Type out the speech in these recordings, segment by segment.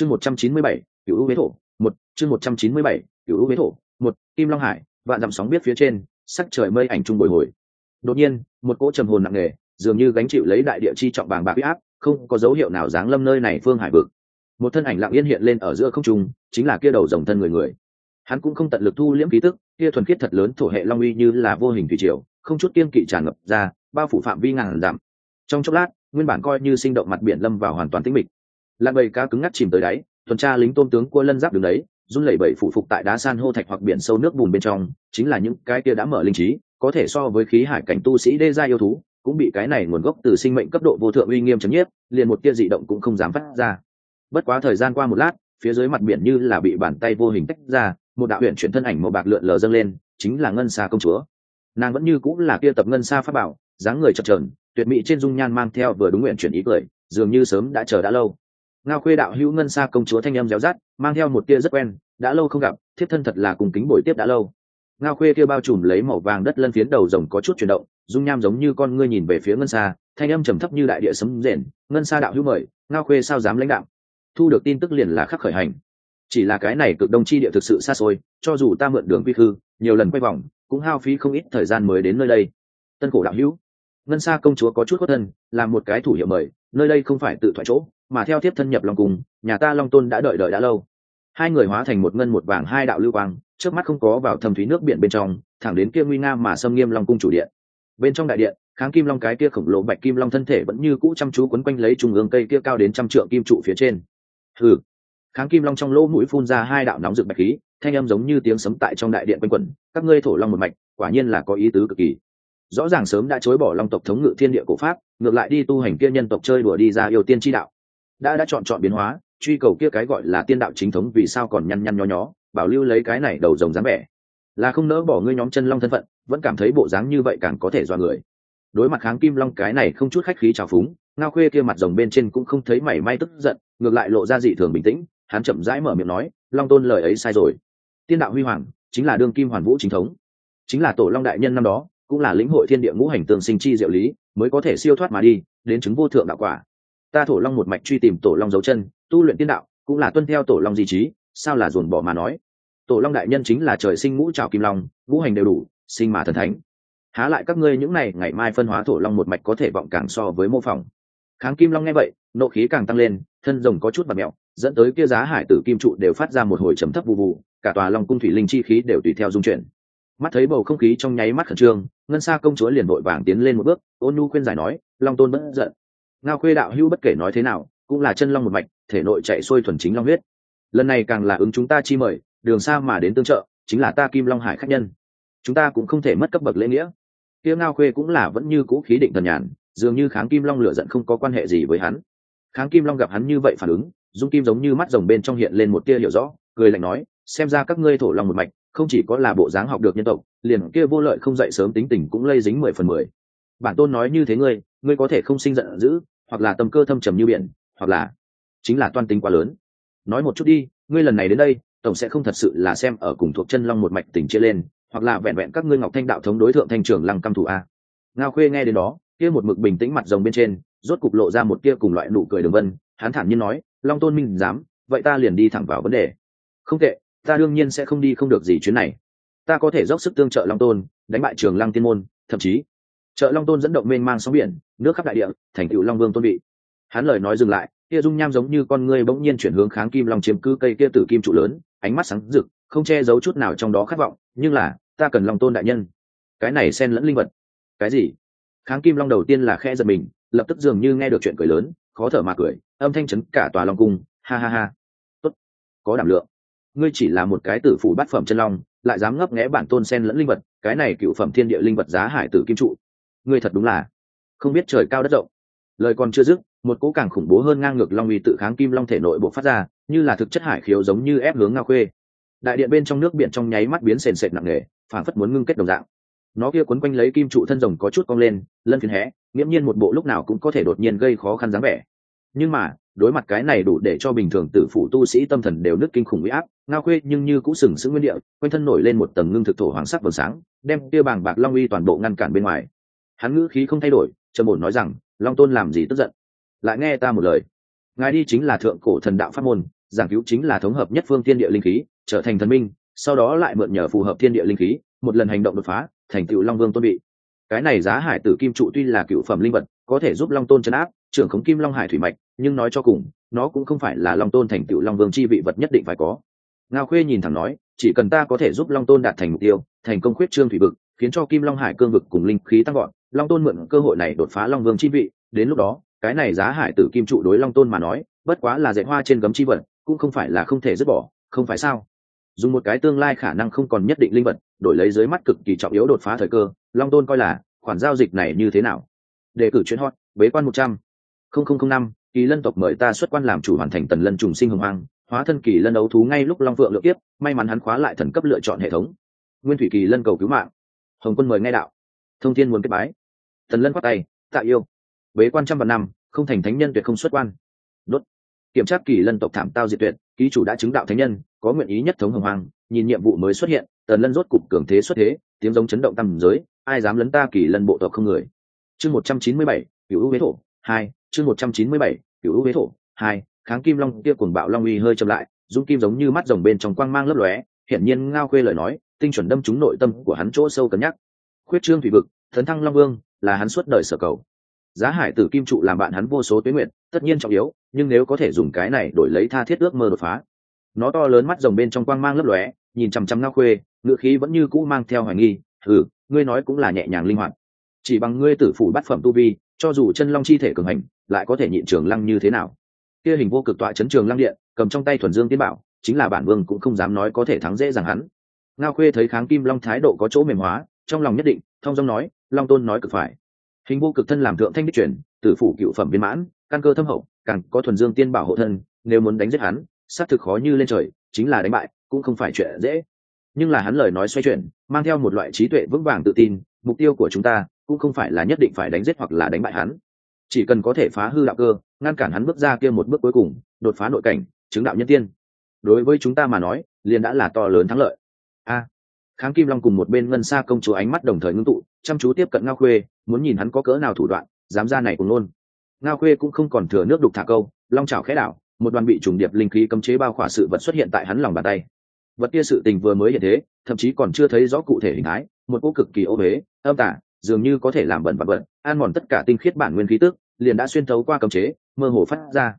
chương một trăm chín mươi bảy cựu bế thổ, một, chương một trăm chín mươi bảy cựu bế thổ, một, kim long hải, vạn dặm sóng biết phía trên, sắc trời mây ảnh trung bồi hồi. Đột nhiên, một cỗ trầm hồn nặng nề, dường như gánh chịu lấy đại địa chi trọng bàng bạc huy áp, không có dấu hiệu nào dáng lâm nơi này phương hải vực. Một thân ảnh lặng yên hiện lên ở giữa không trung, chính là kia đầu dòng thân người người. Hắn cũng không tận lực thu liễm khí tức, kia thuần khiết thật lớn thổ hệ long uy như là vô hình thủy triều, không chút kiên kỵ tràn ngập ra, bao phủ phạm vi ngàn dặm. Trong chốc lát, nguyên bản coi như sinh động mặt biển lâm vào hoàn toàn tĩnh mịch lặn bầy cá cứng ngắc chìm tới đáy, tuần tra lính tôm tướng cua lân giáp đứng đấy, run lẩy bẩy phụ phục tại đá san hô thạch hoặc biển sâu nước bùn bên trong, chính là những cái kia đã mở linh trí, có thể so với khí hải cảnh tu sĩ đê gia yêu thú, cũng bị cái này nguồn gốc từ sinh mệnh cấp độ vô thượng uy nghiêm chấm nhiếp, liền một tia dị động cũng không dám phát ra. Bất quá thời gian qua một lát, phía dưới mặt biển như là bị bàn tay vô hình tách ra, một đạo huyện chuyển thân ảnh màu bạc lượn lờ dâng lên, chính là ngân xa công chúa. Nàng vẫn như cũng là kia tập ngân xa pháp bảo, dáng người chập trờn tuyệt mỹ trên dung nhan mang theo vừa đúng nguyện chuyển ý cười, dường như sớm đã chờ đã lâu ngao khuê đạo hữu ngân xa công chúa thanh em réo rát mang theo một tia rất quen, đã lâu không gặp, thiếp thân thật là cùng kính bồi tiếp đã lâu. Ngao khuê kia bao trùm lấy màu vàng đất lân phiến đầu rồng có chút chuyển động, dung nham giống như con ngươi nhìn về phía ngân xa, thanh âm trầm thấp như đại địa sấm rền, ngân xa đạo hữu mời, ngao khuê sao dám lãnh đạo? Thu được tin tức liền là khắc khởi hành. Chỉ là cái này cực đông chi địa thực sự xa xôi, cho dù ta mượn đường quy khư, nhiều lần quay vòng, cũng hao phí không ít thời gian mới đến nơi đây. Tân cổ đạo hữu, ngân xa công chúa có chút có thân làm một cái thủ hiệu mời, nơi đây không phải tự thoại chỗ mà theo tiếp thân nhập long cùng nhà ta long tôn đã đợi đợi đã lâu. Hai người hóa thành một ngân một vàng hai đạo lưu quang, trước mắt không có vào thầm thúy nước biển bên trong, thẳng đến kia nguy nga mà xâm nghiêm long cung chủ điện. Bên trong đại điện, kháng kim long cái kia khổng lồ bạch kim long thân thể vẫn như cũ chăm chú quấn quanh lấy trung ương cây kia cao đến trăm trượng kim trụ phía trên. Hừ. Kháng kim long trong lỗ mũi phun ra hai đạo nóng rực bạch khí, thanh âm giống như tiếng sấm tại trong đại điện quanh quẩn, các ngươi thổ long một mạch, quả nhiên là có ý tứ cực kỳ. Rõ ràng sớm đã chối bỏ long tộc thống ngự thiên địa cổ pháp, ngược lại đi tu hành kia nhân tộc chơi đùa đi ra yêu tiên tri đạo đã đã chọn chọn biến hóa, truy cầu kia cái gọi là tiên đạo chính thống vì sao còn nhăn nhăn nho nhó, bảo lưu lấy cái này đầu rồng dáng vẻ. Là không nỡ bỏ ngươi nhóm chân long thân phận, vẫn cảm thấy bộ dáng như vậy càng có thể do người. Đối mặt kháng kim long cái này không chút khách khí trào phúng, ngao khuê kia mặt rồng bên trên cũng không thấy mảy may tức giận, ngược lại lộ ra dị thường bình tĩnh, hắn chậm rãi mở miệng nói, long tôn lời ấy sai rồi. Tiên đạo huy hoàng, chính là đương kim hoàn vũ chính thống. Chính là tổ long đại nhân năm đó, cũng là lĩnh hội thiên địa ngũ hành tương sinh chi diệu lý, mới có thể siêu thoát mà đi, đến chứng vô thượng đạo quả ta thổ long một mạch truy tìm tổ long dấu chân, tu luyện tiên đạo, cũng là tuân theo tổ long di trí, sao là dồn bỏ mà nói? Tổ long đại nhân chính là trời sinh ngũ trào kim long, ngũ hành đều đủ, sinh mà thần thánh. Há lại các ngươi những này ngày mai phân hóa thổ long một mạch có thể vọng càng so với mô phỏng. Kháng kim long nghe vậy, nộ khí càng tăng lên, thân rồng có chút bạt mẹo, dẫn tới kia giá hải tử kim trụ đều phát ra một hồi trầm thấp vụ vụ cả tòa long cung thủy linh chi khí đều tùy theo dung chuyển. Mắt thấy bầu không khí trong nháy mắt khẩn trương, ngân xa công chúa liền vội vàng tiến lên một bước, ôn nu khuyên giải nói, long tôn bất giận ngao khuê đạo hưu bất kể nói thế nào, cũng là chân long một mạch, thể nội chạy xuôi thuần chính long huyết. Lần này càng là ứng chúng ta chi mời, đường xa mà đến tương trợ, chính là ta kim long hải khách nhân. Chúng ta cũng không thể mất cấp bậc lễ nghĩa. Kia ngao khuê cũng là vẫn như cũ khí định thần nhàn, dường như kháng kim long lựa giận không có quan hệ gì với hắn. Kháng kim long gặp hắn như vậy phản ứng, dung kim giống như mắt rồng bên trong hiện lên một tia hiểu rõ, cười lạnh nói, xem ra các ngươi thổ long một mạch, không chỉ có là bộ dáng học được nhân tộc, liền kia vô lợi không dậy sớm tính tình cũng lây dính mười phần mười. Bản tôn nói như thế ngươi ngươi có thể không sinh giận dữ hoặc là tâm cơ thâm trầm như biển, hoặc là chính là toan tính quá lớn. Nói một chút đi, ngươi lần này đến đây, tổng sẽ không thật sự là xem ở cùng thuộc chân long một mạch tình chia lên, hoặc là vẹn vẹn các ngươi ngọc thanh đạo thống đối tượng thanh trưởng lăng căm thủ a. Ngao khuê nghe đến đó, kia một mực bình tĩnh mặt rồng bên trên, rốt cục lộ ra một kia cùng loại nụ cười đường vân, hắn thản nhiên nói, long tôn minh dám, vậy ta liền đi thẳng vào vấn đề. Không tệ, ta đương nhiên sẽ không đi không được gì chuyến này. Ta có thể dốc sức tương trợ long tôn, đánh bại trường lăng tiên môn, thậm chí trợ long tôn dẫn động mênh mang sóng biển, nước khắp đại địa, thành cựu long vương tôn vị. Hắn lời nói dừng lại, kia dung nham giống như con ngươi bỗng nhiên chuyển hướng kháng kim long chiếm cứ cây kia tử kim trụ lớn, ánh mắt sáng rực, không che giấu chút nào trong đó khát vọng, nhưng là, ta cần long tôn đại nhân. Cái này xen lẫn linh vật. Cái gì? Kháng kim long đầu tiên là khe giật mình, lập tức dường như nghe được chuyện cười lớn, khó thở mà cười, âm thanh chấn cả tòa long cung, ha ha ha. Tốt. Có đảm lượng. Ngươi chỉ là một cái tử phủ bát phẩm chân long, lại dám ngấp nghẽ bản tôn sen lẫn linh vật, cái này cựu phẩm thiên địa linh vật giá hải tử kim trụ ngươi thật đúng là không biết trời cao đất rộng. Lời còn chưa dứt, một cỗ càng khủng bố hơn ngang ngược long uy tự kháng kim long thể nội bộ phát ra, như là thực chất hải khiếu giống như ép hướng ngao khuê. Đại điện bên trong nước biển trong nháy mắt biến sền sệt nặng nề phản phất muốn ngưng kết đồng dạng. Nó kia quấn quanh lấy kim trụ thân rồng có chút cong lên, lân phiến hé, nghiễm nhiên một bộ lúc nào cũng có thể đột nhiên gây khó khăn dáng vẻ. Nhưng mà, đối mặt cái này đủ để cho bình thường tử phụ tu sĩ tâm thần đều nứt kinh khủng huy áp, ngao khuê nhưng như cũng sừng sững nguyên địa, quanh thân nổi lên một tầng ngưng thực thổ hoàng sắc vầng sáng, đem kia bàng bạc long uy toàn bộ ngăn cản bên ngoài hắn ngữ khí không thay đổi, trầm ổn nói rằng, long tôn làm gì tức giận? Lại nghe ta một lời. Ngài đi chính là thượng cổ thần đạo pháp môn, giảng cứu chính là thống hợp nhất phương thiên địa linh khí, trở thành thần minh, sau đó lại mượn nhờ phù hợp thiên địa linh khí, một lần hành động đột phá, thành tựu long vương tôn bị cái này giá hải tử kim trụ tuy là cựu phẩm linh vật, có thể giúp long tôn chấn áp, trưởng khống kim long hải thủy mạch, nhưng nói cho cùng, nó cũng không phải là long tôn thành tựu long vương chi vị vật nhất định phải có ngao khuê nhìn thẳng nói, chỉ cần ta có thể giúp long tôn đạt thành mục tiêu, thành công khuyết trương thủy vực, khiến cho kim long hải cương vực cùng linh khí tăng gọn long tôn mượn cơ hội này đột phá long vương chi vị. Đến lúc đó, cái này giá hải tử kim trụ đối long tôn mà nói, bất quá là dạy hoa trên gấm chi vật, cũng không phải là không thể dứt bỏ, không phải sao? Dùng một cái tương lai khả năng không còn nhất định linh vật, đổi lấy dưới mắt cực kỳ trọng yếu đột phá thời cơ, long tôn coi là, khoản giao dịch này như thế nào? Đề cử chuyến hot, bế quan một trăm. Linh năm, kỳ lân tộc mời ta xuất quan làm chủ hoàn thành tần lân trùng sinh hồng hoang hóa thân kỳ lân đấu thú ngay lúc long vượng lựa tiếp, may mắn hắn khóa lại thần cấp lựa chọn hệ thống. Nguyên thủy kỳ lân cầu cứu mạng. Hồng quân mời ngay đạo. Thông thiên muốn kết bái. Tần lân khoát tay, tạ yêu. Bế quan trăm vạn năm, không thành thánh nhân tuyệt không xuất quan. Đốt. Kiểm tra kỳ lân tộc thảm tao diệt tuyệt, ký chủ đã chứng đạo thánh nhân, có nguyện ý nhất thống hồng hoàng, nhìn nhiệm vụ mới xuất hiện tần lân rốt cục cường thế xuất thế, tiếng giống chấn động tầm giới, ai dám lấn ta kỳ lân bộ tộc không người. Chương một trăm chín mươi bảy cựu ưu huế thổ, hai, chương một trăm chín mươi bảy cựu ưu huế thổ, hai kháng kim long kia cuồng bạo long uy hơi chậm lại dung kim giống như mắt rồng bên trong quang mang lấp lóe, hiển nhiên ngao khuê lời nói, tinh chuẩn đâm trúng nội tâm của hắn chỗ sâu cân nhắc. Khuyết trương thủy vực, thần thăng long vương, là hắn suốt đời sở cầu. Giá hải tử kim trụ làm bạn hắn vô số tuyến nguyện, tất nhiên trọng yếu, nhưng nếu có thể dùng cái này đổi lấy tha thiết ước mơ đột phá. Nó to lớn mắt rồng bên trong quang mang lấp lóe, nhìn chằm chằm ngao khuê ngựa khí vẫn như cũ mang theo hoài nghi ừ ngươi nói cũng là nhẹ nhàng linh hoạt. Chỉ bằng ngươi tử phủ bát phẩm tu vi, cho dù chân long chi thể cường hành, lại có thể nhịn trường lăng như thế nào? Kia hình vô cực tọa chấn trường lăng điện, cầm trong tay thuần dương tiên bảo, chính là bản vương cũng không dám nói có thể thắng dễ dàng hắn. Ngao khuê thấy kháng kim long thái độ có chỗ mềm hóa, trong lòng nhất định, thông dong nói, long tôn nói cực phải. Hình vô cực thân làm thượng thanh đích truyền, tử phủ cựu phẩm viên mãn, căn cơ thâm hậu, càng có thuần dương tiên bảo hộ thân, nếu muốn đánh giết hắn xác thực khó như lên trời, chính là đánh bại, cũng không phải chuyện dễ. Nhưng là hắn lời nói xoay chuyển, mang theo một loại trí tuệ vững vàng tự tin, mục tiêu của chúng ta cũng không phải là nhất định phải đánh giết hoặc là đánh bại hắn. Chỉ cần có thể phá hư đạo cơ ngăn cản hắn bước ra kia một bước cuối cùng, đột phá nội cảnh, chứng đạo nhân tiên. Đối với chúng ta mà nói, liền đã là to lớn thắng lợi. A. Kháng kim long cùng một bên ngân xa công chúa ánh mắt đồng thời ngưng tụ, chăm chú tiếp cận ngao khuê, muốn nhìn hắn có cỡ nào thủ đoạn, dám ra này cùng luôn. Ngao khuê cũng không còn thừa nước đục thả câu, long trào khẽ đảo, một đoàn bị trùng điệp linh khí cấm chế bao khỏa sự vật xuất hiện tại hắn lòng bàn tay. Vật kia sự tình vừa mới hiện thế, thậm chí còn chưa thấy rõ cụ thể hình thái, một cỗ cực kỳ ô huế âm tả dường như có thể làm bẩn vật bẩn, an mòn tất cả tinh khiết bản nguyên khí tức, liền đã xuyên thấu qua cấm chế mơ hồ phát ra.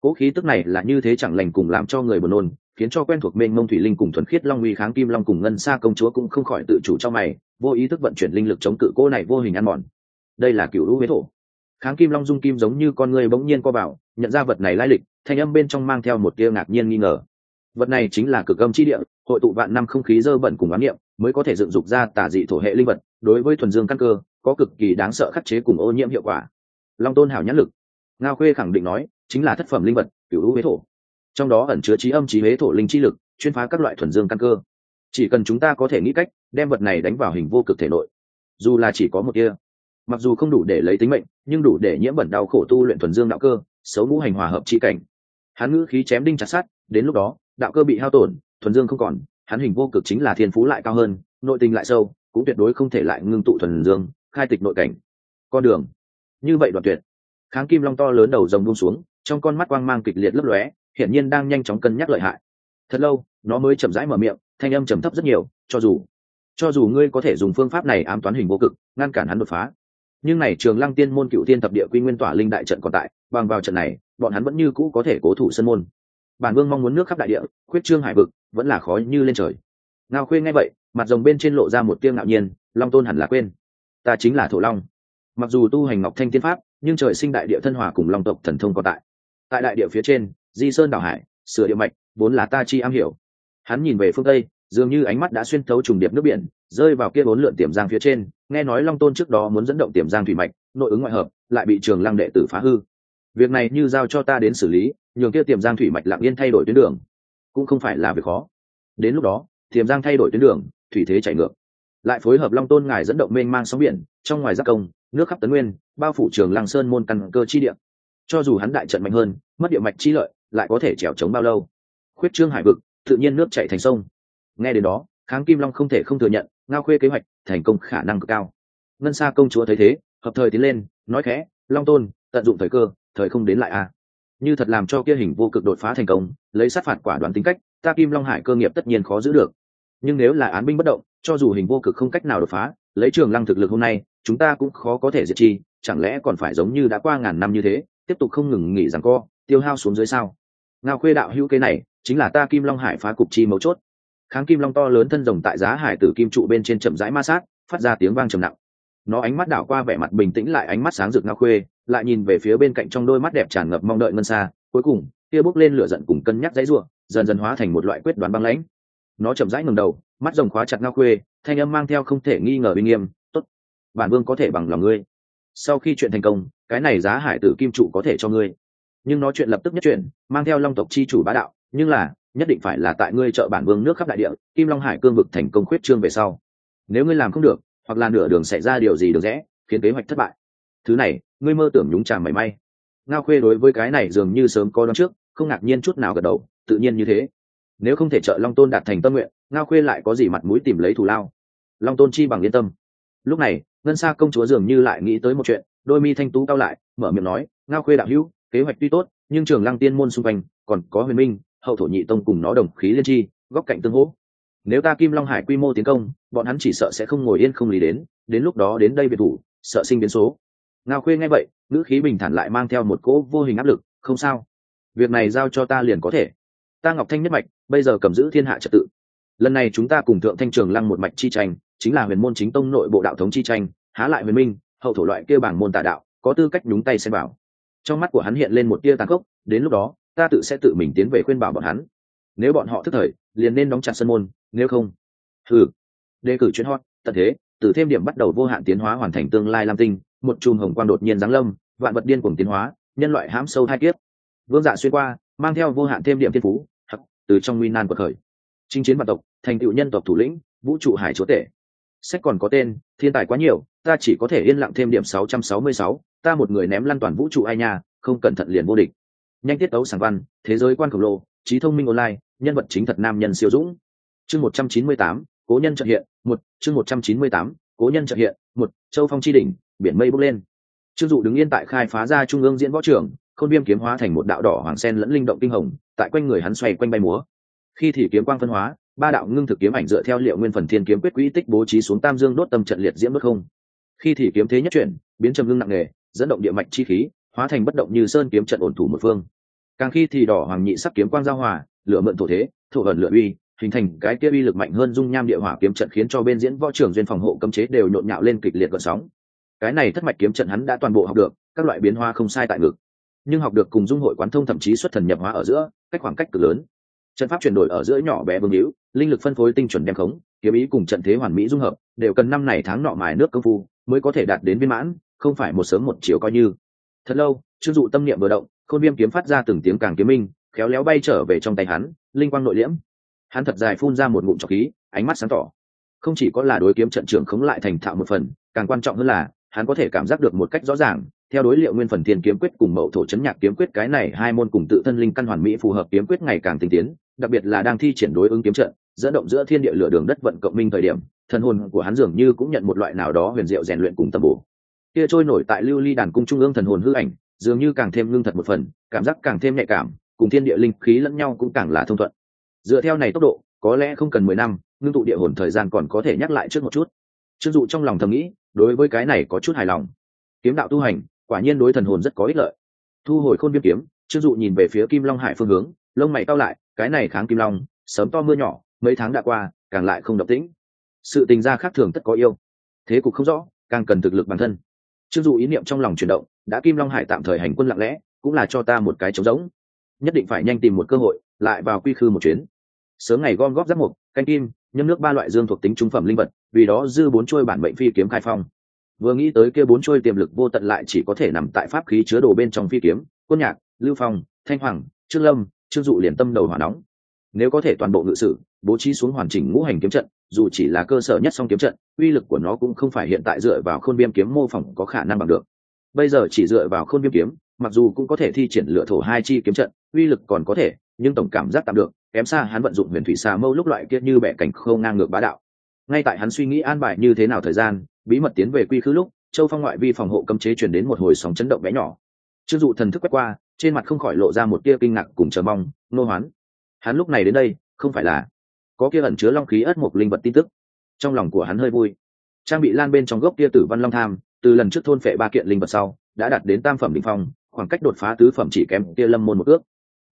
Cố khí tức này là như thế chẳng lành cùng làm cho người buồn nôn, khiến cho quen thuộc mênh mông thủy linh cùng thuần khiết long uy kháng kim long cùng ngân xa công chúa cũng không khỏi tự chủ trong mày, vô ý thức vận chuyển linh lực chống cự cô này vô hình ăn mòn. Đây là cựu lũ huế thổ. Kháng kim long dung kim giống như con người bỗng nhiên co bảo nhận ra vật này lai lịch, thanh âm bên trong mang theo một tia ngạc nhiên nghi ngờ. Vật này chính là cực âm chi địa, hội tụ vạn năm không khí dơ bẩn cùng ám niệm, mới có thể dựng dục ra tả dị thổ hệ linh vật, đối với thuần dương căn cơ, có cực kỳ đáng sợ khắc chế cùng ô nhiễm hiệu quả. Long tôn hảo nhãn lực ngao khuê khẳng định nói, chính là thất phẩm linh vật cựu hữu huế thổ. Trong đó ẩn chứa trí âm, trí huế thổ linh chi lực, chuyên phá các loại thuần dương căn cơ. Chỉ cần chúng ta có thể nghĩ cách, đem vật này đánh vào hình vô cực thể nội. Dù là chỉ có một kia mặc dù không đủ để lấy tính mệnh, nhưng đủ để nhiễm bẩn đau khổ tu luyện thuần dương đạo cơ, xấu ngũ hành hòa hợp trị cảnh. Hắn ngữ khí chém đinh chặt sát đến lúc đó, đạo cơ bị hao tổn, thuần dương không còn, hắn hình vô cực chính là thiên phú lại cao hơn, nội tình lại sâu, cũng tuyệt đối không thể lại ngưng tụ thuần dương, khai tịch nội cảnh. Con đường. Như vậy đoạn tuyệt kháng kim long to lớn đầu rồng buông xuống, trong con mắt quang mang kịch liệt lấp lóe, hiển nhiên đang nhanh chóng cân nhắc lợi hại. Thật lâu, nó mới chậm rãi mở miệng, thanh âm trầm thấp rất nhiều, cho dù cho dù ngươi có thể dùng phương pháp này ám toán hình vô cực, ngăn cản hắn đột phá, nhưng này trường lăng tiên môn cựu tiên tập địa quy nguyên tỏa linh đại trận còn tại, bằng vào trận này, bọn hắn vẫn như cũ có thể cố thủ sân môn. Bản vương mong muốn nước khắp đại địa, khuyết trương hải vực, vẫn là khó như lên trời. Ngao khuê nghe vậy, mặt rồng bên trên lộ ra một tiêng ngạo nhiên, long tôn hẳn là quên, ta chính là thổ long mặc dù tu hành ngọc thanh tiên pháp, nhưng trời sinh đại địa thân hòa cùng long tộc thần thông có tại. Tại đại địa phía trên, di sơn đảo hải, sửa địa mạch, vốn là ta chi am hiểu. Hắn nhìn về phương tây, dường như ánh mắt đã xuyên thấu trùng điệp nước biển, rơi vào kia bốn lượn tiềm giang phía trên, nghe nói long tôn trước đó muốn dẫn động tiềm giang thủy mạch, nội ứng ngoại hợp, lại bị trường lăng đệ tử phá hư. Việc này như giao cho ta đến xử lý, nhường kia tiềm giang thủy mạch lặng yên thay đổi tuyến đường. Cũng không phải là việc khó. Đến lúc đó, tiềm giang thay đổi tuyến đường, thủy thế chạy ngược. Lại phối hợp long tôn ngài dẫn động mênh mang sóng biển, trong ngoài giác công nước khắp tấn nguyên, bao phủ trường lăng sơn môn căn cơ chi địa. Cho dù hắn đại trận mạnh hơn, mất địa mạch chi lợi, lại có thể trèo trống bao lâu? Khuyết trương hải vực, tự nhiên nước chảy thành sông. Nghe đến đó, kháng kim long không thể không thừa nhận, ngao khuê kế hoạch, thành công khả năng cực cao. Ngân xa công chúa thấy thế, hợp thời tiến lên, nói khẽ, long tôn, tận dụng thời cơ, thời không đến lại a như thật làm cho kia hình vô cực đột phá thành công, lấy sát phạt quả đoán tính cách, ta kim long hải cơ nghiệp tất nhiên khó giữ được. Nhưng nếu là án binh bất động, cho dù hình vô cực không cách nào đột phá, lấy trường lăng thực lực hôm nay chúng ta cũng khó có thể diệt chi, chẳng lẽ còn phải giống như đã qua ngàn năm như thế, tiếp tục không ngừng nghỉ rằng co, tiêu hao xuống dưới sao? Ngao khuê đạo hữu kế này, chính là ta kim long hải phá cục chi mấu chốt. Kháng kim long to lớn thân rồng tại giá hải tử kim trụ bên trên chậm rãi ma sát, phát ra tiếng vang trầm nặng. Nó ánh mắt đảo qua vẻ mặt bình tĩnh lại ánh mắt sáng rực ngao khuê, lại nhìn về phía bên cạnh trong đôi mắt đẹp tràn ngập mong đợi ngân xa, cuối cùng kia bước lên lửa giận cùng cân nhắc dãy ruộng dần dần hóa thành một loại quyết đoán băng lãnh. Nó chậm rãi ngầm đầu, mắt rồng khóa chặt ngao khuê, thanh âm mang theo không thể nghi ngờ uy nghiêm bản vương có thể bằng lòng ngươi. Sau khi chuyện thành công, cái này giá hải tử kim trụ có thể cho ngươi. Nhưng nó chuyện lập tức nhất chuyện mang theo long tộc chi chủ bá đạo, nhưng là, nhất định phải là tại ngươi trợ bản vương nước khắp đại địa, kim long hải cương vực thành công khuyết trương về sau. Nếu ngươi làm không được, hoặc là nửa đường xảy ra điều gì được rẽ, khiến kế hoạch thất bại. Thứ này, ngươi mơ tưởng nhúng tràng mảy may. Ngao khuê đối với cái này dường như sớm có đón trước, không ngạc nhiên chút nào gật đầu, tự nhiên như thế. Nếu không thể trợ long tôn đạt thành tâm nguyện, ngao khuê lại có gì mặt mũi tìm lấy thù lao. Long tôn chi bằng yên tâm lúc này, ngân sa công chúa dường như lại nghĩ tới một chuyện, đôi mi thanh tú cao lại, mở miệng nói, ngao khuê đạo hữu, kế hoạch tuy tốt, nhưng trường lăng tiên môn xung quanh, còn có huyền minh, hậu thổ nhị tông cùng nó đồng khí liên tri, góc cạnh tương hỗ. Nếu ta kim long hải quy mô tiến công, bọn hắn chỉ sợ sẽ không ngồi yên không lý đến đến lúc đó đến đây biệt thủ, sợ sinh biến số. Ngao khuê nghe vậy, ngữ khí bình thản lại mang theo một cỗ vô hình áp lực, không sao. Việc này giao cho ta liền có thể. Ta ngọc thanh nhất mạch, bây giờ cầm giữ thiên hạ trật tự. Lần này chúng ta cùng thượng thanh trường lăng một mạch chi tranh chính là huyền môn chính tông nội bộ đạo thống chi tranh, há lại huyền minh, hậu thổ loại kêu bảng môn tà đạo, có tư cách nhúng tay xem bảo trong mắt của hắn hiện lên một tia tàn khốc, đến lúc đó, ta tự sẽ tự mình tiến về khuyên bảo bọn hắn. Nếu bọn họ thức thời, liền nên đóng chặt sân môn, nếu không thử đề cử chuyên hot, tận thế, từ thêm điểm bắt đầu vô hạn tiến hóa hoàn thành tương lai lam tinh, một chùm hồng quang đột nhiên giáng lâm, vạn vật điên cuồng tiến hóa, nhân loại hãm sâu hai kiếp. Vương dạ xuyên qua, mang theo vô hạn thêm điểm thiên phú, hắc, từ trong nguy nan của khởi. Chinh chiến vạn tộc, thành tựu nhân tộc thủ lĩnh, vũ trụ hải chúa tể sách còn có tên thiên tài quá nhiều ta chỉ có thể yên lặng thêm điểm 666, ta một người ném lăn toàn vũ trụ ai nha không cẩn thận liền vô địch. Nhanh tiết tấu sáng văn thế giới quan khổng lồ trí thông minh online nhân vật chính thật nam nhân siêu dũng. Chương 198, cố nhân trợ hiện một chương 198, cố nhân trợ hiện một châu phong chi đỉnh biển mây bốc lên. Trương dụ đứng yên tại khai phá ra trung ương diễn võ trường khôn viêm kiếm hóa thành một đạo đỏ hoàng sen lẫn linh động kinh hồng tại quanh người hắn xoay quanh bay múa. Khi thì kiếm quang phân hóa ba đạo ngưng thực kiếm ảnh dựa theo liệu nguyên phần thiên kiếm quyết quỹ tích bố trí xuống tam dương đốt tâm trận liệt diễm đốt không. Khi thì kiếm thế nhất chuyển, biến trầm ngưng nặng nề, dẫn động địa mạch chi khí, hóa thành bất động như sơn kiếm trận ổn thủ một phương. Càng khi thì đỏ hoàng nhị sắc kiếm quang giao hòa, lửa mượn thổ thế, thổ ẩn lửa uy, hình thành cái kia uy lực mạnh hơn dung nham địa hỏa kiếm trận khiến cho bên diễn võ trưởng duyên phòng hộ cấm chế đều nhộn nhạo lên kịch liệt gợn sóng. Cái này thất mạch kiếm trận hắn đã toàn bộ học được, các loại biến hoa không sai tại ngực. Nhưng học được cùng dung hội quán thông thậm chí xuất thần nhập hóa ở giữa, cách khoảng cách cực lớn trận pháp chuyển đổi ở giữa nhỏ bé vương hữu, linh lực phân phối tinh chuẩn đem khống, kiếm ý cùng trận thế hoàn mỹ dung hợp, đều cần năm này tháng nọ mài nước công phu mới có thể đạt đến viên mãn, không phải một sớm một chiều coi như. Thật lâu chưng dụ tâm niệm vừa động, khôn viêm kiếm phát ra từng tiếng càng kiếm minh, khéo léo bay trở về trong tay hắn, linh quang nội liễm. Hắn thật dài phun ra một ngụm trọc khí, ánh mắt sáng tỏ. Không chỉ có là đối kiếm trận trưởng khống lại thành thạo một phần, càng quan trọng hơn là, hắn có thể cảm giác được một cách rõ ràng, theo đối liệu nguyên phần thiên kiếm quyết cùng mậu thổ chấn nhạc kiếm quyết cái này hai môn cùng tự thân linh căn hoàn mỹ phù hợp kiếm quyết ngày càng tinh tiến đặc biệt là đang thi triển đối ứng kiếm trận, dẫn động giữa thiên địa lửa đường đất vận cộng minh thời điểm, thần hồn của hắn dường như cũng nhận một loại nào đó huyền diệu rèn luyện cùng tâm bổ. Kia trôi nổi tại lưu ly đàn cung trung ương thần hồn hư ảnh, dường như càng thêm ngưng thật một phần, cảm giác càng thêm nhạy cảm, cùng thiên địa linh khí lẫn nhau cũng càng là thông thuận. Dựa theo này tốc độ, có lẽ không cần mười năm, ngưng tụ địa hồn thời gian còn có thể nhắc lại trước một chút. Chưng dụ trong lòng thầm nghĩ, đối với cái này có chút hài lòng. Kiếm đạo tu hành, quả nhiên đối thần hồn rất có ích lợi. Thu hồi khôn viêm kiếm chưng dụ nhìn về phía kim long hải phương hướng, lông mày cao lại cái này kháng kim long, sớm to mưa nhỏ, mấy tháng đã qua, càng lại không độc tĩnh. Sự tình gia khác thường tất có yêu. Thế cục không rõ, càng cần thực lực bản thân. Chưng dù ý niệm trong lòng chuyển động, đã kim long hải tạm thời hành quân lặng lẽ, cũng là cho ta một cái trống rỗng. Nhất định phải nhanh tìm một cơ hội, lại vào quy khư một chuyến. Sớm ngày gom góp giáp mục, canh kim, nhâm nước ba loại dương thuộc tính trung phẩm linh vật, vì đó dư bốn trôi bản mệnh phi kiếm khai phong. Vừa nghĩ tới kia bốn trôi tiềm lực vô tận lại chỉ có thể nằm tại pháp khí chứa đồ bên trong phi kiếm, quân nhạc, lưu phong, thanh hoàng, trương lâm trương dụ liền tâm đầu hỏa nóng. Nếu có thể toàn bộ ngự sử, bố trí xuống hoàn chỉnh ngũ hành kiếm trận, dù chỉ là cơ sở nhất song kiếm trận, uy lực của nó cũng không phải hiện tại dựa vào khôn viêm kiếm mô phỏng có khả năng bằng được. Bây giờ chỉ dựa vào khôn viêm kiếm, mặc dù cũng có thể thi triển lựa thổ hai chi kiếm trận, uy lực còn có thể, nhưng tổng cảm giác tạm được, kém xa hắn vận dụng huyền thủy xà mâu lúc loại kia như bẻ cảnh khâu ngang ngược bá đạo. Ngay tại hắn suy nghĩ an bài như thế nào thời gian, bí mật tiến về quy khứ lúc, châu phong ngoại vi phòng hộ cấm chế chuyển đến một hồi sóng chấn động bé nhỏ. Chưng dụ thần thức quét qua trên mặt không khỏi lộ ra một tia kinh ngạc cùng chờ mong, nô hoán, hắn lúc này đến đây, không phải là có kia ẩn chứa long khí ất một linh vật tin tức. Trong lòng của hắn hơi vui. Trang bị lan bên trong gốc kia tử văn long tham, từ lần trước thôn phệ ba kiện linh vật sau, đã đạt đến tam phẩm đ ỉ n h phong, khoảng cách đột phá tứ phẩm chỉ kém kia lâm môn một ước.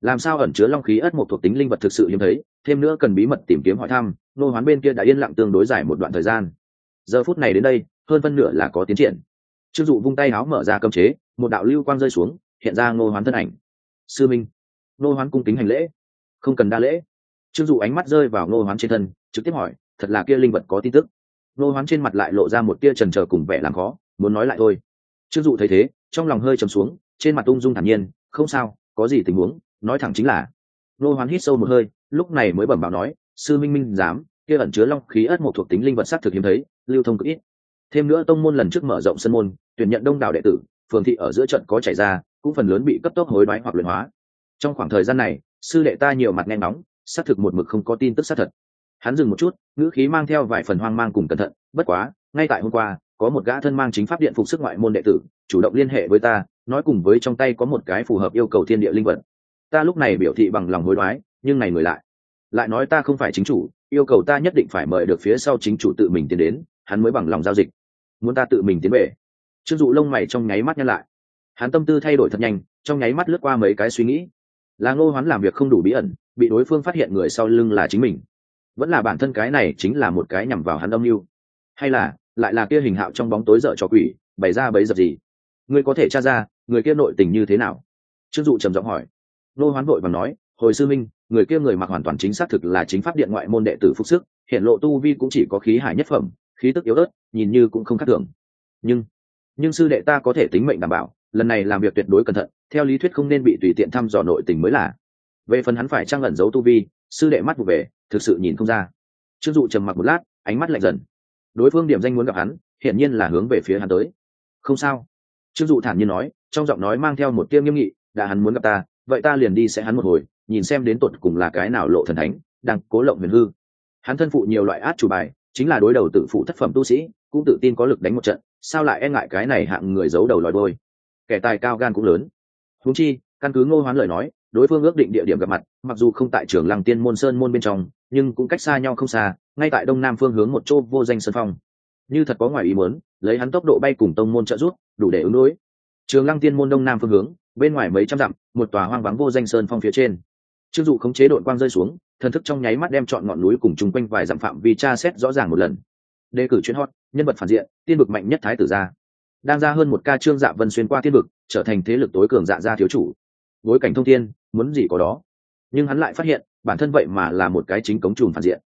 Làm sao ẩn chứa long khí ất một thuộc tính linh vật thực sự hiếm thấy, thêm nữa cần bí mật tìm kiếm hỏi thăm, nô hoán bên kia đã yên lặng tương đối dài một đoạn thời gian. Giờ phút này đến đây, hơn phân nửa là có tiến triển. Chưng dụ vung tay áo mở ra cơm chế, một đạo lưu quang rơi xuống hiện ra ngô hoán thân ảnh. Sư minh, ngô hoán cung kính hành lễ. Không cần đa lễ. Trương dụ ánh mắt rơi vào ngô hoán trên thân, trực tiếp hỏi, thật là kia linh vật có tin tức? Ngô hoán trên mặt lại lộ ra một tia trần trờ cùng vẻ làm khó, muốn nói lại thôi. Trương dụ thấy thế, trong lòng hơi trầm xuống, trên mặt ung dung thản nhiên, không sao, có gì tình huống, nói thẳng chính là. Ngô hoán hít sâu một hơi, lúc này mới bẩm bảo nói, sư minh minh dám kia ẩn chứa long khí ất một thuộc tính linh vật sắc thực hiếm thấy, lưu thông cực ít. Thêm nữa tông môn lần trước mở rộng sân môn, tuyển nhận đông đảo đệ tử, phường thị ở giữa trận có chảy ra cũng phần lớn bị cấp tốc hối đoái hoặc luyện hóa. Trong khoảng thời gian này, sư đệ ta nhiều mặt nghe nóng xác thực một mực không có tin tức xác thật. Hắn dừng một chút, ngữ khí mang theo vài phần hoang mang cùng cẩn thận, bất quá, ngay tại hôm qua, có một gã thân mang chính pháp điện phục sức ngoại môn đệ tử, chủ động liên hệ với ta, nói cùng với trong tay có một cái phù hợp yêu cầu thiên địa linh vật. Ta lúc này biểu thị bằng lòng hối đoái, nhưng này người lại lại nói ta không phải chính chủ, yêu cầu ta nhất định phải mời được phía sau chính chủ tự mình tiến đến, hắn mới bằng lòng giao dịch. Muốn ta tự mình tiến về. Chưng dụ lông mày trong nháy mắt nhăn lại hắn tâm tư thay đổi thật nhanh, trong nháy mắt lướt qua mấy cái suy nghĩ. Là ngô hoán làm việc không đủ bí ẩn, bị đối phương phát hiện người sau lưng là chính mình. Vẫn là bản thân cái này chính là một cái nhằm vào hắn âm mưu. Hay là, lại là kia hình hạo trong bóng tối dở cho quỷ, bày ra bấy dập gì? Ngươi có thể tra ra, người kia nội tình như thế nào? Trương dụ trầm giọng hỏi. Ngô hoán vội và nói, hồi sư minh, người kia người mặc hoàn toàn chính xác thực là chính pháp điện ngoại môn đệ tử phúc sức, hiện lộ tu vi cũng chỉ có khí hải nhất phẩm, khí tức yếu ớt, nhìn như cũng không khác thường. Nhưng nhưng sư đệ ta có thể tính mệnh đảm bảo lần này làm việc tuyệt đối cẩn thận, theo lý thuyết không nên bị tùy tiện thăm dò nội tình mới là. Về phần hắn phải trang ẩn giấu tu vi, sư đệ mắt vụ về, thực sự nhìn không ra. Trương dụ trầm mặc một lát, ánh mắt lạnh dần. Đối phương điểm danh muốn gặp hắn, hiển nhiên là hướng về phía hắn tới. Không sao. Trương dụ thản nhiên nói, trong giọng nói mang theo một tiêm nghiêm nghị, đã hắn muốn gặp ta, vậy ta liền đi sẽ hắn một hồi, nhìn xem đến tột cùng là cái nào lộ thần thánh, đang cố lộng huyền hư. Hắn thân phụ nhiều loại át chủ bài, chính là đối đầu tự phụ thất phẩm tu sĩ, cũng tự tin có lực đánh một trận, sao lại e ngại cái này hạng người giấu đầu lòi đôi kẻ tài cao gan cũng lớn. Húng chi căn cứ ngô hoán lời nói đối phương ước định địa điểm gặp mặt mặc dù không tại trường làng tiên môn sơn môn bên trong nhưng cũng cách xa nhau không xa ngay tại đông nam phương hướng một chỗ vô danh sơn phong. Như thật có ngoài ý muốn lấy hắn tốc độ bay cùng tông môn trợ giúp, đủ để ứng đối. Trường lăng tiên môn đông nam phương hướng bên ngoài mấy trăm dặm một tòa hoang vắng vô danh sơn phong phía trên. Chưng dụ khống chế đội quang rơi xuống thần thức trong nháy mắt đem chọn ngọn núi cùng chung quanh vài dặm phạm vi tra xét rõ ràng một lần. Đề cử chuyến hot nhân vật phản diện tiên vực mạnh nhất thái tử gia đang ra hơn một ca trương dạ vân xuyên qua thiên vực, trở thành thế lực tối cường dạ gia thiếu chủ. Bối cảnh thông thiên, muốn gì có đó. Nhưng hắn lại phát hiện, bản thân vậy mà là một cái chính cống trùm phản diện.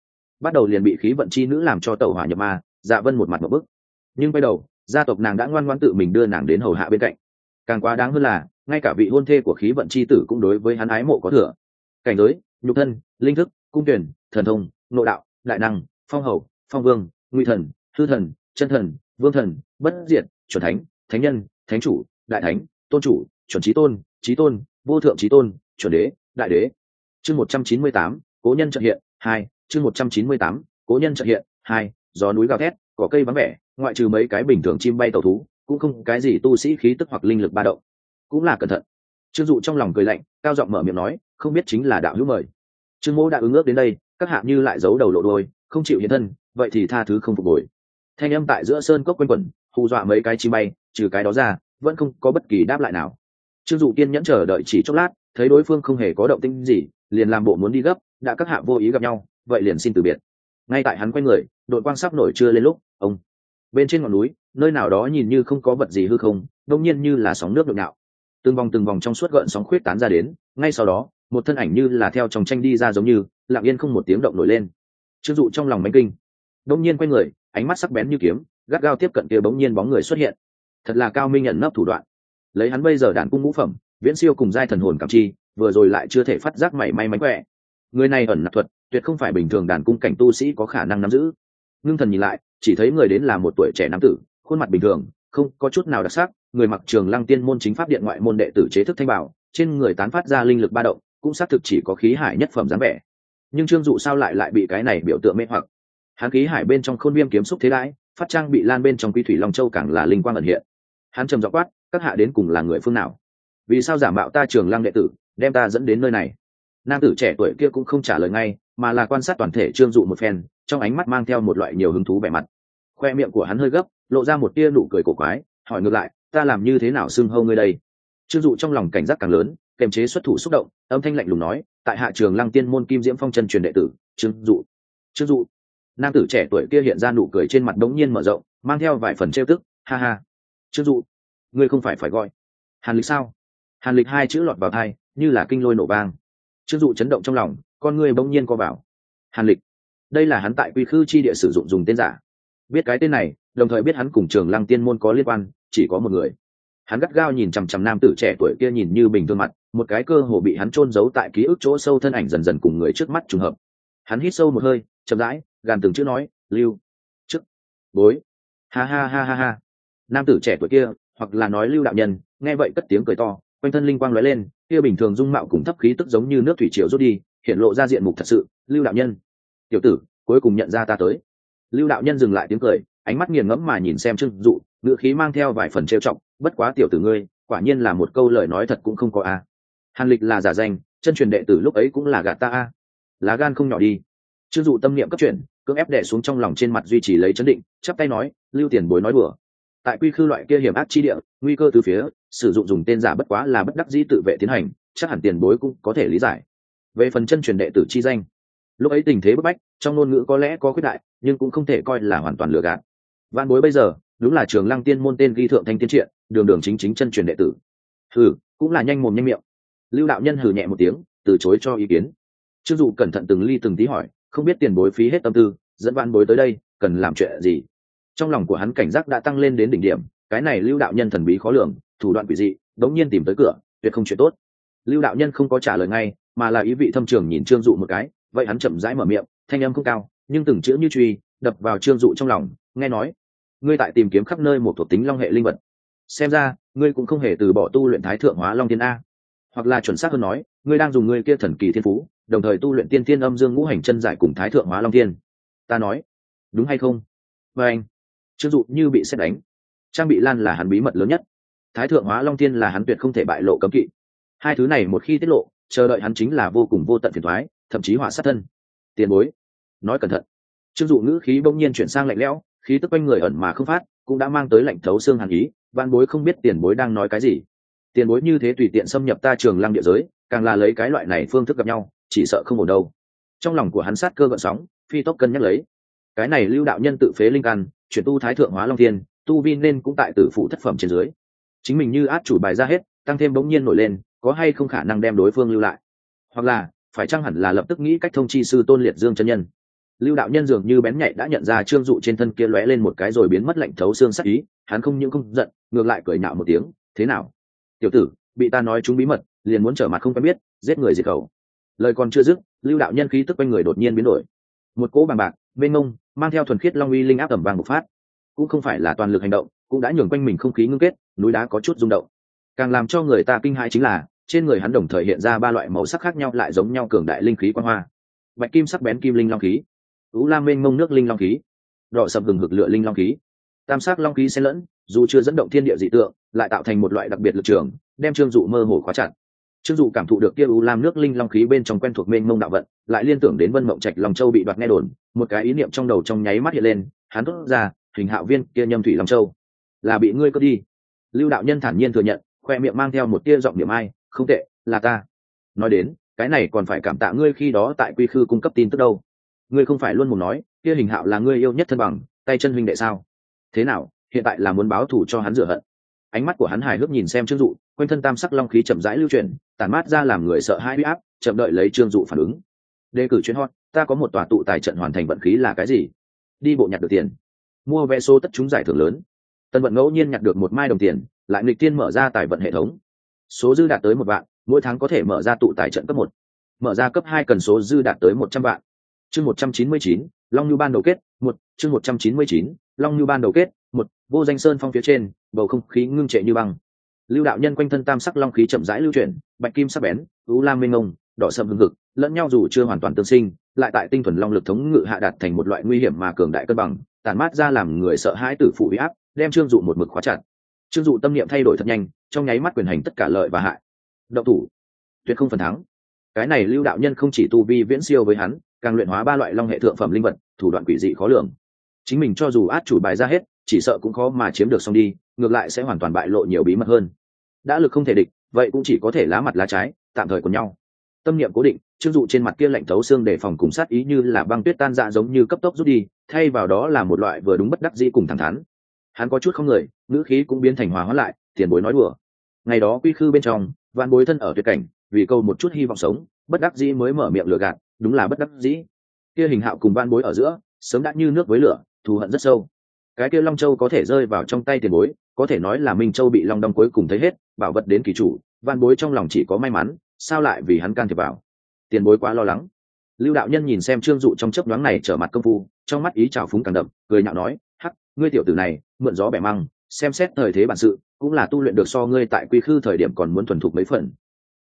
Bắt đầu liền bị khí vận chi nữ làm cho tẩu hỏa nhập ma dạ vân một mặt một bức. Nhưng quay đầu, gia tộc nàng đã ngoan ngoan tự mình đưa nàng đến hầu hạ bên cạnh. Càng quá đáng hơn là, ngay cả vị hôn thê của khí vận chi tử cũng đối với hắn ái mộ có thừa. Cảnh giới, nhục thân, linh thức, cung tuyển, thần thông, nội đạo, đại năng, phong hầu, phong vương nguy thần, hư thần, chân thần, vương thần, bất diệt chuẩn thánh thánh nhân, thánh chủ, đại thánh, tôn chủ, chuẩn trí tôn trí tôn, vô thượng trí tôn, chuẩn đế, đại đế. Chương một trăm chín mươi tám, cố nhân trợ hiện, hai. Chương một trăm chín mươi tám, cố nhân trợ hiện, hai. Gió núi gào thét có cây vắng vẻ, ngoại trừ mấy cái bình thường chim bay tàu thú, cũng không cái gì tu sĩ khí tức hoặc linh lực ba động. Cũng là cẩn thận. Trương dụ trong lòng cười lạnh, cao giọng mở miệng nói, không biết chính là đạo hữu mời. Trương mỗ đã ứng ước đến đây, các hạ như lại giấu đầu lộ đôi không chịu hiện thân, vậy thì tha thứ không phục hồi. Thanh âm tại giữa sơn cốc quanh quẩn hù dọa mấy cái chim bay, trừ cái đó ra, vẫn không có bất kỳ đáp lại nào. Trương dụ kiên nhẫn chờ đợi chỉ chốc lát, thấy đối phương không hề có động tĩnh gì, liền làm bộ muốn đi gấp, đã các hạ vô ý gặp nhau, vậy liền xin từ biệt. Ngay tại hắn quay người, đội quang sắp nổi chưa lên lúc, ông, bên trên ngọn núi, nơi nào đó nhìn như không có vật gì hư không, đông nhiên như là sóng nước nhộn nhạo. Từng vòng từng vòng trong suốt gợn sóng khuyết tán ra đến, ngay sau đó, một thân ảnh như là theo trong tranh đi ra giống như, lặng yên không một tiếng động nổi lên. Trương dụ trong lòng bánh kinh, đông nhiên quay người, ánh mắt sắc bén như kiếm gắt gao tiếp cận kia bỗng nhiên bóng người xuất hiện. Thật là cao minh nhận nấp thủ đoạn. Lấy hắn bây giờ đàn cung ngũ phẩm, viễn siêu cùng giai thần hồn cảm chi, vừa rồi lại chưa thể phát giác mảy may mánh khỏe. Người này ẩn nạp thuật, tuyệt không phải bình thường đàn cung cảnh tu sĩ có khả năng nắm giữ. Ngưng thần nhìn lại, chỉ thấy người đến là một tuổi trẻ nam tử, khuôn mặt bình thường, không có chút nào đặc sắc, người mặc trường lăng tiên môn chính pháp điện ngoại môn đệ tử chế thức thanh bảo, trên người tán phát ra linh lực ba động, cũng xác thực chỉ có khí hải nhất phẩm dáng vẻ. Nhưng trương dụ sao lại lại bị cái này biểu tượng mê hoặc? Hắn khí hải bên trong khôn viêm kiếm xúc thế đãi phát trang bị lan bên trong quy thủy long châu càng là linh quang ẩn hiện. Hắn trầm dọ quát, các hạ đến cùng là người phương nào? Vì sao giả mạo ta trường lăng đệ tử, đem ta dẫn đến nơi này? Nam tử trẻ tuổi kia cũng không trả lời ngay, mà là quan sát toàn thể trương dụ một phen, trong ánh mắt mang theo một loại nhiều hứng thú vẻ mặt. Khoe miệng của hắn hơi gấp, lộ ra một tia nụ cười cổ quái, hỏi ngược lại, ta làm như thế nào xưng hâu ngươi đây? Trương dụ trong lòng cảnh giác càng lớn, kềm chế xuất thủ xúc động, âm thanh lạnh lùng nói, tại hạ trường lăng tiên môn kim diễm phong chân truyền đệ tử, trương dụ. Trương dụ nam tử trẻ tuổi kia hiện ra nụ cười trên mặt đống nhiên mở rộng, mang theo vài phần trêu tức, ha ha trương dụ, ngươi không phải phải gọi hàn lịch sao? Hàn lịch hai chữ lọt vào thai như là kinh lôi nổ vang. Trương dụ chấn động trong lòng, con ngươi bỗng nhiên co vào. Hàn lịch, đây là hắn tại quy khư chi địa sử dụng dùng tên giả. Biết cái tên này, đồng thời biết hắn cùng trường lăng tiên môn có liên quan, chỉ có một người. Hắn gắt gao nhìn chằm chằm nam tử trẻ tuổi kia nhìn như bình thường mặt, một cái cơ hồ bị hắn chôn giấu tại ký ức chỗ sâu thân ảnh dần dần cùng người trước mắt trùng hợp. Hắn hít sâu một hơi, chậm rãi gàn từng chữ nói, lưu, chức, bối. Ha ha ha ha ha. Nam tử trẻ tuổi kia, hoặc là nói lưu đạo nhân, nghe vậy cất tiếng cười to, quanh thân linh quang lóe lên, kia bình thường dung mạo cùng thấp khí tức giống như nước thủy triều rút đi, hiện lộ ra diện mục thật sự, lưu đạo nhân. Tiểu tử, cuối cùng nhận ra ta tới. Lưu đạo nhân dừng lại tiếng cười, ánh mắt nghiền ngẫm mà nhìn xem trương dụ, ngữ khí mang theo vài phần trêu trọng bất quá tiểu tử ngươi, quả nhiên là một câu lời nói thật cũng không có a. Hàn lịch là giả danh, chân truyền đệ tử lúc ấy cũng là gạt ta a. Lá gan không nhỏ đi. Trương dụ tâm niệm cấp chuyển cưỡng ép đè xuống trong lòng trên mặt duy trì lấy chấn định, chắp tay nói, lưu tiền bối nói bừa tại quy khư loại kia hiểm ác chi địa, nguy cơ từ phía, sử dụng dùng tên giả bất quá là bất đắc dĩ tự vệ tiến hành, chắc hẳn tiền bối cũng có thể lý giải. Về phần chân truyền đệ tử chi danh, lúc ấy tình thế bức bách, trong ngôn ngữ có lẽ có khuyết đại, nhưng cũng không thể coi là hoàn toàn lừa gạt. Văn bối bây giờ, đúng là trường lăng tiên môn tên ghi thượng thanh tiên triện, đường đường chính chính chân truyền đệ tử. Hừ, cũng là nhanh mồm nhanh miệng. Lưu đạo nhân hừ nhẹ một tiếng, từ chối cho ý kiến. Chưng dụ cẩn thận từng ly từng tí hỏi không biết tiền bối phí hết tâm tư, dẫn văn bối tới đây, cần làm chuyện gì? Trong lòng của hắn cảnh giác đã tăng lên đến đỉnh điểm, cái này lưu đạo nhân thần bí khó lường, thủ đoạn quỷ dị, đống nhiên tìm tới cửa, tuyệt không chuyện tốt. Lưu đạo nhân không có trả lời ngay, mà là ý vị thâm trường nhìn trương dụ một cái, vậy hắn chậm rãi mở miệng, thanh âm không cao, nhưng từng chữ như truy, đập vào trương dụ trong lòng, nghe nói, ngươi tại tìm kiếm khắp nơi một thuộc tính long hệ linh vật. Xem ra, ngươi cũng không hề từ bỏ tu luyện thái thượng hóa long thiên a hoặc là chuẩn xác hơn nói, ngươi đang dùng ngươi kia thần kỳ thiên phú, đồng thời tu luyện tiên tiên âm dương ngũ hành chân giải cùng thái thượng hóa long thiên. Ta nói, đúng hay không? Và anh chưng dụ như bị xét đánh. Trang bị lan là hắn bí mật lớn nhất. Thái thượng hóa long thiên là hắn tuyệt không thể bại lộ cấm kỵ. Hai thứ này một khi tiết lộ, chờ đợi hắn chính là vô cùng vô tận phiền thoái thậm chí hỏa sát thân. Tiền bối, nói cẩn thận. Chưng dụ ngữ khí bỗng nhiên chuyển sang lạnh lẽo, khí tức quanh người ẩn mà không phát, cũng đã mang tới lạnh thấu xương hàn ý. Văn bối không biết tiền bối đang nói cái gì tiền bối như thế tùy tiện xâm nhập ta trường lăng địa giới, càng là lấy cái loại này phương thức gặp nhau, chỉ sợ không ổn đâu. Trong lòng của hắn sát cơ gợn sóng, phi tốc cân nhắc lấy. Cái này lưu đạo nhân tự phế linh căn, chuyển tu thái thượng hóa long thiên, tu vi nên cũng tại tử phụ thất phẩm trên dưới. Chính mình như át chủ bài ra hết, tăng thêm bỗng nhiên nổi lên, có hay không khả năng đem đối phương lưu lại? Hoặc là, phải chăng hẳn là lập tức nghĩ cách thông chi sư tôn liệt dương chân nhân? Lưu đạo nhân dường như bén nhạy đã nhận ra trương dụ trên thân kia lóe lên một cái rồi biến mất lạnh thấu xương sắc ý, hắn không những không giận, ngược lại cười nhạo một tiếng, thế nào? Tiểu tử, bị ta nói chúng bí mật, liền muốn trở mặt không quen biết, giết người diệt khẩu. Lời còn chưa dứt, lưu đạo nhân khí tức quanh người đột nhiên biến đổi. Một cỗ bằng bạc bên ngông mang theo thuần khiết long uy linh áp tầm vàng bộc phát. Cũng không phải là toàn lực hành động, cũng đã nhường quanh mình không khí ngưng kết, núi đá có chút rung động. Càng làm cho người ta kinh hãi chính là, trên người hắn đồng thời hiện ra ba loại màu sắc khác nhau lại giống nhau cường đại linh khí quan hoa. Bạch kim sắc bén kim linh long khí ú lam mênh mông nước linh long khí, đỏ sập hừng hực lửa linh long khí tam sắc long khí xen lẫn, dù chưa dẫn động thiên địa dị tượng, lại tạo thành một loại đặc biệt lực trường, đem trương dụ mơ hồ khóa chặt. Trương dụ cảm thụ được kia u lam nước linh long khí bên trong quen thuộc mênh mông đạo vận, lại liên tưởng đến vân mộng trạch lòng châu bị đoạt nghe đồn, một cái ý niệm trong đầu trong nháy mắt hiện lên, hắn thốt ra, hình hạo viên, kia nhâm thủy long châu, là bị ngươi cướp đi. Lưu đạo nhân thản nhiên thừa nhận, khoe miệng mang theo một tia giọng niệm ai, không tệ, là ta. Nói đến, cái này còn phải cảm tạ ngươi khi đó tại quy khư cung cấp tin tức đâu. Ngươi không phải luôn muốn nói, kia hình hạo là ngươi yêu nhất thân bằng, tay chân huynh đệ sao? Thế nào, hiện tại là muốn báo thù cho hắn rửa hận. Ánh mắt của hắn hài hước nhìn xem trương dụ, quanh thân tam sắc long khí chậm rãi lưu chuyển, tản mát ra làm người sợ hãi huy áp, chậm đợi lấy trương dụ phản ứng. Đề cử chuyến hot, ta có một tòa tụ tài trận hoàn thành vận khí là cái gì? Đi bộ nhặt được tiền. Mua vé số tất chúng giải thưởng lớn. Tân vận ngẫu nhiên nhặt được một mai đồng tiền, lại nghịch tiên mở ra tài vận hệ thống. Số dư đạt tới một vạn, mỗi tháng có thể mở ra tụ tài trận cấp một. Mở ra cấp hai cần số dư đạt tới một trăm vạn. Chương một trăm chín mươi chín, long như ban đầu kết, một, chương một trăm chín mươi chín long như ban đầu kết, một, vô danh sơn phong phía trên, bầu không khí ngưng trệ như băng. Lưu đạo nhân quanh thân tam sắc long khí chậm rãi lưu chuyển, bạch kim sắc bén ú lam minh ông đỏ sầm hưng cực lẫn nhau dù chưa hoàn toàn tương sinh, lại tại tinh thuần long lực thống ngự hạ đạt thành một loại nguy hiểm mà cường đại cân bằng tàn mát ra làm người sợ hãi tử phụ huy áp, đem trương dụ một mực khóa chặt. Trương dụ tâm niệm thay đổi thật nhanh, trong nháy mắt quyền hành tất cả lợi và hại. Động thủ. Tuyệt không phần thắng. Cái này lưu đạo nhân không chỉ tu vi viễn siêu với hắn, càng luyện hóa ba loại long hệ thượng phẩm linh vật, thủ đoạn quỷ dị khó lường chính mình cho dù át chủ bài ra hết, chỉ sợ cũng khó mà chiếm được xong đi, ngược lại sẽ hoàn toàn bại lộ nhiều bí mật hơn. Đã lực không thể địch, vậy cũng chỉ có thể lá mặt lá trái, tạm thời của nhau. Tâm niệm cố định trương dụ trên mặt kia lạnh thấu xương để phòng cùng sát ý như là băng tuyết tan dạ giống như cấp tốc rút đi, thay vào đó là một loại vừa đúng bất đắc dĩ cùng thẳng thắn. Hắn có chút không người, ngữ khí cũng biến thành hòa hóa lại, tiền bối nói đùa. Ngày đó quy khư bên trong, vạn bối thân ở tuyệt cảnh, vì câu một chút hy vọng sống, bất đắc dĩ mới mở miệng lừa gạt, đúng là bất đắc dĩ. Kia hình hạo cùng vạn bối ở giữa, sớm đã như nước với lửa thù hận rất sâu. Cái kia long châu có thể rơi vào trong tay tiền bối, có thể nói là minh châu bị long đong cuối cùng thấy hết, bảo vật đến kỳ chủ, Văn bối trong lòng chỉ có may mắn, sao lại vì hắn can thiệp vào? Tiền bối quá lo lắng. Lưu đạo nhân nhìn xem trương dụ trong chấp đoán này trở mặt công phu, trong mắt ý trào phúng càng đậm, cười nhạo nói, hắc, ngươi tiểu tử này, mượn gió bẻ măng, xem xét thời thế bản sự, cũng là tu luyện được so ngươi tại quy khư thời điểm còn muốn thuần thục mấy phần.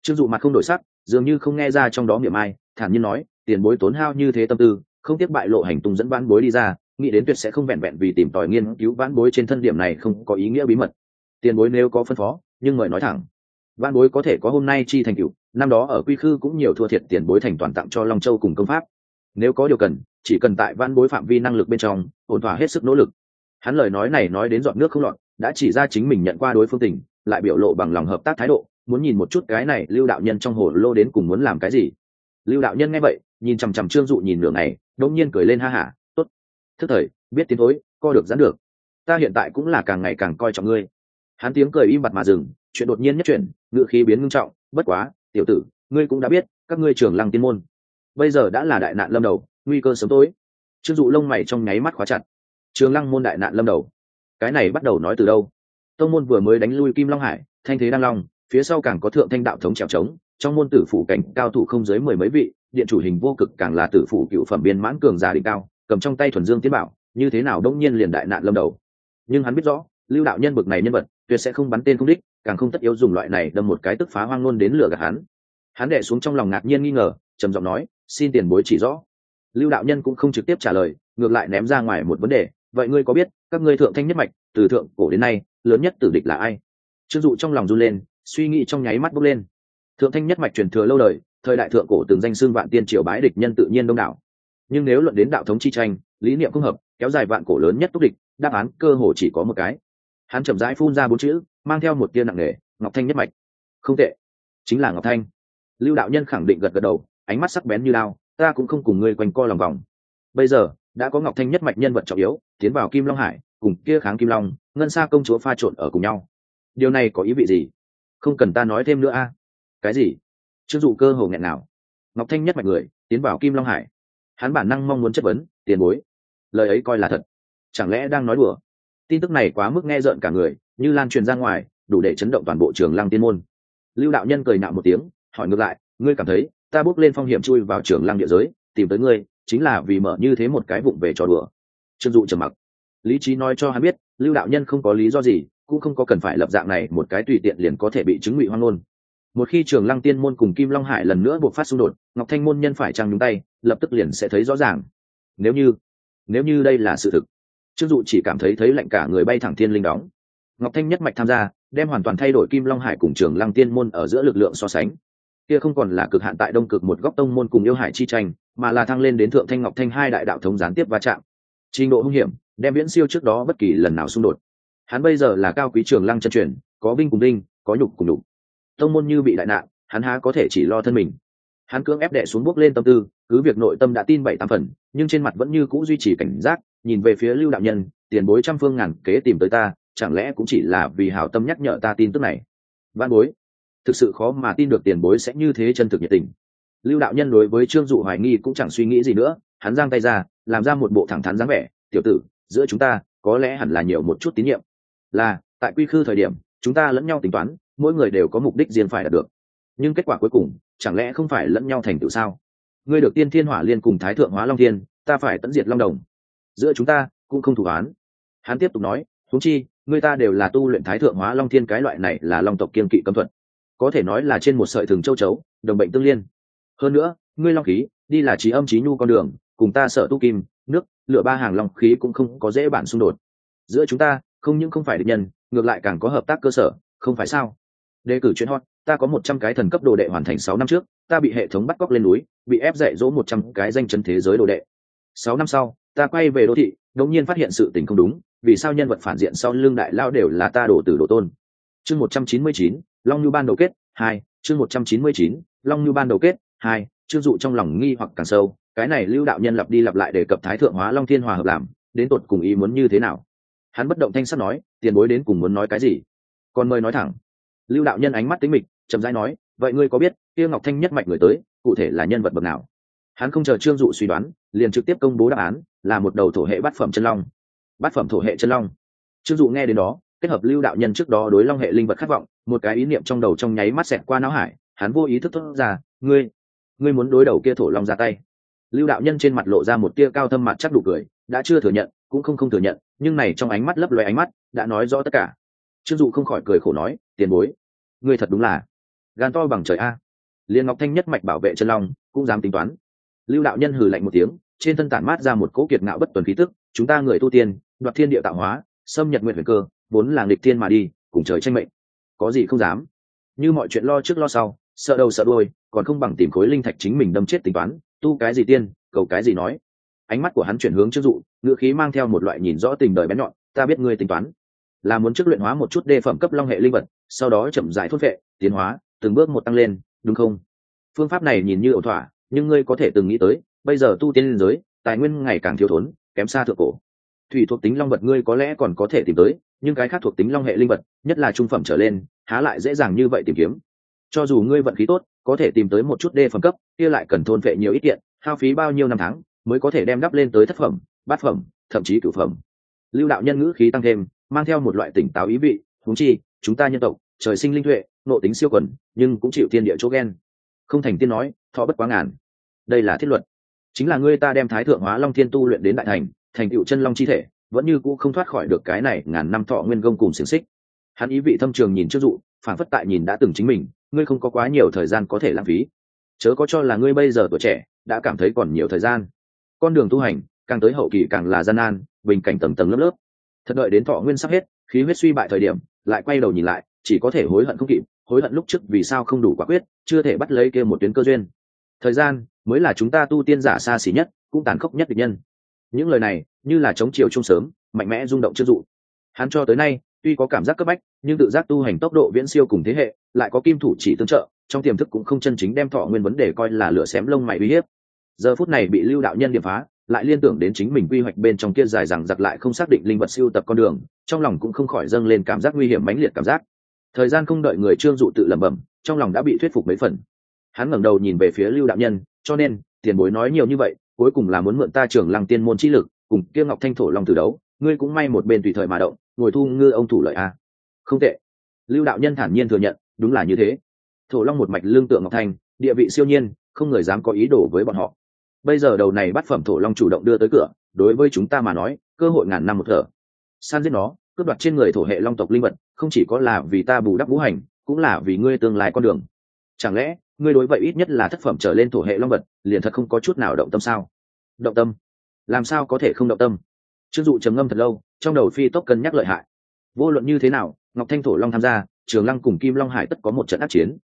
Trương dụ mặt không đổi sắc, dường như không nghe ra trong đó miệng ai, thản nhiên nói, tiền bối tốn hao như thế tâm tư, không tiếp bại lộ hành tung dẫn Văn bối đi ra nghĩ đến tuyệt sẽ không vẹn vẹn vì tìm tòi nghiên cứu vãn bối trên thân điểm này không có ý nghĩa bí mật. Tiền bối nếu có phân phó, nhưng mời nói thẳng. Vãn bối có thể có hôm nay chi thành cựu năm đó ở quy khư cũng nhiều thua thiệt tiền bối thành toàn tặng cho long châu cùng công pháp. Nếu có điều cần, chỉ cần tại vãn bối phạm vi năng lực bên trong, ổn thỏa hết sức nỗ lực. Hắn lời nói này nói đến dọn nước không lọt, đã chỉ ra chính mình nhận qua đối phương tình, lại biểu lộ bằng lòng hợp tác thái độ, muốn nhìn một chút cái này lưu đạo nhân trong hồ lô đến cùng muốn làm cái gì. Lưu đạo nhân nghe vậy, nhìn chằm chằm trương dụ nhìn nửa này đông nhiên cười lên ha hả thức thời, biết tiến thối, co được dán được. Ta hiện tại cũng là càng ngày càng coi trọng ngươi. Hắn tiếng cười im bặt mà dừng, chuyện đột nhiên nhất chuyển ngự khí biến ngưng trọng, bất quá, tiểu tử, ngươi cũng đã biết, các ngươi trường lăng tiên môn, bây giờ đã là đại nạn lâm đầu, nguy cơ sớm tối. Trương dụ lông mày trong nháy mắt khóa chặt. Trường lăng môn đại nạn lâm đầu? Cái này bắt đầu nói từ đâu? Tông môn vừa mới đánh lui kim long hải, thanh thế đăng long, phía sau càng có thượng thanh đạo thống trèo trống, trong môn tử phủ cảnh cao thủ không dưới mười mấy vị, điện chủ hình vô cực càng là tử phủ cựu phẩm biên mãn cường già đỉnh cao cầm trong tay thuần dương tiến bảo, như thế nào đông nhiên liền đại nạn lâm đầu. Nhưng hắn biết rõ, lưu đạo nhân bực này nhân vật, tuyệt sẽ không bắn tên không đích, càng không tất yếu dùng loại này đâm một cái tức phá hoang ngôn đến lửa gạt hắn. Hắn đệ xuống trong lòng ngạc nhiên nghi ngờ, trầm giọng nói, xin tiền bối chỉ rõ. Lưu đạo nhân cũng không trực tiếp trả lời, ngược lại ném ra ngoài một vấn đề, vậy ngươi có biết, các ngươi thượng thanh nhất mạch, từ thượng cổ đến nay, lớn nhất tử địch là ai? Trương dụ trong lòng run lên, suy nghĩ trong nháy mắt bốc lên. Thượng thanh nhất mạch truyền thừa lâu đời, thời đại thượng cổ từng danh xương vạn tiên triều bái địch nhân tự nhiên đông đảo nhưng nếu luận đến đạo thống chi tranh, lý niệm không hợp, kéo dài vạn cổ lớn nhất túc địch, đáp án cơ hồ chỉ có một cái. Hắn chậm rãi phun ra bốn chữ, mang theo một tia nặng nề, ngọc thanh nhất mạch. Không tệ. Chính là ngọc thanh. Lưu đạo nhân khẳng định gật gật đầu, ánh mắt sắc bén như lao, ta cũng không cùng ngươi quanh co lòng vòng. Bây giờ, đã có ngọc thanh nhất mạch nhân vật trọng yếu, tiến vào kim long hải, cùng kia kháng kim long, ngân xa công chúa pha trộn ở cùng nhau. Điều này có ý vị gì? Không cần ta nói thêm nữa a. Cái gì? Chưng dụ cơ hồ nghẹn nào. Ngọc thanh nhất mạch người, tiến vào kim long hải hắn bản năng mong muốn chất vấn, tiền bối, lời ấy coi là thật. Chẳng lẽ đang nói đùa? Tin tức này quá mức nghe rợn cả người, như lan truyền ra ngoài, đủ để chấn động toàn bộ trường lăng tiên môn. Lưu đạo nhân cười nạo một tiếng, hỏi ngược lại, ngươi cảm thấy ta bước lên phong hiểm chui vào trường lăng địa giới, tìm tới ngươi, chính là vì mở như thế một cái vụng về trò đùa? Trương dụ trầm mặc. Lý trí nói cho hắn biết, lưu đạo nhân không có lý do gì, cũng không có cần phải lập dạng này một cái tùy tiện liền có thể bị chứng ngụy hoang ngôn một khi trường lăng tiên môn cùng kim long hải lần nữa buộc phát xung đột, ngọc thanh môn nhân phải trăng nhúng tay, lập tức liền sẽ thấy rõ ràng. Nếu như nếu như đây là sự thực, trương dụ chỉ cảm thấy thấy lạnh cả người bay thẳng thiên linh đóng. Ngọc thanh nhất mạch tham gia, đem hoàn toàn thay đổi kim long hải cùng trường lăng tiên môn ở giữa lực lượng so sánh. Kia không còn là cực hạn tại đông cực một góc tông môn cùng yêu hải chi tranh, mà là thăng lên đến thượng thanh ngọc thanh hai đại đạo thống gián tiếp va chạm. Trình độ hung hiểm, đem viễn siêu trước đó bất kỳ lần nào xung đột. Hắn bây giờ là cao quý trường lăng chân truyền, có vinh cùng đinh có nhục cùng nhục tông môn như bị đại nạn, hắn há có thể chỉ lo thân mình. Hắn cưỡng ép đệ xuống bước lên tâm tư, cứ việc nội tâm đã tin bảy tám phần, nhưng trên mặt vẫn như c ũ duy trì cảnh giác, nhìn về phía lưu đạo nhân, tiền bối trăm phương ngàn kế tìm tới ta, chẳng lẽ cũng chỉ là vì hảo tâm nhắc nhở ta tin tức này? Văn bối, thực sự khó mà tin được tiền bối sẽ như thế chân thực nhiệt tình. Lưu đạo nhân đối với trương dụ hoài nghi cũng chẳng suy nghĩ gì nữa, hắn giang tay ra, làm ra một bộ thẳng thắn dáng vẻ, tiểu tử, giữa chúng ta, có lẽ hẳn là nhiều một chút tín nhiệm. Là, tại quy khư thời điểm, chúng ta lẫn nhau tính toán mỗi người đều có mục đích riêng phải đạt được. Nhưng kết quả cuối cùng, chẳng lẽ không phải lẫn nhau thành tựu sao? Ngươi được tiên thiên hỏa liên cùng thái thượng hóa long thiên, ta phải tận diệt long đồng. Giữa chúng ta, cũng không thủ án. Hắn tiếp tục nói thúng chi, người ta đều là tu luyện thái thượng hóa long thiên cái loại này là long tộc kiên kỵ cấm thuật. Có thể nói là trên một sợi thừng châu chấu, đồng bệnh tương liên. Hơn nữa, ngươi long khí, đi là trí âm trí nhu con đường, cùng ta sợ tu kim, nước lựa ba hàng long khí cũng không có dễ bản xung đột. Giữa chúng ta, không những không phải địch nhân, ngược lại càng có hợp tác cơ sở, không phải sao? Đề cử chuyện hot, ta có một trăm cái thần cấp đồ đệ hoàn thành sáu năm trước, ta bị hệ thống bắt cóc lên núi, bị ép dạy dỗ một trăm cái danh chân thế giới đồ đệ. Sáu năm sau, ta quay về đô thị, đột nhiên phát hiện sự tình không đúng, vì sao nhân vật phản diện sau lưng đại lao đều là ta đổ từ đồ tôn? Chương một trăm chín mươi chín, long như ban đầu kết, hai, chương một trăm chín mươi chín, long như ban đầu kết, hai chương dụ trong lòng nghi hoặc càng sâu, cái này lưu đạo nhân lặp đi lặp lại đề cập thái thượng hóa long thiên hòa hợp làm, đến tột cùng ý muốn như thế nào? Hắn bất động thanh sắt nói, tiền bối đến cùng muốn nói cái gì? Còn mời nói thẳng lưu đạo nhân ánh mắt tính mịch, chậm rãi nói, vậy ngươi có biết kia ngọc thanh nhất mạch người tới, cụ thể là nhân vật bậc nào? Hắn không chờ trương dụ suy đoán, liền trực tiếp công bố đáp án, là một đầu thổ hệ bát phẩm chân long. Bát phẩm thổ hệ chân long. Trương dụ nghe đến đó, kết hợp lưu đạo nhân trước đó đối long hệ linh vật khát vọng, một cái ý niệm trong đầu trong nháy mắt xẹt qua não hải, hắn vô ý thức thốt ra, ngươi ngươi muốn đối đầu kia thổ long ra tay? Lưu đạo nhân trên mặt lộ ra một tia cao thâm mặt chắc đủ cười, đã chưa thừa nhận, cũng không không thừa nhận, nhưng này trong ánh mắt lấp loe ánh mắt, đã nói rõ tất cả trương dụ không khỏi cười khổ nói, tiền bối, ngươi thật đúng là gan to bằng trời a. Liền ngọc thanh nhất mạch bảo vệ chân long, cũng dám tính toán. Lưu đạo nhân hừ lạnh một tiếng, trên thân tản mát ra một cỗ kiệt ngạo bất tuần khí tức, chúng ta người tu tiên, đoạt thiên địa tạo hóa, xâm nhật nguyện huyền cơ, vốn là nghịch thiên mà đi, cùng trời tranh mệnh. Có gì không dám? Như mọi chuyện lo trước lo sau, sợ đầu sợ đuôi, còn không bằng tìm khối linh thạch chính mình đâm chết tính toán, tu cái gì tiên, cầu cái gì nói. Ánh mắt của hắn chuyển hướng trước dụ, ngữ khí mang theo một loại nhìn rõ tình đời bén nhọn, ta biết ngươi tính toán là muốn trước luyện hóa một chút đề phẩm cấp long hệ linh vật, sau đó chậm rãi thốt vệ tiến hóa, từng bước một tăng lên, đúng không? Phương pháp này nhìn như ẩu thỏa, nhưng ngươi có thể từng nghĩ tới, bây giờ tu tiên liên giới, tài nguyên ngày càng thiếu thốn, kém xa thượng cổ. Thủy thuộc tính long vật ngươi có lẽ còn có thể tìm tới, nhưng cái khác thuộc tính long hệ linh vật, nhất là trung phẩm trở lên, há lại dễ dàng như vậy tìm kiếm. Cho dù ngươi vận khí tốt, có thể tìm tới một chút đê phẩm cấp, kia lại cần thôn vệ nhiều ít kiện, hao phí bao nhiêu năm tháng, mới có thể đem đắp lên tới thất phẩm, bát phẩm, thậm chí cửu phẩm. Lưu đạo nhân ngữ khí tăng thêm mang theo một loại tỉnh táo ý vị thú chi, chúng ta nhân tộc, trời sinh linh tuệ nộ tính siêu quần, nhưng cũng chịu thiên địa chỗ ghen. Không thành tiên nói, thọ bất quá ngàn. Đây là thiết luật. Chính là ngươi ta đem thái thượng hóa long thiên tu luyện đến đại thành thành tựu chân long chi thể, vẫn như cũ không thoát khỏi được cái này ngàn năm thọ nguyên công cùng xiềng xích. Hắn ý vị thâm trường nhìn trước dụ phản phất tại nhìn đã từng chính mình, ngươi không có quá nhiều thời gian có thể lãng phí. Chớ có cho là ngươi bây giờ tuổi trẻ, đã cảm thấy còn nhiều thời gian. Con đường tu hành, càng tới hậu kỳ càng là gian nan, bình cảnh tầng tầng lớp lớp thật đợi đến thọ nguyên sắp hết, khí huyết suy bại thời điểm, lại quay đầu nhìn lại, chỉ có thể hối hận không kịp, hối hận lúc trước vì sao không đủ quả quyết, chưa thể bắt lấy kia một tuyến cơ duyên. Thời gian mới là chúng ta tu tiên giả xa xỉ nhất, cũng tàn khốc nhất địch nhân. Những lời này, như là chống chiều chung sớm, mạnh mẽ rung động chưa dụ. Hắn cho tới nay, tuy có cảm giác cấp bách, nhưng tự giác tu hành tốc độ viễn siêu cùng thế hệ, lại có kim thủ chỉ tương trợ, trong tiềm thức cũng không chân chính đem thọ nguyên vấn đề coi là lửa xém lông mày uy hiếp. Giờ phút này bị lưu đạo nhân điểm phá lại liên tưởng đến chính mình quy hoạch bên trong kia dài rằng giặc lại không xác định linh vật siêu tập con đường, trong lòng cũng không khỏi dâng lên cảm giác nguy hiểm mãnh liệt cảm giác. Thời gian không đợi người trương dụ tự lẩm bẩm, trong lòng đã bị thuyết phục mấy phần. Hắn ngẩng đầu nhìn về phía lưu đạo nhân, cho nên, tiền bối nói nhiều như vậy, cuối cùng là muốn mượn ta trưởng lăng tiên môn trí lực, cùng kia ngọc thanh thổ long từ đấu, ngươi cũng may một bên tùy thời mà động, ngồi thu ngư ông thủ lợi a. Không tệ. Lưu đạo nhân thản nhiên thừa nhận, đúng là như thế. Thổ long một mạch lương tượng ngọc thanh, địa vị siêu nhiên, không người dám có ý đồ với bọn họ bây giờ đầu này bắt phẩm thổ long chủ động đưa tới cửa, đối với chúng ta mà nói, cơ hội ngàn năm một thở. San giết nó, cướp đoạt trên người thổ hệ long tộc linh vật, không chỉ có là vì ta bù đắp vũ hành, cũng là vì ngươi tương lai con đường. Chẳng lẽ, ngươi đối vậy ít nhất là thất phẩm trở lên thổ hệ long vật, liền thật không có chút nào động tâm sao? Động tâm? Làm sao có thể không động tâm? Trương dụ trầm ngâm thật lâu, trong đầu phi tốc cân nhắc lợi hại. Vô luận như thế nào, ngọc thanh thổ long tham gia, trường lăng cùng kim long hải tất có một trận ác chiến.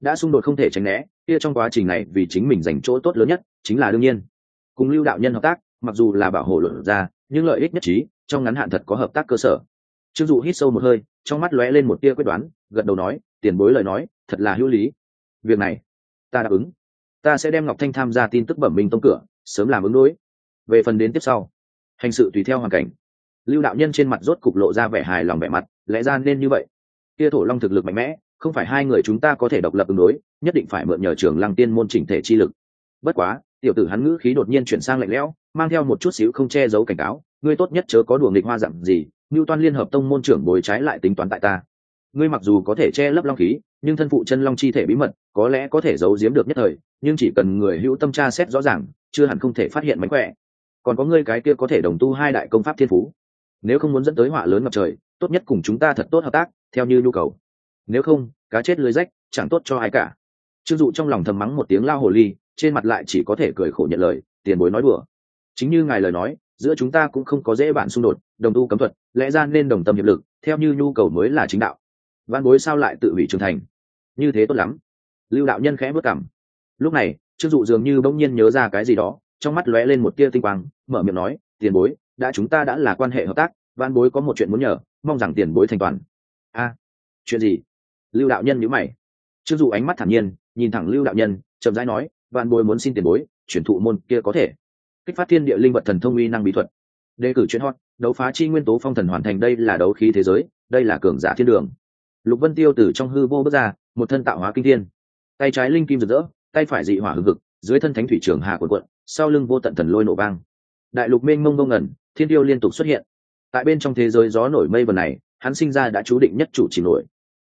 Đã xung đột không thể tránh né kia trong quá trình này vì chính mình dành chỗ tốt lớn nhất chính là đương nhiên. Cùng lưu đạo nhân hợp tác, mặc dù là bảo hộ luận ra, nhưng lợi ích nhất trí, trong ngắn hạn thật có hợp tác cơ sở. Trương dụ hít sâu một hơi, trong mắt lóe lên một tia quyết đoán, gật đầu nói, tiền bối lời nói, thật là hữu lý. Việc này, ta đáp ứng. Ta sẽ đem ngọc thanh tham gia tin tức bẩm minh tông cửa, sớm làm ứng đối. Về phần đến tiếp sau, hành sự tùy theo hoàn cảnh. Lưu đạo nhân trên mặt rốt cục lộ ra vẻ hài lòng vẻ mặt, lẽ ra nên như vậy. Kia thổ long thực lực mạnh mẽ không phải hai người chúng ta có thể độc lập ứng đối, nhất định phải mượn nhờ trường lăng tiên môn chỉnh thể chi lực. Bất quá, tiểu tử hắn ngữ khí đột nhiên chuyển sang lạnh lẽo, mang theo một chút xíu không che giấu cảnh cáo, ngươi tốt nhất chớ có đùa nghịch hoa dặm gì như toan liên hợp tông môn trưởng bồi trái lại tính toán tại ta. Ngươi mặc dù có thể che lấp long khí, nhưng thân phụ chân long chi thể bí mật, có lẽ có thể giấu giếm được nhất thời, nhưng chỉ cần người hữu tâm tra xét rõ ràng, chưa hẳn không thể phát hiện mánh khỏe. Còn có ngươi cái kia có thể đồng tu hai đại công pháp thiên phú. Nếu không muốn dẫn tới họa lớn ngập trời, tốt nhất cùng chúng ta thật tốt hợp tác, theo như nhu cầu nếu không, cá chết lưới rách, chẳng tốt cho ai cả. Chưng dụ trong lòng thầm mắng một tiếng lao hồ ly, trên mặt lại chỉ có thể cười khổ nhận lời, tiền bối nói đùa. Chính như ngài lời nói, giữa chúng ta cũng không có dễ bạn xung đột, đồng tu cấm thuật, lẽ ra nên đồng tâm hiệp lực, theo như nhu cầu mới là chính đạo. Văn bối sao lại tự hủy trưởng thành? Như thế tốt lắm. Lưu đạo nhân khẽ bước cảm lúc này, trương dụ dường như bỗng nhiên nhớ ra cái gì đó, trong mắt lóe lên một tia tinh quang, mở miệng nói, tiền bối, đã chúng ta đã là quan hệ hợp tác, văn bối có một chuyện muốn nhờ, mong rằng tiền bối thành toàn. A, chuyện gì? Lưu đạo nhân nhữ mày. Trương dụ ánh mắt thản nhiên, nhìn thẳng lưu đạo nhân, chậm rãi nói, Vạn bối muốn xin tiền bối, chuyển thụ môn kia có thể. Kích phát thiên địa linh vật thần thông uy năng bí thuật. Đề cử chuyên hot, đấu phá chi nguyên tố phong thần hoàn thành đây là đấu khí thế giới, đây là cường giả thiên đường. Lục vân tiêu từ trong hư vô bước ra, một thân tạo hóa kinh thiên. Tay trái linh kim rực rỡ, tay phải dị hỏa hư vực dưới thân thánh thủy trường hà quần quận sau lưng vô tận thần lôi nổ vang. Đại lục mênh mông ngông ngẩn, thiên tiêu liên tục xuất hiện. Tại bên trong thế giới gió nổi mây vần này, hắn sinh ra đã chú định nhất chủ chỉ nổi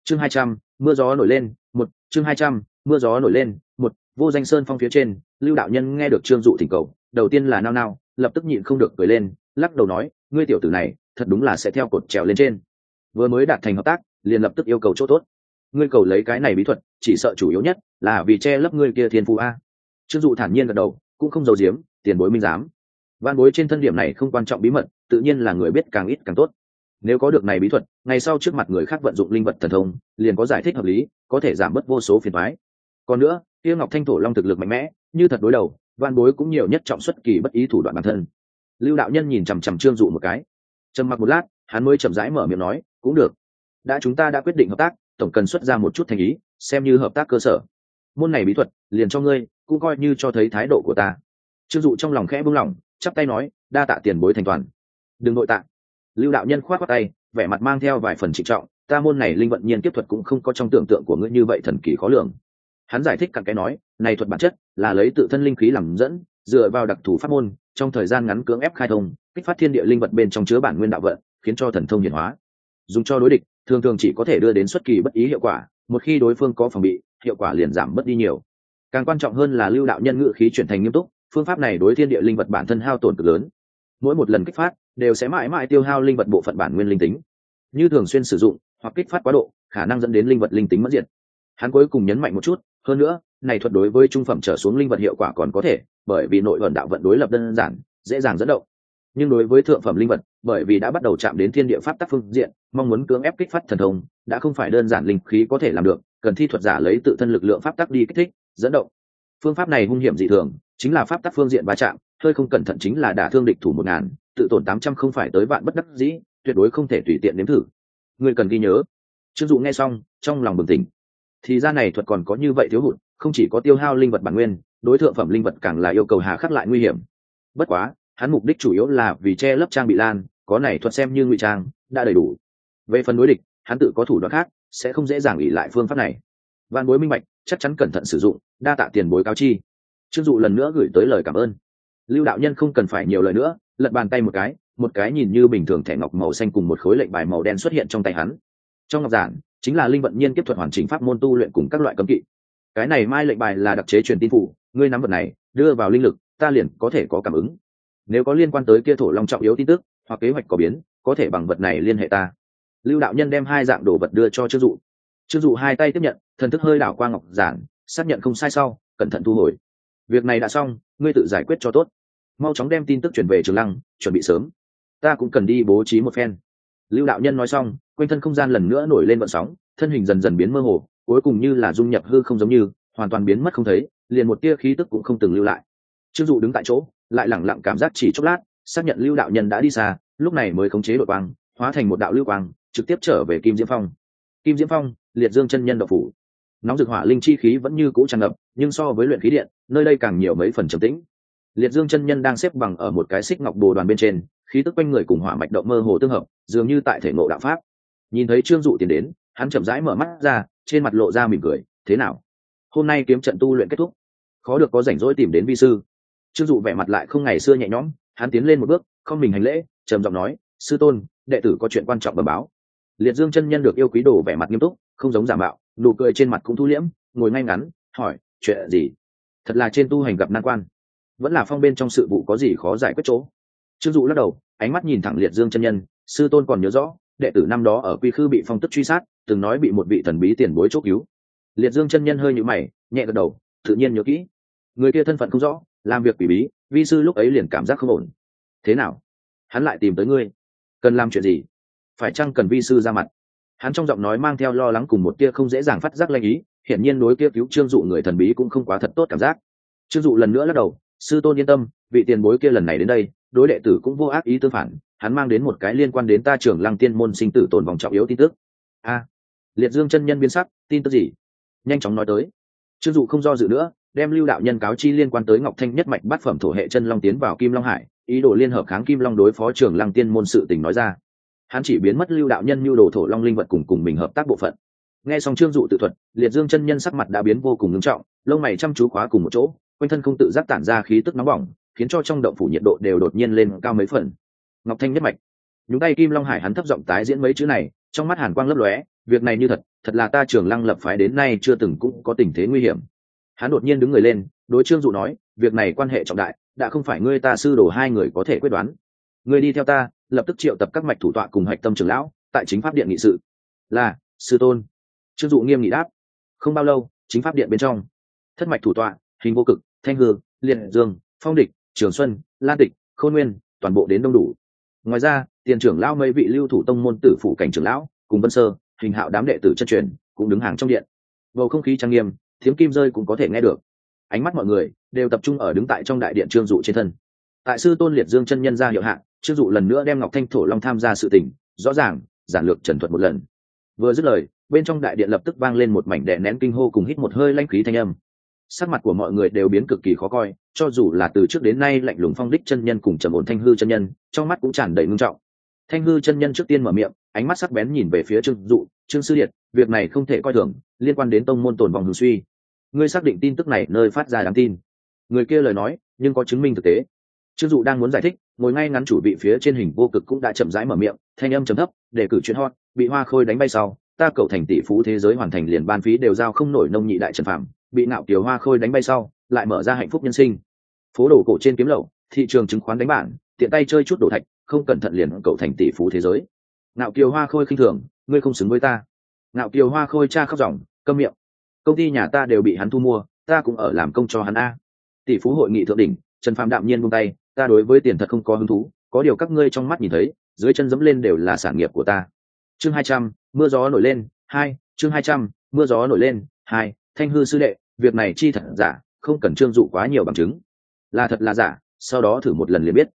chương hai trăm, mưa gió nổi lên, một, chương hai trăm, mưa gió nổi lên, một, vô danh sơn phong phía trên, lưu đạo nhân nghe được trương dụ thỉnh cầu, đầu tiên là nao nao, lập tức nhịn không được cười lên, lắc đầu nói, ngươi tiểu tử này, thật đúng là sẽ theo cột trèo lên trên. Vừa mới đạt thành hợp tác, liền lập tức yêu cầu chỗ tốt. Ngươi cầu lấy cái này bí thuật, chỉ sợ chủ yếu nhất là vì che lấp ngươi kia thiên phù a. Trương dụ thản nhiên gật đầu, cũng không giấu giếm, tiền bối minh giám. Văn bối trên thân điểm này không quan trọng bí mật, tự nhiên là người biết càng ít càng tốt nếu có được này bí thuật ngày sau trước mặt người khác vận dụng linh vật thần thông, liền có giải thích hợp lý, có thể giảm bớt vô số phiền thoái còn nữa tiêu ngọc thanh thổ long thực lực mạnh mẽ, như thật đối đầu văn bối cũng nhiều nhất trọng xuất kỳ bất ý thủ đoạn bản thân. Lưu đạo nhân nhìn chằm chằm trương dụ một cái. Trầm mặc một lát, hắn mới chậm rãi mở miệng nói, cũng được. Đã chúng ta đã quyết định hợp tác, tổng cần xuất ra một chút thành ý, xem như hợp tác cơ sở. Môn này bí thuật, liền cho ngươi, cũng coi như cho thấy thái độ của ta. Trương dụ trong lòng khẽ buông lỏng, chắp tay nói, đa tạ tiền bối thành toàn. Đừng nội tạ lưu đạo nhân khoát qua tay, vẻ mặt mang theo vài phần trịnh trọng, ta môn này linh vận nhiên tiếp thuật cũng không có trong tưởng tượng của ngươi như vậy thần kỳ khó lường. Hắn giải thích cặn cái nói, này thuật bản chất là lấy tự thân linh khí làm dẫn, dựa vào đặc thù pháp môn, trong thời gian ngắn cưỡng ép khai thông, kích phát thiên địa linh vật bên trong chứa bản nguyên đạo vận, khiến cho thần thông hiển hóa. Dùng cho đối địch, thường thường chỉ có thể đưa đến xuất kỳ bất ý hiệu quả, một khi đối phương có phòng bị, hiệu quả liền giảm mất đi nhiều. Càng quan trọng hơn là lưu đạo nhân ngự khí chuyển thành nghiêm túc, phương pháp này đối thiên địa linh vật bản thân hao tổn cực lớn mỗi một lần kích phát đều sẽ mãi mãi tiêu hao linh vật bộ phận bản nguyên linh tính. Như thường xuyên sử dụng hoặc kích phát quá độ, khả năng dẫn đến linh vật linh tính mất diện. hắn cuối cùng nhấn mạnh một chút, hơn nữa, này thuật đối với trung phẩm trở xuống linh vật hiệu quả còn có thể, bởi vì nội vận đạo vận đối lập đơn giản, dễ dàng dẫn động. Nhưng đối với thượng phẩm linh vật, bởi vì đã bắt đầu chạm đến thiên địa pháp tác phương diện, mong muốn cưỡng ép kích phát thần thông, đã không phải đơn giản linh khí có thể làm được, cần thi thuật giả lấy tự thân lực lượng pháp tác đi kích thích, dẫn động. Phương pháp này hung hiểm dị thường, chính là pháp tác phương diện va chạm hơi không cẩn thận chính là đả thương địch thủ một ngàn, tự tổn tám trăm không phải tới vạn bất đắc dĩ, tuyệt đối không thể tùy tiện nếm thử. Người cần ghi nhớ. Chưng dụ nghe xong, trong lòng bừng tỉnh. Thì ra này thuật còn có như vậy thiếu hụt, không chỉ có tiêu hao linh vật bản nguyên, đối tượng phẩm linh vật càng là yêu cầu hà khắc lại nguy hiểm. Bất quá, hắn mục đích chủ yếu là vì che lấp trang bị lan, có này thuật xem như ngụy trang, đã đầy đủ. Về phần đối địch, hắn tự có thủ đoạn khác, sẽ không dễ dàng ỉ lại phương pháp này. Văn bối minh bạch, chắc chắn cẩn thận sử dụng, đa tạ tiền bối cáo chi. Trương dụ lần nữa gửi tới lời cảm ơn lưu đạo nhân không cần phải nhiều lời nữa, lật bàn tay một cái một cái nhìn như bình thường thẻ ngọc màu xanh cùng một khối lệnh bài màu đen xuất hiện trong tay hắn. Trong ngọc giản, chính là linh vận nhiên kiếp thuật hoàn chỉnh pháp môn tu luyện cùng các loại cấm kỵ. Cái này mai lệnh bài là đặc chế truyền tin phủ, ngươi nắm vật này, đưa vào linh lực, ta liền có thể có cảm ứng. Nếu có liên quan tới kia thổ long trọng yếu tin tức, hoặc kế hoạch có biến, có thể bằng vật này liên hệ ta. Lưu đạo nhân đem hai dạng đồ vật đưa cho chức dụ. Chức dụ hai tay tiếp nhận, thần thức hơi đảo qua ngọc giản, xác nhận không sai sau, cẩn thận thu hồi. Việc này đã xong, ngươi tự giải quyết cho tốt mau chóng đem tin tức chuyển về trường lăng, chuẩn bị sớm. Ta cũng cần đi bố trí một phen. Lưu đạo nhân nói xong, quanh thân không gian lần nữa nổi lên vận sóng, thân hình dần dần biến mơ hồ, cuối cùng như là dung nhập hư không giống như, hoàn toàn biến mất không thấy, liền một tia khí tức cũng không từng lưu lại. Chưng dụ đứng tại chỗ, lại lẳng lặng cảm giác chỉ chốc lát, xác nhận lưu đạo nhân đã đi xa, lúc này mới khống chế đội quang, hóa thành một đạo lưu quang, trực tiếp trở về kim diễm phong. Kim diễm phong, liệt dương chân nhân độc phủ. Nóng rực hỏa linh chi khí vẫn như cũ tràn ngập, nhưng so với luyện khí điện, nơi đây càng nhiều mấy phần trầm tĩnh liệt dương chân nhân đang xếp bằng ở một cái xích ngọc bồ đoàn bên trên, khí tức quanh người cùng hỏa mạch động mơ hồ tương hợp, dường như tại thể ngộ đạo pháp. Nhìn thấy trương dụ tiến đến, hắn chậm rãi mở mắt ra, trên mặt lộ ra mỉm cười, thế nào? Hôm nay kiếm trận tu luyện kết thúc, khó được có rảnh rỗi tìm đến vi sư. Trương dụ vẻ mặt lại không ngày xưa nhẹ nhõm, hắn tiến lên một bước, không mình hành lễ, trầm giọng nói, sư tôn, đệ tử có chuyện quan trọng bẩm báo. Liệt dương chân nhân được yêu quý đồ vẻ mặt nghiêm túc, không giống giả mạo, nụ cười trên mặt cũng thu liễm, ngồi ngay ngắn, hỏi, chuyện gì? Thật là trên tu hành gặp nan quan vẫn là phong bên trong sự vụ có gì khó giải quyết chỗ. Trương dụ lắc đầu, ánh mắt nhìn thẳng liệt dương chân nhân, sư tôn còn nhớ rõ, đệ tử năm đó ở quy khư bị phong tức truy sát, từng nói bị một vị thần bí tiền bối chốt cứu. Liệt dương chân nhân hơi nhũ mày, nhẹ gật đầu, tự nhiên nhớ kỹ. Người kia thân phận không rõ, làm việc quỷ bí, vi sư lúc ấy liền cảm giác không ổn. Thế nào? Hắn lại tìm tới ngươi. Cần làm chuyện gì? Phải chăng cần vi sư ra mặt? Hắn trong giọng nói mang theo lo lắng cùng một tia không dễ dàng phát giác lanh ý, hiển nhiên đối kia cứu trương dụ người thần bí cũng không quá thật tốt cảm giác. Trương dụ lần nữa lắc đầu sư tôn yên tâm, vị tiền bối kia lần này đến đây, đối đệ tử cũng vô ác ý tương phản, hắn mang đến một cái liên quan đến ta trưởng lăng tiên môn sinh tử tồn vòng trọng yếu tin tức. A, liệt dương chân nhân biến sắc, tin tức gì? Nhanh chóng nói tới. Trương dụ không do dự nữa, đem lưu đạo nhân cáo chi liên quan tới ngọc thanh nhất mạch bát phẩm thổ hệ chân long tiến vào kim long hải, ý đồ liên hợp kháng kim long đối phó trưởng lăng tiên môn sự tình nói ra. Hắn chỉ biến mất lưu đạo nhân như đồ thổ long linh vật cùng cùng mình hợp tác bộ phận. Nghe xong trương dụ tự thuật, liệt dương chân nhân sắc mặt đã biến vô cùng ngưng trọng, lông mày chăm chú khóa cùng một chỗ quanh thân không tự giác tản ra khí tức nóng bỏng, khiến cho trong động phủ nhiệt độ đều đột nhiên lên cao mấy phần. Ngọc thanh nhất mạch. Nhúng tay kim long hải hắn thấp giọng tái diễn mấy chữ này, trong mắt hàn quang lấp lóe, việc này như thật thật là ta trường lăng lập phái đến nay chưa từng cũng có tình thế nguy hiểm. Hắn đột nhiên đứng người lên, đối trương dụ nói, việc này quan hệ trọng đại, đã không phải ngươi ta sư đồ hai người có thể quyết đoán. Ngươi đi theo ta, lập tức triệu tập các mạch thủ tọa cùng hạch tâm trưởng lão, tại chính pháp điện nghị sự. Là, sư tôn. Trương dụ nghiêm nghị đáp. Không bao lâu, chính pháp điện bên trong, thất mạch thủ tọa, hình vô cực thanh hư liệt dương, phong địch, trường xuân, lan tịch, khôn nguyên, toàn bộ đến đông đủ. Ngoài ra, tiền trưởng lão mấy vị lưu thủ tông môn tử phụ cảnh trưởng lão, cùng vân sơ, hình hạo đám đệ tử chân truyền, cũng đứng hàng trong điện. Bầu không khí trang nghiêm tiếng kim rơi cũng có thể nghe được. Ánh mắt mọi người đều tập trung ở đứng tại trong đại điện trương dụ trên thân. Tại sư tôn liệt dương chân nhân ra hiệu hạn trương dụ lần nữa đem ngọc thanh thổ long tham gia sự tình, rõ ràng, giản lược trần thuật một lần. Vừa dứt lời, bên trong đại điện lập tức vang lên một mảnh đè nén kinh hô cùng hít một hơi lanh khí thanh âm sắc mặt của mọi người đều biến cực kỳ khó coi, cho dù là từ trước đến nay lạnh lùng phong đích chân nhân cùng trầm ổn thanh hư chân nhân, trong mắt cũng tràn đầy ngưng trọng. Thanh hư chân nhân trước tiên mở miệng, ánh mắt sắc bén nhìn về phía trương dụ, trương sư điện việc này không thể coi thường, liên quan đến tông môn tồn vòng hương suy. Ngươi xác định tin tức này nơi phát ra đáng tin. Người kia lời nói, nhưng có chứng minh thực tế. Trương dụ đang muốn giải thích, ngồi ngay ngắn chủ vị phía trên hình vô cực cũng đã chậm rãi mở miệng, thanh âm chấm thấp, để cử chuyến hot, bị hoa khôi đánh bay sau, ta cầu thành tỷ phú thế giới hoàn thành liền ban phí đều giao không nổi nông nhị đại trần phạm bị nạo kiều hoa khôi đánh bay sau, lại mở ra hạnh phúc nhân sinh. Phố đổ cổ trên kiếm lậu, thị trường chứng khoán đánh bản, tiện tay chơi chút đổ thạch, không cẩn thận liền cậu thành tỷ phú thế giới. Nạo kiều hoa khôi khinh thường, ngươi không xứng với ta. Nạo kiều hoa khôi cha khóc ròng câm miệng, công ty nhà ta đều bị hắn thu mua, ta cũng ở làm công cho hắn a. Tỷ phú hội nghị thượng đỉnh, trần phạm đạm nhiên buông tay, ta đối với tiền thật không có hứng thú, có điều các ngươi trong mắt nhìn thấy, dưới chân dẫm lên đều là sản nghiệp của ta. Chương hai trăm, mưa gió nổi lên, hai, chương hai trăm, mưa gió nổi lên, hai thanh hư sư đệ, việc này chi thật giả, không cần trương dụ quá nhiều bằng chứng. Là thật là giả, sau đó thử một lần liền biết.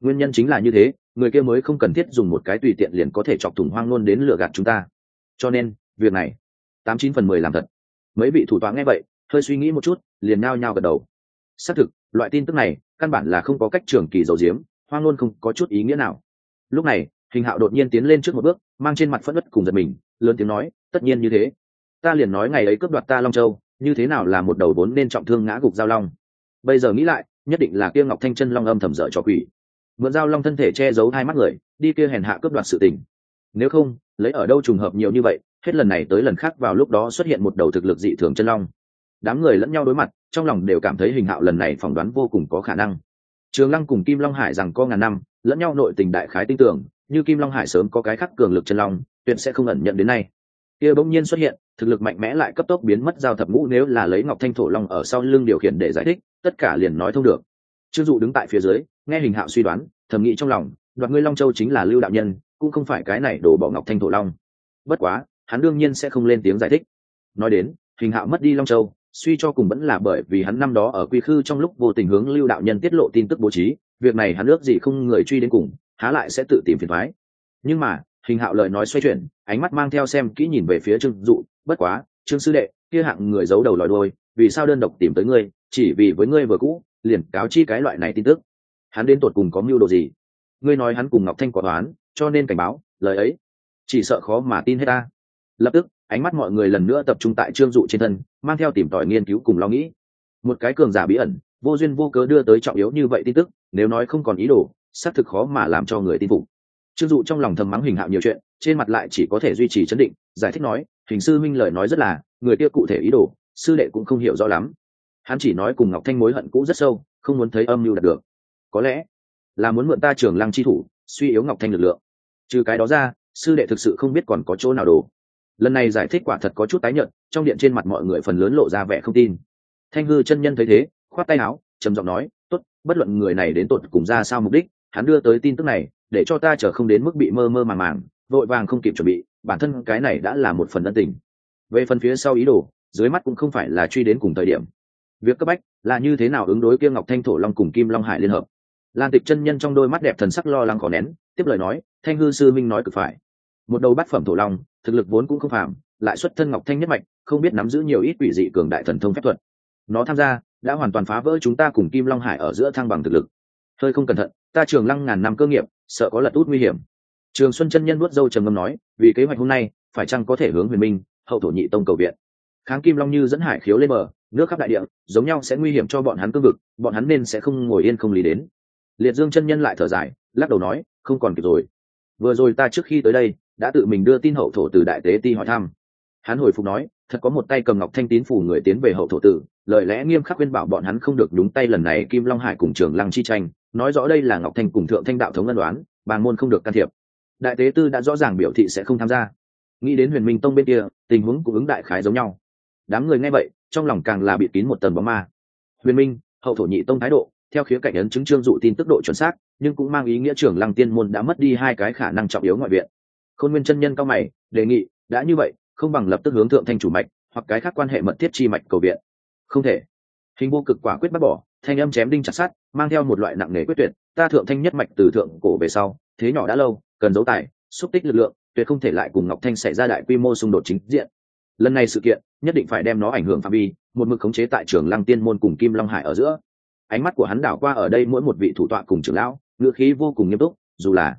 Nguyên nhân chính là như thế, người kia mới không cần thiết dùng một cái tùy tiện liền có thể chọc thủng hoang ngôn đến lừa gạt chúng ta. Cho nên, việc này, tám chín phần mười làm thật. Mấy vị thủ tọa nghe vậy, hơi suy nghĩ một chút, liền nao nhao gật đầu. Xác thực, loại tin tức này, căn bản là không có cách trường kỳ dầu diếm, hoang ngôn không có chút ý nghĩa nào. Lúc này, hình hạo đột nhiên tiến lên trước một bước, mang trên mặt phất ất cùng giật mình, lớn tiếng nói, tất nhiên như thế ta liền nói ngày ấy cướp đoạt ta long châu, như thế nào là một đầu vốn nên trọng thương ngã gục giao long. Bây giờ nghĩ lại, nhất định là kia ngọc thanh chân long âm thầm dở cho quỷ. Mượn giao long thân thể che giấu hai mắt người, đi kia hèn hạ cướp đoạt sự tình. Nếu không, lấy ở đâu trùng hợp nhiều như vậy, hết lần này tới lần khác vào lúc đó xuất hiện một đầu thực lực dị thường chân long. Đám người lẫn nhau đối mặt, trong lòng đều cảm thấy hình hạo lần này phỏng đoán vô cùng có khả năng. Trường lăng cùng kim long hải rằng có ngàn năm, lẫn nhau nội tình đại khái tin tưởng, như kim long hải sớm có cái khắc cường lực chân long, tuyệt sẽ không ẩn nhận đến nay kia bỗng nhiên xuất hiện, thực lực mạnh mẽ lại cấp tốc biến mất giao thập ngũ nếu là lấy ngọc thanh thổ long ở sau lưng điều khiển để giải thích, tất cả liền nói thông được. Trương dụ đứng tại phía dưới, nghe hình hạo suy đoán, thầm nghĩ trong lòng, đoạt ngươi long châu chính là lưu đạo nhân, cũng không phải cái này đổ bỏ ngọc thanh thổ long. Bất quá, hắn đương nhiên sẽ không lên tiếng giải thích. Nói đến, hình hạo mất đi long châu, suy cho cùng vẫn là bởi vì hắn năm đó ở quy khư trong lúc vô tình hướng lưu đạo nhân tiết lộ tin tức bố trí, việc này hắn ước gì không người truy đến cùng, há lại sẽ tự tìm phiền thoái. Nhưng mà hình hạo lời nói xoay chuyển, ánh mắt mang theo xem kỹ nhìn về phía trương dụ, bất quá, trương sư đệ, kia hạng người giấu đầu lòi đôi vì sao đơn độc tìm tới ngươi, chỉ vì với ngươi vừa cũ, liền cáo chi cái loại này tin tức? Hắn đến tột cùng có mưu đồ gì? Ngươi nói hắn cùng ngọc thanh quả toán cho nên cảnh báo, lời ấy, chỉ sợ khó mà tin hết ta. Lập tức, ánh mắt mọi người lần nữa tập trung tại trương dụ trên thân, mang theo tìm tòi nghiên cứu cùng lo nghĩ. Một cái cường giả bí ẩn, vô duyên vô cớ đưa tới trọng yếu như vậy tin tức, nếu nói không còn ý đồ, xác thực khó mà làm cho người tin phục trương dụ trong lòng thầm mắng hình hạo nhiều chuyện, trên mặt lại chỉ có thể duy trì chấn định, giải thích nói, hình sư minh lời nói rất là, người kia cụ thể ý đồ, sư đệ cũng không hiểu rõ lắm. Hắn chỉ nói cùng ngọc thanh mối hận cũ rất sâu, không muốn thấy âm mưu đạt được. Có lẽ là muốn mượn ta trường lăng chi thủ, suy yếu ngọc thanh lực lượng. Trừ cái đó ra, sư đệ thực sự không biết còn có chỗ nào đồ. Lần này giải thích quả thật có chút tái nhợt, trong điện trên mặt mọi người phần lớn lộ ra vẻ không tin. Thanh hư chân nhân thấy thế, khoát tay áo, trầm giọng nói, tốt, bất luận người này đến tột cùng ra sao mục đích, hắn đưa tới tin tức này để cho ta chờ không đến mức bị mơ mơ màng màng, vội vàng không kịp chuẩn bị, bản thân cái này đã là một phần ân tình. Về phần phía sau ý đồ, dưới mắt cũng không phải là truy đến cùng thời điểm. Việc cấp bách là như thế nào ứng đối kia ngọc thanh thổ long cùng kim long hải liên hợp? Lan tịch chân nhân trong đôi mắt đẹp thần sắc lo lắng khó nén, tiếp lời nói, thanh hư sư minh nói cực phải. Một đầu bát phẩm thổ long, thực lực vốn cũng không phạm lại xuất thân ngọc thanh nhất mạch, không biết nắm giữ nhiều ít quỷ dị cường đại thần thông phép thuật. Nó tham gia, đã hoàn toàn phá vỡ chúng ta cùng kim long hải ở giữa thăng bằng thực lực. Hơi không cẩn thận, ta trường lăng ngàn năm cơ nghiệp sợ có lật út nguy hiểm. Trường xuân chân nhân nuốt dâu trầm ngâm nói, vì kế hoạch hôm nay, phải chăng có thể hướng huyền minh, hậu thổ nhị tông cầu viện. Kháng kim long như dẫn hải khiếu lên bờ, nước khắp đại địa, giống nhau sẽ nguy hiểm cho bọn hắn cương vực, bọn hắn nên sẽ không ngồi yên không lý đến. Liệt dương chân nhân lại thở dài, lắc đầu nói, không còn kịp rồi. Vừa rồi ta trước khi tới đây, đã tự mình đưa tin hậu thổ từ đại tế ti hỏi thăm. Hắn hồi phục nói, thật có một tay cầm ngọc thanh tín phủ người tiến về hậu thổ tử, lời lẽ nghiêm khắc khuyên bảo bọn hắn không được đúng tay lần này kim long hải cùng trường lăng chi tranh nói rõ đây là ngọc thanh cùng thượng thanh đạo thống ân đoán bàn môn không được can thiệp. Đại tế tư đã rõ ràng biểu thị sẽ không tham gia. Nghĩ đến huyền minh tông bên kia, tình huống cũng ứng đại khái giống nhau. Đám người nghe vậy, trong lòng càng là bịt kín một tầng bóng ma. Huyền minh, hậu thổ nhị tông thái độ, theo khía cạnh ấn chứng trương dụ tin tức độ chuẩn xác, nhưng cũng mang ý nghĩa trưởng lăng tiên môn đã mất đi hai cái khả năng trọng yếu ngoại viện. Khôn nguyên chân nhân cao mày, đề nghị, đã như vậy, không bằng lập tức hướng thượng thanh chủ mạch, hoặc cái khác quan hệ mật thiết chi mạch cầu viện. Không thể. Hình vô cực quả quyết bác bỏ, thanh âm chém đinh chặt sát mang theo một loại nặng nề quyết tuyệt, ta thượng thanh nhất mạch từ thượng cổ về sau, thế nhỏ đã lâu, cần dấu tài, xúc tích lực lượng, tuyệt không thể lại cùng ngọc thanh xảy ra đại quy mô xung đột chính diện. Lần này sự kiện, nhất định phải đem nó ảnh hưởng phạm vi, một mực khống chế tại trường lăng tiên môn cùng kim long hải ở giữa. Ánh mắt của hắn đảo qua ở đây mỗi một vị thủ tọa cùng trưởng lão ngựa khí vô cùng nghiêm túc, dù là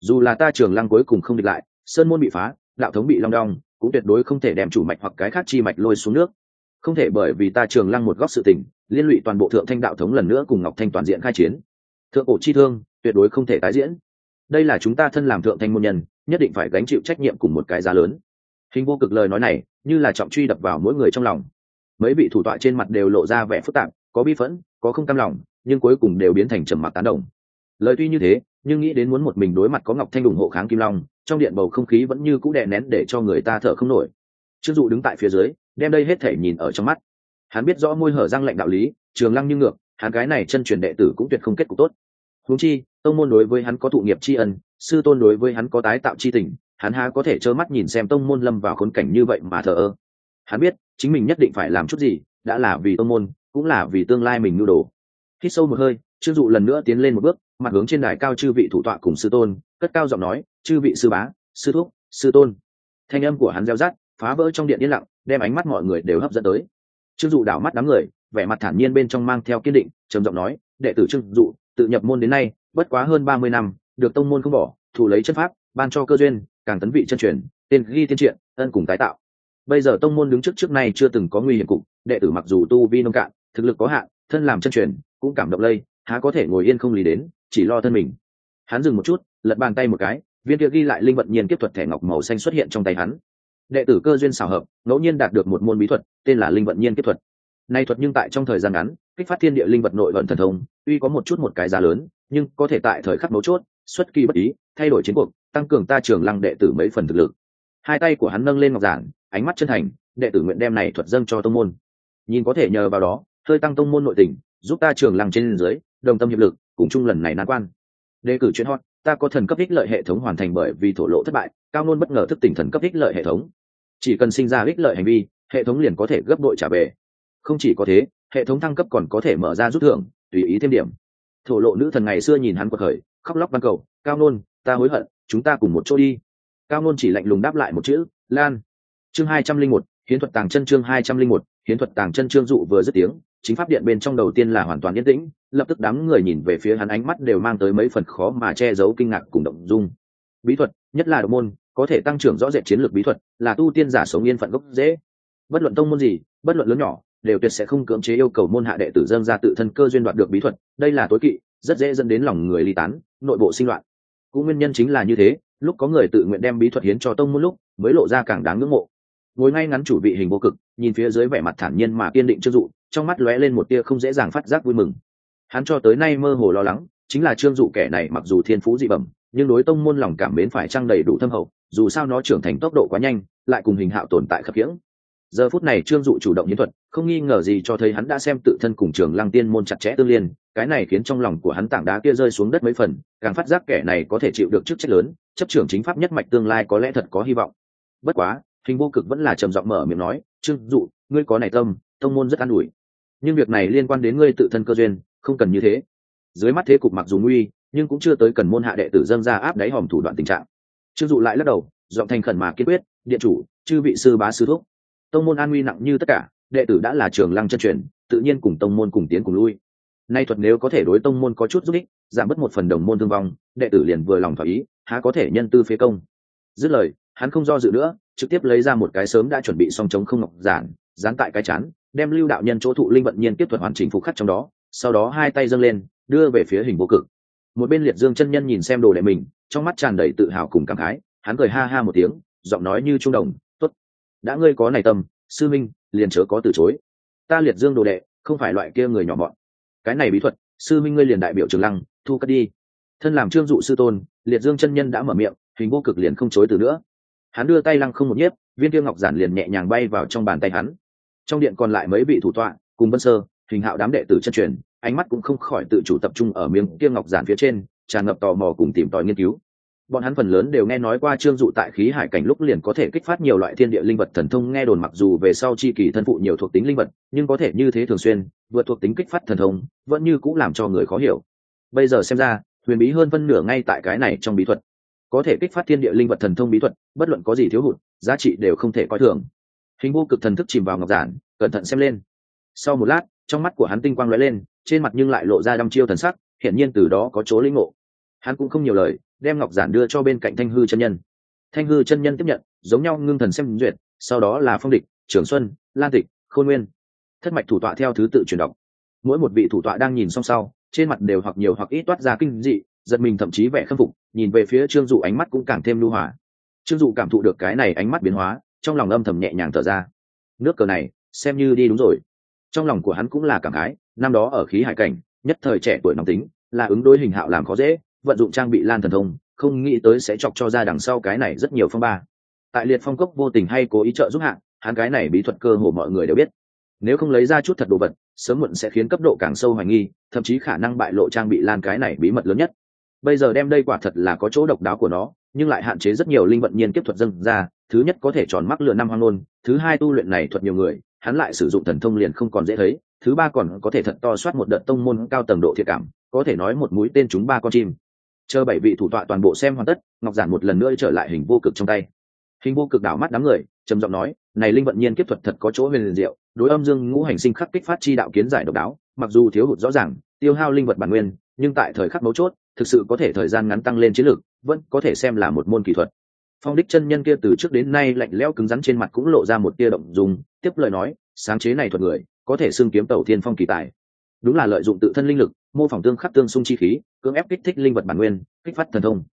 dù là ta trường lăng cuối cùng không địch lại, sơn môn bị phá, đạo thống bị long đong, cũng tuyệt đối không thể đem chủ mạch hoặc cái khác chi mạch lôi xuống nước. Không thể bởi vì ta trường lăng một góc sự tình liên lụy toàn bộ thượng thanh đạo thống lần nữa cùng ngọc thanh toàn diện khai chiến. Thượng cổ chi thương, tuyệt đối không thể tái diễn. Đây là chúng ta thân làm thượng thanh môn nhân, nhất định phải gánh chịu trách nhiệm cùng một cái giá lớn. Hình vô cực lời nói này, như là trọng truy đập vào mỗi người trong lòng. Mấy vị thủ tọa trên mặt đều lộ ra vẻ phức tạp, có bi phẫn, có không cam lòng, nhưng cuối cùng đều biến thành trầm mặc tán đồng. Lời tuy như thế, nhưng nghĩ đến muốn một mình đối mặt có ngọc thanh ủng hộ kháng kim long, trong điện bầu không khí vẫn như cũ đè nén để cho người ta thở không nổi. Trương dụ đứng tại phía dưới, đem đây hết thể nhìn ở trong mắt hắn biết rõ môi hở răng lệnh đạo lý, trường lăng như ngược, hắn cái này chân truyền đệ tử cũng tuyệt không kết cục tốt. Huống chi, tông môn đối với hắn có thụ nghiệp tri ân, sư tôn đối với hắn có tái tạo chi tình, hắn há có thể trơ mắt nhìn xem tông môn lâm vào khốn cảnh như vậy mà thờ ơ. Hắn biết, chính mình nhất định phải làm chút gì, đã là vì tông môn, cũng là vì tương lai mình nhu đồ. Hít sâu một hơi, trương dụ lần nữa tiến lên một bước, mặt hướng trên đài cao chư vị thủ tọa cùng sư tôn, cất cao giọng nói, chư vị sư bá, sư thúc, sư tôn. Thanh âm của hắn reo rát phá vỡ trong điện yên lặng, đem ánh mắt mọi người đều hấp dẫn tới trương dụ đảo mắt đám người, vẻ mặt thản nhiên bên trong mang theo kiên định, trầm giọng nói, đệ tử trương dụ, tự nhập môn đến nay, bất quá hơn ba mươi năm, được tông môn không bỏ, thủ lấy chân pháp, ban cho cơ duyên, càng tấn vị chân truyền tên ghi tiên triện, ân cùng tái tạo. Bây giờ tông môn đứng trước trước nay chưa từng có nguy hiểm cục, đệ tử mặc dù tu vi nông cạn, thực lực có hạn, thân làm chân truyền, cũng cảm động lây, há có thể ngồi yên không lý đến, chỉ lo thân mình. Hắn dừng một chút, lật bàn tay một cái, viên kia ghi lại linh vận nhiên kiếp thuật thẻ ngọc màu xanh xuất hiện trong tay hắn đệ tử cơ duyên xảo hợp, ngẫu nhiên đạt được một môn bí thuật, tên là linh vận nhiên kết thuật. Nay thuật nhưng tại trong thời gian ngắn, kích phát thiên địa linh vật nội vận thần thông, tuy có một chút một cái giá lớn, nhưng có thể tại thời khắc mấu chốt, xuất kỳ bất ý, thay đổi chiến cuộc, tăng cường ta trường lăng đệ tử mấy phần thực lực. Hai tay của hắn nâng lên ngọc giản, ánh mắt chân thành, đệ tử nguyện đem này thuật dâng cho tông môn. Nhìn có thể nhờ vào đó, hơi tăng tông môn nội tình, giúp ta trường lăng trên dưới, đồng tâm hiệp lực, cùng chung lần này nan quan. Đề cử chuyên hot, ta có thần cấp ích lợi hệ thống hoàn thành bởi vì thổ lộ thất bại, cao nôn bất ngờ thức tỉnh thần cấp ích lợi hệ thống chỉ cần sinh ra ích lợi hành vi, hệ thống liền có thể gấp đội trả về. Không chỉ có thế, hệ thống thăng cấp còn có thể mở ra rút thưởng, tùy ý thêm điểm. Thổ lộ nữ thần ngày xưa nhìn hắn quật khởi, khóc lóc văn cầu, cao nôn, ta hối hận, chúng ta cùng một chỗ đi. Cao nôn chỉ lạnh lùng đáp lại một chữ, lan. Chương hai trăm linh một, hiến thuật tàng chân chương hai trăm linh một, hiến thuật tàng chân trương dụ vừa dứt tiếng, chính pháp điện bên trong đầu tiên là hoàn toàn yên tĩnh, lập tức đám người nhìn về phía hắn ánh mắt đều mang tới mấy phần khó mà che giấu kinh ngạc cùng động dung. Bí thuật, nhất là độc môn có thể tăng trưởng rõ rệt chiến lược bí thuật, là tu tiên giả sống yên phận gốc dễ bất luận tông môn gì, bất luận lớn nhỏ, đều tuyệt sẽ không cưỡng chế yêu cầu môn hạ đệ tử dâng ra tự thân cơ duyên đoạt được bí thuật. Đây là tối kỵ, rất dễ dẫn đến lòng người ly tán, nội bộ sinh loạn. Cũng nguyên nhân chính là như thế, lúc có người tự nguyện đem bí thuật hiến cho tông môn lúc, mới lộ ra càng đáng ngưỡng mộ. Ngồi ngay ngắn chủ vị hình vô cực, nhìn phía dưới vẻ mặt thản nhiên mà kiên định trương dụ, trong mắt lóe lên một tia không dễ dàng phát giác vui mừng. Hắn cho tới nay mơ hồ lo lắng, chính là trương dụ kẻ này mặc dù thiên phú dị bẩm, nhưng đối tông môn lòng cảm mến phải trăng đầy đủ thâm hậu dù sao nó trưởng thành tốc độ quá nhanh, lại cùng hình hạo tồn tại khập khiễng. Giờ phút này trương dụ chủ động hiến thuật, không nghi ngờ gì cho thấy hắn đã xem tự thân cùng trường lăng tiên môn chặt chẽ tương liên, cái này khiến trong lòng của hắn tảng đá kia rơi xuống đất mấy phần, càng phát giác kẻ này có thể chịu được chức trách lớn, chấp trưởng chính pháp nhất mạch tương lai có lẽ thật có hy vọng. Bất quá, hình vô cực vẫn là trầm giọng mở miệng nói, trương dụ, ngươi có này tâm, tông môn rất an ủi. Nhưng việc này liên quan đến ngươi tự thân cơ duyên, không cần như thế. Dưới mắt thế cục mặc dù nguy, nhưng cũng chưa tới cần môn hạ đệ tử dâng ra áp đáy hòm thủ đoạn tình trạng trương dụ lại lắc đầu, giọng thành khẩn mà kiên quyết, điện chủ, chư vị sư bá sư thúc, tông môn an nguy nặng như tất cả, đệ tử đã là trường lăng chân truyền, tự nhiên cùng tông môn cùng tiến cùng lui. Nay thuật nếu có thể đối tông môn có chút giúp ích, giảm bớt một phần đồng môn thương vong, đệ tử liền vừa lòng thỏa ý, há có thể nhân tư phế công. Dứt lời, hắn không do dự nữa, trực tiếp lấy ra một cái sớm đã chuẩn bị xong chống không ngọc giản, dán tại cái chán, đem lưu đạo nhân chỗ thụ linh vận nhiên tiếp thuật hoàn chỉnh phục khắc trong đó, sau đó hai tay dâng lên, đưa về phía hình vô cực một bên liệt dương chân nhân nhìn xem đồ đệ mình, trong mắt tràn đầy tự hào cùng cảm khái, hắn cười ha ha một tiếng, giọng nói như trung đồng t ố t đã ngươi có này tâm, sư minh, liền chớ có từ chối. Ta liệt dương đồ đệ, không phải loại kia người nhỏ mọn. Cái này bí thuật, sư minh ngươi liền đại biểu trường lăng, thu cất đi. Thân làm trương dụ sư tôn, liệt dương chân nhân đã mở miệng, hình vô cực liền không chối từ nữa. Hắn đưa tay lăng không một nhiếp, viên tiêu ngọc giản liền nhẹ nhàng bay vào trong bàn tay hắn. Trong điện còn lại mấy vị thủ tọa, cùng vân sơ, hình hạo đám đệ tử chân truyền ánh mắt cũng không khỏi tự chủ tập trung ở miếng kia ngọc giản phía trên, tràn ngập tò mò cùng tìm tòi nghiên cứu. Bọn hắn phần lớn đều nghe nói qua trương dụ tại khí hải cảnh lúc liền có thể kích phát nhiều loại thiên địa linh vật thần thông, nghe đồn mặc dù về sau chi kỳ thân phụ nhiều thuộc tính linh vật, nhưng có thể như thế thường xuyên, vượt thuộc tính kích phát thần thông, vẫn như cũng làm cho người khó hiểu. Bây giờ xem ra, huyền bí hơn phân nửa ngay tại cái này trong bí thuật. Có thể kích phát thiên địa linh vật thần thông bí thuật, bất luận có gì thiếu hụt, giá trị đều không thể coi thường. Hình vô cực thần thức chìm vào ngọc giản, cẩn thận xem lên. Sau một lát, trong mắt của hắn tinh quang lóe lên trên mặt nhưng lại lộ ra đăm chiêu thần sắc, hiển nhiên từ đó có chỗ linh ngộ. Hắn cũng không nhiều lời, đem ngọc giản đưa cho bên cạnh thanh hư chân nhân. Thanh hư chân nhân tiếp nhận, giống nhau ngưng thần xem duyệt, sau đó là phong địch, trường xuân, lan tịch, khôn nguyên. Thất mạch thủ tọa theo thứ tự chuyển đọc mỗi một vị thủ tọa đang nhìn song sau, trên mặt đều hoặc nhiều hoặc ít toát ra kinh dị, giật mình thậm chí vẻ khâm phục, nhìn về phía trương dụ ánh mắt cũng càng thêm lưu hòa. Trương dụ cảm thụ được cái này ánh mắt biến hóa, trong lòng âm thầm nhẹ nhàng thở ra. Nước cờ này, xem như đi đúng rồi. Trong lòng của hắn cũng là cảm khái năm đó ở khí hải cảnh, nhất thời trẻ tuổi nóng tính, là ứng đối hình hạo làm khó dễ, vận dụng trang bị lan thần thông, không nghĩ tới sẽ chọc cho ra đằng sau cái này rất nhiều phong ba. Tại liệt phong cốc vô tình hay cố ý trợ giúp hạng hắn cái này bí thuật cơ hồ mọi người đều biết. Nếu không lấy ra chút thật đồ vật, sớm muộn sẽ khiến cấp độ càng sâu hoài nghi, thậm chí khả năng bại lộ trang bị lan cái này bí mật lớn nhất. Bây giờ đem đây quả thật là có chỗ độc đáo của nó, nhưng lại hạn chế rất nhiều linh vận nhiên kiếp thuật dâng ra, thứ nhất có thể tròn mắc lừa năm hoang nôn thứ hai tu luyện này thuật nhiều người, hắn lại sử dụng thần thông liền không còn dễ thấy thứ ba còn có thể thật to soát một đợt tông môn cao tầng độ thiệt cảm, có thể nói một mũi tên chúng ba con chim. Chờ bảy vị thủ tọa toàn bộ xem hoàn tất, ngọc giản một lần nữa trở lại hình vô cực trong tay. Hình vô cực đảo mắt đám người, trầm giọng nói, này linh vận nhiên kiếp thuật thật có chỗ huyền diệu, đối âm dương ngũ hành sinh khắc kích phát chi đạo kiến giải độc đáo, mặc dù thiếu hụt rõ ràng, tiêu hao linh vật bản nguyên, nhưng tại thời khắc mấu chốt, thực sự có thể thời gian ngắn tăng lên chiến lược, vẫn có thể xem là một môn kỹ thuật. Phong đích chân nhân kia từ trước đến nay lạnh lẽo cứng rắn trên mặt cũng lộ ra một tia động dùng tiếp lời nói, sáng chế này thuật người có thể xưng kiếm tẩu thiên phong kỳ tài. Đúng là lợi dụng tự thân linh lực, mô phỏng tương khắc tương xung chi khí, cưỡng ép kích thích linh vật bản nguyên, kích phát thần thông.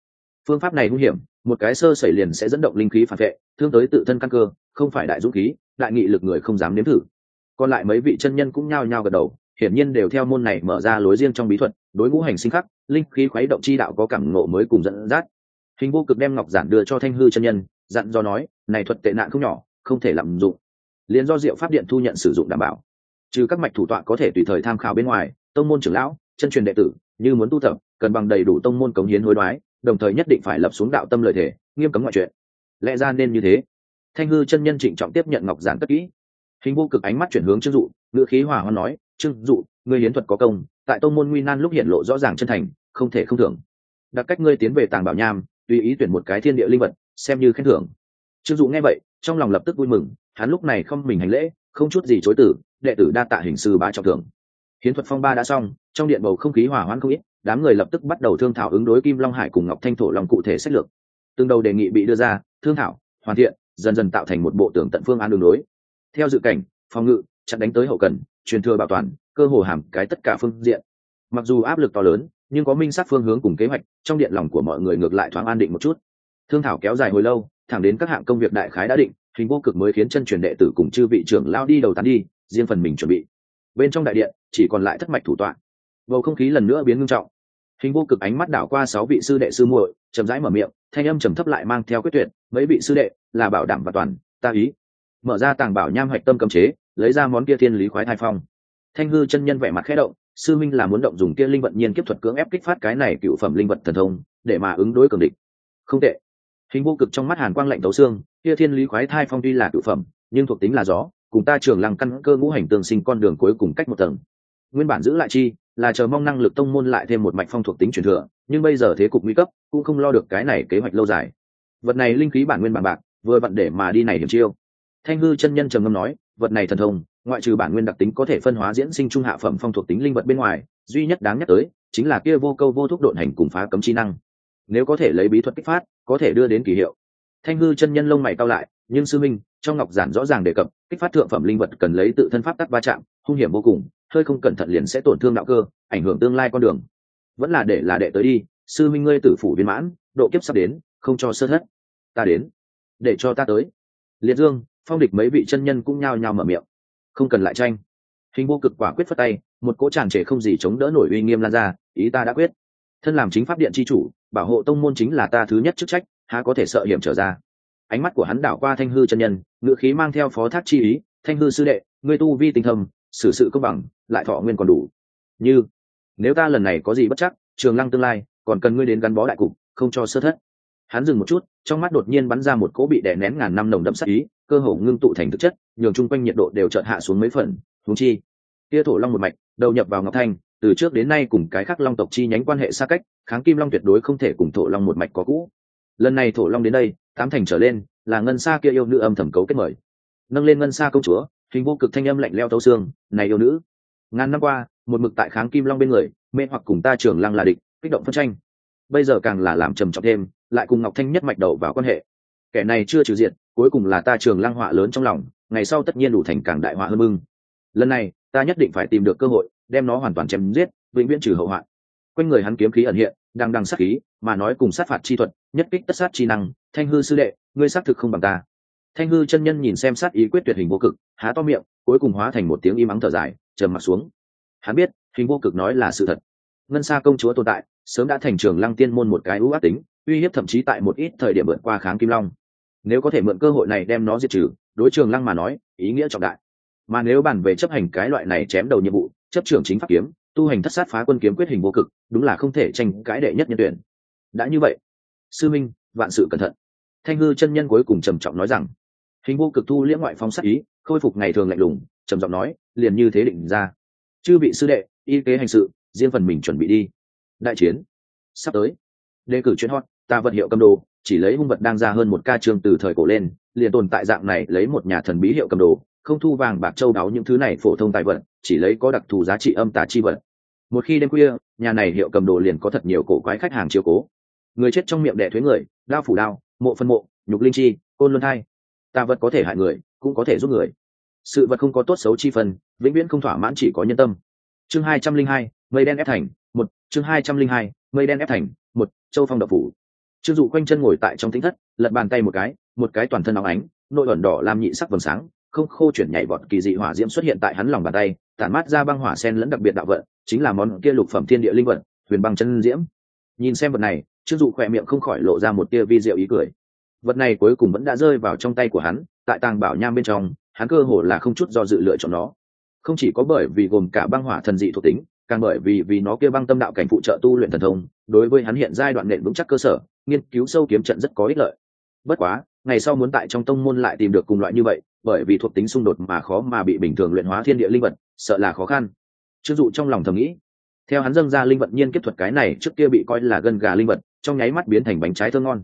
Phương pháp này nguy hiểm, một cái sơ sẩy liền sẽ dẫn động linh khí phản vệ, thương tới tự thân căn cơ, không phải đại dũng khí, đại nghị lực người không dám nếm thử. Còn lại mấy vị chân nhân cũng nhao nhao gật đầu, hiển nhiên đều theo môn này mở ra lối riêng trong bí thuật, đối ngũ hành sinh khắc, linh khí khuấy động chi đạo có cảm ngộ mới cùng dẫn dắt. Hình vô cực đem ngọc giản đưa cho thanh hư chân nhân, dặn do nói, này thuật tệ nạn không nhỏ, không thể lạm dụng. Liền do diệu pháp điện thu nhận sử dụng đảm bảo trừ các mạch thủ tọa có thể tùy thời tham khảo bên ngoài, tông môn trưởng lão, chân truyền đệ tử, như muốn tu tập, cần bằng đầy đủ tông môn cống hiến hối đoái, đồng thời nhất định phải lập xuống đạo tâm lời thể nghiêm cấm ngoại chuyện. Lẽ ra nên như thế. Thanh hư chân nhân trịnh trọng tiếp nhận ngọc giản tất kỹ. Hình vô cực ánh mắt chuyển hướng trương dụ, ngữ khí hòa hoan nói, trương dụ, ngươi hiến thuật có công, tại tông môn nguy nan lúc hiện lộ rõ ràng chân thành, không thể không thưởng. Đặc cách ngươi tiến về tàng bảo nham, tùy ý tuyển một cái thiên địa linh vật, xem như khen thưởng. Trương dụ nghe vậy, trong lòng lập tức vui mừng, hắn lúc này không mình hành lễ, không chút gì chối tử đệ tử đa tạ hình sư bá trọng thưởng. Hiến thuật phong ba đã xong, trong điện bầu không khí hỏa hoãn không ít, đám người lập tức bắt đầu thương thảo ứng đối kim long hải cùng ngọc thanh thổ lòng cụ thể sách lược. Từng đầu đề nghị bị đưa ra, thương thảo, hoàn thiện, dần dần tạo thành một bộ tưởng tận phương án đường đối. Theo dự cảnh, phòng ngự, chặn đánh tới hậu cần, truyền thừa bảo toàn, cơ hồ hàm cái tất cả phương diện. Mặc dù áp lực to lớn, nhưng có minh sát phương hướng cùng kế hoạch, trong điện lòng của mọi người ngược lại thoáng an định một chút thương thảo kéo dài hồi lâu, thẳng đến các hạng công việc đại khái đã định, hình vô cực mới khiến chân truyền đệ tử cùng chư vị trưởng lao đi đầu tán đi, riêng phần mình chuẩn bị. Bên trong đại điện, chỉ còn lại thất mạch thủ tọa. Bầu không khí lần nữa biến ngưng trọng. Hình vô cực ánh mắt đảo qua sáu vị sư đệ sư muội, chậm rãi mở miệng, thanh âm trầm thấp lại mang theo quyết tuyệt, mấy vị sư đệ, là bảo đảm và toàn, ta ý. Mở ra tàng bảo nham hoạch tâm cấm chế, lấy ra món kia thiên lý khoái thai phong. Thanh hư chân nhân vẻ mặt khẽ động, sư minh là muốn động dùng kia linh vận nhiên kiếp thuật cưỡng ép kích phát cái này cựu phẩm linh vật thần thông, để mà ứng đối cường địch. Không tệ hình vô cực trong mắt hàn quang lạnh tấu xương, kia thiên lý khoái thai phong tuy là cự phẩm, nhưng thuộc tính là gió, cùng ta trường lăng căn cơ ngũ hành tương sinh con đường cuối cùng cách một tầng. Nguyên bản giữ lại chi, là chờ mong năng lực tông môn lại thêm một mạch phong thuộc tính truyền thừa, nhưng bây giờ thế cục nguy cấp, cũng không lo được cái này kế hoạch lâu dài. Vật này linh khí bản nguyên bản bạc, vừa vặn để mà đi này điểm chiêu. Thanh hư chân nhân trầm ngâm nói, vật này thần thông, ngoại trừ bản nguyên đặc tính có thể phân hóa diễn sinh trung hạ phẩm phong thuộc tính linh vật bên ngoài, duy nhất đáng nhắc tới, chính là kia vô câu vô thúc độn hành cùng phá cấm chi năng nếu có thể lấy bí thuật kích phát, có thể đưa đến kỳ hiệu. Thanh hư chân nhân lông mày cao lại, nhưng sư minh, trong ngọc giản rõ ràng đề cập, kích phát thượng phẩm linh vật cần lấy tự thân pháp tắc va chạm, hung hiểm vô cùng, hơi không cẩn thận liền sẽ tổn thương đạo cơ, ảnh hưởng tương lai con đường. Vẫn là để là đệ tới đi, sư minh ngươi tử phủ viên mãn, độ kiếp sắp đến, không cho sơ thất. Ta đến, để cho ta tới. Liệt dương, phong địch mấy vị chân nhân cũng nhao nhao mở miệng. Không cần lại tranh. Hình vô cực quả quyết phất tay, một cỗ tràn trề không gì chống đỡ nổi uy nghiêm lan ra, ý ta đã quyết. Thân làm chính pháp điện c h i chủ bảo hộ tông môn chính là ta thứ nhất chức trách, há có thể sợ hiểm trở ra. Ánh mắt của hắn đảo qua thanh hư chân nhân ngự khí mang theo phó thác chi ý, thanh hư sư đệ, ngươi tu vi tinh thầm xử sự công bằng, lại thọ nguyên còn đủ. Như, nếu ta lần này có gì bất chắc, trường lăng tương lai, còn cần ngươi đến gắn bó đại cục, không cho sơ thất. Hắn dừng một chút, trong mắt đột nhiên bắn ra một cỗ bị đè nén ngàn năm nồng đậm sắc ý, cơ hồ ngưng tụ thành thực chất, nhường chung quanh nhiệt độ đều chợt hạ xuống mấy phần. Thúng chi tia thổ long một mạch, đầu nhập vào ngọc thanh từ trước đến nay cùng cái khác long tộc chi nhánh quan hệ xa cách, kháng kim long tuyệt đối không thể cùng thổ long một mạch có cũ. Lần này thổ long đến đây, tám thành trở lên, là ngân xa kia yêu nữ âm thầm cấu kết mời. Nâng lên ngân xa công chúa, hình vô cực thanh âm lạnh leo tấu xương, này yêu nữ, ngàn năm qua, một mực tại kháng kim long bên người, mê hoặc cùng ta trường lăng là địch, kích động phân tranh. Bây giờ càng là làm trầm trọng thêm, lại cùng ngọc thanh nhất mạch đầu vào quan hệ. Kẻ này chưa trừ diện cuối cùng là ta trường lăng họa lớn trong lòng, ngày sau tất nhiên đủ thành càng đại họa hơn mưng lần này, ta nhất định phải tìm được cơ hội đem nó hoàn toàn chém giết, vĩnh viễn trừ hậu hoạn. Quanh người hắn kiếm khí ẩn hiện, đang đằng sát khí, mà nói cùng sát phạt chi thuật, nhất kích tất sát chi năng, thanh hư sư đệ, ngươi xác thực không bằng ta. Thanh hư chân nhân nhìn xem sát ý quyết tuyệt hình vô cực, há to miệng, cuối cùng hóa thành một tiếng im ắng thở dài, trầm mặt xuống. Hắn biết, hình vô cực nói là sự thật. Ngân sa công chúa tồn tại, sớm đã thành trường lăng tiên môn một cái ưu ác tính, uy hiếp thậm chí tại một ít thời điểm vượt qua kháng kim long. Nếu có thể mượn cơ hội này đem nó diệt trừ, đối trường lăng mà nói, ý nghĩa trọng đại. Mà nếu bàn về chấp hành cái loại này chém đầu nhiệm vụ chấp trưởng chính pháp kiếm, tu hành thất sát phá quân kiếm quyết hình vô cực, đúng là không thể tranh cãi đệ nhất nhân tuyển. Đã như vậy, sư minh, vạn sự cẩn thận. Thanh hư chân nhân cuối cùng trầm trọng nói rằng, hình vô cực thu liễm ngoại phong sát ý, khôi phục ngày thường lạnh lùng, trầm giọng nói, liền như thế định ra. Chư vị sư đệ, y kế hành sự, riêng phần mình chuẩn bị đi. Đại chiến, sắp tới. Đề cử chuyên hot, ta vật hiệu cầm đồ, chỉ lấy hung vật đang ra hơn một ca trường từ thời cổ lên, liền tồn tại dạng này lấy một nhà thần bí hiệu cầm đồ, không thu vàng bạc châu đáo những thứ này phổ thông tài vật chỉ lấy có đặc thù giá trị âm tà chi vật. Một khi đêm khuya, nhà này hiệu cầm đồ liền có thật nhiều cổ quái khách hàng chiếu cố. Người chết trong miệng đẻ thuế người, đao phủ đao, mộ phân mộ, nhục linh chi, côn luân thai. Tà vật có thể hại người, cũng có thể giúp người. Sự vật không có tốt xấu chi phần vĩnh viễn không thỏa mãn chỉ có nhân tâm. Chương hai trăm linh hai, mây đen ép thành, một, chương hai trăm linh hai, mây đen ép thành, một, châu phong đập phủ. Trương dụ quanh chân ngồi tại trong tính thất, lật bàn tay một cái một cái toàn thân óng ánh, nội ẩn đỏ làm nhị sắc vầng sáng không khô chuyển nhảy vọt kỳ dị hỏa diễm xuất hiện tại hắn lòng bàn tay, tản mát ra băng hỏa sen lẫn đặc biệt đạo vận, chính là món kia lục phẩm thiên địa linh vật huyền băng chân diễm. Nhìn xem vật này, trương dụ khỏe miệng không khỏi lộ ra một tia vi diệu ý cười. Vật này cuối cùng vẫn đã rơi vào trong tay của hắn, tại tàng bảo nham bên trong, hắn cơ hồ là không chút do dự lựa chọn nó. Không chỉ có bởi vì gồm cả băng hỏa thần dị thuộc tính, càng bởi vì vì nó kia băng tâm đạo cảnh phụ trợ tu luyện thần thông, đối với hắn hiện giai đoạn nền vững chắc cơ sở, nghiên cứu sâu kiếm trận rất có ích lợi. Bất quá ngày sau muốn tại trong tông môn lại tìm được cùng loại như vậy, bởi vì thuộc tính xung đột mà khó mà bị bình thường luyện hóa thiên địa linh vật, sợ là khó khăn. Chưng dụ trong lòng thầm nghĩ, theo hắn dâng ra linh vật nhiên kết thuật cái này trước kia bị coi là gân gà linh vật, trong nháy mắt biến thành bánh trái thơ ngon.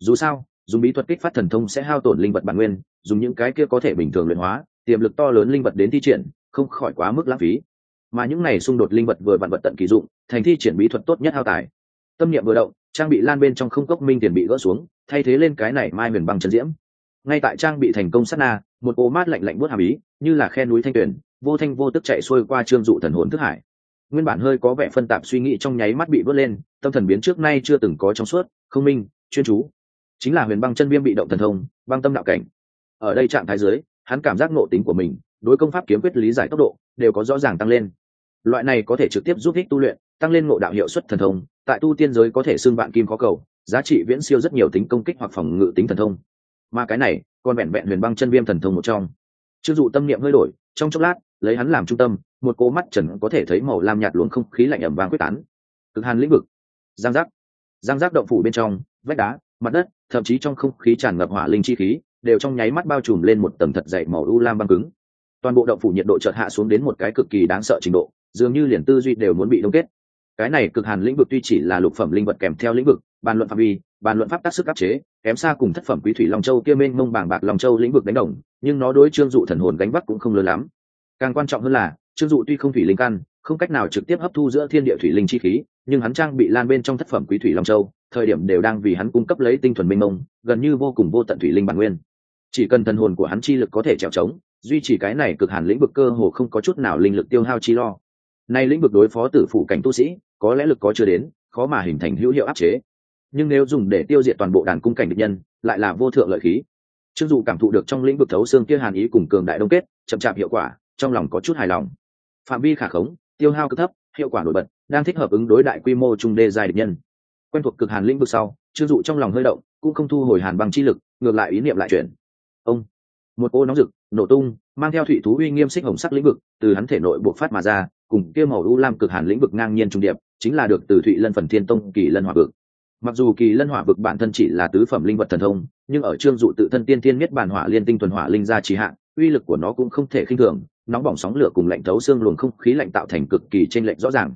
Dù sao, dùng bí thuật kích phát thần thông sẽ hao tổn linh vật bản nguyên, dùng những cái kia có thể bình thường luyện hóa, tiềm lực to lớn linh vật đến thi triển, không khỏi quá mức lãng phí. Mà những này xung đột linh vật vừa vặn vật tận kỳ dụng, thành thi triển bí thuật tốt nhất hao tài. Tâm niệm vừa động, trang bị lan bên trong không cốc minh tiền bị gỡ xuống thay thế lên cái này mai huyền băng chân diễm. Ngay tại trang bị thành công sát na, một ô mát lạnh lạnh bút hàm ý, như là khe núi thanh tuyển vô thanh vô tức chạy xuôi qua trương dụ thần hồn thức hải. Nguyên bản hơi có vẻ phân tạp suy nghĩ trong nháy mắt bị vớt lên, tâm thần biến trước nay chưa từng có trong suốt, không minh, chuyên chú. Chính là huyền băng chân viêm bị động thần thông, băng tâm đạo cảnh. Ở đây trạng thái dưới, hắn cảm giác ngộ tính của mình, đối công pháp kiếm quyết lý giải tốc độ, đều có rõ ràng tăng lên. Loại này có thể trực tiếp giúp ích tu luyện, tăng lên ngộ đạo hiệu suất thần thông, tại tu tiên giới có thể xưng bạn kim khó cầu giá trị viễn siêu rất nhiều tính công kích hoặc phòng ngự tính thần thông. Mà cái này, còn vẹn vẹn huyền băng chân viêm thần thông một trong. Chưng dụ tâm niệm hơi đổi, trong chốc lát, lấy hắn làm trung tâm, một cô mắt trần có thể thấy màu lam nhạt luồng không khí lạnh ẩm vàng quyết tán. Cực hàn lĩnh vực. Giang giác. Giang giác động phủ bên trong, vách đá, mặt đất, thậm chí trong không khí tràn ngập hỏa linh chi khí, đều trong nháy mắt bao trùm lên một tầng thật dày màu u lam băng cứng. Toàn bộ động phủ nhiệt độ chợt hạ xuống đến một cái cực kỳ đáng sợ trình độ, dường như liền tư duy đều muốn bị đông kết. Cái này cực hàn lĩnh vực tuy chỉ là lục phẩm linh vật kèm theo lĩnh vực bàn luận phạm vi, bàn luận pháp tác sức áp chế, kém xa cùng thất phẩm quý thủy long châu kia mênh mông bàng bạc long châu lĩnh vực đánh đồng, nhưng nó đối trương dụ thần hồn gánh vác cũng không lớn lắm. Càng quan trọng hơn là, trương dụ tuy không thủy linh căn, không cách nào trực tiếp hấp thu giữa thiên địa thủy linh chi khí, nhưng hắn trang bị lan bên trong thất phẩm quý thủy long châu, thời điểm đều đang vì hắn cung cấp lấy tinh thuần mênh mông, gần như vô cùng vô tận thủy linh bản nguyên. Chỉ cần thần hồn của hắn chi lực có thể trèo trống duy trì cái này cực hẳn lĩnh vực cơ hồ không có chút nào linh lực tiêu hao chi lo. Nay lĩnh vực đối phó tử phủ cảnh tu sĩ, có lẽ lực có chưa đến, khó mà hình thành hữu hiệu áp chế nhưng nếu dùng để tiêu diệt toàn bộ đàn cung cảnh địch nhân, lại là vô thượng lợi khí. Trương dụ cảm thụ được trong lĩnh vực thấu xương kia hàn ý cùng cường đại đông kết, chậm chạp hiệu quả, trong lòng có chút hài lòng. Phạm vi khả khống, tiêu hao cực thấp, hiệu quả nổi bật, đang thích hợp ứng đối đại quy mô trung đê dài địch nhân. Quen thuộc cực hàn lĩnh vực sau, trương dụ trong lòng hơi động, cũng không thu hồi hàn bằng chi lực, ngược lại ý niệm lại chuyển. Ông, một ô nóng rực, nổ tung, mang theo thủy thú uy nghiêm xích hồng sắc lĩnh vực, từ hắn thể nội buộc phát mà ra, cùng kia màu u lam cực hàn lĩnh vực ngang nhiên trung điệp, chính là được từ thụy lân phần thiên tông kỳ lân hòa vực mặc dù kỳ lân hỏa vực bản thân chỉ là tứ phẩm linh vật thần thông, nhưng ở trương dụ tự thân tiên tiên nhất bản hỏa liên tinh tuần hỏa linh gia trì hạn uy lực của nó cũng không thể khinh thường, nóng bỏng sóng lửa cùng lạnh thấu xương luồng không khí lạnh tạo thành cực kỳ trên lệnh rõ ràng.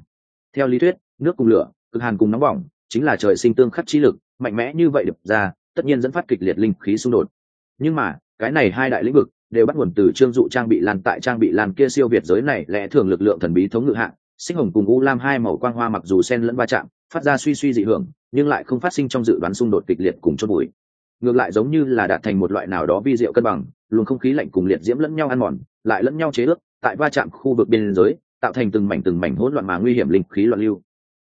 Theo lý thuyết, nước cùng lửa, cực hàn cùng nóng bỏng, chính là trời sinh tương khắc chi lực, mạnh mẽ như vậy được ra, tất nhiên dẫn phát kịch liệt linh khí xung đột. Nhưng mà, cái này hai đại lĩnh vực đều bắt nguồn từ trương dụ trang bị lan tại trang bị lan kia siêu việt giới này lẽ thường lực lượng thần bí thống ngự hạng sinh hồng cùng u lam hai màu quang hoa mặc dù sen lẫn va chạm, phát ra suy suy dị hưởng nhưng lại không phát sinh trong dự đoán xung đột kịch liệt cùng chốt bụi ngược lại giống như là đạt thành một loại nào đó vi diệu cân bằng, luồng không khí lạnh cùng liệt diễm lẫn nhau ăn mòn, lại lẫn nhau chế ước, tại va chạm khu vực biên giới, tạo thành từng mảnh từng mảnh hỗn loạn mà nguy hiểm linh khí loạn lưu.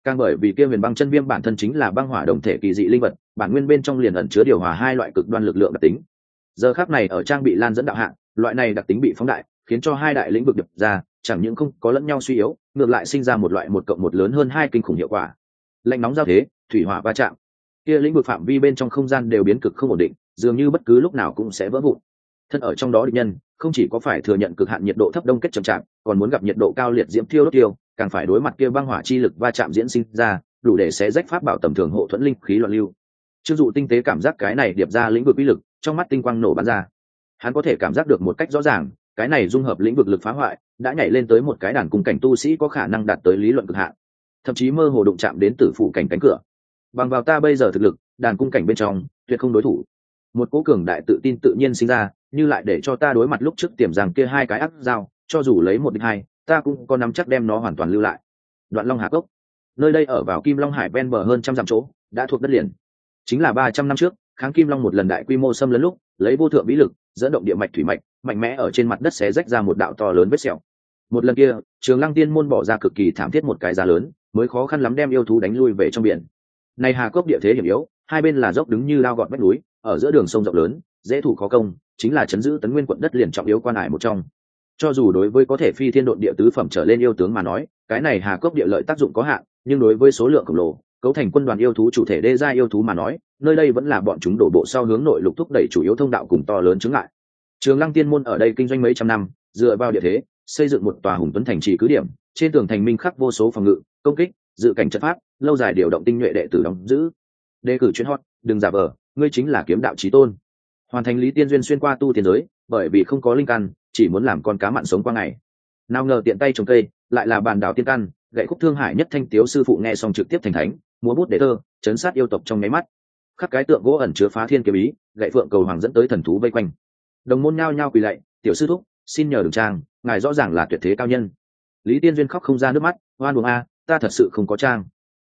Càng bởi vì kia huyền băng chân viêm bản thân chính là băng hỏa đồng thể kỳ dị linh vật, bản nguyên bên trong liền ẩn chứa điều hòa hai loại cực đoan lực lượng đặc tính. Giờ khác này ở trang bị lan dẫn đạo hạng loại này đặc tính bị phóng đại, khiến cho hai đại lĩnh vực đập ra, chẳng những không có lẫn nhau suy yếu, ngược lại sinh ra một loại một cộng một lớn hơn hai kinh khủng hiệu quả. Lạnh nóng giao thế thủy hỏa va chạm. Kia lĩnh vực phạm vi bên trong không gian đều biến cực không ổn định, dường như bất cứ lúc nào cũng sẽ vỡ vụn. Thân ở trong đó địch nhân, không chỉ có phải thừa nhận cực hạn nhiệt độ thấp đông kết chậm chạp, còn muốn gặp nhiệt độ cao liệt diễm thiêu đốt tiêu, càng phải đối mặt kia băng hỏa chi lực va chạm diễn sinh ra, đủ để xé rách pháp bảo tầm thường hộ thuẫn linh khí loạn lưu. Chưng dụ tinh tế cảm giác cái này điệp ra lĩnh vực uy lực, trong mắt tinh quang nổ bắn ra. Hắn có thể cảm giác được một cách rõ ràng, cái này dung hợp lĩnh vực lực phá hoại, đã nhảy lên tới một cái đàn cung cảnh tu sĩ có khả năng đạt tới lý luận cực hạn. Thậm chí mơ hồ đụng chạm đến tử phủ cảnh cánh cửa bằng vào ta bây giờ thực lực, đàn cung cảnh bên trong, tuyệt không đối thủ. Một cố cường đại tự tin tự nhiên sinh ra, như lại để cho ta đối mặt lúc trước tiềm rằng kia hai cái ác dao, cho dù lấy một đích hai, ta cũng có nắm chắc đem nó hoàn toàn lưu lại. Đoạn long hà cốc. Nơi đây ở vào kim long hải ven bờ hơn trăm dặm chỗ, đã thuộc đất liền. Chính là ba trăm năm trước, kháng kim long một lần đại quy mô xâm lấn lúc, lấy vô thượng vĩ lực, dẫn động địa mạch thủy mạch, mạnh mẽ ở trên mặt đất xé rách ra một đạo to lớn vết sẹo. Một lần kia, trường lăng tiên môn bỏ ra cực kỳ thảm thiết một cái giá lớn, mới khó khăn lắm đem yêu thú đánh lui về trong biển này hà cốc địa thế hiểm yếu, hai bên là dốc đứng như lao gọt vách núi, ở giữa đường sông rộng lớn, dễ thủ khó công, chính là chấn giữ tấn nguyên quận đất liền trọng yếu quan hải một trong. Cho dù đối với có thể phi thiên độn địa tứ phẩm trở lên yêu tướng mà nói, cái này hà cốc địa lợi tác dụng có hạn, nhưng đối với số lượng khổng lồ, cấu thành quân đoàn yêu thú chủ thể đê gia yêu thú mà nói, nơi đây vẫn là bọn chúng đổ bộ sau hướng nội lục thúc đẩy chủ yếu thông đạo cùng to lớn chứng lại trường lăng tiên môn ở đây kinh doanh mấy trăm năm, dựa vào địa thế, xây dựng một tòa hùng tuấn thành trì cứ điểm, trên tường thành minh khắc vô số phòng ngự, công kích dự cảnh trận pháp, lâu dài điều động tinh nhuệ đệ tử đóng giữ. Đề cử chuyên hot, đừng giả vờ, ngươi chính là kiếm đạo trí tôn. Hoàn thành lý tiên duyên xuyên qua tu tiên giới, bởi vì không có linh căn, chỉ muốn làm con cá mặn sống qua ngày. Nào ngờ tiện tay trồng cây, lại là bàn đảo tiên căn, gậy khúc thương hải nhất thanh tiếu sư phụ nghe xong trực tiếp thành thánh, múa bút để thơ, chấn sát yêu tộc trong nháy mắt. Khắc cái tượng gỗ ẩn chứa phá thiên kiếm ý, gậy phượng cầu hoàng dẫn tới thần thú vây quanh. Đồng môn nhao nhao quỳ lạy, tiểu sư thúc, xin nhờ đường trang, ngài rõ ràng là tuyệt thế cao nhân. Lý tiên duyên khóc không ra nước mắt, oan buồng a ta thật sự không có trang.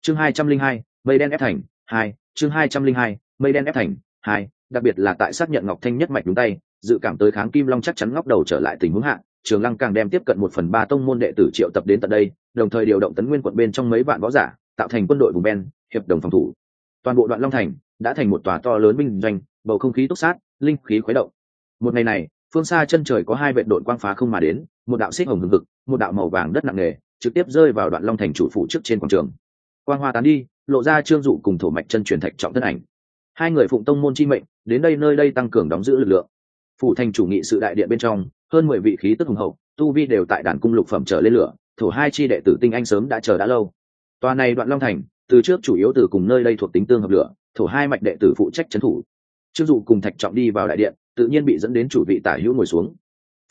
Chương hai trăm linh hai, mây đen ép thành, hai, chương hai trăm linh hai, mây đen ép thành, hai, đặc biệt là tại xác nhận ngọc thanh nhất mạch đúng tay, dự cảm tới kháng kim long chắc chắn ngóc đầu trở lại tình huống hạ, trường lăng càng đem tiếp cận một phần ba tông môn đệ tử triệu tập đến tận đây, đồng thời điều động tấn nguyên quận bên trong mấy vạn võ giả, tạo thành quân đội vùng ven, hiệp đồng phòng thủ. Toàn bộ đoạn long thành đã thành một tòa to lớn binh doanh, bầu không khí túc sát, linh khí khuấy động. Một ngày này, phương xa chân trời có hai vệ đội quang phá không mà đến, một đạo xích hồng hừng hực, một đạo màu vàng đất nặng nề trực tiếp rơi vào đoạn long thành chủ phủ trước trên quảng trường. Quang hoa tán đi, lộ ra trương dụ cùng thổ mạch chân truyền thạch trọng thân ảnh. Hai người phụng tông môn chi mệnh, đến đây nơi đây tăng cường đóng giữ lực lượng. Phủ thành chủ nghị sự đại điện bên trong, hơn mười vị khí tức hùng hậu, tu vi đều tại đàn cung lục phẩm trở lên lửa, thổ hai chi đệ tử tinh anh sớm đã chờ đã lâu. Tòa này đoạn long thành, từ trước chủ yếu từ cùng nơi đây thuộc tính tương hợp lửa, thổ hai mạch đệ tử phụ trách trấn thủ. Trương dụ cùng thạch trọng đi vào đại điện, tự nhiên bị dẫn đến chủ vị tả hữu ngồi xuống.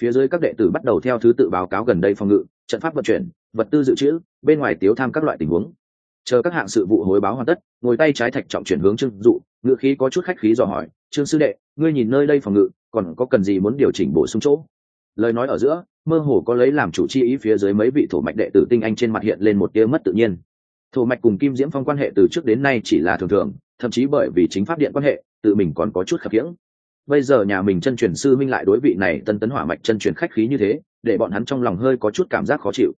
Phía dưới các đệ tử bắt đầu theo thứ tự báo cáo gần đây phòng ngự trận pháp vận chuyển, vật tư dự trữ, bên ngoài tiếu tham các loại tình huống. Chờ các hạng sự vụ hối báo hoàn tất, ngồi tay trái thạch trọng chuyển hướng trương dụ ngự khí có chút khách khí dò hỏi, trương sư đệ, ngươi nhìn nơi đây phòng ngự, còn có cần gì muốn điều chỉnh bổ sung chỗ? Lời nói ở giữa, mơ hồ có lấy làm chủ chi ý phía dưới mấy vị thổ mạch đệ tử tinh anh trên mặt hiện lên một tia mất tự nhiên. Thổ mạch cùng kim diễm phong quan hệ từ trước đến nay chỉ là thường thường, thậm chí bởi vì chính pháp điện quan hệ, tự mình còn có chút khập khiễng. Bây giờ nhà mình chân truyền sư minh lại đối vị này tân tấn hỏa mạch chân truyền khách khí như thế để bọn hắn trong lòng hơi có chút cảm giác khó chịu.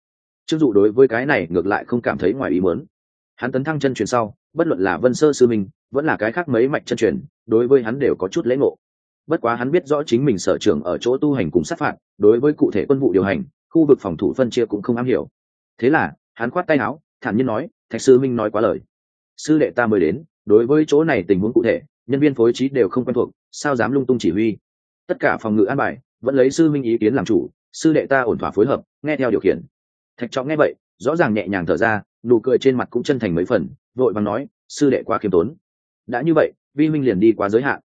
Chưng dụ đối với cái này ngược lại không cảm thấy ngoài ý muốn. Hắn tấn thăng chân truyền sau, bất luận là vân sơ sư minh, vẫn là cái khác mấy mạch chân truyền, đối với hắn đều có chút lễ ngộ. Bất quá hắn biết rõ chính mình sở trường ở chỗ tu hành cùng sát phạt, đối với cụ thể quân vụ điều hành, khu vực phòng thủ phân chia cũng không am hiểu. Thế là, hắn khoát tay áo, thản nhiên nói, thạch sư minh nói quá lời. Sư đệ ta mới đến, đối với chỗ này tình huống cụ thể, nhân viên phối trí đều không quen thuộc, sao dám lung tung chỉ huy? Tất cả phòng ngự an bài, vẫn lấy sư minh ý kiến làm chủ sư đệ ta ổn thỏa phối hợp, nghe theo điều khiển. Thạch trọng nghe vậy, rõ ràng nhẹ nhàng thở ra, nụ cười trên mặt cũng chân thành mấy phần, vội vàng nói, sư đệ quá khiêm tốn. Đã như vậy, vi minh liền đi quá giới hạn.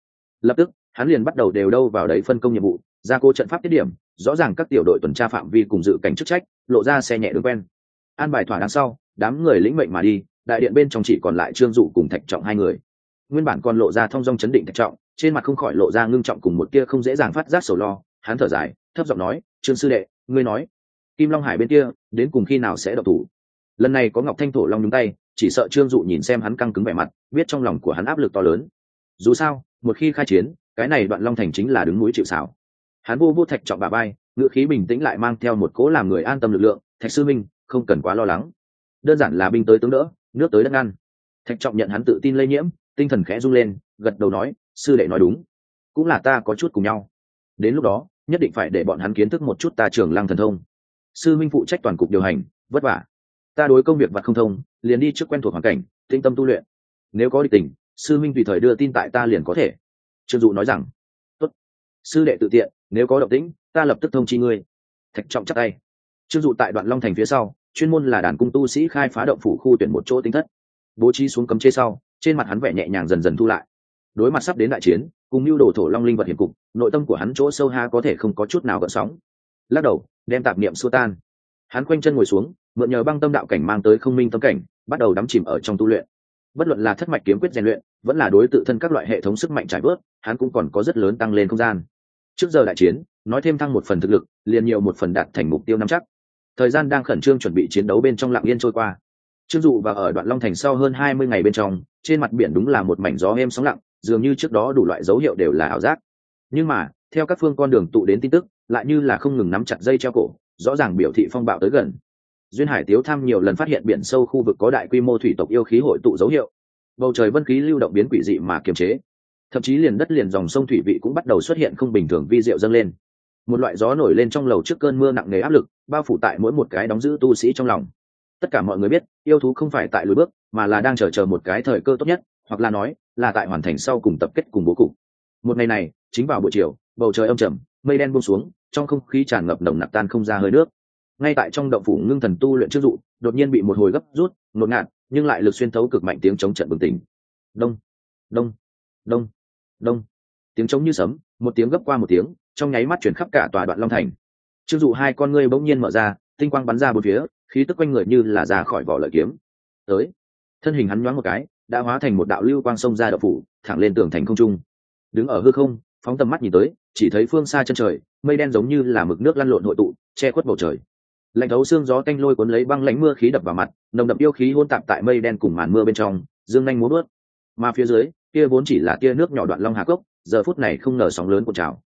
Lập tức, hắn liền bắt đầu đều đâu vào đấy phân công nhiệm vụ, ra cô trận pháp tiết điểm, rõ ràng các tiểu đội tuần tra phạm vi cùng dự cảnh chức trách, lộ ra xe nhẹ đường quen. An bài thỏa đáng sau, đám người lĩnh mệnh mà đi, đại điện bên trong chỉ còn lại trương dụ cùng thạch trọng hai người. Nguyên bản còn lộ ra thông dong chấn định thạch trọng, trên mặt không khỏi lộ ra ngưng trọng cùng một kia không dễ dàng phát giác sầu lo hắn thở dài, thấp giọng nói, trương sư đệ, ngươi nói, kim long hải bên kia, đến cùng khi nào sẽ độc thủ? Lần này có ngọc thanh thổ long nhúng tay, chỉ sợ trương dụ nhìn xem hắn căng cứng vẻ mặt, biết trong lòng của hắn áp lực to lớn. Dù sao, một khi khai chiến, cái này đoạn long thành chính là đứng núi chịu xảo hắn vô vô thạch trọng bà bay ngữ khí bình tĩnh lại mang theo một cố làm người an tâm lực lượng, thạch sư minh, không cần quá lo lắng. Đơn giản là binh tới tướng đỡ, nước tới đất ngăn. Thạch trọng nhận hắn tự tin lây nhiễm, tinh thần khẽ rung lên, gật đầu nói, sư đệ nói đúng. Cũng là ta có chút cùng nhau đến lúc đó, nhất định phải để bọn hắn kiến thức một chút ta trường lăng thần thông. Sư minh phụ trách toàn cục điều hành, vất vả. Ta đối công việc vặt không thông, liền đi trước quen thuộc hoàn cảnh tinh tâm tu luyện. Nếu có địch tình, sư minh tùy thời đưa tin tại ta liền có thể. Trương dụ nói rằng, Tốt. sư đệ tự tiện, nếu có động tĩnh, ta lập tức thông chi ngươi. Thạch trọng chắc tay. Trương dụ tại đoạn long thành phía sau, chuyên môn là đàn cung tu sĩ khai phá động phủ khu tuyển một chỗ tính thất. Bố trí xuống cấm chế sau, trên mặt hắn vẻ nhẹ nhàng dần dần thu lại đối mặt sắp đến đại chiến, cùng mưu đồ thổ long linh vật hiểm cục, nội tâm của hắn chỗ sâu ha có thể không có chút nào gợn sóng. Lắc đầu, đem tạp niệm xua tan. Hắn quanh chân ngồi xuống, mượn nhờ băng tâm đạo cảnh mang tới không minh tâm cảnh, bắt đầu đắm chìm ở trong tu luyện. Bất luận là thất mạch kiếm quyết rèn luyện, vẫn là đối tự thân các loại hệ thống sức mạnh trải bớt hắn cũng còn có rất lớn tăng lên không gian. Trước giờ đại chiến, nói thêm thăng một phần thực lực, liền nhiều một phần đạt thành mục tiêu năm chắc. Thời gian đang khẩn trương chuẩn bị chiến đấu bên trong lặng yên trôi qua. Trương dụ và ở đoạn long thành sau hơn hai mươi ngày bên trong, trên mặt biển đúng là một mảnh gió êm sóng lặng dường như trước đó đủ loại dấu hiệu đều là ảo giác. Nhưng mà, theo các phương con đường tụ đến tin tức, lại như là không ngừng nắm chặt dây treo cổ, rõ ràng biểu thị phong bạo tới gần. Duyên hải tiếu tham nhiều lần phát hiện biển sâu khu vực có đại quy mô thủy tộc yêu khí hội tụ dấu hiệu. Bầu trời vân khí lưu động biến quỷ dị mà kiềm chế. Thậm chí liền đất liền dòng sông thủy vị cũng bắt đầu xuất hiện không bình thường vi diệu dâng lên. Một loại gió nổi lên trong lầu trước cơn mưa nặng nề áp lực, bao phủ tại mỗi một cái đóng giữ tu sĩ trong lòng. Tất cả mọi người biết, yêu thú không phải tại lối bước, mà là đang chờ chờ một cái thời cơ tốt nhất hoặc là nói, là tại hoàn thành sau cùng tập kết cùng bố cục. Một ngày này, chính vào buổi chiều, bầu trời âm trầm, mây đen buông xuống, trong không khí tràn ngập nồng nặc tan không ra hơi nước. Ngay tại trong động phủ ngưng thần tu luyện trước dụ, đột nhiên bị một hồi gấp rút, ngột ngạt, nhưng lại lực xuyên thấu cực mạnh tiếng chống trận bừng tỉnh. Đông đông đông đông. Tiếng chống như sấm, một tiếng gấp qua một tiếng, trong nháy mắt chuyển khắp cả tòa đoạn long thành. Chưng dụ hai con ngươi bỗng nhiên mở ra, tinh quang bắn ra bốn phía, khí tức quanh người như là ra khỏi vỏ lợi kiếm. Tới. Thân hình hắn nhoáng một cái đã hóa thành một đạo lưu quang sông ra đậu phủ, thẳng lên tường thành không trung. Đứng ở hư không, phóng tầm mắt nhìn tới, chỉ thấy phương xa chân trời, mây đen giống như là mực nước lăn lộn hội tụ, che khuất bầu trời. Lạnh thấu xương gió canh lôi cuốn lấy băng lánh mưa khí đập vào mặt, nồng đậm yêu khí hôn tạp tại mây đen cùng màn mưa bên trong, dương nhanh múa bớt mà phía dưới, kia vốn chỉ là tia nước nhỏ đoạn long hà cốc, giờ phút này không ngờ sóng lớn cuộn trào.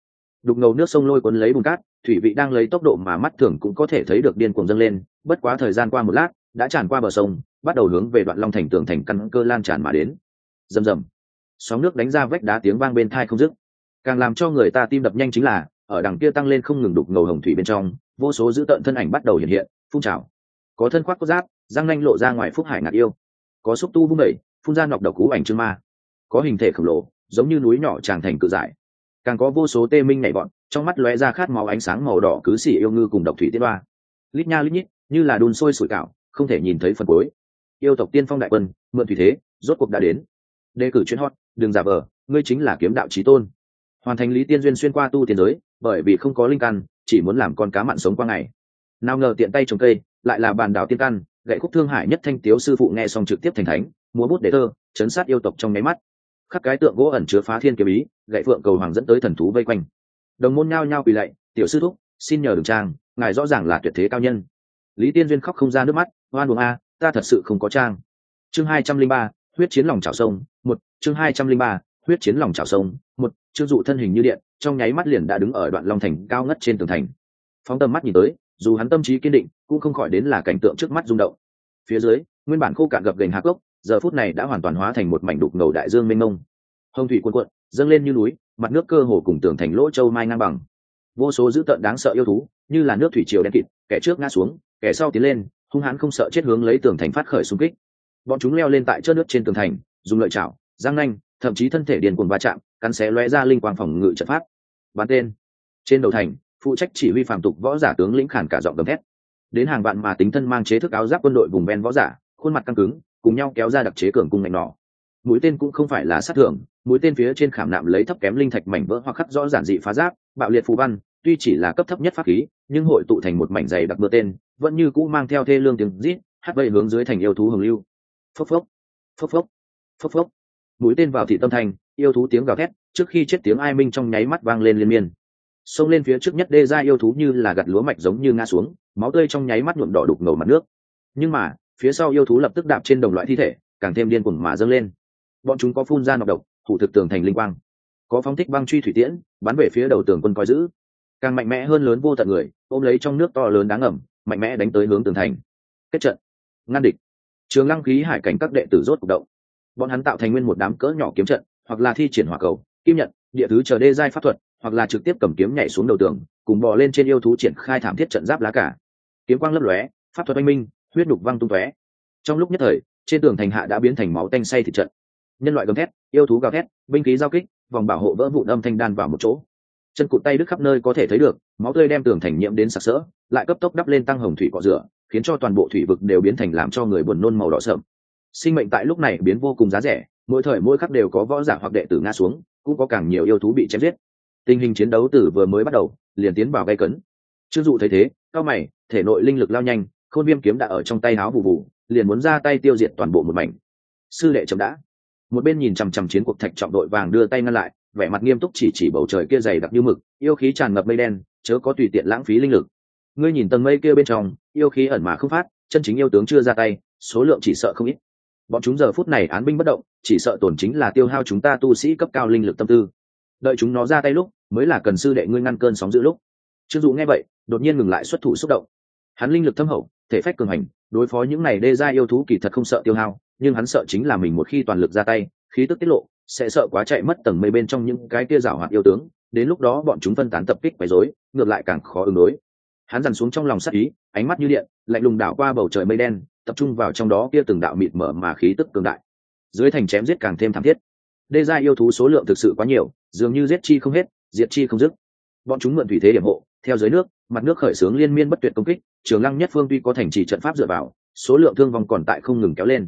Đục ngầu nước sông lôi cuốn lấy bùn cát, thủy vị đang lấy tốc độ mà mắt thường cũng có thể thấy được điên cuồng dâng lên, bất quá thời gian qua một lát, đã tràn qua bờ sông bắt đầu hướng về đoạn long thành tường thành căn cơ lan tràn mà đến. Rầm rầm. Sóng nước đánh ra vách đá tiếng vang bên thai không dứt. Càng làm cho người ta tim đập nhanh chính là, ở đằng kia tăng lên không ngừng đục ngầu hồng thủy bên trong, vô số dữ tợn thân ảnh bắt đầu hiện hiện, phun trào. Có thân khoác có giáp, răng nanh lộ ra ngoài phúc hải ngạt yêu. Có xúc tu vung đẩy phun ra nọc độc cú ảnh trương ma. Có hình thể khổng lồ, giống như núi nhỏ tràng thành cự giải. Càng có vô số tê minh nhảy bọn, trong mắt lóe ra khát máu ánh sáng màu đỏ cứ xỉ yêu ngư cùng độc thủy tiết ba lít nha lít nhít, như là đun sôi sủi cảo, không thể nhìn thấy phần cuối yêu tộc tiên phong đại quân, mượn thủy thế, rốt cuộc đã đến. Đề cử chuyến hot, đừng giả vờ, ngươi chính là kiếm đạo trí tôn. Hoàn thành lý tiên duyên xuyên qua tu tiên giới, bởi vì không có linh căn, chỉ muốn làm con cá mặn sống qua ngày. Nào ngờ tiện tay trồng cây, lại là bàn đảo tiên căn, gậy khúc thương hải nhất thanh tiếu sư phụ nghe xong trực tiếp thành thánh, múa bút để thơ, chấn sát yêu tộc trong nháy mắt. Khắc cái tượng gỗ ẩn chứa phá thiên kiếm ý, gậy phượng cầu hoàng dẫn tới thần thú vây quanh. Đồng môn nhao nhao quỳ lạy, tiểu sư thúc, xin nhờ đường trang, ngài rõ ràng là tuyệt thế cao nhân. Lý tiên duyên khóc không ra nước mắt, oan buồng a ta thật sự không có trang. Chương hai trăm linh ba, huyết chiến lòng trào sông, một, chương hai trăm linh ba, huyết chiến lòng trào sông, một chương dụ thân hình như điện, trong nháy mắt liền đã đứng ở đoạn long thành cao ngất trên tường thành. Phóng tầm mắt nhìn tới, dù hắn tâm trí kiên định, cũng không khỏi đến là cảnh tượng trước mắt rung động. Phía dưới, nguyên bản khô cạn gập gành hạc gốc, giờ phút này đã hoàn toàn hóa thành một mảnh đục ngầu đại dương mênh mông. Hồng thủy quân quận dâng lên như núi, mặt nước cơ hồ cùng tường thành lỗ châu mai ngang bằng. Vô số dữ tợn đáng sợ yêu thú, như là nước thủy triều đen kịt, kẻ trước ngã xuống, kẻ sau tiến lên hung hãn không sợ chết hướng lấy tường thành phát khởi xung kích. Bọn chúng leo lên tại chớp nước trên tường thành, dùng lợi chảo, giang nanh, thậm chí thân thể điền cuồng va chạm, cắn xé lóe ra linh quang phòng ngự trận pháp. Bán tên. Trên đầu thành, phụ trách chỉ huy phạm tục võ giả tướng lĩnh khản cả giọng gầm thét. Đến hàng vạn mà tính thân mang chế thức áo giáp quân đội vùng ven võ giả, khuôn mặt căng cứng, cùng nhau kéo ra đặc chế cường cung ngạnh nỏ mũi tên cũng không phải là sát thưởng mũi tên phía trên khảm nạm lấy thấp kém linh thạch mảnh vỡ hoặc khắc rõ giản dị phá giáp, bạo liệt phù văn, tuy chỉ là cấp thấp nhất pháp khí, nhưng hội tụ thành một mảnh dày đặc mưa tên vẫn như cũ mang theo thê lương tiếng rít, hát vây hướng dưới thành yêu thú hồng lưu. Phốc phốc phốc phốc phốc phốc. Mũi tên vào thị tâm thành, yêu thú tiếng gào thét, trước khi chết tiếng ai minh trong nháy mắt vang lên liên miên. Xông lên phía trước nhất đê ra yêu thú như là gặt lúa mạch giống như ngã xuống, máu tươi trong nháy mắt nhuộm đỏ đục ngầu mặt nước. Nhưng mà, phía sau yêu thú lập tức đạp trên đồng loại thi thể, càng thêm điên cuồng mà dâng lên. Bọn chúng có phun ra nọc độc, thủ thực tường thành linh quang. Có phóng thích băng truy thủy tiễn, bắn về phía đầu tường quân coi giữ. Càng mạnh mẽ hơn lớn vô tận người, ôm lấy trong nước to lớn đáng ẩm mạnh mẽ đánh tới hướng tường thành. Kết trận. Ngăn địch. Trường lăng khí hải cảnh các đệ tử rốt c động. Bọn hắn tạo thành nguyên một đám cỡ nhỏ kiếm trận, hoặc là thi triển hỏa cầu, kim nhận, địa thứ chờ đê giai pháp thuật, hoặc là trực tiếp cầm kiếm nhảy xuống đầu tường, cùng bò lên trên yêu thú triển khai thảm thiết trận giáp lá cả. Kiếm quang lấp lóe, pháp thuật oanh minh, huyết đục văng tung tóe. Trong lúc nhất thời, trên tường thành hạ đã biến thành máu tanh say thịt trận. Nhân loại gầm thét, yêu thú gào thét, binh khí giao kích, vòng bảo hộ vỡ vụn âm thanh đan vào một chỗ chân cụt tay đứt khắp nơi có thể thấy được, máu tươi đem tường thành nhiễm đến sặc sỡ, lại cấp tốc đắp lên tăng hồng thủy cọ rửa, khiến cho toàn bộ thủy vực đều biến thành làm cho người buồn nôn màu đỏ sợm sinh mệnh tại lúc này biến vô cùng giá rẻ, mỗi thời mỗi khắc đều có võ giả hoặc đệ tử ngã xuống, cũng có càng nhiều yêu thú bị chém giết. Tình hình chiến đấu từ vừa mới bắt đầu, liền tiến vào gây cấn. Chưng dụ thấy thế, cao mày, thể nội linh lực lao nhanh, khôn viêm kiếm đã ở trong tay háo vụ vụ, liền muốn ra tay tiêu diệt toàn bộ một mảnh. Sư đệ chậm đã. Một bên nhìn chằm chằm chiến cuộc thạch trọng đội vàng đưa tay ngăn lại vẻ mặt nghiêm túc chỉ chỉ bầu trời kia dày đặc như mực, yêu khí tràn ngập mây đen, chớ có tùy tiện lãng phí linh lực. Ngươi nhìn tầng mây kia bên trong, yêu khí ẩn mà không phát, chân chính yêu tướng chưa ra tay, số lượng chỉ sợ không ít. Bọn chúng giờ phút này án binh bất động, chỉ sợ tổn chính là tiêu hao chúng ta tu sĩ cấp cao linh lực tâm tư. Đợi chúng nó ra tay lúc, mới là cần sư đệ ngươi ngăn cơn sóng giữ lúc. Chưng dụ nghe vậy, đột nhiên ngừng lại xuất thủ xúc động. Hắn linh lực thâm hậu, thể phách cường hành, đối phó những này đê ra yêu thú kỳ thật không sợ tiêu hao, nhưng hắn sợ chính là mình một khi toàn lực ra tay, khí tức tiết lộ sẽ sợ quá chạy mất tầng mây bên trong những cái kia rào hoạt yêu tướng, đến lúc đó bọn chúng phân tán tập kích quấy rối, ngược lại càng khó ứng đối. Hắn dằn xuống trong lòng sắc ý, ánh mắt như điện, lạnh lùng đảo qua bầu trời mây đen, tập trung vào trong đó kia từng đạo mịt mở mà khí tức cường đại. Dưới thành chém giết càng thêm thảm thiết. Đê ra yêu thú số lượng thực sự quá nhiều, dường như giết chi không hết, diệt chi không dứt. Bọn chúng mượn thủy thế điểm hộ, theo dưới nước, mặt nước khởi xướng liên miên bất tuyệt công kích, trường lăng nhất phương tuy có thành trì trận pháp dựa vào, số lượng thương vong còn tại không ngừng kéo lên.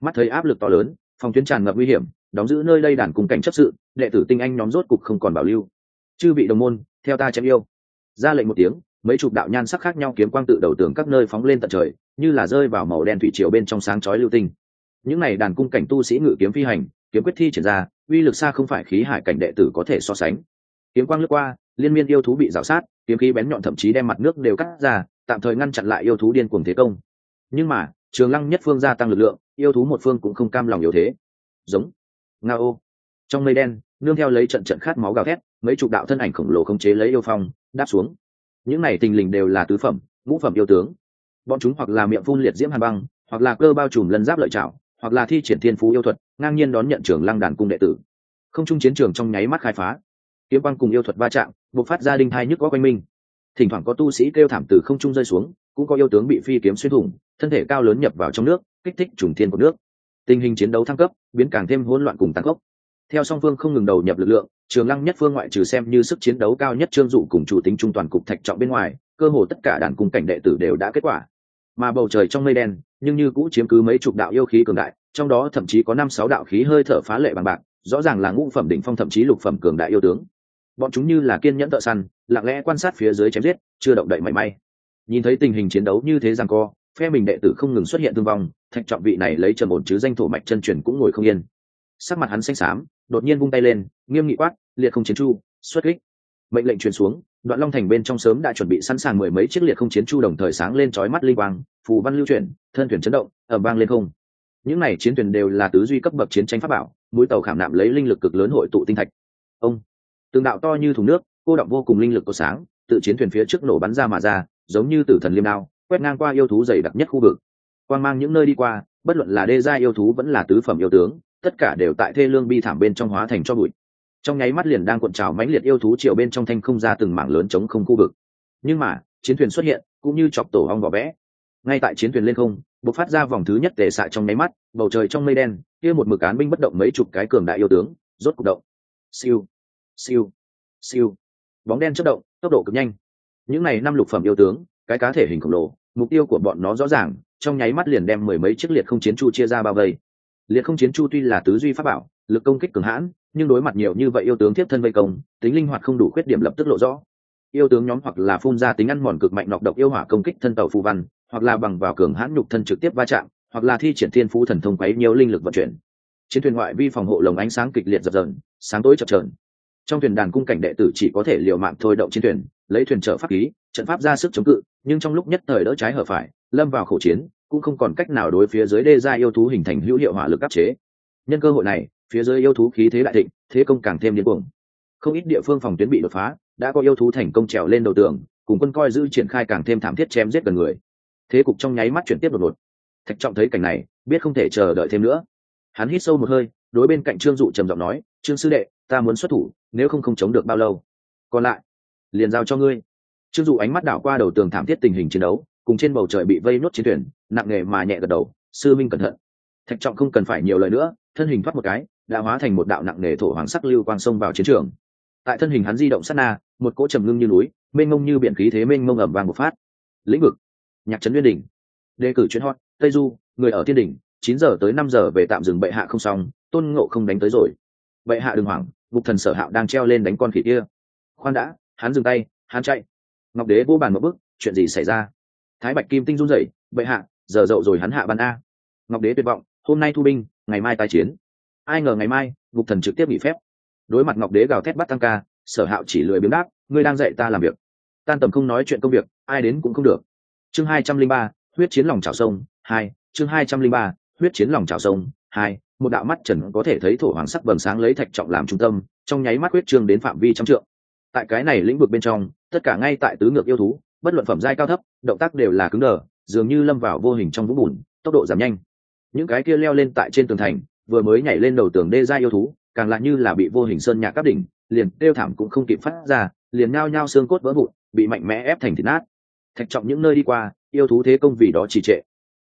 Mắt thấy áp lực to lớn, phòng tuyến tràn ngập nguy hiểm đóng giữ nơi đây đàn cùng cảnh chấp sự, đệ tử tinh anh nhóm rốt cục không còn bảo lưu. Chư vị đồng môn, theo ta chém yêu. Ra lệnh một tiếng, mấy chục đạo nhan sắc khác nhau kiếm quang tự đầu tường các nơi phóng lên tận trời, như là rơi vào màu đen thủy triều bên trong sáng chói lưu tinh. Những này đàn cung cảnh tu sĩ ngự kiếm phi hành, kiếm quyết thi triển ra, uy lực xa không phải khí hải cảnh đệ tử có thể so sánh. Kiếm quang lướt qua, liên miên yêu thú bị rào sát, kiếm khí bén nhọn thậm chí đem mặt nước đều cắt ra, tạm thời ngăn chặn lại yêu thú điên cuồng thế công. Nhưng mà, trường lăng nhất phương gia tăng lực lượng, yêu thú một phương cũng không cam lòng yếu thế. Giống nga ô. Trong mây đen, nương theo lấy trận trận khát máu gào thét, mấy chục đạo thân ảnh khổng lồ không chế lấy yêu phong, đáp xuống. Những này tình lình đều là tứ phẩm, ngũ phẩm yêu tướng. Bọn chúng hoặc là miệng phun liệt diễm hàn băng, hoặc là cơ bao trùm lân giáp lợi trảo, hoặc là thi triển thiên phú yêu thuật, ngang nhiên đón nhận trường lăng đàn cung đệ tử. Không chung chiến trường trong nháy mắt khai phá. Kiếm băng cùng yêu thuật va chạm buộc phát ra đinh thai nhức có quanh minh thỉnh thoảng có tu sĩ kêu thảm từ không trung rơi xuống, cũng có yêu tướng bị phi kiếm xuyên thủng, thân thể cao lớn nhập vào trong nước, kích thích trùng thiên của nước tình hình chiến đấu thăng cấp, biến càng thêm hỗn loạn cùng tăng cốc theo song phương không ngừng đầu nhập lực lượng, trường lăng nhất phương ngoại trừ xem như sức chiến đấu cao nhất trương dụ cùng chủ tính trung toàn cục thạch trọng bên ngoài, cơ hồ tất cả đàn cung cảnh đệ tử đều đã kết quả. Mà bầu trời trong mây đen, nhưng như cũ chiếm cứ mấy chục đạo yêu khí cường đại, trong đó thậm chí có năm sáu đạo khí hơi thở phá lệ bằng bạc, rõ ràng là ngũ phẩm đỉnh phong thậm chí lục phẩm cường đại yêu tướng. Bọn chúng như là kiên nhẫn thợ săn, lặng lẽ quan sát phía dưới chém giết, chưa động đậy mảy may. Nhìn thấy tình hình chiến đấu như thế rằng co phe mình đệ tử không ngừng xuất hiện thương vong, thạch trọng vị này lấy trầm ổn chứ danh thổ mạch chân truyền cũng ngồi không yên. Sắc mặt hắn xanh xám, đột nhiên vung tay lên, nghiêm nghị quát, liệt không chiến chu, xuất kích. Mệnh lệnh truyền xuống, đoạn long thành bên trong sớm đã chuẩn bị sẵn sàng mười mấy chiếc liệt không chiến chu đồng thời sáng lên trói mắt linh quang, phù văn lưu chuyển, thân thuyền chấn động ở bang lên không. Những này chiến thuyền đều là tứ duy cấp bậc chiến tranh pháp bảo, mũi tàu khảm nạm lấy linh lực cực lớn hội tụ tinh thạch. Ông tường đạo to như thùng nước, cô động vô cùng linh lực có sáng, tự chiến thuyền phía trước nổ bắn ra mà ra, giống như tử thần liêm đao quét ngang qua yêu thú dày đặc nhất khu vực. Quang mang những nơi đi qua, bất luận là đê gia yêu thú vẫn là tứ phẩm yêu tướng, tất cả đều tại thê lương bi thảm bên trong hóa thành cho bụi. Trong nháy mắt liền đang cuộn trào mãnh liệt yêu thú triệu bên trong thanh không ra từng mảng lớn chống không khu vực. Nhưng mà, chiến thuyền xuất hiện, cũng như chọc tổ hong vỏ vẽ. Ngay tại chiến thuyền lên không, bộc phát ra vòng thứ nhất tề xạ trong nháy mắt, bầu trời trong mây đen, kia một mực cán binh bất động mấy chục cái cường đại yêu tướng, rốt cục động. Siêu siêu siêu. Bóng đen chất động, tốc độ cực nhanh. Những này năm lục phẩm yêu tướng, cái cá thể hình khổng lồ mục tiêu của bọn nó rõ ràng, trong nháy mắt liền đem mười mấy chiếc liệt không chiến chu chia ra bao vây. Liệt không chiến chu tuy là tứ duy pháp bảo, lực công kích cường hãn, nhưng đối mặt nhiều như vậy yêu tướng tiếp thân vây công, tính linh hoạt không đủ khuyết điểm lập tức lộ rõ. Yêu tướng nhóm hoặc là phun ra tính ăn mòn cực mạnh nọc độc yêu hỏa công kích thân tàu phù văn, hoặc là bằng vào cường hãn nhục thân trực tiếp va chạm, hoặc là thi triển thiên phú thần thông quấy nhiều linh lực vận chuyển. Chiến thuyền ngoại vi phòng hộ lồng ánh sáng kịch liệt dập dờn, sáng tối chập trờn trong thuyền đàn cung cảnh đệ tử chỉ có thể liều mạng thôi động chiến thuyền, lấy thuyền chở pháp khí, trận pháp ra sức chống cự nhưng trong lúc nhất thời đỡ trái hở phải, lâm vào khẩu chiến, cũng không còn cách nào đối phía dưới đê gia yêu thú hình thành hữu hiệu hỏa lực áp chế. Nhân cơ hội này, phía dưới yêu thú khí thế đại thịnh, thế công càng thêm điên cuồng. Không ít địa phương phòng tuyến bị đột phá, đã có yêu thú thành công trèo lên đầu tường, cùng quân coi giữ triển khai càng thêm thảm thiết chém giết gần người. Thế cục trong nháy mắt chuyển tiếp đột ngột. Thạch trọng thấy cảnh này, biết không thể chờ đợi thêm nữa. Hắn hít sâu một hơi, đối bên cạnh trương dụ trầm giọng nói, trương sư đệ, ta muốn xuất thủ, nếu không không chống được bao lâu. Còn lại, liền giao cho ngươi trương dụ ánh mắt đảo qua đầu tường thảm thiết tình hình chiến đấu, cùng trên bầu trời bị vây nốt chiến thuyền, nặng nề mà nhẹ gật đầu, sư minh cẩn thận. Thạch trọng không cần phải nhiều lời nữa, thân hình thoát một cái, đã hóa thành một đạo nặng nề thổ hoàng sắc lưu quang sông vào chiến trường. Tại thân hình hắn di động sát na, một cỗ trầm ngưng như núi, mênh mông như biển khí thế mênh mông ẩm vàng một phát. Lĩnh vực. Nhạc trấn nguyên đỉnh. Đề cử chuyến hot, tây du, người ở thiên đỉnh, chín giờ tới năm giờ về tạm dừng bệ hạ không xong, tôn ngộ không đánh tới rồi. Bệ hạ đừng hoảng gục thần sở hạo đang treo lên đánh con khỉ kia. Khoan đã, hắn dừng tay, hắn chạy ngọc đế vô bàn một bức chuyện gì xảy ra? Thái bạch kim tinh run rẩy, bệ hạ, giờ dậu rồi hắn hạ ban a. Ngọc đế tuyệt vọng, hôm nay thu binh, ngày mai tái chiến. Ai ngờ ngày mai, Ngục thần trực tiếp nghỉ phép. Đối mặt ngọc đế gào thét bắt tăng ca, sở hạo chỉ lười biếng đáp, ngươi đang dạy ta làm việc. Tan tầm không nói chuyện công việc, ai đến cũng không được. Chương hai trăm linh ba, huyết chiến lòng trào sông, hai, chương hai trăm linh ba, huyết chiến lòng trào sông, hai, một đạo mắt trần có thể thấy thổ hoàng sắc vầng sáng lấy thạch trọng làm trung tâm, trong nháy mắt huyết trương đến phạm vi trăm trượng. Tại cái này lĩnh vực bên trong tất cả ngay tại tứ ngược yêu thú, bất luận phẩm giai cao thấp, động tác đều là cứng đờ, dường như lâm vào vô hình trong vũng bùn, tốc độ giảm nhanh. Những cái kia leo lên tại trên tường thành, vừa mới nhảy lên đầu tường đê gia yêu thú, càng lại như là bị vô hình sơn nhạc cắp đỉnh, liền kêu thảm cũng không kịp phát ra, liền nao nhao xương cốt vỡ vụn, bị mạnh mẽ ép thành thịt nát. Thạch trọng những nơi đi qua, yêu thú thế công vì đó trì trệ.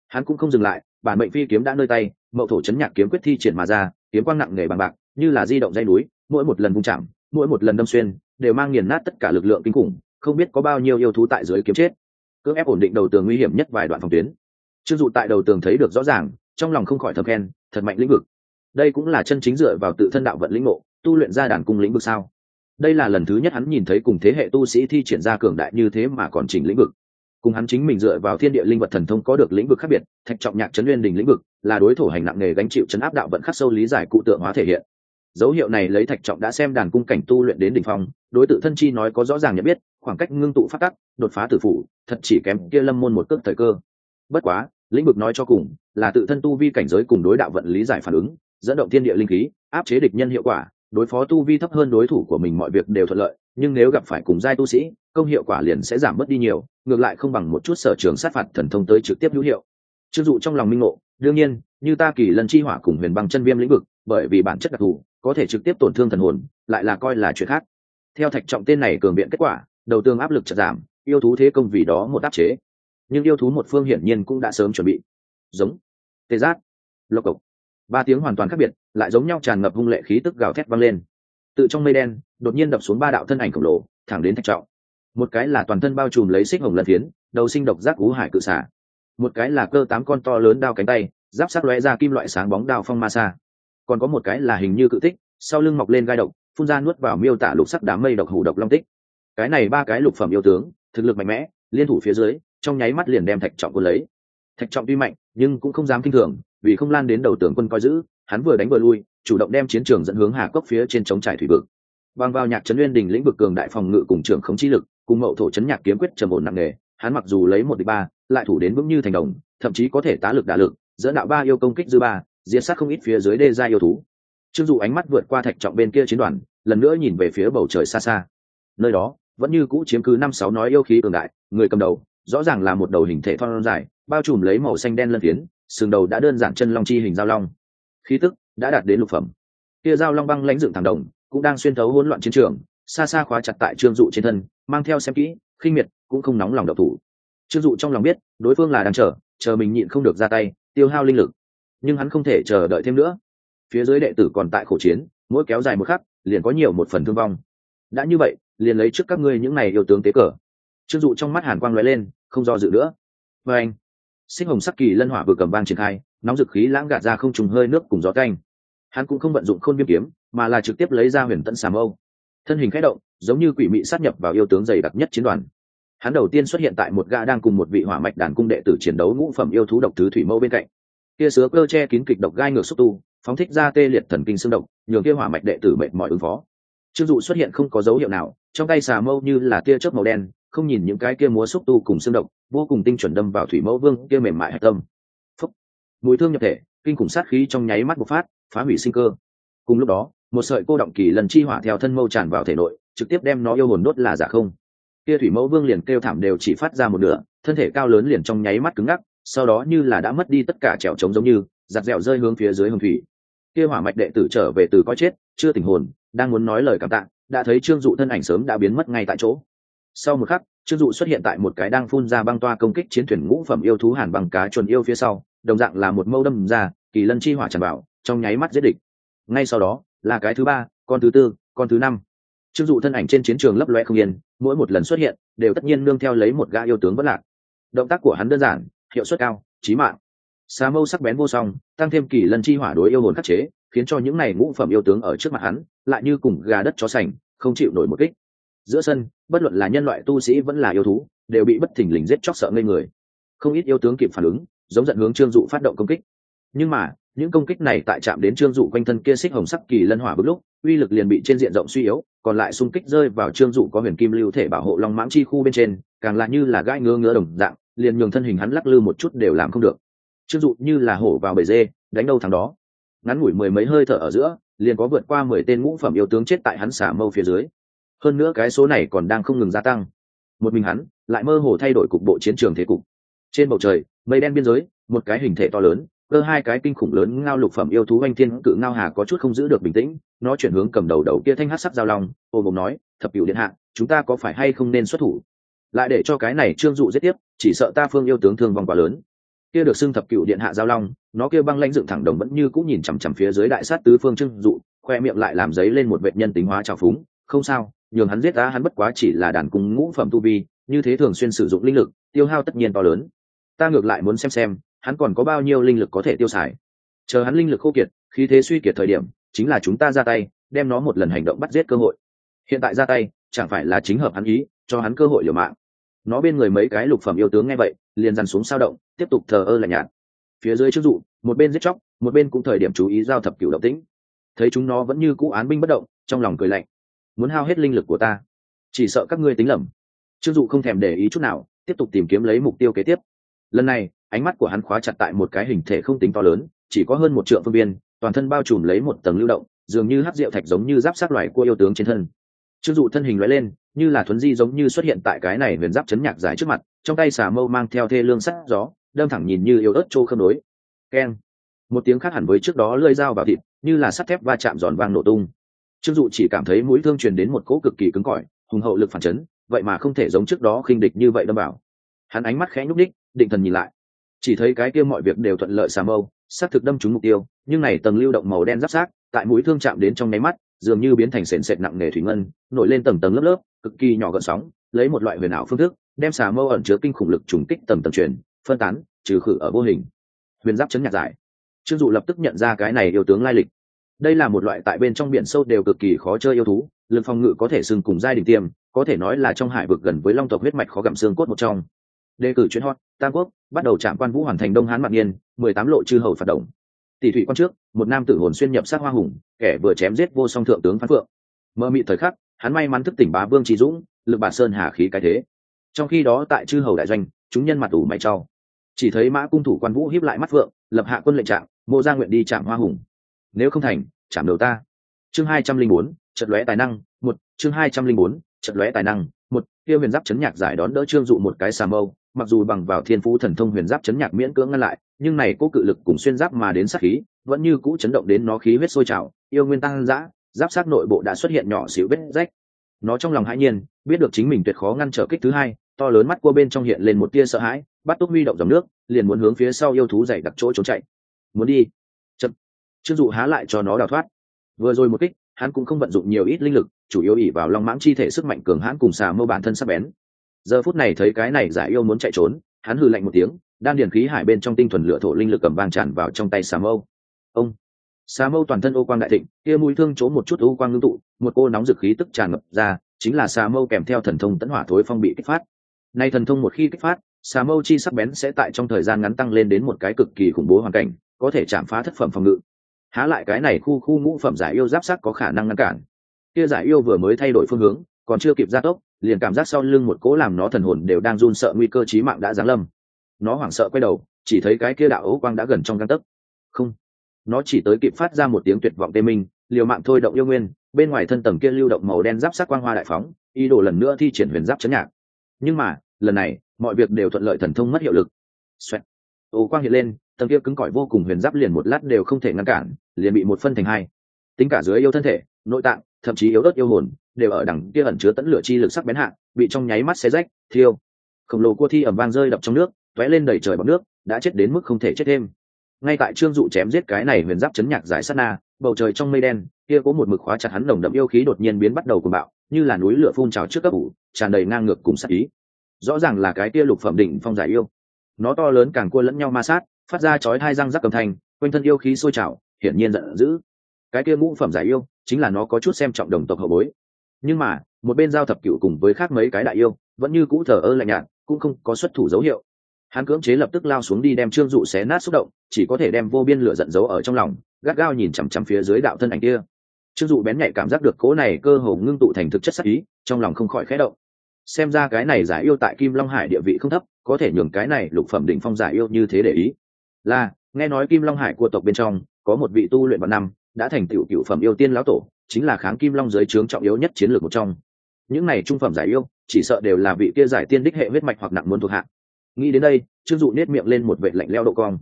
Hắn cũng không dừng lại, bản mệnh phi kiếm đã nơi tay, mậu thổ chấn nhạc kiếm quyết thi triển mà ra, kiếm quang nặng nề bằng bạc, như là di động dây núi, mỗi một lần vung chạm mỗi một lần đâm xuyên đều mang nghiền nát tất cả lực lượng kinh khủng, không biết có bao nhiêu yêu thú tại dưới kiếm chết. Cưỡng ép ổn định đầu tường nguy hiểm nhất vài đoạn phòng tuyến. Chưng dụ tại đầu tường thấy được rõ ràng, trong lòng không khỏi thầm khen, thật mạnh lĩnh vực. Đây cũng là chân chính dựa vào tự thân đạo vận lĩnh ngộ, tu luyện ra đàn cung lĩnh vực sao? Đây là lần thứ nhất hắn nhìn thấy cùng thế hệ tu sĩ thi triển ra cường đại như thế mà còn chỉnh lĩnh vực. Cùng hắn chính mình dựa vào thiên địa linh vật thần thông có được lĩnh vực khác biệt, thạch trọng nhạc chấn nguyên đình lĩnh vực là đối thủ hành nặng nghề gánh chịu chấn áp đạo vận khắc sâu lý giải cụ tượng hóa thể hiện dấu hiệu này lấy thạch trọng đã xem đàn cung cảnh tu luyện đến đỉnh phong, đối tự thân chi nói có rõ ràng nhận biết, khoảng cách ngưng tụ phát tắc, đột phá tử phủ, thật chỉ kém kia lâm môn một cước thời cơ. Bất quá, lĩnh vực nói cho cùng, là tự thân tu vi cảnh giới cùng đối đạo vận lý giải phản ứng, dẫn động thiên địa linh khí, áp chế địch nhân hiệu quả, đối phó tu vi thấp hơn đối thủ của mình mọi việc đều thuận lợi, nhưng nếu gặp phải cùng giai tu sĩ, công hiệu quả liền sẽ giảm bớt đi nhiều, ngược lại không bằng một chút sở trường sát phạt thần thông tới trực tiếp hữu hiệu. Chưng dụ trong lòng minh ngộ, đương nhiên, như ta kỳ lần chi hỏa cùng huyền băng chân viêm lĩnh vực, bởi vì bản chất đặc thù có thể trực tiếp tổn thương thần hồn, lại là coi là chuyện khác. Theo thạch trọng tên này cường biện kết quả, đầu tương áp lực chật giảm, yêu thú thế công vì đó một áp chế. Nhưng yêu thú một phương hiển nhiên cũng đã sớm chuẩn bị. Giống, tê giác, lộc cộc. Ba tiếng hoàn toàn khác biệt, lại giống nhau tràn ngập hung lệ khí tức gào thét vang lên. Tự trong mây đen, đột nhiên đập xuống ba đạo thân ảnh khổng lồ, thẳng đến thạch trọng. Một cái là toàn thân bao trùm lấy xích hồng lân phiến, đầu sinh độc giác cú hải cự xả. Một cái là cơ tám con to lớn đao cánh tay, giáp sắc lóe ra kim loại sáng bóng đao phong ma xa còn có một cái là hình như cự tích, sau lưng mọc lên gai độc, phun ra nuốt vào miêu tả lục sắc đám mây độc hủ độc long tích. Cái này ba cái lục phẩm yêu tướng, thực lực mạnh mẽ, liên thủ phía dưới, trong nháy mắt liền đem thạch trọng quân lấy. Thạch trọng tuy mạnh, nhưng cũng không dám kinh thường, vì không lan đến đầu tướng quân coi giữ, hắn vừa đánh vừa lui, chủ động đem chiến trường dẫn hướng hà cốc phía trên chống trải thủy vực. Bằng vào nhạc trấn nguyên đình lĩnh vực cường đại phòng ngự cùng trưởng khống chi lực, cùng mậu thổ trấn nhạc kiếm quyết trầm ổn nặng nề, hắn mặc dù lấy một địch ba, lại thủ đến vững như thành đồng, thậm chí có thể tá lực đả lực, dẫn đạo ba yêu công kích dư ba diệt sát không ít phía dưới đê gia yêu thú. Trương dụ ánh mắt vượt qua thạch trọng bên kia chiến đoàn, lần nữa nhìn về phía bầu trời xa xa. Nơi đó, vẫn như cũ chiếm cứ năm sáu nói yêu khí cường đại, người cầm đầu, rõ ràng là một đầu hình thể thon dài, bao trùm lấy màu xanh đen lân phiến, sừng đầu đã đơn giản chân long chi hình giao long. Khí tức đã đạt đến lục phẩm. Kia giao long băng lãnh dựng thẳng đồng, cũng đang xuyên thấu hỗn loạn chiến trường, xa xa khóa chặt tại trương dụ trên thân, mang theo xem kỹ, khinh miệt, cũng không nóng lòng độc thủ. Trương dụ trong lòng biết, đối phương là đang chờ chờ mình nhịn không được ra tay, tiêu hao linh lực nhưng hắn không thể chờ đợi thêm nữa. Phía dưới đệ tử còn tại khổ chiến, mỗi kéo dài một khắc, liền có nhiều một phần thương vong. Đã như vậy, liền lấy trước các ngươi những này yêu tướng tế cờ. Trương dụ trong mắt hàn quang lóe lên, không do dự nữa. Vê anh, sinh hồng sắc kỳ lân hỏa vừa cầm vang triển khai, nóng dực khí lãng gạt ra không trùng hơi nước cùng gió canh hắn cũng không vận dụng khôn viêm kiếm, mà là trực tiếp lấy ra huyền tận xà mâu. Thân hình khẽ động, giống như quỷ mị sát nhập vào yêu tướng dày đặc nhất chiến đoàn. Hắn đầu tiên xuất hiện tại một gã đang cùng một vị hỏa mạch đàn cung đệ tử chiến đấu ngũ phẩm yêu thú độc thứ thủy mâu bên cạnh kia sứa cơ che kín kịch độc gai ngược xúc tu, phóng thích ra tê liệt thần kinh xương độc, nhường kia hỏa mạch đệ tử mệt mỏi ứng phó. Trương dụ xuất hiện không có dấu hiệu nào, trong tay xà mâu như là tia chớp màu đen, không nhìn những cái kia múa xúc tu cùng xương độc, vô cùng tinh chuẩn đâm vào thủy mẫu vương, kia mềm mại hạch tâm. Phúc. mùi thương nhập thể, kinh khủng sát khí trong nháy mắt bộc phát, phá hủy sinh cơ. Cùng lúc đó, một sợi cô động kỳ lần chi hỏa theo thân mâu tràn vào thể nội, trực tiếp đem nó yêu hồn đốt là giả không. Kia thủy mẫu vương liền kêu thảm đều chỉ phát ra một nửa, thân thể cao lớn liền trong nháy mắt cứng ngắc sau đó như là đã mất đi tất cả trèo trống giống như, giặt dẻo rơi hướng phía dưới hồng thủy. Kia hỏa mạch đệ tử trở về từ coi chết, chưa tình hồn, đang muốn nói lời cảm tạ, đã thấy trương dụ thân ảnh sớm đã biến mất ngay tại chỗ. Sau một khắc, trương dụ xuất hiện tại một cái đang phun ra băng toa công kích chiến thuyền ngũ phẩm yêu thú hàn bằng cá chuồn yêu phía sau, đồng dạng là một mâu đâm ra, kỳ lân chi hỏa tràn vào, trong nháy mắt giết địch. Ngay sau đó, là cái thứ ba, con thứ tư, con thứ năm. Trương dụ thân ảnh trên chiến trường lấp loe không yên, mỗi một lần xuất hiện, đều tất nhiên nương theo lấy một gã yêu tướng vất lạc. Động tác của hắn đơn giản hiệu suất cao trí mạng. Xà mâu sắc bén vô song, tăng thêm kỳ lân chi hỏa đối yêu hồn khắc chế, khiến cho những này ngũ phẩm yêu tướng ở trước mặt hắn, lại như cùng gà đất chó sành, không chịu nổi một kích. Giữa sân, bất luận là nhân loại tu sĩ vẫn là yêu thú, đều bị bất thình lình giết chóc sợ ngây người. Không ít yêu tướng kịp phản ứng, giống giận hướng trương dụ phát động công kích. Nhưng mà, những công kích này tại chạm đến trương dụ quanh thân kia xích hồng sắc kỳ lân hỏa bước lúc, uy lực liền bị trên diện rộng suy yếu, còn lại xung kích rơi vào trương dụ có huyền kim lưu thể bảo hộ long mãng chi khu bên trên, càng là như là gai ngứa ngứa đồng dạng liền nhường thân hình hắn lắc lư một chút đều làm không được. Trương dụ như là hổ vào bể dê, đánh đâu thằng đó. Ngắn ngủi mười mấy hơi thở ở giữa, liền có vượt qua mười tên ngũ phẩm yêu tướng chết tại hắn xả mâu phía dưới. Hơn nữa cái số này còn đang không ngừng gia tăng. Một mình hắn, lại mơ hồ thay đổi cục bộ chiến trường thế cục. Trên bầu trời, mây đen biên giới, một cái hình thể to lớn, cơ hai cái kinh khủng lớn ngao lục phẩm yêu thú anh thiên cự ngao hà có chút không giữ được bình tĩnh, nó chuyển hướng cầm đầu đầu kia thanh hát sắc giao long ôm bồng nói, thập cựu điện hạ, chúng ta có phải hay không nên xuất thủ? Lại để cho cái này trương dụ giết tiếp chỉ sợ ta phương yêu tướng thương vong quá lớn. Kia được xưng thập cựu điện hạ giao long, nó kia băng lãnh dựng thẳng đồng vẫn như cũng nhìn chằm chằm phía dưới đại sát tứ phương trưng dụ, khoe miệng lại làm giấy lên một vệ nhân tính hóa trào phúng. Không sao, nhường hắn giết ta hắn bất quá chỉ là đàn cung ngũ phẩm tu vi, như thế thường xuyên sử dụng linh lực, tiêu hao tất nhiên to lớn. Ta ngược lại muốn xem xem, hắn còn có bao nhiêu linh lực có thể tiêu xài. Chờ hắn linh lực khô kiệt, khí thế suy kiệt thời điểm, chính là chúng ta ra tay, đem nó một lần hành động bắt giết cơ hội. Hiện tại ra tay, chẳng phải là chính hợp hắn ý, cho hắn cơ hội liều mạng nó bên người mấy cái lục phẩm yêu tướng nghe vậy, liền dằn xuống sao động, tiếp tục thờ ơ lạnh nhạt. Phía dưới chức dụ, một bên giết chóc, một bên cũng thời điểm chú ý giao thập cửu động tĩnh. Thấy chúng nó vẫn như cũ án binh bất động, trong lòng cười lạnh. Muốn hao hết linh lực của ta, chỉ sợ các ngươi tính lầm. Trương dụ không thèm để ý chút nào, tiếp tục tìm kiếm lấy mục tiêu kế tiếp. Lần này, ánh mắt của hắn khóa chặt tại một cái hình thể không tính to lớn, chỉ có hơn một triệu phương viên, toàn thân bao trùm lấy một tầng lưu động, dường như hát rượu thạch giống như giáp sát loài của yêu tướng trên thân. Trương dụ thân hình loại lên như là thuấn di giống như xuất hiện tại cái này huyền giáp chấn nhạc giải trước mặt, trong tay xà mâu mang theo thê lương sắt gió, đâm thẳng nhìn như yếu ớt trô khâm đối keng. Một tiếng khác hẳn với trước đó lơi dao vào thịt, như là sắt thép va chạm giòn vang nổ tung. Trương dụ chỉ cảm thấy mũi thương truyền đến một cỗ cực kỳ cứng cỏi, hùng hậu lực phản chấn, vậy mà không thể giống trước đó khinh địch như vậy đâm bảo hắn ánh mắt khẽ nhúc đích định thần nhìn lại. Chỉ thấy cái kia mọi việc đều thuận lợi xà mâu, xác thực đâm trúng mục tiêu, nhưng này tầng lưu động màu đen giáp sát tại mũi thương chạm đến trong nháy mắt, dường như biến thành sền sệt nặng nề thủy ngân, nổi lên tầng tầng lớp lớp cực kỳ nhỏ gợn sóng, lấy một loại huyền ảo phương thức, đem xà mâu ẩn chứa kinh khủng lực trùng kích tầng tầng truyền, phân tán, trừ khử ở vô hình. Huyền giáp chấn nhạc giải. Trương dụ lập tức nhận ra cái này yêu tướng lai lịch. Đây là một loại tại bên trong biển sâu đều cực kỳ khó chơi yêu thú, lực phòng ngự có thể xưng cùng giai đình tiêm, có thể nói là trong hải vực gần với long tộc huyết mạch khó gặm xương cốt một trong. Đề cử chuyến hot, tam quốc, bắt đầu trạm quan vũ hoàn thành đông hán mặt niên mười tám lộ chư hầu phạt động. Tỷ thủy quan trước, một nam tử hồn xuyên nhập sát hoa hùng, kẻ vừa chém giết vô song thượng tướng phán phượng. Mơ mị thời khắc hắn may mắn thức tỉnh bá vương trí dũng, lực bà sơn hà khí cái thế. Trong khi đó tại chư hầu đại doanh, chúng nhân mặt ủ mày trao chỉ thấy mã cung thủ quan vũ hiếp lại mắt phượng, lập hạ quân lệnh trạng, mộ ra nguyện đi chạm hoa hùng. Nếu không thành, chạm đầu ta. Chương hai trăm linh bốn trận lóe tài năng, một, chương hai trăm linh bốn trận lóe tài năng, một kia huyền giáp chấn nhạc giải đón đỡ trương dụ một cái xà mâu, mặc dù bằng vào thiên phú thần thông huyền giáp chấn nhạc miễn cưỡng ngăn lại, nhưng này cố cự lực cùng xuyên giáp mà đến sát khí, vẫn như cũ chấn động đến nó khí huyết sôi trào, yêu nguyên tăng dã giáp sát nội bộ đã xuất hiện nhỏ xíu vết rách. Nó trong lòng hãi nhiên, biết được chính mình tuyệt khó ngăn trở kích thứ hai, to lớn mắt cua bên trong hiện lên một tia sợ hãi, bắt túc huy động dòng nước, liền muốn hướng phía sau yêu thú dày đặc chỗ trốn chạy. Muốn đi. Chậm. Trương dụ há lại cho nó đào thoát. Vừa rồi một kích, hắn cũng không vận dụng nhiều ít linh lực, chủ yếu ỉ vào long mãng chi thể sức mạnh cường hãn cùng xà mâu bản thân sắc bén. Giờ phút này thấy cái này giải yêu muốn chạy trốn, hắn hừ lạnh một tiếng, đan điền khí hải bên trong tinh thuần lửa thổ linh lực cầm vang tràn vào trong tay xà mâu. Ông xà mâu toàn thân ô quang đại thịnh, kia mũi thương chỗ một chút ô quang ngưng tụ, một cô nóng dực khí tức tràn ngập ra, chính là xà mâu kèm theo thần thông tấn hỏa thối phong bị kích phát. Nay thần thông một khi kích phát, xà mâu chi sắc bén sẽ tại trong thời gian ngắn tăng lên đến một cái cực kỳ khủng bố hoàn cảnh, có thể chạm phá thất phẩm phòng ngự. Há lại cái này khu khu ngũ phẩm giải yêu giáp sắc có khả năng ngăn cản. Kia giải yêu vừa mới thay đổi phương hướng, còn chưa kịp gia tốc, liền cảm giác sau lưng một cỗ làm nó thần hồn đều đang run sợ nguy cơ chí mạng đã giáng lâm. Nó hoảng sợ quay đầu, chỉ thấy cái kia đạo ấu quang đã gần trong găng tấc. Không nó chỉ tới kịp phát ra một tiếng tuyệt vọng tê minh, liều mạng thôi động yêu nguyên, bên ngoài thân tầng kia lưu động màu đen giáp sắc quang hoa đại phóng, ý đồ lần nữa thi triển huyền giáp chấn nhạc. Nhưng mà, lần này, mọi việc đều thuận lợi thần thông mất hiệu lực. Xoẹt. ô quang hiện lên, tầng kia cứng cỏi vô cùng huyền giáp liền một lát đều không thể ngăn cản, liền bị một phân thành hai. Tính cả dưới yêu thân thể, nội tạng, thậm chí yếu ớt yêu hồn, đều ở đằng kia ẩn chứa tẫn lửa chi lực sắc bén hạ, bị trong nháy mắt xé rách, thiêu. Khổng lồ cua thi ẩm vang rơi đập trong nước t lên đầy trời bọc nước, đã chết đến mức không thể chết thêm ngay tại trương dụ chém giết cái này huyền giáp chấn nhạc giải sát na, bầu trời trong mây đen, kia có một mực khóa chặt hắn nồng đậm yêu khí đột nhiên biến bắt đầu cùng bạo, như là núi lửa phun trào trước cấp ủ, tràn đầy ngang ngược cùng sát ý. Rõ ràng là cái kia lục phẩm đỉnh phong giải yêu. Nó to lớn càng cua lẫn nhau ma sát, phát ra chói hai răng rắc cầm thanh, quanh thân yêu khí sôi trào, hiển nhiên giận dữ. Cái kia ngũ phẩm giải yêu, chính là nó có chút xem trọng đồng tộc hậu bối. Nhưng mà, một bên giao thập cựu cùng với khác mấy cái đại yêu, vẫn như cũ thờ ơ lạnh nhạt, cũng không có xuất thủ dấu hiệu hắn cưỡng chế lập tức lao xuống đi đem trương dụ xé nát xúc động, chỉ có thể đem vô biên lửa giận dấu ở trong lòng, gắt gao nhìn chằm chằm phía dưới đạo thân ảnh kia. Trương dụ bén nhạy cảm giác được cố này cơ hồ ngưng tụ thành thực chất sắc ý, trong lòng không khỏi khẽ động. Xem ra cái này giải yêu tại kim long hải địa vị không thấp, có thể nhường cái này lục phẩm đỉnh phong giải yêu như thế để ý. Là, nghe nói kim long hải của tộc bên trong, có một vị tu luyện vào năm, đã thành tựu cựu phẩm yêu tiên lão tổ, chính là kháng kim long giới trướng trọng yếu nhất chiến lược một trong. Những này trung phẩm giải yêu, chỉ sợ đều là vị kia giải tiên đích hệ huyết mạch hoặc nặng muốn thuộc hạ nghĩ đến đây, trương dụ nết miệng lên một vệ lạnh leo độ cong.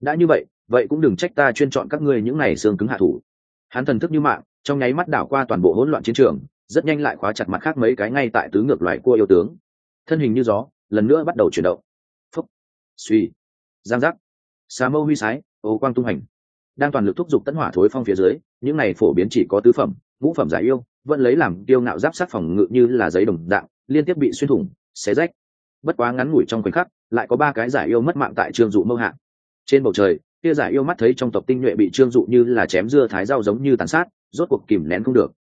Đã như vậy vậy cũng đừng trách ta chuyên chọn các ngươi những này xương cứng hạ thủ. Hắn thần thức như mạng, trong nháy mắt đảo qua toàn bộ hỗn loạn chiến trường, rất nhanh lại khóa chặt mặt khác mấy cái ngay tại tứ ngược loài cua yêu tướng. Thân hình như gió, lần nữa bắt đầu chuyển động. Phúc. Suy giang giác. Xà mâu huy sái, ô quang tung hành. Đang toàn lực thúc giục tấn hỏa thối phong phía dưới, những này phổ biến chỉ có tứ phẩm, ngũ phẩm giải yêu, vẫn lấy làm tiêu ngạo giáp sát phòng ngự như là giấy đồng dạng, liên tiếp bị xuyên thủng, xé rách bất quá ngắn ngủi trong khoảnh khắc, lại có ba cái giải yêu mất mạng tại trương dụ mâu hạ. Trên bầu trời, kia giải yêu mắt thấy trong tộc tinh nhuệ bị trương dụ như là chém dưa thái rau giống như tàn sát, rốt cuộc kìm nén không được.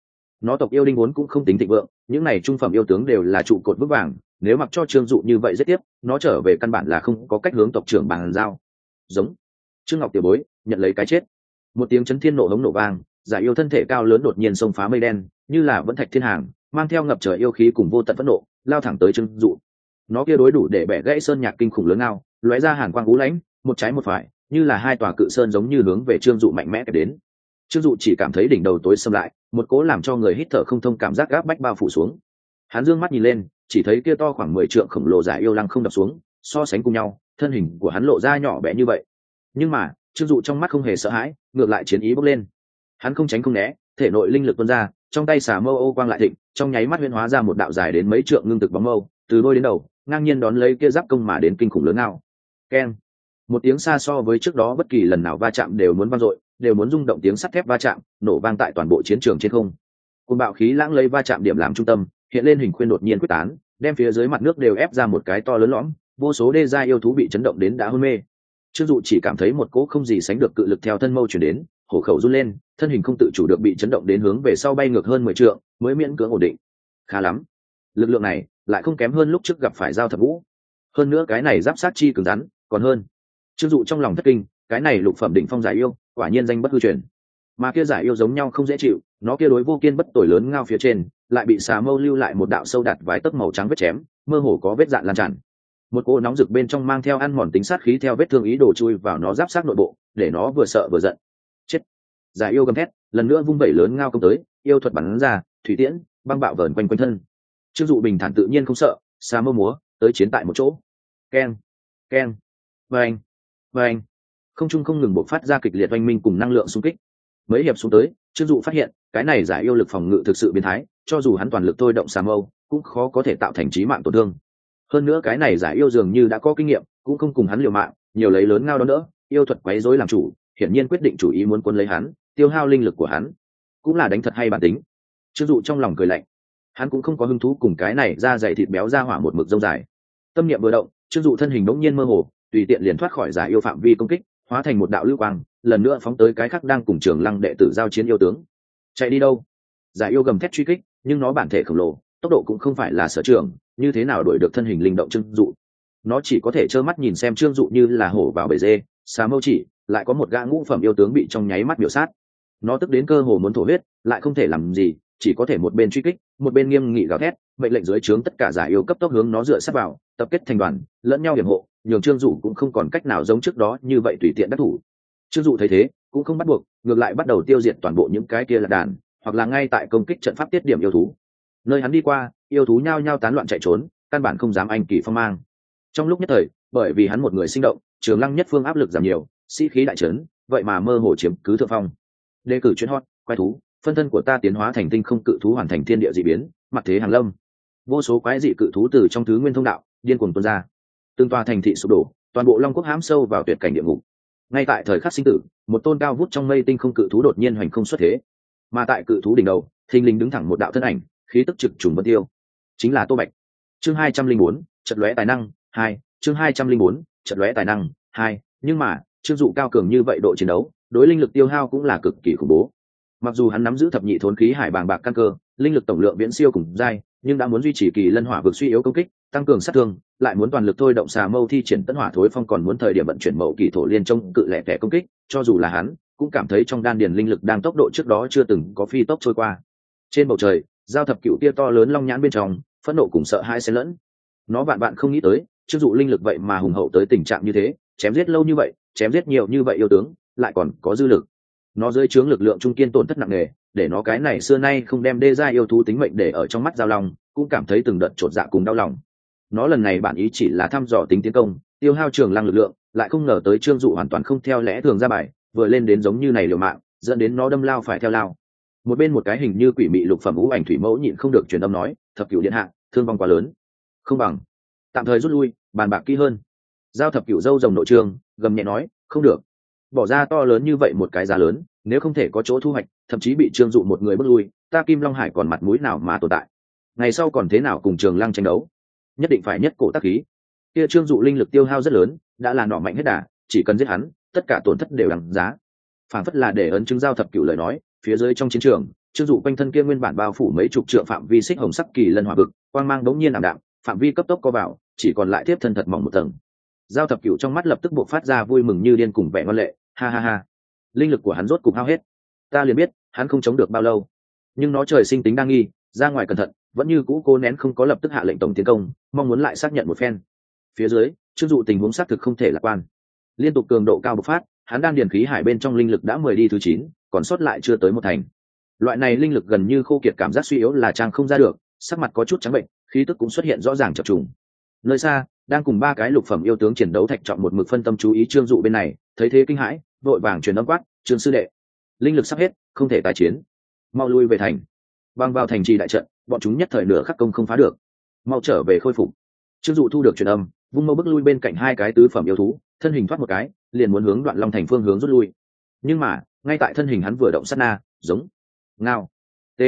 Nó tộc yêu đinh vốn cũng không tính thịnh vượng, những này trung phẩm yêu tướng đều là trụ cột vững vàng, nếu mặc cho trương dụ như vậy rất tiếp, nó trở về căn bản là không có cách hướng tộc trưởng bàn giao. Giống. Trương ngọc tiểu bối, nhận lấy cái chết. Một tiếng chấn thiên nổ hống nổ vang, giải yêu thân thể cao lớn đột nhiên xông phá mây đen, như là vẫn thạch thiên hàng, mang theo ngập trời yêu khí cùng vô tận phẫn nộ, lao thẳng tới trương dụ nó kia đối đủ để bẻ gãy sơn nhạc kinh khủng lớn nào lóe ra hàn quang ú lãnh, một trái một phải, như là hai tòa cự sơn giống như hướng về trương dụ mạnh mẽ kể đến. Trương dụ chỉ cảm thấy đỉnh đầu tối xâm lại, một cố làm cho người hít thở không thông cảm giác gáp bách bao phủ xuống. Hắn dương mắt nhìn lên, chỉ thấy kia to khoảng mười trượng khổng lồ dài yêu lăng không đập xuống, so sánh cùng nhau, thân hình của hắn lộ ra nhỏ bé như vậy. Nhưng mà, trương dụ trong mắt không hề sợ hãi, ngược lại chiến ý bốc lên. Hắn không tránh không né, thể nội linh lực tuôn ra, trong tay xả mâu ô quang lại thịnh, trong nháy mắt huyễn hóa ra một đạo dài đến mấy trượng ngưng thực bóng mâu, từ đôi đến đầu ngang nhiên đón lấy kia giáp công mà đến kinh khủng lớn nào keng. Một tiếng xa so với trước đó bất kỳ lần nào va chạm đều muốn vang dội, đều muốn rung động tiếng sắt thép va chạm, nổ vang tại toàn bộ chiến trường trên không. Côn bạo khí lãng lấy va chạm điểm làm trung tâm, hiện lên hình khuyên đột nhiên quyết tán, đem phía dưới mặt nước đều ép ra một cái to lớn lõm, vô số đê gia yêu thú bị chấn động đến đã hôn mê. Trương dụ chỉ cảm thấy một cỗ không gì sánh được cự lực theo thân mâu chuyển đến, hổ khẩu run lên, thân hình không tự chủ được bị chấn động đến hướng về sau bay ngược hơn mười trượng, mới miễn cưỡng ổn định. Khá lắm. Lực lượng này lại không kém hơn lúc trước gặp phải giao thập vũ hơn nữa cái này giáp sát chi cứng rắn, còn hơn. Chưng dụ trong lòng thất kinh, cái này lục phẩm đỉnh phong giải yêu, quả nhiên danh bất hư truyền. Mà kia giải yêu giống nhau không dễ chịu, nó kia đối vô kiên bất tội lớn ngao phía trên, lại bị xà mâu lưu lại một đạo sâu đặt vái tấc màu trắng vết chém, mơ hồ có vết dạn lan tràn. Một cô nóng rực bên trong mang theo ăn mòn tính sát khí theo vết thương ý đồ chui vào nó giáp sát nội bộ, để nó vừa sợ vừa giận. Chết. Giải yêu gầm thét, lần nữa vung vẩy lớn ngao công tới, yêu thuật bắn ra, thủy tiễn, băng bạo vờn quanh quanh thân trương dụ bình thản tự nhiên không sợ xa mơ múa tới chiến tại một chỗ. Keng keng vâng vâng. Không trung không ngừng bộc phát ra kịch liệt oanh minh cùng năng lượng xung kích. Mấy hiệp xuống tới, trương dụ phát hiện, cái này giải yêu lực phòng ngự thực sự biến thái, cho dù hắn toàn lực thôi động xà mâu cũng khó có thể tạo thành trí mạng tổn thương. Hơn nữa cái này giải yêu dường như đã có kinh nghiệm, cũng không cùng hắn liều mạng, nhiều lấy lớn ngao đó nữa, yêu thuật quấy rối làm chủ, hiển nhiên quyết định chủ ý muốn quân lấy hắn, tiêu hao linh lực của hắn. Cũng là đánh thật hay bản tính. Trương dụ trong lòng cười lạnh hắn cũng không có hứng thú cùng cái này ra dày thịt béo ra hỏa một mực dông dài. Tâm niệm vừa động, trương dụ thân hình bỗng nhiên mơ hồ, tùy tiện liền thoát khỏi giải yêu phạm vi công kích, hóa thành một đạo lưu quang, lần nữa phóng tới cái khác đang cùng trường lăng đệ tử giao chiến yêu tướng. Chạy đi đâu? Giải yêu gầm thét truy kích, nhưng nó bản thể khổng lồ, tốc độ cũng không phải là sở trường, như thế nào đuổi được thân hình linh động trương dụ? Nó chỉ có thể trơ mắt nhìn xem trương dụ như là hổ vào bể dê, xà mâu chỉ, lại có một gã ngũ phẩm yêu tướng bị trong nháy mắt biểu sát. Nó tức đến cơ hồ muốn thổ huyết, lại không thể làm gì chỉ có thể một bên truy kích, một bên nghiêm nghị gào thét, mệnh lệnh dưới trướng tất cả giả yêu cấp tốc hướng nó dựa sát vào, tập kết thành đoàn, lẫn nhau hiểm hộ, nhường trương dụ cũng không còn cách nào giống trước đó như vậy tùy tiện đắc thủ. Trương dụ thấy thế, cũng không bắt buộc, ngược lại bắt đầu tiêu diệt toàn bộ những cái kia là đàn, hoặc là ngay tại công kích trận pháp tiết điểm yêu thú. Nơi hắn đi qua, yêu thú nhao nhao tán loạn chạy trốn, căn bản không dám anh kỳ phong mang. Trong lúc nhất thời, bởi vì hắn một người sinh động, trường lăng nhất phương áp lực giảm nhiều, sĩ khí đại trấn, vậy mà mơ hồ chiếm cứ thượng phong. Đề cử chuyên hot quay thú phân thân của ta tiến hóa thành tinh không cự thú hoàn thành thiên địa dị biến, mặt thế hàng lâm. Vô số quái dị cự thú từ trong thứ nguyên thông đạo, điên cuồng tuôn ra. Tương toa thành thị sụp đổ, toàn bộ long quốc hãm sâu vào tuyệt cảnh địa ngục. Ngay tại thời khắc sinh tử, một tôn cao vút trong mây tinh không cự thú đột nhiên hoành không xuất thế. Mà tại cự thú đỉnh đầu, thình lình đứng thẳng một đạo thân ảnh, khí tức trực trùng vân tiêu. Chính là tô bạch. Chương hai trăm linh bốn trận lóe tài năng, hai, chương hai trăm linh bốn trận lóe tài năng, hai, nhưng mà trương dụ cao cường như vậy độ chiến đấu, đối linh lực tiêu hao cũng là cực kỳ khủng bố mặc dù hắn nắm giữ thập nhị thốn khí hải bàng bạc căn cơ, linh lực tổng lượng viễn siêu cùng dai nhưng đã muốn duy trì kỳ lân hỏa vực suy yếu công kích, tăng cường sát thương, lại muốn toàn lực thôi động xà mâu thi triển tấn hỏa thối phong còn muốn thời điểm vận chuyển mậu kỳ thổ liên trông cự lẻ tẻ công kích, cho dù là hắn, cũng cảm thấy trong đan điền linh lực đang tốc độ trước đó chưa từng có phi tốc trôi qua. Trên bầu trời, giao thập cựu tia to lớn long nhãn bên trong, phẫn nộ cùng sợ hai xen lẫn. Nó vạn bạn không nghĩ tới chưng dụ linh lực vậy mà hùng hậu tới tình trạng như thế, chém giết lâu như vậy, chém giết nhiều như vậy yêu tướng, lại còn có dư lực nó dưới trướng lực lượng trung kiên tổn thất nặng nề, để nó cái này xưa nay không đem đê ra yêu thú tính mệnh để ở trong mắt giao long, cũng cảm thấy từng đợt chột dạ cùng đau lòng. Nó lần này bản ý chỉ là thăm dò tính tiến công, tiêu hao trường lăng lực lượng, lại không ngờ tới trương dụ hoàn toàn không theo lẽ thường ra bài, vừa lên đến giống như này liều mạng, dẫn đến nó đâm lao phải theo lao. Một bên một cái hình như quỷ mị lục phẩm ú ảnh thủy mẫu nhịn không được truyền âm nói, thập cửu điện hạ, thương vong quá lớn. Không bằng. Tạm thời rút lui, bàn bạc kỹ hơn. Giao thập cửu dâu rồng nội trường, gầm nhẹ nói, không được bỏ ra to lớn như vậy một cái giá lớn, nếu không thể có chỗ thu hoạch, thậm chí bị trương dụ một người bước lui, ta kim long hải còn mặt mũi nào mà tồn tại? Ngày sau còn thế nào cùng trường lăng tranh đấu? Nhất định phải nhất cổ tác khí. Kia trương dụ linh lực tiêu hao rất lớn, đã là nọ mạnh hết đà, chỉ cần giết hắn, tất cả tổn thất đều đằng giá. Phản phất là để ấn chứng giao thập cựu lời nói, phía dưới trong chiến trường, trương dụ quanh thân kia nguyên bản bao phủ mấy chục trượng phạm vi xích hồng sắc kỳ lân hỏa vực, quang mang đống nhiên ảm đạm, phạm vi cấp tốc có vào, chỉ còn lại tiếp thân thật mỏng một tầng. Giao thập cựu trong mắt lập tức buộc phát ra vui mừng như điên cùng vẻ ngoan lệ ha ha ha. Linh lực của hắn rốt cục hao hết. Ta liền biết, hắn không chống được bao lâu. Nhưng nó trời sinh tính đang nghi, ra ngoài cẩn thận, vẫn như cũ cố nén không có lập tức hạ lệnh tổng tiến công, mong muốn lại xác nhận một phen. Phía dưới chưng dụ tình huống xác thực không thể lạc quan. Liên tục cường độ cao bộc phát, hắn đang điền khí hải bên trong linh lực đã mười đi thứ chín, còn sót lại chưa tới một thành. Loại này linh lực gần như khô kiệt cảm giác suy yếu là trang không ra được, sắc mặt có chút trắng bệnh, khí tức cũng xuất hiện rõ ràng chập trùng. Nơi xa đang cùng ba cái lục phẩm yêu tướng chiến đấu thạch trọng một mực phân tâm chú ý trương dụ bên này, thấy thế kinh hãi, vội vàng truyền âm quát, trương sư đệ, linh lực sắp hết, không thể tái chiến. Mau lui về thành. Băng vào thành trì đại trận, bọn chúng nhất thời nửa khắc công không phá được. Mau trở về khôi phục. Trương dụ thu được truyền âm, vung mâu bước lui bên cạnh hai cái tứ phẩm yêu thú, thân hình thoát một cái, liền muốn hướng đoạn long thành phương hướng rút lui. Nhưng mà, ngay tại thân hình hắn vừa động sát na, giống, ngao t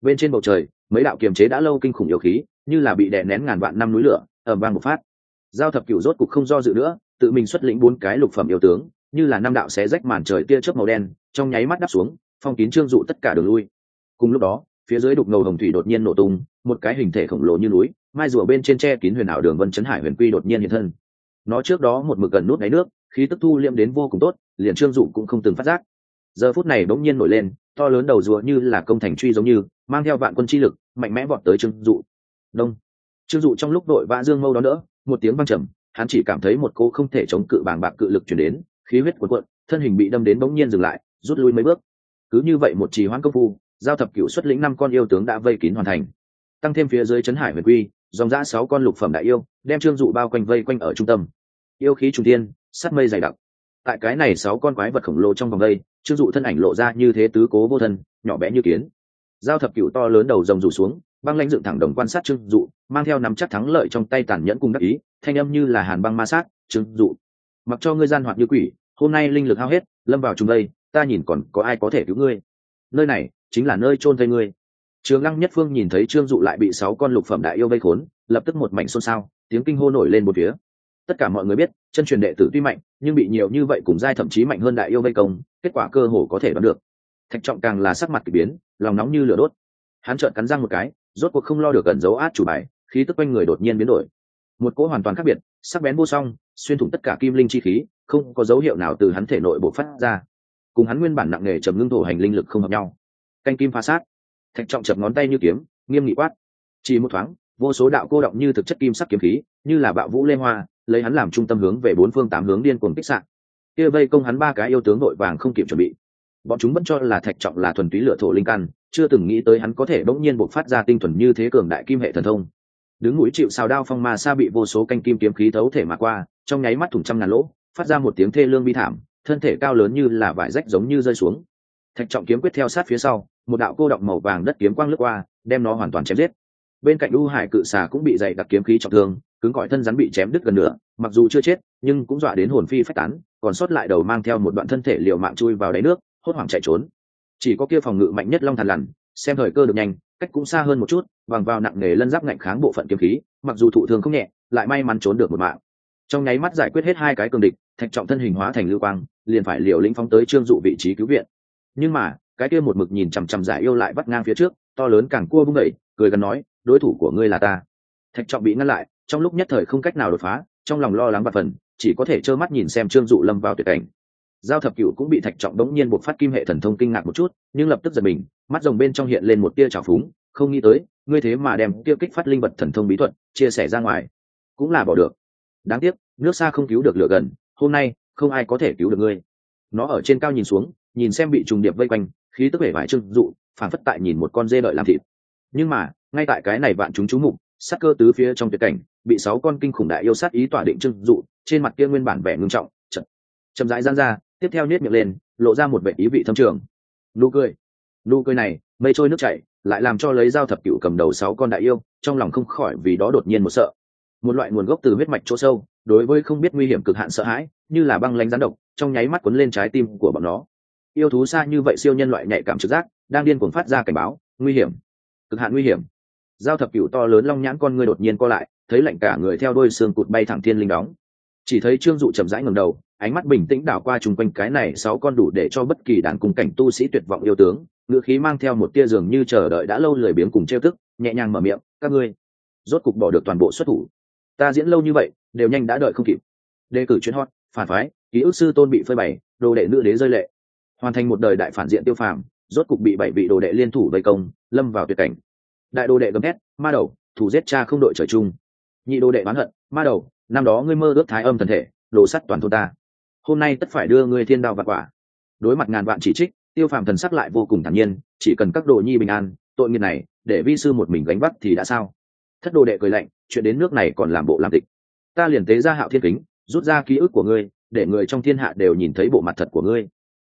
bên trên bầu trời, mấy đạo kiềm chế đã lâu kinh khủng yêu khí, như là bị đè nén ngàn vạn năm núi lửa ẩm vang một phát. Giao thập cửu rốt cục không do dự nữa, tự mình xuất lĩnh bốn cái lục phẩm yêu tướng, như là năm đạo xé rách màn trời tia chớp màu đen, trong nháy mắt đắp xuống, phong kín trương dụ tất cả đường lui. Cùng lúc đó, phía dưới đục ngầu hồng thủy đột nhiên nổ tung, một cái hình thể khổng lồ như núi, mai rùa bên trên tre kín huyền ảo đường vân chấn hải huyền quy đột nhiên hiện thân. Nó trước đó một mực gần nút đáy nước, khí tức thu liệm đến vô cùng tốt, liền trương dụ cũng không từng phát giác. Giờ phút này bỗng nhiên nổi lên, to lớn đầu rùa như là công thành truy giống như, mang theo vạn quân chi lực, mạnh mẽ vọt tới trương dụ. Đông trương dụ trong lúc đội vã dương mâu đó nữa một tiếng văng trầm, hắn chỉ cảm thấy một cô không thể chống cự bàng bạc cự lực chuyển đến, khí huyết cuộn cuộn, thân hình bị đâm đến bỗng nhiên dừng lại, rút lui mấy bước. Cứ như vậy một trì hoãn công phu, giao thập cựu xuất lĩnh năm con yêu tướng đã vây kín hoàn thành. Tăng thêm phía dưới trấn hải huyền quy, dòng ra sáu con lục phẩm đại yêu, đem trương dụ bao quanh vây quanh ở trung tâm. Yêu khí trung tiên sắt mây dày đặc. Tại cái này sáu con quái vật khổng lồ trong vòng vây trương dụ thân ảnh lộ ra như thế tứ cố vô thân, nhỏ bé như kiến. Giao thập cựu to lớn đầu rồng rủ xuống băng lãnh dựng thẳng đồng quan sát trương dụ, mang theo nắm chắc thắng lợi trong tay tàn nhẫn cùng đắc ý, thanh âm như là hàn băng ma sát, trương dụ, mặc cho ngươi gian hoạt như quỷ, hôm nay linh lực hao hết, lâm vào chung đây, ta nhìn còn có ai có thể cứu ngươi? Nơi này chính là nơi chôn thây ngươi. Trường lăng nhất phương nhìn thấy trương dụ lại bị sáu con lục phẩm đại yêu vây khốn, lập tức một mảnh xôn xao, tiếng kinh hô nổi lên một phía. Tất cả mọi người biết, chân truyền đệ tử tuy mạnh, nhưng bị nhiều như vậy cùng giai thậm chí mạnh hơn đại yêu vây công, kết quả cơ hồ có thể đoán được. Thạch trọng càng là sắc mặt k ỳ biến, lòng nóng như lửa đốt. Hắn trợn cắn răng một cái rốt cuộc không lo được gần dấu át chủ bài, khí tức quanh người đột nhiên biến đổi. Một cỗ hoàn toàn khác biệt, sắc bén vô song, xuyên thủng tất cả kim linh chi khí, không có dấu hiệu nào từ hắn thể nội bộ phát ra. Cùng hắn nguyên bản nặng nề trầm ngưng thổ hành linh lực không hợp nhau. Canh kim phá sát. Thạch trọng chập ngón tay như kiếm, nghiêm nghị quát. Chỉ một thoáng, vô số đạo cô động như thực chất kim sắc kiếm khí, như là bạo vũ lê hoa, lấy hắn làm trung tâm hướng về bốn phương tám hướng điên cuồng kích sạn. Kia vây công hắn ba cái yêu tướng nội vàng không kịp chuẩn bị. Bọn chúng vẫn cho là thạch trọng là thuần túy lựa thổ linh căn chưa từng nghĩ tới hắn có thể bỗng nhiên buộc phát ra tinh thuần như thế cường đại kim hệ thần thông. Đứng mũi chịu xào đao phong ma sa bị vô số canh kim kiếm khí thấu thể mà qua, trong nháy mắt thủng trăm ngàn lỗ, phát ra một tiếng thê lương bi thảm, thân thể cao lớn như là vải rách giống như rơi xuống. Thạch trọng kiếm quyết theo sát phía sau, một đạo cô động màu vàng đất kiếm quang lướt qua, đem nó hoàn toàn chém giết. Bên cạnh u hải cự xà cũng bị dày đặc kiếm khí trọng thương, cứng cỏi thân rắn bị chém đứt gần nửa, mặc dù chưa chết, nhưng cũng dọa đến hồn phi phách tán, còn sót lại đầu mang theo một đoạn thân thể liều mạng chui vào đáy nước, hốt hoảng chạy trốn chỉ có kia phòng ngự mạnh nhất long thần lằn, xem thời cơ được nhanh, cách cũng xa hơn một chút, bằng vào nặng nề lân giáp ngạnh kháng bộ phận kiếm khí, mặc dù thụ thương không nhẹ, lại may mắn trốn được một mạng. Trong nháy mắt giải quyết hết hai cái cường địch, thạch trọng thân hình hóa thành lưu quang, liền phải liều lĩnh phóng tới trương dụ vị trí cứu viện. Nhưng mà, cái kia một mực nhìn chằm chằm giải yêu lại bắt ngang phía trước, to lớn càng cua vung đẩy, cười gần nói, đối thủ của ngươi là ta. Thạch trọng bị ngăn lại, trong lúc nhất thời không cách nào đột phá, trong lòng lo lắng và phần chỉ có thể trơ mắt nhìn xem trương dụ lâm vào tuyệt cảnh giao thập cựu cũng bị thạch trọng đống nhiên buộc phát kim hệ thần thông kinh ngạc một chút, nhưng lập tức giật mình, mắt rồng bên trong hiện lên một tia trào phúng, không nghĩ tới, ngươi thế mà đem kia kích phát linh vật thần thông bí thuật chia sẻ ra ngoài. Cũng là bỏ được. Đáng tiếc, nước xa không cứu được lửa gần, hôm nay, không ai có thể cứu được ngươi. Nó ở trên cao nhìn xuống, nhìn xem bị trùng điệp vây quanh, khí tức vẻ vải trưng dụ phản phất tại nhìn một con dê đợi làm thịt. Nhưng mà, ngay tại cái này vạn chúng chú mục, sát cơ tứ phía trong tuyệt cảnh, bị sáu con kinh khủng đại yêu sát ý tỏa định trưng dụ, trên mặt kia nguyên bản vẻ ngưng trọng, chậm chậm rãi gian ra tiếp theo nhét miệng lên, lộ ra một vẻ ý vị thâm trường. Nụ cười. Nụ cười này, mây trôi nước chảy, lại làm cho lấy dao thập cựu cầm đầu sáu con đại yêu, trong lòng không khỏi vì đó đột nhiên một sợ. Một loại nguồn gốc từ huyết mạch chỗ sâu, đối với không biết nguy hiểm cực hạn sợ hãi, như là băng lánh rắn độc, trong nháy mắt quấn lên trái tim của bọn nó. Yêu thú xa như vậy siêu nhân loại nhạy cảm trực giác, đang điên cuồng phát ra cảnh báo, nguy hiểm. Cực hạn nguy hiểm. Giao thập cựu to lớn long nhãn con người đột nhiên co lại, thấy lạnh cả người theo đôi xương cụt bay thẳng thiên linh đóng. Chỉ thấy trương dụ chậm rãi ngầm đầu ánh mắt bình tĩnh đảo qua chung quanh cái này sáu con đủ để cho bất kỳ đàn cùng cảnh tu sĩ tuyệt vọng yêu tướng. Ngữ khí mang theo một tia dường như chờ đợi đã lâu lười biếng cùng trêu tức, nhẹ nhàng mở miệng, các ngươi rốt cục bỏ được toàn bộ xuất thủ. Ta diễn lâu như vậy, đều nhanh đã đợi không kịp. Đề cử chuyến hot, phản phái, ký ức sư tôn bị phơi bày, đồ đệ nữ đế rơi lệ. Hoàn thành một đời đại phản diện tiêu phàm, rốt cục bị bảy vị đồ đệ liên thủ vây công, lâm vào tuyệt cảnh. Đại đồ đệ gầm hét ma đầu, thủ giết cha không đội trời chung. Nhị đồ đệ bán hận, ma đầu, năm đó ngươi mơ ước thái âm thần thể, đồ sắt toàn thôn ta hôm nay tất phải đưa ngươi thiên đao vật quả. Đối mặt ngàn vạn chỉ trích, tiêu phàm thần sắc lại vô cùng thản nhiên, chỉ cần các đồ nhi bình an, tội nghiệp này, để vi sư một mình gánh vác thì đã sao? Thất đồ đệ cười lạnh, chuyện đến nước này còn làm bộ làm tịch. Ta liền tế ra hạo thiên kính, rút ra ký ức của ngươi, để người trong thiên hạ đều nhìn thấy bộ mặt thật của ngươi.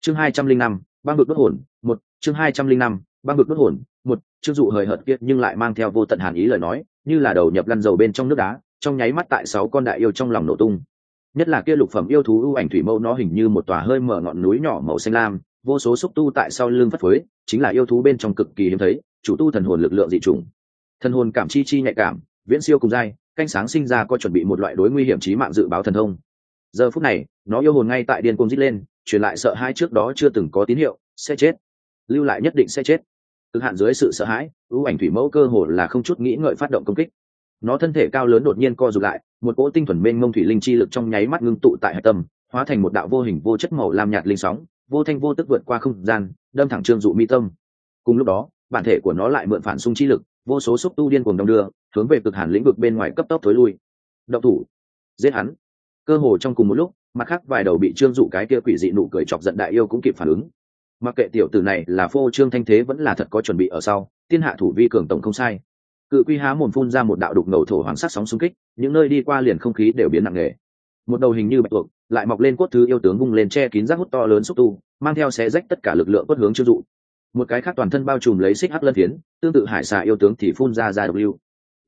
Chương hai trăm linh năm, băng vực bất hồn, một, chương hai trăm linh năm, băng vực bất hồn, một, chương dụ hời hợt kiệt nhưng lại mang theo vô tận hàn ý lời nói, như là đầu nhập lăn dầu bên trong nước đá, trong nháy mắt tại sáu con đại yêu trong lòng nổ tung nhất là kia lục phẩm yêu thú ưu ảnh thủy mẫu nó hình như một tòa hơi mở ngọn núi nhỏ màu xanh lam, vô số xúc tu tại sau lưng phất phới, chính là yêu thú bên trong cực kỳ hiếm thấy, chủ tu thần hồn lực lượng dị trùng thần hồn cảm chi chi nhạy cảm, viễn siêu cùng dai canh sáng sinh ra có chuẩn bị một loại đối nguy hiểm trí mạng dự báo thần thông. Giờ phút này, nó yêu hồn ngay tại điên cung dít lên, truyền lại sợ hãi trước đó chưa từng có tín hiệu, sẽ chết. Lưu lại nhất định sẽ chết. Cực hạn dưới sự sợ hãi, ưu ảnh thủy mẫu cơ hồ là không chút nghĩ ngợi phát động công kích nó thân thể cao lớn đột nhiên co rụt lại, một cỗ tinh thuần mênh mông thủy linh chi lực trong nháy mắt ngưng tụ tại hạch tâm, hóa thành một đạo vô hình vô chất màu lam nhạt linh sóng, vô thanh vô tức vượt qua không gian, đâm thẳng trương dụ mi tâm. Cùng lúc đó, bản thể của nó lại mượn phản xung chi lực, vô số xúc tu điên cuồng đông đưa, hướng về cực hàn lĩnh vực bên ngoài cấp tốc thối lui. Động thủ. Giết hắn. Cơ hồ trong cùng một lúc, mặt khác vài đầu bị trương dụ cái kia quỷ dị nụ cười chọc giận đại yêu cũng kịp phản ứng. Mặc kệ tiểu tử này là phô trương thanh thế vẫn là thật có chuẩn bị ở sau tiên hạ thủ vi cường tổng không sai cự quy há mồm phun ra một đạo đục ngầu thổ hoàng sắc sóng xung kích, những nơi đi qua liền không khí đều biến nặng nề. Một đầu hình như bạch tuộc, lại mọc lên cốt thứ yêu tướng vung lên che kín rác hút to lớn xúc tu, mang theo xé rách tất cả lực lượng cốt hướng trương dụ. Một cái khác toàn thân bao trùm lấy xích hắc lân phiến, tương tự hải xà yêu tướng thì phun ra ra độc lưu.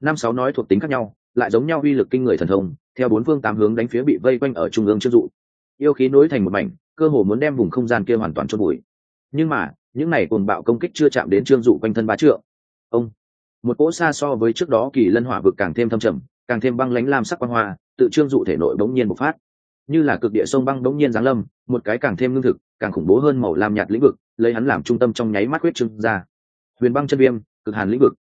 Năm sáu nói thuộc tính khác nhau, lại giống nhau uy lực kinh người thần thông, theo bốn phương tám hướng đánh phía bị vây quanh ở trung ương trương dụ. Yêu khí nối thành một mảnh, cơ hồ muốn đem vùng không gian kia hoàn toàn chôn bụi nhưng mà, những này cuồng bạo công kích chưa chạm đến trương dụ quanh thân bá trượng. Ông một cỗ xa so với trước đó kỳ lân hỏa vực càng thêm thâm trầm, càng thêm băng lánh lam sắc quang hoa, tự trương dụ thể nội bỗng nhiên bộc phát. Như là cực địa sông băng bỗng nhiên giáng lâm, một cái càng thêm lương thực, càng khủng bố hơn màu lam nhạt lĩnh vực, lấy hắn làm trung tâm trong nháy mắt huyết trưng ra. Huyền băng chân viêm, cực hàn lĩnh vực.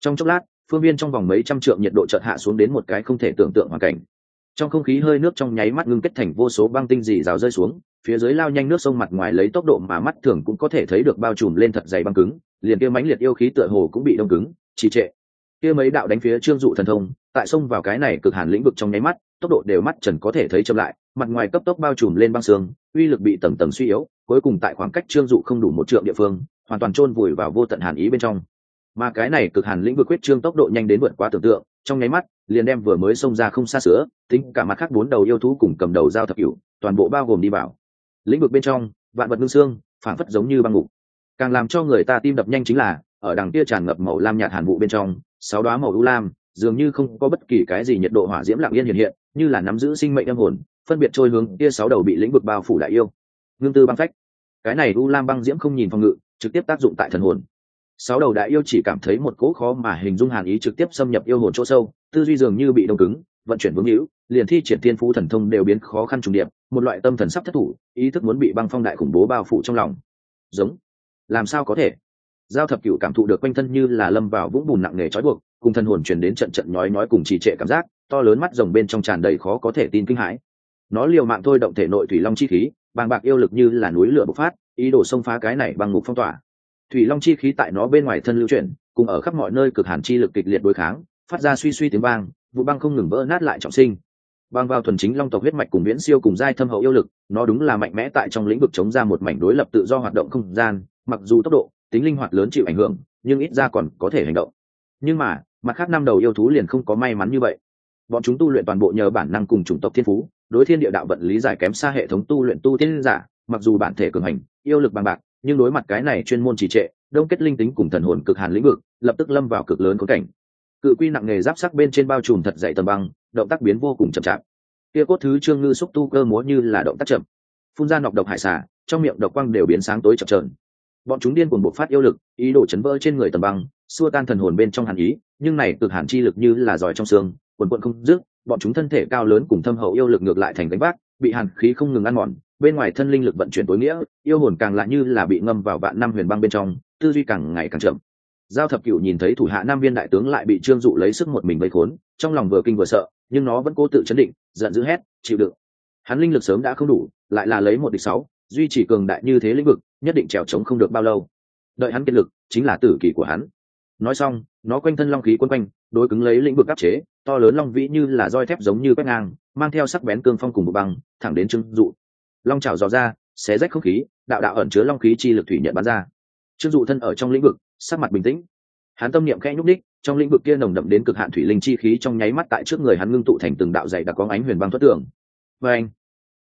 Trong chốc lát, phương viên trong vòng mấy trăm trượng nhiệt độ chợt hạ xuống đến một cái không thể tưởng tượng hoàn cảnh. Trong không khí hơi nước trong nháy mắt ngưng kết thành vô số băng tinh dì rào rơi xuống, phía dưới lao nhanh nước sông mặt ngoài lấy tốc độ mà mắt thường cũng có thể thấy được bao trùm lên thật dày băng cứng, liền kia mãnh liệt yêu khí tựa hồ cũng bị đông cứng trì trệ. Kia mấy đạo đánh phía trương dụ thần thông, tại sông vào cái này cực hàn lĩnh vực trong nháy mắt, tốc độ đều mắt trần có thể thấy chậm lại, mặt ngoài cấp tốc bao trùm lên băng xương, uy lực bị tầng tầng suy yếu, cuối cùng tại khoảng cách trương dụ không đủ một trượng địa phương, hoàn toàn chôn vùi vào vô tận hàn ý bên trong. Mà cái này cực hàn lĩnh vực quyết trương tốc độ nhanh đến vượt quá tưởng tượng, trong nháy mắt, liền đem vừa mới xông ra không xa sữa tính cả mặt khác bốn đầu yêu thú cùng cầm đầu giao thập cửu, toàn bộ bao gồm đi vào. Lĩnh vực bên trong, vạn vật ngưng xương phản phất giống như băng ngục. Càng làm cho người ta tim đập nhanh chính là ở đằng kia tràn ngập màu lam nhạt hàn vụ bên trong, sáu đoá màu u lam, dường như không có bất kỳ cái gì nhiệt độ hỏa diễm lặng yên hiện hiện, như là nắm giữ sinh mệnh âm hồn, phân biệt trôi hướng kia sáu đầu bị lĩnh vực bao phủ đại yêu. Ngưng tư băng phách. Cái này u lam băng diễm không nhìn phòng ngự, trực tiếp tác dụng tại thần hồn. Sáu đầu đại yêu chỉ cảm thấy một cỗ khó mà hình dung hàn ý trực tiếp xâm nhập yêu hồn chỗ sâu, tư duy dường như bị đông cứng, vận chuyển vướng hữu, liền thi triển thiên phú thần thông đều biến khó khăn trùng điệp, một loại tâm thần sắp thất thủ, ý thức muốn bị băng phong đại khủng bố bao phủ trong lòng. Giống. Làm sao có thể? Giao thập cựu cảm thụ được quanh thân như là lâm vào vũng bùn nặng nề trói buộc, cùng thân hồn chuyển đến trận trận nhói nhói cùng trì trệ cảm giác, to lớn mắt rồng bên trong tràn đầy khó có thể tin kinh hãi. Nó liều mạng thôi động thể nội thủy long chi khí, bàng bạc yêu lực như là núi lửa bộc phát, ý đồ xông phá cái này bằng ngục phong tỏa. Thủy long chi khí tại nó bên ngoài thân lưu chuyển, cùng ở khắp mọi nơi cực hàn chi lực kịch liệt đối kháng, phát ra suy suy tiếng vang, vụ băng không ngừng vỡ nát lại trọng sinh. Băng vào thuần chính long tộc huyết mạch cùng viễn siêu cùng giai thâm hậu yêu lực, nó đúng là mạnh mẽ tại trong lĩnh vực chống ra một mảnh đối lập tự do hoạt động không gian, mặc dù tốc độ tính linh hoạt lớn chịu ảnh hưởng, nhưng ít ra còn có thể hành động. Nhưng mà, mặt khác năm đầu yêu thú liền không có may mắn như vậy. Bọn chúng tu luyện toàn bộ nhờ bản năng cùng chủng tộc thiên phú, đối thiên địa đạo vận lý giải kém xa hệ thống tu luyện tu tiên giả, mặc dù bản thể cường hành, yêu lực bằng bạc, nhưng đối mặt cái này chuyên môn trì trệ, đông kết linh tính cùng thần hồn cực hàn lĩnh vực, lập tức lâm vào cực lớn khốn cảnh. Cự quy nặng nghề giáp sắc bên trên bao trùm thật dày tầm băng, động tác biến vô cùng chậm chạp. Kia cốt thứ trương ngư xúc tu cơ múa như là động tác chậm. Phun ra nọc độc hải xả trong miệng độc quang đều biến sáng tối chập trờn bọn chúng điên cuồng bộc phát yêu lực, ý đồ chấn vỡ trên người tầm băng, xua tan thần hồn bên trong hàn ý, nhưng này cực hàn chi lực như là giỏi trong xương, quần quận không dứt, bọn chúng thân thể cao lớn cùng thâm hậu yêu lực ngược lại thành đánh bác bị hàn khí không ngừng ăn mòn, bên ngoài thân linh lực vận chuyển tối nghĩa, yêu hồn càng lại như là bị ngâm vào vạn năm huyền băng bên trong, tư duy càng ngày càng chậm. Giao thập cựu nhìn thấy thủ hạ nam viên đại tướng lại bị trương dụ lấy sức một mình vây khốn, trong lòng vừa kinh vừa sợ, nhưng nó vẫn cố tự chấn định, giận dữ hét, chịu đựng. Hắn linh lực sớm đã không đủ, lại là lấy một địch sáu duy trì cường đại như thế lĩnh vực, nhất định trèo trống không được bao lâu. Đợi hắn kiệt lực, chính là tử kỳ của hắn. Nói xong, nó quanh thân long khí quân quanh, đối cứng lấy lĩnh vực áp chế, to lớn long vĩ như là roi thép giống như quét ngang, mang theo sắc bén cương phong cùng một băng, thẳng đến trương dụ. Long trào dò ra, xé rách không khí, đạo đạo ẩn chứa long khí chi lực thủy nhận bắn ra. Trương dụ thân ở trong lĩnh vực, sắc mặt bình tĩnh. Hắn tâm niệm khẽ nhúc đích trong lĩnh vực kia nồng đậm đến cực hạn thủy linh chi khí trong nháy mắt tại trước người hắn ngưng tụ thành từng đạo dày đặc có ánh huyền băng thoát tường. Vê anh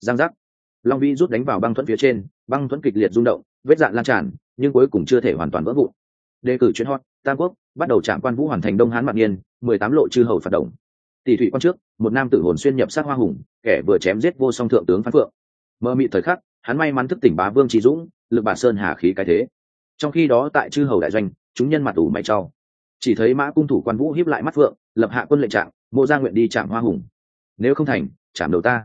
giang giác! Long Vi rút đánh vào băng thuẫn phía trên, băng thuẫn kịch liệt rung động, vết dạn lan tràn, nhưng cuối cùng chưa thể hoàn toàn vỡ vụn. Đề cử chuyến hot, tam quốc, bắt đầu trạm quan vũ hoàn thành đông hán mạc nhiên, mười tám lộ chư hầu phạt động. Tỷ thủy quan trước, một nam tử hồn xuyên nhập sát hoa hùng, kẻ vừa chém giết vô song thượng tướng phán phượng. Mơ mị thời khắc, hắn may mắn thức tỉnh bá vương trí dũng, lực bà sơn hà khí cái thế. Trong khi đó tại chư hầu đại doanh, chúng nhân mặt ủ mày trao chỉ thấy mã cung thủ quan vũ hiếp lại mắt phượng, lập hạ quân lệnh trạng mộ gia nguyện đi chạm hoa hùng. Nếu không thành chạm đầu ta.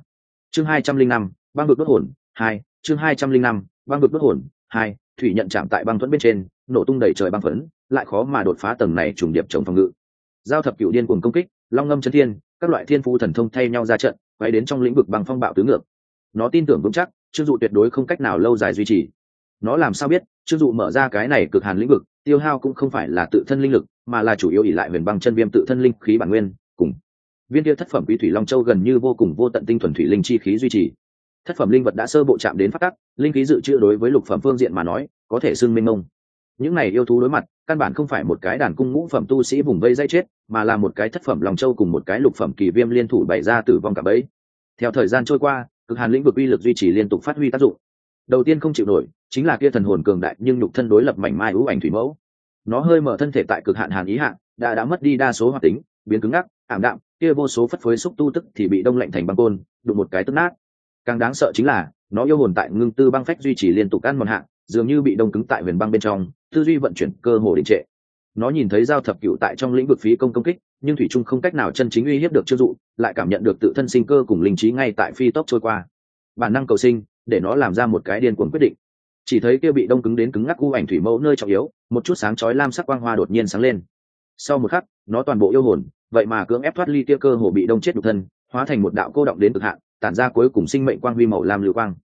Chương hai trăm linh năm băng vực đốt hồn, hai, chương hai trăm linh năm, băng vực đốt hồn, hai, thủy nhận chạm tại băng thuẫn bên trên, nổ tung đầy trời băng phấn lại khó mà đột phá tầng này trùng điệp chống phòng ngự. Giao thập cựu điên cuồng công kích, long ngâm chân thiên, các loại thiên phu thần thông thay nhau ra trận, quay đến trong lĩnh vực băng phong bạo tứ ngược. Nó tin tưởng vững chắc chưng dụ tuyệt đối không cách nào lâu dài duy trì. Nó làm sao biết chưng dụ mở ra cái này cực hàn lĩnh vực, tiêu hao cũng không phải là tự thân linh lực, mà là chủ yếu ỉ lại huyền băng chân viêm tự thân linh khí bản nguyên, cùng. Viên kia thất phẩm quý thủy long châu gần như vô cùng vô tận tinh thuần thủy linh chi khí duy trì thất phẩm linh vật đã sơ bộ chạm đến phát tắc, linh khí dự trữ đối với lục phẩm phương diện mà nói, có thể xưng minh mông. Những này yêu thú đối mặt, căn bản không phải một cái đàn cung ngũ phẩm tu sĩ vùng vây dây chết, mà là một cái thất phẩm lòng châu cùng một cái lục phẩm kỳ viêm liên thủ bày ra tử vong cả bấy theo thời gian trôi qua, cực hàn lĩnh vực uy lực duy trì liên tục phát huy tác dụng. Đầu tiên không chịu nổi, chính là kia thần hồn cường đại nhưng nhục thân đối lập mảnh mai ưu ảnh thủy mẫu. Nó hơi mở thân thể tại cực hạn hàn ý hạn đã đã mất đi đa số hoạt tính, biến cứng ngắc, ảm đạm, kia vô số phất phới xúc tu tức thì bị đông lạnh thành băng côn, đụng một cái tức nát càng đáng sợ chính là, nó yêu hồn tại ngưng tư băng phách duy trì liên tục ăn một hạng dường như bị đông cứng tại huyền băng bên trong, tư duy vận chuyển cơ hồ đình trệ. Nó nhìn thấy giao thập cựu tại trong lĩnh vực phí công công kích, nhưng thủy trung không cách nào chân chính uy hiếp được chưng dụ, lại cảm nhận được tự thân sinh cơ cùng linh trí ngay tại phi tốc trôi qua. Bản năng cầu sinh, để nó làm ra một cái điên cuồng quyết định. Chỉ thấy kia bị đông cứng đến cứng ngắc u ảnh thủy mẫu nơi trọng yếu, một chút sáng chói lam sắc quang hoa đột nhiên sáng lên. Sau một khắc, nó toàn bộ yêu hồn, vậy mà cưỡng ép thoát ly kia cơ hồ bị đông chết đục thân, hóa thành một đạo cô động đến cực hạn tản ra cuối cùng sinh mệnh quang huy màu lam lưu quang.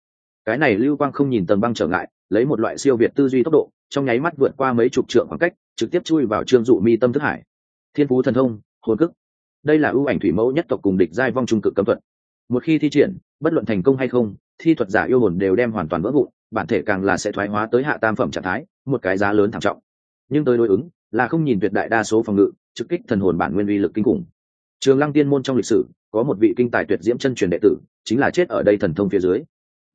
Cái này lưu quang không nhìn tầng băng trở ngại, lấy một loại siêu việt tư duy tốc độ, trong nháy mắt vượt qua mấy chục trượng khoảng cách, trực tiếp chui vào trương dụ mi tâm thức hải. Thiên phú thần thông, hồn cức đây là ưu ảnh thủy mẫu nhất tộc cùng địch giai vong trung cực cấm thuật. Một khi thi triển, bất luận thành công hay không, thi thuật giả yêu hồn đều đem hoàn toàn vỡ vụn, bản thể càng là sẽ thoái hóa tới hạ tam phẩm trạng thái, một cái giá lớn thảm trọng. Nhưng tới đối ứng, là không nhìn tuyệt đại đa số phòng ngự, trực kích thần hồn bản nguyên uy lực kinh khủng. Trường lăng tiên môn trong lịch sử có một vị kinh tài tuyệt diễm chân truyền đệ tử, chính là chết ở đây thần thông phía dưới.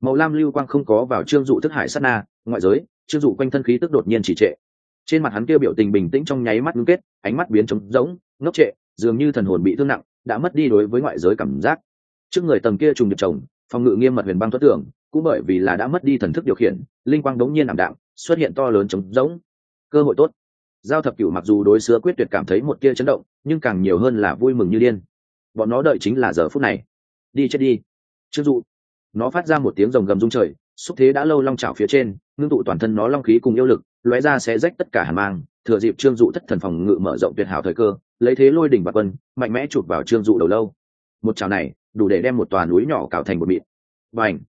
Màu lam lưu quang không có vào trương dụ thức hải sát na, ngoại giới, trương dụ quanh thân khí tức đột nhiên chỉ trệ. Trên mặt hắn kia biểu tình bình tĩnh trong nháy mắt ngưng kết, ánh mắt biến trống rỗng, ngốc trệ, dường như thần hồn bị thương nặng, đã mất đi đối với ngoại giới cảm giác. Trước người tầng kia trùng được chồng, phòng ngự nghiêm mật huyền băng thoát tưởng, cũng bởi vì là đã mất đi thần thức điều khiển, linh quang đống nhiên ảm đạm, xuất hiện to lớn trống rỗng. Cơ hội tốt. Giao thập cửu mặc dù đối xưa quyết tuyệt cảm thấy một tia chấn động, nhưng càng nhiều hơn là vui mừng như điên bọn nó đợi chính là giờ phút này. Đi chết đi. Chưng dụ. Nó phát ra một tiếng rồng gầm rung trời, xúc thế đã lâu long trào phía trên, ngưng tụ toàn thân nó long khí cùng yêu lực, lóe ra sẽ rách tất cả hàn mang, thừa dịp trương dụ thất thần phòng ngự mở rộng tuyệt hảo thời cơ, lấy thế lôi đỉnh bạc quân, mạnh mẽ chụp vào trương dụ đầu lâu. Một trào này, đủ để đem một tòa núi nhỏ cào thành một mịn. Và ảnh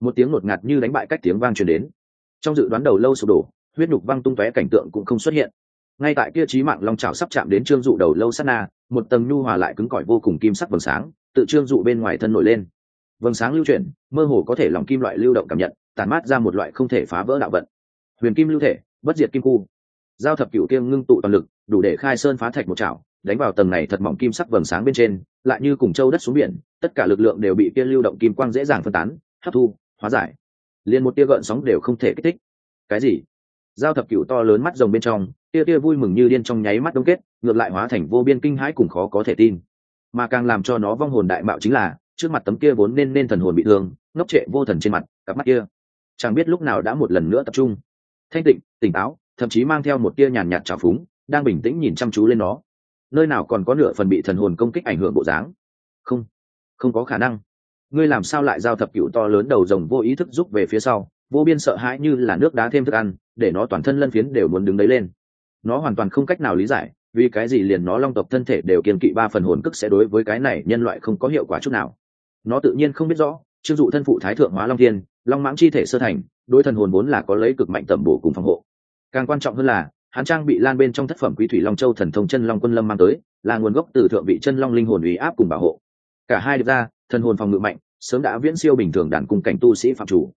một tiếng ngột ngạt như đánh bại cách tiếng vang truyền đến. Trong dự đoán đầu lâu sụp đổ, huyết nhục văng tung tóe cảnh tượng cũng không xuất hiện ngay tại kia trí mạng long trào sắp chạm đến trương dụ đầu lâu sát na, một tầng nhu hòa lại cứng cỏi vô cùng kim sắc vầng sáng, tự trương dụ bên ngoài thân nổi lên. Vầng sáng lưu chuyển, mơ hồ có thể lòng kim loại lưu động cảm nhận tàn mát ra một loại không thể phá vỡ đạo vận. Huyền kim lưu thể, bất diệt kim khu. Giao thập cựu kiêng ngưng tụ toàn lực, đủ để khai sơn phá thạch một chảo đánh vào tầng này thật mỏng kim sắc vầng sáng bên trên, lại như cùng châu đất xuống biển, tất cả lực lượng đều bị kia lưu động kim quang dễ dàng phân tán, hấp thu, hóa giải. Liền một tia gợn sóng đều không thể kích thích. Cái gì? Giao thập cựu to lớn mắt rồng bên trong, tia tia vui mừng như điên trong nháy mắt đông kết, ngược lại hóa thành vô biên kinh hãi cùng khó có thể tin. Mà càng làm cho nó vong hồn đại mạo chính là, trước mặt tấm kia vốn nên nên thần hồn bị thương, ngốc trệ vô thần trên mặt, cặp mắt kia. Chẳng biết lúc nào đã một lần nữa tập trung. Thanh tịnh, tỉnh táo, thậm chí mang theo một tia nhàn nhạt trào phúng, đang bình tĩnh nhìn chăm chú lên nó. Nơi nào còn có nửa phần bị thần hồn công kích ảnh hưởng bộ dáng? Không không có khả năng. Ngươi làm sao lại giao thập cựu to lớn đầu rồng vô ý thức rút về phía sau? Vô biên sợ hãi như là nước đá thêm thức ăn, để nó toàn thân lân phiến đều muốn đứng đấy lên. Nó hoàn toàn không cách nào lý giải, vì cái gì liền nó long tộc thân thể đều kiên kỵ ba phần hồn cức sẽ đối với cái này nhân loại không có hiệu quả chút nào. Nó tự nhiên không biết rõ chưng dụ thân phụ thái thượng hóa long thiên, long mãng chi thể sơ thành, đối thần hồn vốn là có lấy cực mạnh tẩm bổ cùng phòng hộ. Càng quan trọng hơn là, hắn trang bị lan bên trong thất phẩm quý thủy long châu thần thông chân long quân lâm mang tới, là nguồn gốc từ thượng vị chân long linh hồn ủy áp cùng bảo hộ. Cả hai được ra, thần hồn phòng ngự mạnh, sớm đã viễn siêu bình thường đàn cung cảnh tu sĩ phạm chủ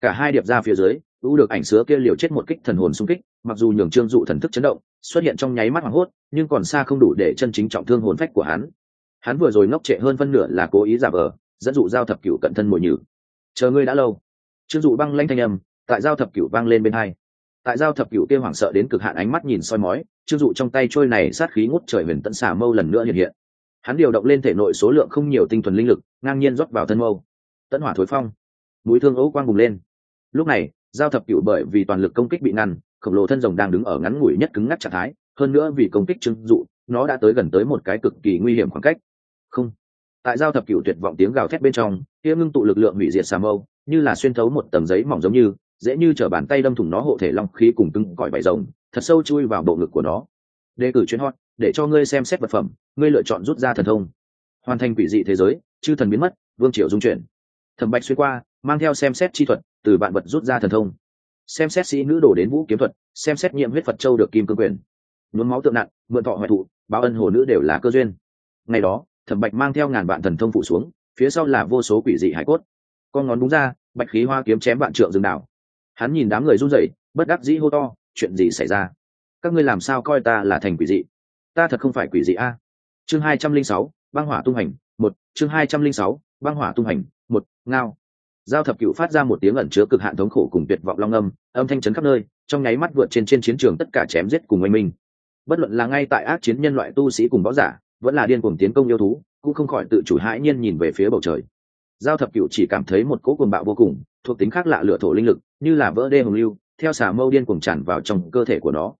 cả hai điệp ra phía dưới u được ảnh sứa kia liều chết một kích thần hồn xung kích, mặc dù nhường trương dụ thần thức chấn động, xuất hiện trong nháy mắt hoảng hốt, nhưng còn xa không đủ để chân chính trọng thương hồn phách của hắn. Hắn vừa rồi ngốc trệ hơn phân nửa là cố ý giả vờ, dẫn dụ giao thập cửu cận thân mồi nhử. Chờ ngươi đã lâu. Trương dụ băng lanh thanh âm, tại giao thập cửu vang lên bên hai. Tại giao thập cửu kia hoảng sợ đến cực hạn ánh mắt nhìn soi mói, trương dụ trong tay trôi này sát khí ngút trời huyền tận xả mâu lần nữa hiện hiện. Hắn điều động lên thể nội số lượng không nhiều tinh thuần linh lực, ngang nhiên rót vào thân mâu. Tận hỏa thối phong. Mũi thương ấu quang bùng lên lúc này giao thập cửu bởi vì toàn lực công kích bị ngăn khổng lồ thân rồng đang đứng ở ngắn ngủi nhất cứng ngắc trạng thái hơn nữa vì công kích trưng dụ nó đã tới gần tới một cái cực kỳ nguy hiểm khoảng cách. Không, tại giao thập cựu tuyệt vọng tiếng gào thét bên trong kia ngưng tụ lực lượng hủy diệt xà mâu như là xuyên thấu một tầng giấy mỏng giống như dễ như t bàn tay đâm thủng nó hộ thể long khí cùng cứng cỏi bảy rồng thật sâu chui vào bộ ngực của nó. Đề cử chuyến hot để cho ngươi xem xét vật phẩm ngươi lựa chọn rút ra thần thông. Hoàn thành quỷ dị thế giới chư thần biến mất vương triều dung chuyển. Thẩm bạch xuyên qua mang theo xem xét chi thuật từ bạn vật rút ra thần thông. Xem xét sĩ nữ đổ đến vũ kiếm thuật, xem xét nhiệm huyết phật châu được kim cương quyền. Nhuốm máu tượng nặng, mượn thọ hoại thụ, báo ân hồ nữ đều là cơ duyên. Ngày đó, thẩm bạch mang theo ngàn vạn thần thông phụ xuống, phía sau là vô số quỷ dị hải cốt. Con ngón đúng ra, bạch khí hoa kiếm chém vạn trượng rừng đảo. Hắn nhìn đám người run rẩy, bất đắc dĩ hô to, chuyện gì xảy ra? Các ngươi làm sao coi ta là thành quỷ dị? Ta thật không phải quỷ dị a. Chương hai trăm linh sáu, băng hỏa tung hành, một, chương hai trăm linh sáu, băng hỏa tung hành, một, ngao giao thập cựu phát ra một tiếng ẩn chứa cực hạn thống khổ cùng tuyệt vọng long âm âm thanh chấn khắp nơi, trong nháy mắt vượt trên trên chiến trường tất cả chém giết cùng oanh minh. Bất luận là ngay tại ác chiến nhân loại tu sĩ cùng võ giả, vẫn là điên cuồng tiến công yêu thú, cũng không khỏi tự chủ hãi nhiên nhìn về phía bầu trời. Giao thập cựu chỉ cảm thấy một cỗ cuồng bạo vô cùng, thuộc tính khác lạ lửa thổ linh lực, như là vỡ đê hồng lưu, theo xà mâu điên cuồng tràn vào trong cơ thể của nó.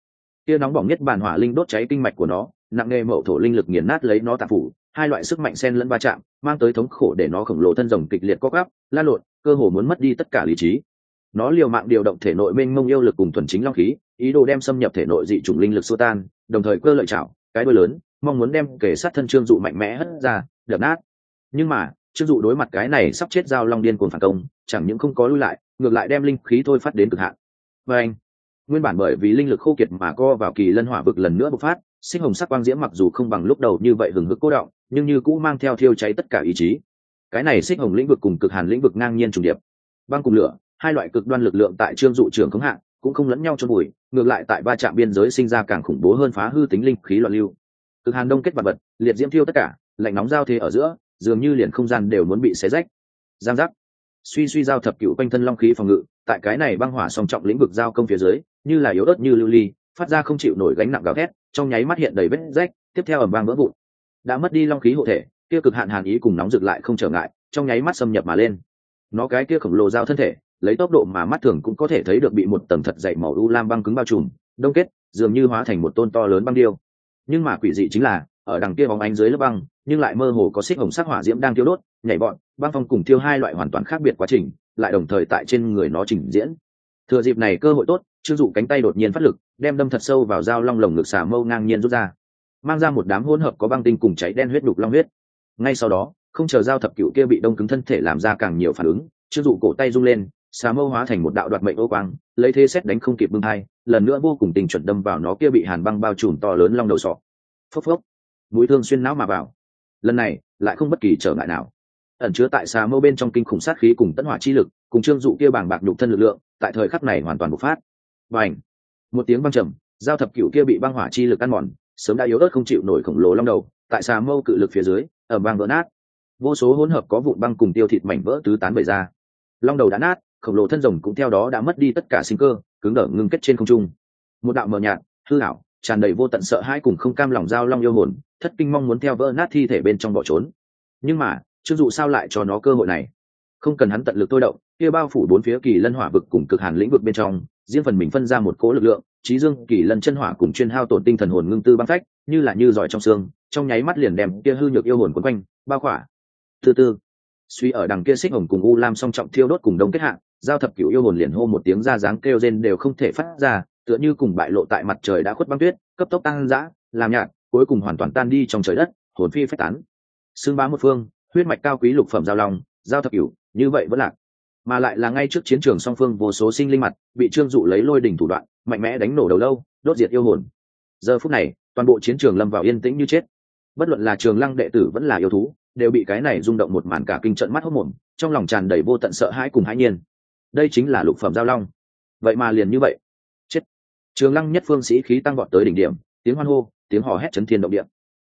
Kia nóng bỏng nhất bản hỏa linh đốt cháy kinh mạch của nó, nặng nề mậu thổ linh lực nghiền nát lấy nó tạp phủ hai loại sức mạnh xen lẫn va chạm, mang tới thống khổ để nó khổng lồ thân rồng kịch liệt co gắp lan lộn, cơ hồ muốn mất đi tất cả lý trí. Nó liều mạng điều động thể nội mênh mông yêu lực cùng thuần chính long khí, ý đồ đem xâm nhập thể nội dị chủng linh lực xua tan, đồng thời cơ lợi chảo, cái đôi lớn, mong muốn đem kể sát thân trương dụ mạnh mẽ hất ra, đập nát. Nhưng mà, trương dụ đối mặt cái này sắp chết giao long điên cuồng phản công, chẳng những không có lui lại, ngược lại đem linh khí thôi phát đến cực hạn. Và anh, nguyên bản bởi vì linh lực khô kiệt mà co vào kỳ lân hỏa vực lần nữa bộc phát, sinh hồng sắc quang diễm mặc dù không bằng lúc đầu như vậy hừng hực cố động nhưng như cũ mang theo thiêu cháy tất cả ý chí. Cái này xích hồng lĩnh vực cùng cực hàn lĩnh vực ngang nhiên trùng điệp. Băng cùng lửa, hai loại cực đoan lực lượng tại trương dụ trường khống hạng cũng không lẫn nhau cho bụi ngược lại tại ba trạm biên giới sinh ra càng khủng bố hơn phá hư tính linh khí loạn lưu. Cực hàn đông kết vật vật liệt diễm thiêu tất cả, lạnh nóng giao thế ở giữa, dường như liền không gian đều muốn bị xé rách. Giang giác. Suy suy giao thập cựu quanh thân long khí phòng ngự, tại cái này băng hỏa song trọng lĩnh vực giao công phía dưới, như là yếu ớt như lưu ly, phát ra không chịu nổi gánh nặng gào thét, trong nháy mắt hiện đầy vết rách, tiếp theo ẩm vang vỡ vụn đã mất đi long khí hộ thể, kia cực hạn hàn ý cùng nóng rực lại không trở ngại, trong nháy mắt xâm nhập mà lên. Nó cái kia khổng lồ giao thân thể, lấy tốc độ mà mắt thường cũng có thể thấy được bị một tầng thật dày màu u lam băng cứng bao trùm, đông kết, dường như hóa thành một tôn to lớn băng điêu. Nhưng mà quỷ dị chính là, ở đằng kia bóng ánh dưới lớp băng, nhưng lại mơ hồ có xích hồng sắc hỏa diễm đang tiêu đốt, nhảy bọn, băng phong cùng tiêu hai loại hoàn toàn khác biệt quá trình, lại đồng thời tại trên người nó trình diễn. Thừa dịp này cơ hội tốt chưng dụ cánh tay đột nhiên phát lực, đem đâm thật sâu vào dao long lồng ngực xả mâu ngang nhiên rút ra mang ra một đám hỗn hợp có băng tinh cùng cháy đen huyết đục long huyết. Ngay sau đó, không chờ giao thập cựu kia bị đông cứng thân thể làm ra càng nhiều phản ứng chưng dụ cổ tay rung lên, xà mâu hóa thành một đạo đoạt mệnh ô quang, lấy thế xét đánh không kịp bưng hai lần nữa vô cùng tình chuẩn đâm vào nó kia bị hàn băng bao trùm to lớn long đầu sọ. Phốc phốc, mũi thương xuyên não mà vào. Lần này, lại không bất kỳ trở ngại nào. Ẩn chứa tại xà mâu bên trong kinh khủng sát khí cùng tấn hỏa chi lực, cùng trương dụ kia bàng bạc nhục thân lực lượng, tại thời khắc này hoàn toàn bộc phát. Và ảnh một tiếng băng trầm, giao thập cựu kia bị băng hỏa chi lực ăn mòn sớm đã yếu ớt không chịu nổi khổng lồ long đầu, tại xà mâu cự lực phía dưới ở băng vỡ nát. Vô số hỗn hợp có vụn băng cùng tiêu thịt mảnh vỡ tứ tán bày ra. Long đầu đã nát, khổng lồ thân rồng cũng theo đó đã mất đi tất cả sinh cơ, cứng đở ngưng kết trên không trung. Một đạo mờ nhạt, hư ảo, tràn đầy vô tận sợ hãi cùng không cam lòng giao long yêu hồn, thất kinh mong muốn theo vỡ nát thi thể bên trong bỏ trốn. Nhưng mà chưng dụ sao lại cho nó cơ hội này. Không cần hắn tận lực tôi động, kia bao phủ bốn phía kỳ lân hỏa vực cùng cực hàn lĩnh vực bên trong, riêng phần mình phân ra một cố lực lượng trí dương, kỳ lần chân hỏa cùng chuyên hao tổn tinh thần hồn ngưng tư băng phách, như là như giỏi trong xương, trong nháy mắt liền đem kia hư nhược yêu hồn quấn quanh, bao khỏa. Thứ tư suy ở đằng kia xích hồng cùng u lam song trọng thiêu đốt cùng đông kết hạ, giao thập cửu yêu hồn liền hô một tiếng ra dáng kêu rên đều không thể phát ra, tựa như cùng bại lộ tại mặt trời đã khuất băng tuyết, cấp tốc tăng dã, làm nhạt, cuối cùng hoàn toàn tan đi trong trời đất, hồn phi phách tán. Xương bá một phương, huyết mạch cao quý lục phẩm giao long, giao thập cửu, như vậy vẫn lạc mà lại là ngay trước chiến trường song phương vô số sinh linh mặt, bị trương dụ lấy lôi đỉnh thủ đoạn, mạnh mẽ đánh nổ đầu lâu, đốt diệt yêu hồn. Giờ phút này, toàn bộ chiến trường lâm vào yên tĩnh như chết. Bất luận là trường lăng đệ tử vẫn là yêu thú, đều bị cái này rung động một màn cả kinh trận mắt hốc mồm trong lòng tràn đầy vô tận sợ hãi cùng hãi nhiên. Đây chính là lục phẩm giao long. Vậy mà liền như vậy. Chết. Trường lăng nhất phương sĩ khí tăng vọt tới đỉnh điểm, tiếng hoan hô, tiếng hò hét chấn thiên động địa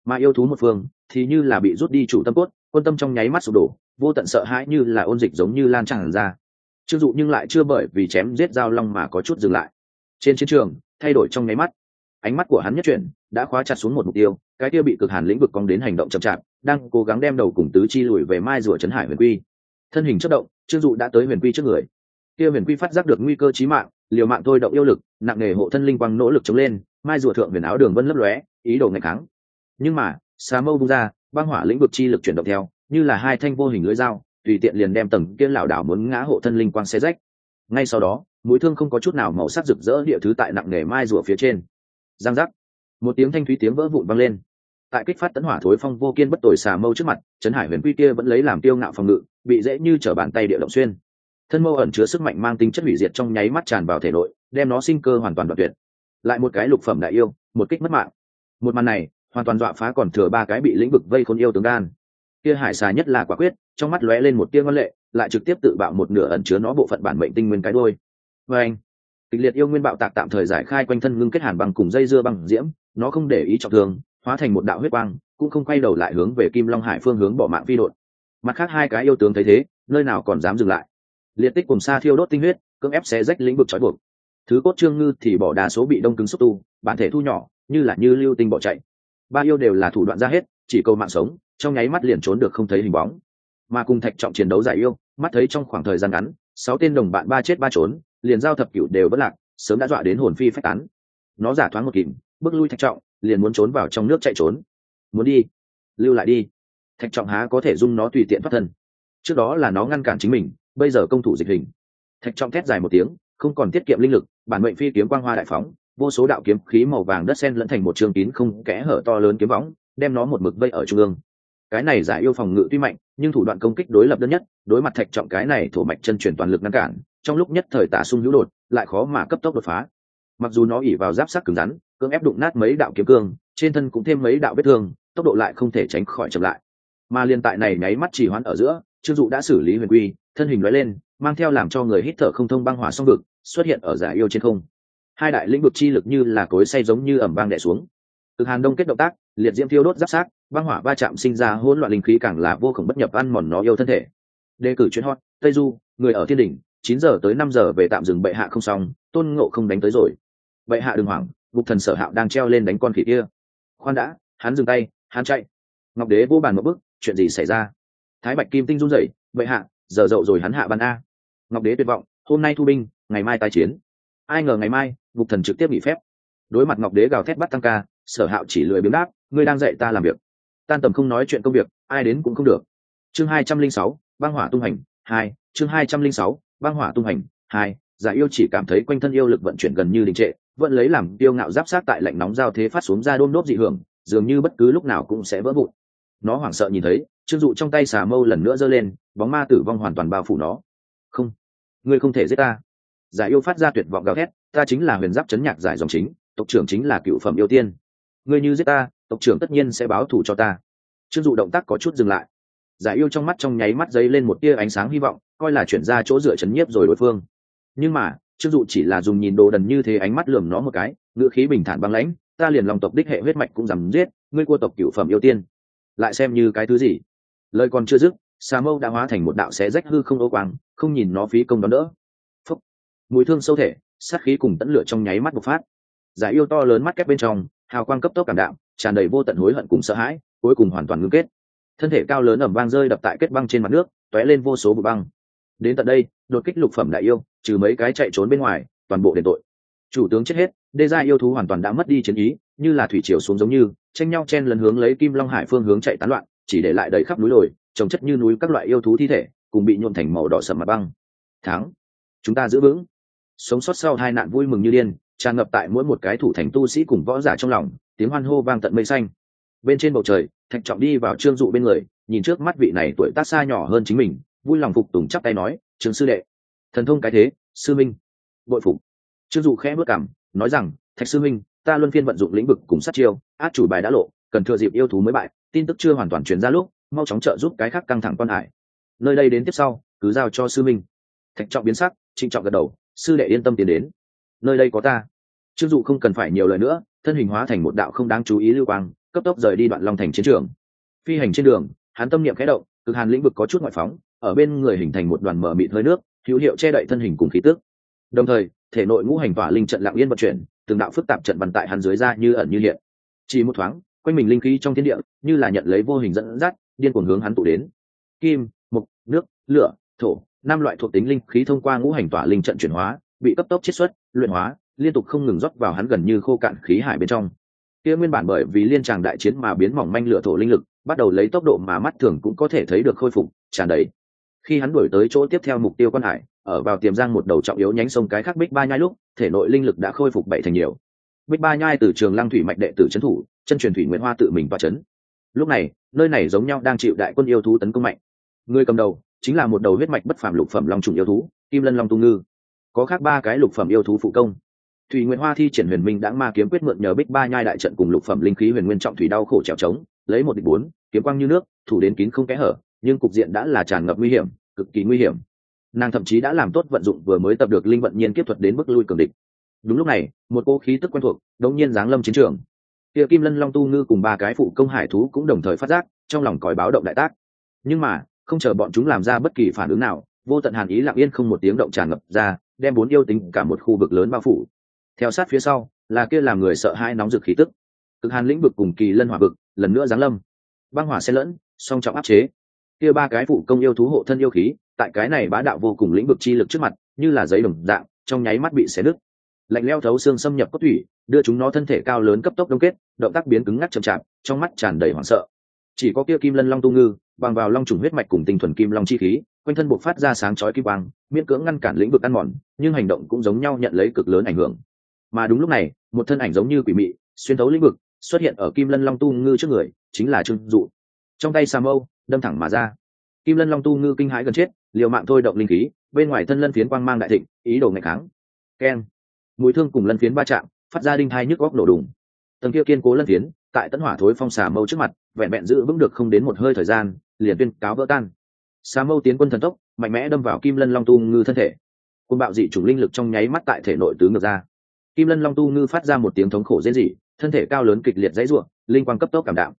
mà yêu thú một phương, thì như là bị rút đi chủ tâm cốt, quân tâm trong nháy mắt sụp đổ, vô tận sợ hãi như là ôn dịch giống như lan tràn ra. Chưng dụ nhưng lại chưa bởi vì chém giết giao long mà có chút dừng lại. Trên chiến trường, thay đổi trong nháy mắt. Ánh mắt của hắn nhất chuyển, đã khóa chặt xuống một mục tiêu, cái tiêu bị cực hàn lĩnh vực cong đến hành động chậm chạp, đang cố gắng đem đầu cùng tứ chi lùi về mai rùa trấn hải huyền quy. Thân hình chất động trương dụ đã tới huyền quy trước người. Kia huyền quy phát giác được nguy cơ chí mạng, liều mạng thôi động yêu lực, nặng nề hộ thân linh quang nỗ lực chống lên, mai rùa thượng huyền áo đường vân lấp lóe, ý đồ ngày kháng nhưng mà, xà mâu bung ra, băng hỏa lĩnh vực chi lực chuyển động theo, như là hai thanh vô hình lưỡi dao, tùy tiện liền đem tầng kia lảo đảo muốn ngã hộ thân linh quang xé rách. Ngay sau đó, mũi thương không có chút nào màu sắc rực rỡ địa thứ tại nặng nề mai rùa phía trên. Giang giác. Một tiếng thanh thúy tiếng vỡ vụn vang lên. Tại kích phát tấn hỏa thối phong vô kiên bất tồi xà mâu trước mặt, trấn hải huyền quy kia vẫn lấy làm tiêu ngạo phòng ngự, bị dễ như trở bàn tay địa động xuyên. Thân mâu ẩn chứa sức mạnh mang tính chất hủy diệt trong nháy mắt tràn vào thể nội, đem nó sinh cơ hoàn toàn đoạt tuyệt. Lại một cái lục phẩm đại yêu, một kích mất mạng. Một màn này hoàn toàn dọa phá còn thừa ba cái bị lĩnh vực vây khôn yêu tướng đan. Kia hải xà nhất là quả quyết, trong mắt lóe lên một tia ngân lệ, lại trực tiếp tự bạo một nửa ẩn chứa nó bộ phận bản mệnh tinh nguyên cái đôi vê vâng. anh kịch liệt yêu nguyên bạo tạc tạm thời giải khai quanh thân ngưng kết hàn bằng cùng dây dưa bằng diễm, nó không để ý trọng thương, hóa thành một đạo huyết quang, cũng không quay đầu lại hướng về kim long hải phương hướng bỏ mạng phi đột mặt khác hai cái yêu tướng thấy thế, nơi nào còn dám dừng lại. Liệt tích cùng xa thiêu đốt tinh huyết, cưỡng ép xé rách lĩnh vực trói buộc. Thứ cốt trương ngư thì bỏ đa số bị đông cứng xúc tu, bản thể thu nhỏ, như là như lưu tinh bỏ chạy ba yêu đều là thủ đoạn ra hết, chỉ câu mạng sống, trong nháy mắt liền trốn được không thấy hình bóng. Mà cùng thạch trọng chiến đấu giải yêu, mắt thấy trong khoảng thời gian ngắn, sáu tên đồng bạn ba chết ba trốn, liền giao thập cửu đều bất lạc, sớm đã dọa đến hồn phi phách tán. Nó giả thoáng một kìm, bước lui thạch trọng, liền muốn trốn vào trong nước chạy trốn. Muốn đi, lưu lại đi. Thạch trọng há có thể dung nó tùy tiện thoát thân. Trước đó là nó ngăn cản chính mình, bây giờ công thủ dịch hình. Thạch trọng thét dài một tiếng, không còn tiết kiệm linh lực, bản mệnh phi kiếm quang hoa đại phóng vô số đạo kiếm khí màu vàng đất sen lẫn thành một trường kín không kẽ hở to lớn kiếm võng, đem nó một mực vây ở trung ương. Cái này giải yêu phòng ngự tuy mạnh, nhưng thủ đoạn công kích đối lập đơn nhất, đối mặt thạch trọng cái này thổ mạch chân chuyển toàn lực ngăn cản, trong lúc nhất thời tả sung hữu đột, lại khó mà cấp tốc đột phá. Mặc dù nó ỉ vào giáp sắc cứng rắn, cưỡng ép đụng nát mấy đạo kiếm cương, trên thân cũng thêm mấy đạo vết thương, tốc độ lại không thể tránh khỏi chậm lại. Mà liên tại này nháy mắt chỉ hoãn ở giữa, trương dụ đã xử lý huyền quy, thân hình nói lên, mang theo làm cho người hít thở không thông băng hỏa song vực, xuất hiện ở giải yêu trên không hai đại lĩnh vực chi lực như là cối say giống như ẩm vang đẻ xuống. Cực hàn đông kết động tác, liệt diễm thiêu đốt giáp sát, băng hỏa va chạm sinh ra hỗn loạn linh khí càng là vô cùng bất nhập ăn mòn nó yêu thân thể. Đề cử chuyến hot, tây du, người ở thiên đỉnh, chín giờ tới năm giờ về tạm dừng bệ hạ không xong, tôn ngộ không đánh tới rồi. Bệ hạ đừng hoảng gục thần sở hạo đang treo lên đánh con khỉ kia. Khoan đã, hắn dừng tay, hắn chạy. Ngọc đế vô bàn một bức chuyện gì xảy ra? Thái bạch kim tinh run rẩy, bệ hạ, giờ dậu rồi hắn hạ bàn a. Ngọc đế tuyệt vọng, hôm nay thu binh, ngày mai tái chiến ai ngờ ngày mai gục thần trực tiếp nghỉ phép. Đối mặt ngọc đế gào thét bắt tăng ca, sở hạo chỉ lười biếng đáp, ngươi đang dạy ta làm việc. Tan tầm không nói chuyện công việc, ai đến cũng không được. Chương hai trăm linh sáu, băng hỏa tung hành, hai, chương hai trăm linh sáu, băng hỏa tung hành, hai, giả yêu chỉ cảm thấy quanh thân yêu lực vận chuyển gần như đình trệ, vẫn lấy làm tiêu ngạo giáp sát tại lạnh nóng giao thế phát xuống ra đôm đốt dị hưởng, dường như bất cứ lúc nào cũng sẽ vỡ vụn. Nó hoảng sợ nhìn thấy, trương dụ trong tay xà mâu lần nữa giơ lên, bóng ma tử vong hoàn toàn bao phủ nó. Không, ngươi không thể giết ta giải yêu phát ra tuyệt vọng gào thét, ta chính là huyền giáp chấn nhạc giải dòng chính, tộc trưởng chính là cựu phẩm yêu tiên. Ngươi như giết ta, tộc trưởng tất nhiên sẽ báo thù cho ta. Trương dụ động tác có chút dừng lại. Giải yêu trong mắt trong nháy mắt dấy lên một tia ánh sáng hy vọng, coi là chuyển ra chỗ dựa chấn nhiếp rồi đối phương. Nhưng mà trương dụ chỉ là dùng nhìn đồ đần như thế ánh mắt lườm nó một cái ngựa khí bình thản băng lãnh, ta liền lòng tộc đích hệ huyết mạch cũng dám giết, ngươi cua tộc cựu phẩm yêu tiên. Lại xem như cái thứ gì? Lời còn chưa dứt, xà mâu đã hóa thành một đạo xé rách hư không ô quang, không nhìn nó phí công đón đỡ. Phúc. mùi thương sâu thể, sát khí cùng tẫn lửa trong nháy mắt bộc phát. Giải yêu to lớn mắt kép bên trong, hào quang cấp tốc cảm đạm, tràn đầy vô tận hối hận cùng sợ hãi, cuối cùng hoàn toàn ngưng kết. Thân thể cao lớn ẩm vang rơi đập tại kết băng trên mặt nước t ó é lên vô số bụi băng. Đến tận đây, đột kích lục phẩm đại yêu, trừ mấy cái chạy trốn bên ngoài, toàn bộ đền tội. Chủ tướng chết hết, đê gia yêu thú hoàn toàn đã mất đi chiến ý, như là thủy triều xuống giống như, tranh nhau chen lần hướng lấy kim long hải phương hướng chạy tán loạn, chỉ để lại đầy khắp núi đồi, trồng chất như núi các loại yêu thú thi thể, cùng bị nhuộm thành màu đỏ sầm mặt băng. Tháng chúng ta giữ vững sống sót sau hai nạn vui mừng như điên, tràn ngập tại mỗi một cái thủ thành tu sĩ cùng võ giả trong lòng, tiếng hoan hô vang tận mây xanh. Bên trên bầu trời, thạch trọng đi vào trương dụ bên người, nhìn trước mắt vị này tuổi tác xa nhỏ hơn chính mình, vui lòng phục tùng chắp tay nói, trương sư đệ. Thần thông cái thế, sư minh. Bội phục. Trương dụ khẽ bước cảm, nói rằng, thạch sư minh, ta luân phiên vận dụng lĩnh vực cùng sát chiêu, át chủ bài đã lộ, cần thừa dịp yêu thú mới bại, tin tức chưa hoàn toàn truyền ra lúc, mau chóng trợ giúp cái khác căng thẳng quan hải. Nơi đây đến tiếp sau, cứ giao cho sư minh. Thạch trọng biến sắc, trịnh trọng gật đầu sư đệ yên tâm tiến đến. Nơi đây có ta. Chưng dụ không cần phải nhiều lời nữa, thân hình hóa thành một đạo không đáng chú ý lưu quang, cấp tốc rời đi đoạn long thành chiến trường. Phi hành trên đường, hắn tâm niệm khẽ động, cực hàn lĩnh vực có chút ngoại phóng, ở bên người hình thành một đoàn mở mịt hơi nước, hữu hiệu che đậy thân hình cùng khí tước đồng thời, thể nội ngũ hành tỏa linh trận lạng yên vận chuyển, từng đạo phức tạp trận bàn tại hắn dưới ra như ẩn như hiện. Chỉ một thoáng, quanh mình linh khí trong thiên địa, như là nhận lấy vô hình dẫn dắt, điên cuồng hướng hắn tụ đến. Kim, mục, nước, lửa, thổ năm loại thuộc tính linh khí thông qua ngũ hành tỏa linh trận chuyển hóa, bị cấp tốc chiết xuất, luyện hóa, liên tục không ngừng rót vào hắn gần như khô cạn khí hải bên trong. Kia nguyên bản bởi vì liên tràng đại chiến mà biến mỏng manh lửa thổ linh lực, bắt đầu lấy tốc độ mà mắt thường cũng có thể thấy được khôi phục, tràn đầy. Khi hắn đuổi tới chỗ tiếp theo mục tiêu quan hải, ở vào tiềm giang một đầu trọng yếu nhánh sông cái khác bích ba nhai lúc, thể nội linh lực đã khôi phục bảy thành nhiều. Bích ba nhai từ trường lăng thủy mạch đệ tử trấn thủ, chân truyền thủy nguyễn hoa tự mình và trấn lúc này, nơi này giống nhau đang chịu đại quân yêu thú tấn công mạnh. Người cầm đầu chính là một đầu huyết mạch bất phàm lục phẩm long trùng yêu thú, kim lân long tu ngư. Có khác ba cái lục phẩm yêu thú phụ công. Thùy nguyễn hoa thi triển huyền minh đã ma kiếm quyết mượn nhờ bích ba nhai đại trận cùng lục phẩm linh khí huyền nguyên trọng thủy đau khổ trèo trống, lấy một địch bốn, kiếm quang như nước, thủ đến kín không kẽ hở, nhưng cục diện đã là tràn ngập nguy hiểm, cực kỳ nguy hiểm. Nàng thậm chí đã làm tốt vận dụng vừa mới tập được linh vận nhiên kiếp thuật đến mức lui cường địch. Đúng lúc này, một cô khí tức quen thuộc đống nhiên giáng lâm chiến trường. Kia kim lân long tu ngư cùng ba cái phụ công hải thú cũng đồng thời phát giác, trong lòng còi báo động đại tác. Nhưng mà không chờ bọn chúng làm ra bất kỳ phản ứng nào, vô tận hàn ý lặng yên không một tiếng động tràn ngập ra, đem bốn yêu tính cả một khu vực lớn bao phủ. Theo sát phía sau, là kia làm người sợ hai nóng rực khí tức. Cực hàn lĩnh vực cùng kỳ lân hỏa vực, lần nữa giáng lâm. Băng hỏa xen lẫn, song trọng áp chế. Kia ba cái phụ công yêu thú hộ thân yêu khí, tại cái này bá đạo vô cùng lĩnh vực chi lực trước mặt, như là giấy đồng dạng, trong nháy mắt bị xé nứt. Lạnh leo thấu xương xâm nhập cốt thủy, đưa chúng nó thân thể cao lớn cấp tốc đông kết, động tác biến cứng ngắc chậm chạp, trong mắt tràn đầy hoảng sợ chỉ có kia kim lân long tu ngư, bằng vào long trùng huyết mạch cùng tinh thuần kim long chi khí, quanh thân buộc phát ra sáng chói kim quang, miễn cưỡng ngăn cản lĩnh vực ăn mòn, nhưng hành động cũng giống nhau nhận lấy cực lớn ảnh hưởng. Mà đúng lúc này, một thân ảnh giống như quỷ mị, xuyên thấu lĩnh vực, xuất hiện ở kim lân long tu ngư trước người, chính là trương dụ. Trong tay sa mâu, đâm thẳng mà ra. Kim lân long tu ngư kinh hãi gần chết, liều mạng thôi động linh khí, bên ngoài thân lân phiến quang mang đại thịnh, ý đồ ngày kháng. Keng. Mũi thương cùng lân phiến va chạm, phát ra đinh thai nhức góc nổ đùng. Tầng kia kiên cố lân phiến tại tấn hỏa thối phong xà mâu trước mặt, vẹn vẹn giữ vững được không đến một hơi thời gian, liền tuyên cáo vỡ tan. Xà mâu tiến quân thần tốc, mạnh mẽ đâm vào kim lân long tu ngư thân thể. Côn bạo dị chủng linh lực trong nháy mắt tại thể nội tứ ngược ra. Kim lân long tu ngư phát ra một tiếng thống khổ dễ dị, thân thể cao lớn kịch liệt dãy ruộng linh quang cấp tốc cảm đạo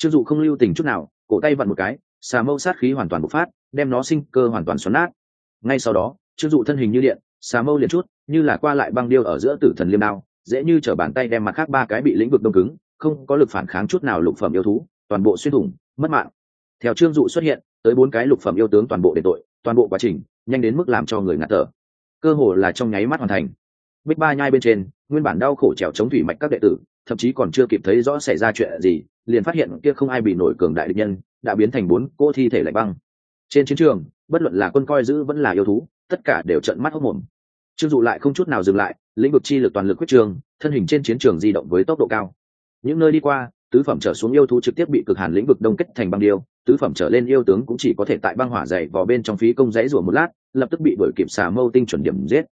chưng dụ không lưu tình chút nào, cổ tay vặn một cái, xà mâu sát khí hoàn toàn bộc phát, đem nó sinh cơ hoàn toàn xoắn nát. Ngay sau đó chưng dụ thân hình như điện, xà mâu liền chút, như là qua lại băng điêu ở giữa tử thần liêm đao, dễ như chở bàn tay đem mặt khác ba cái bị lĩnh vực đông cứng không có lực phản kháng chút nào lục phẩm yêu thú, toàn bộ xuyên thủng, mất mạng. Theo trương dụ xuất hiện, tới bốn cái lục phẩm yêu tướng toàn bộ đền tội, toàn bộ quá trình, nhanh đến mức làm cho người ngạt thở. Cơ hồ là trong nháy mắt hoàn thành. Bích ba nhai bên trên, nguyên bản đau khổ trèo chống thủy mạch các đệ tử, thậm chí còn chưa kịp thấy rõ xảy ra chuyện gì, liền phát hiện kia không ai bị nổi cường đại địch nhân, đã biến thành bốn cô thi thể lạnh băng. Trên chiến trường, bất luận là quân coi giữ vẫn là yêu thú, tất cả đều trận mắt hốc mồm. Trương dụ lại không chút nào dừng lại, lĩnh vực chi lực toàn lực quyết trường, thân hình trên chiến trường di động với tốc độ cao những nơi đi qua, tứ phẩm trở xuống yêu thú trực tiếp bị cực hàn lĩnh vực đông kết thành băng điêu, tứ phẩm trở lên yêu tướng cũng chỉ có thể tại băng hỏa dày vào bên trong phí công dãy rủa một lát, lập tức bị đuổi kịp xà mâu tinh chuẩn điểm giết.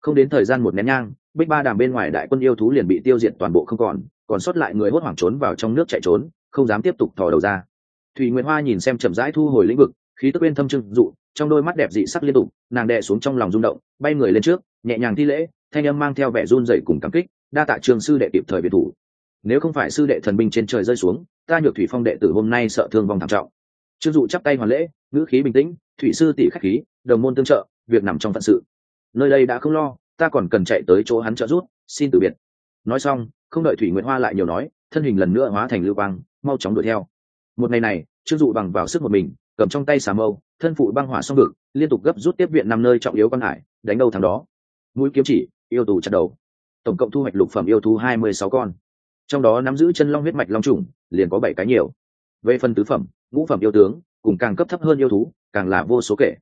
Không đến thời gian một nén nhang, bích ba đàm bên ngoài đại quân yêu thú liền bị tiêu diệt toàn bộ không còn còn sót lại người hốt hoảng trốn vào trong nước chạy trốn, không dám tiếp tục thò đầu ra. Thùy nguyễn hoa nhìn xem chậm rãi thu hồi lĩnh vực, khí tức bên thâm trưng dụ, trong đôi mắt đẹp dị sắc liên tục, nàng đè xuống trong lòng rung động, bay người lên trước, nhẹ nhàng thi lễ, thanh âm mang theo vẻ run rẩy cùng cảm kích, đa tạ trường sư đệ kịp thời biệt thủ nếu không phải sư đệ thần binh trên trời rơi xuống, ta nhược thủy phong đệ tử hôm nay sợ thương vong thảm trọng. Trương dụ chắp tay hoàn lễ, ngữ khí bình tĩnh, thủy sư tỷ khách khí, đồng môn tương trợ, việc nằm trong phận sự. Nơi đây đã không lo, ta còn cần chạy tới chỗ hắn trợ rút xin từ biệt. Nói xong, không đợi thủy nguyễn hoa lại nhiều nói, thân hình lần nữa hóa thành lưu quang, mau chóng đuổi theo. Một ngày này trương dụ bằng vào sức một mình, cầm trong tay xà mâu, thân phụ băng hỏa song vực, liên tục gấp rút tiếp viện năm nơi trọng yếu quan hải, đánh đâu thằng đó. Mũi kiếm chỉ, yêu tù chặt đầu. Tổng cộng thu hoạch lục phẩm yêu thú hai mươi sáu con trong đó nắm giữ chân long huyết mạch long trùng, liền có bảy cái nhiều. Về phần tứ phẩm, ngũ phẩm yêu tướng, cùng càng cấp thấp hơn yêu thú, càng là vô số kể.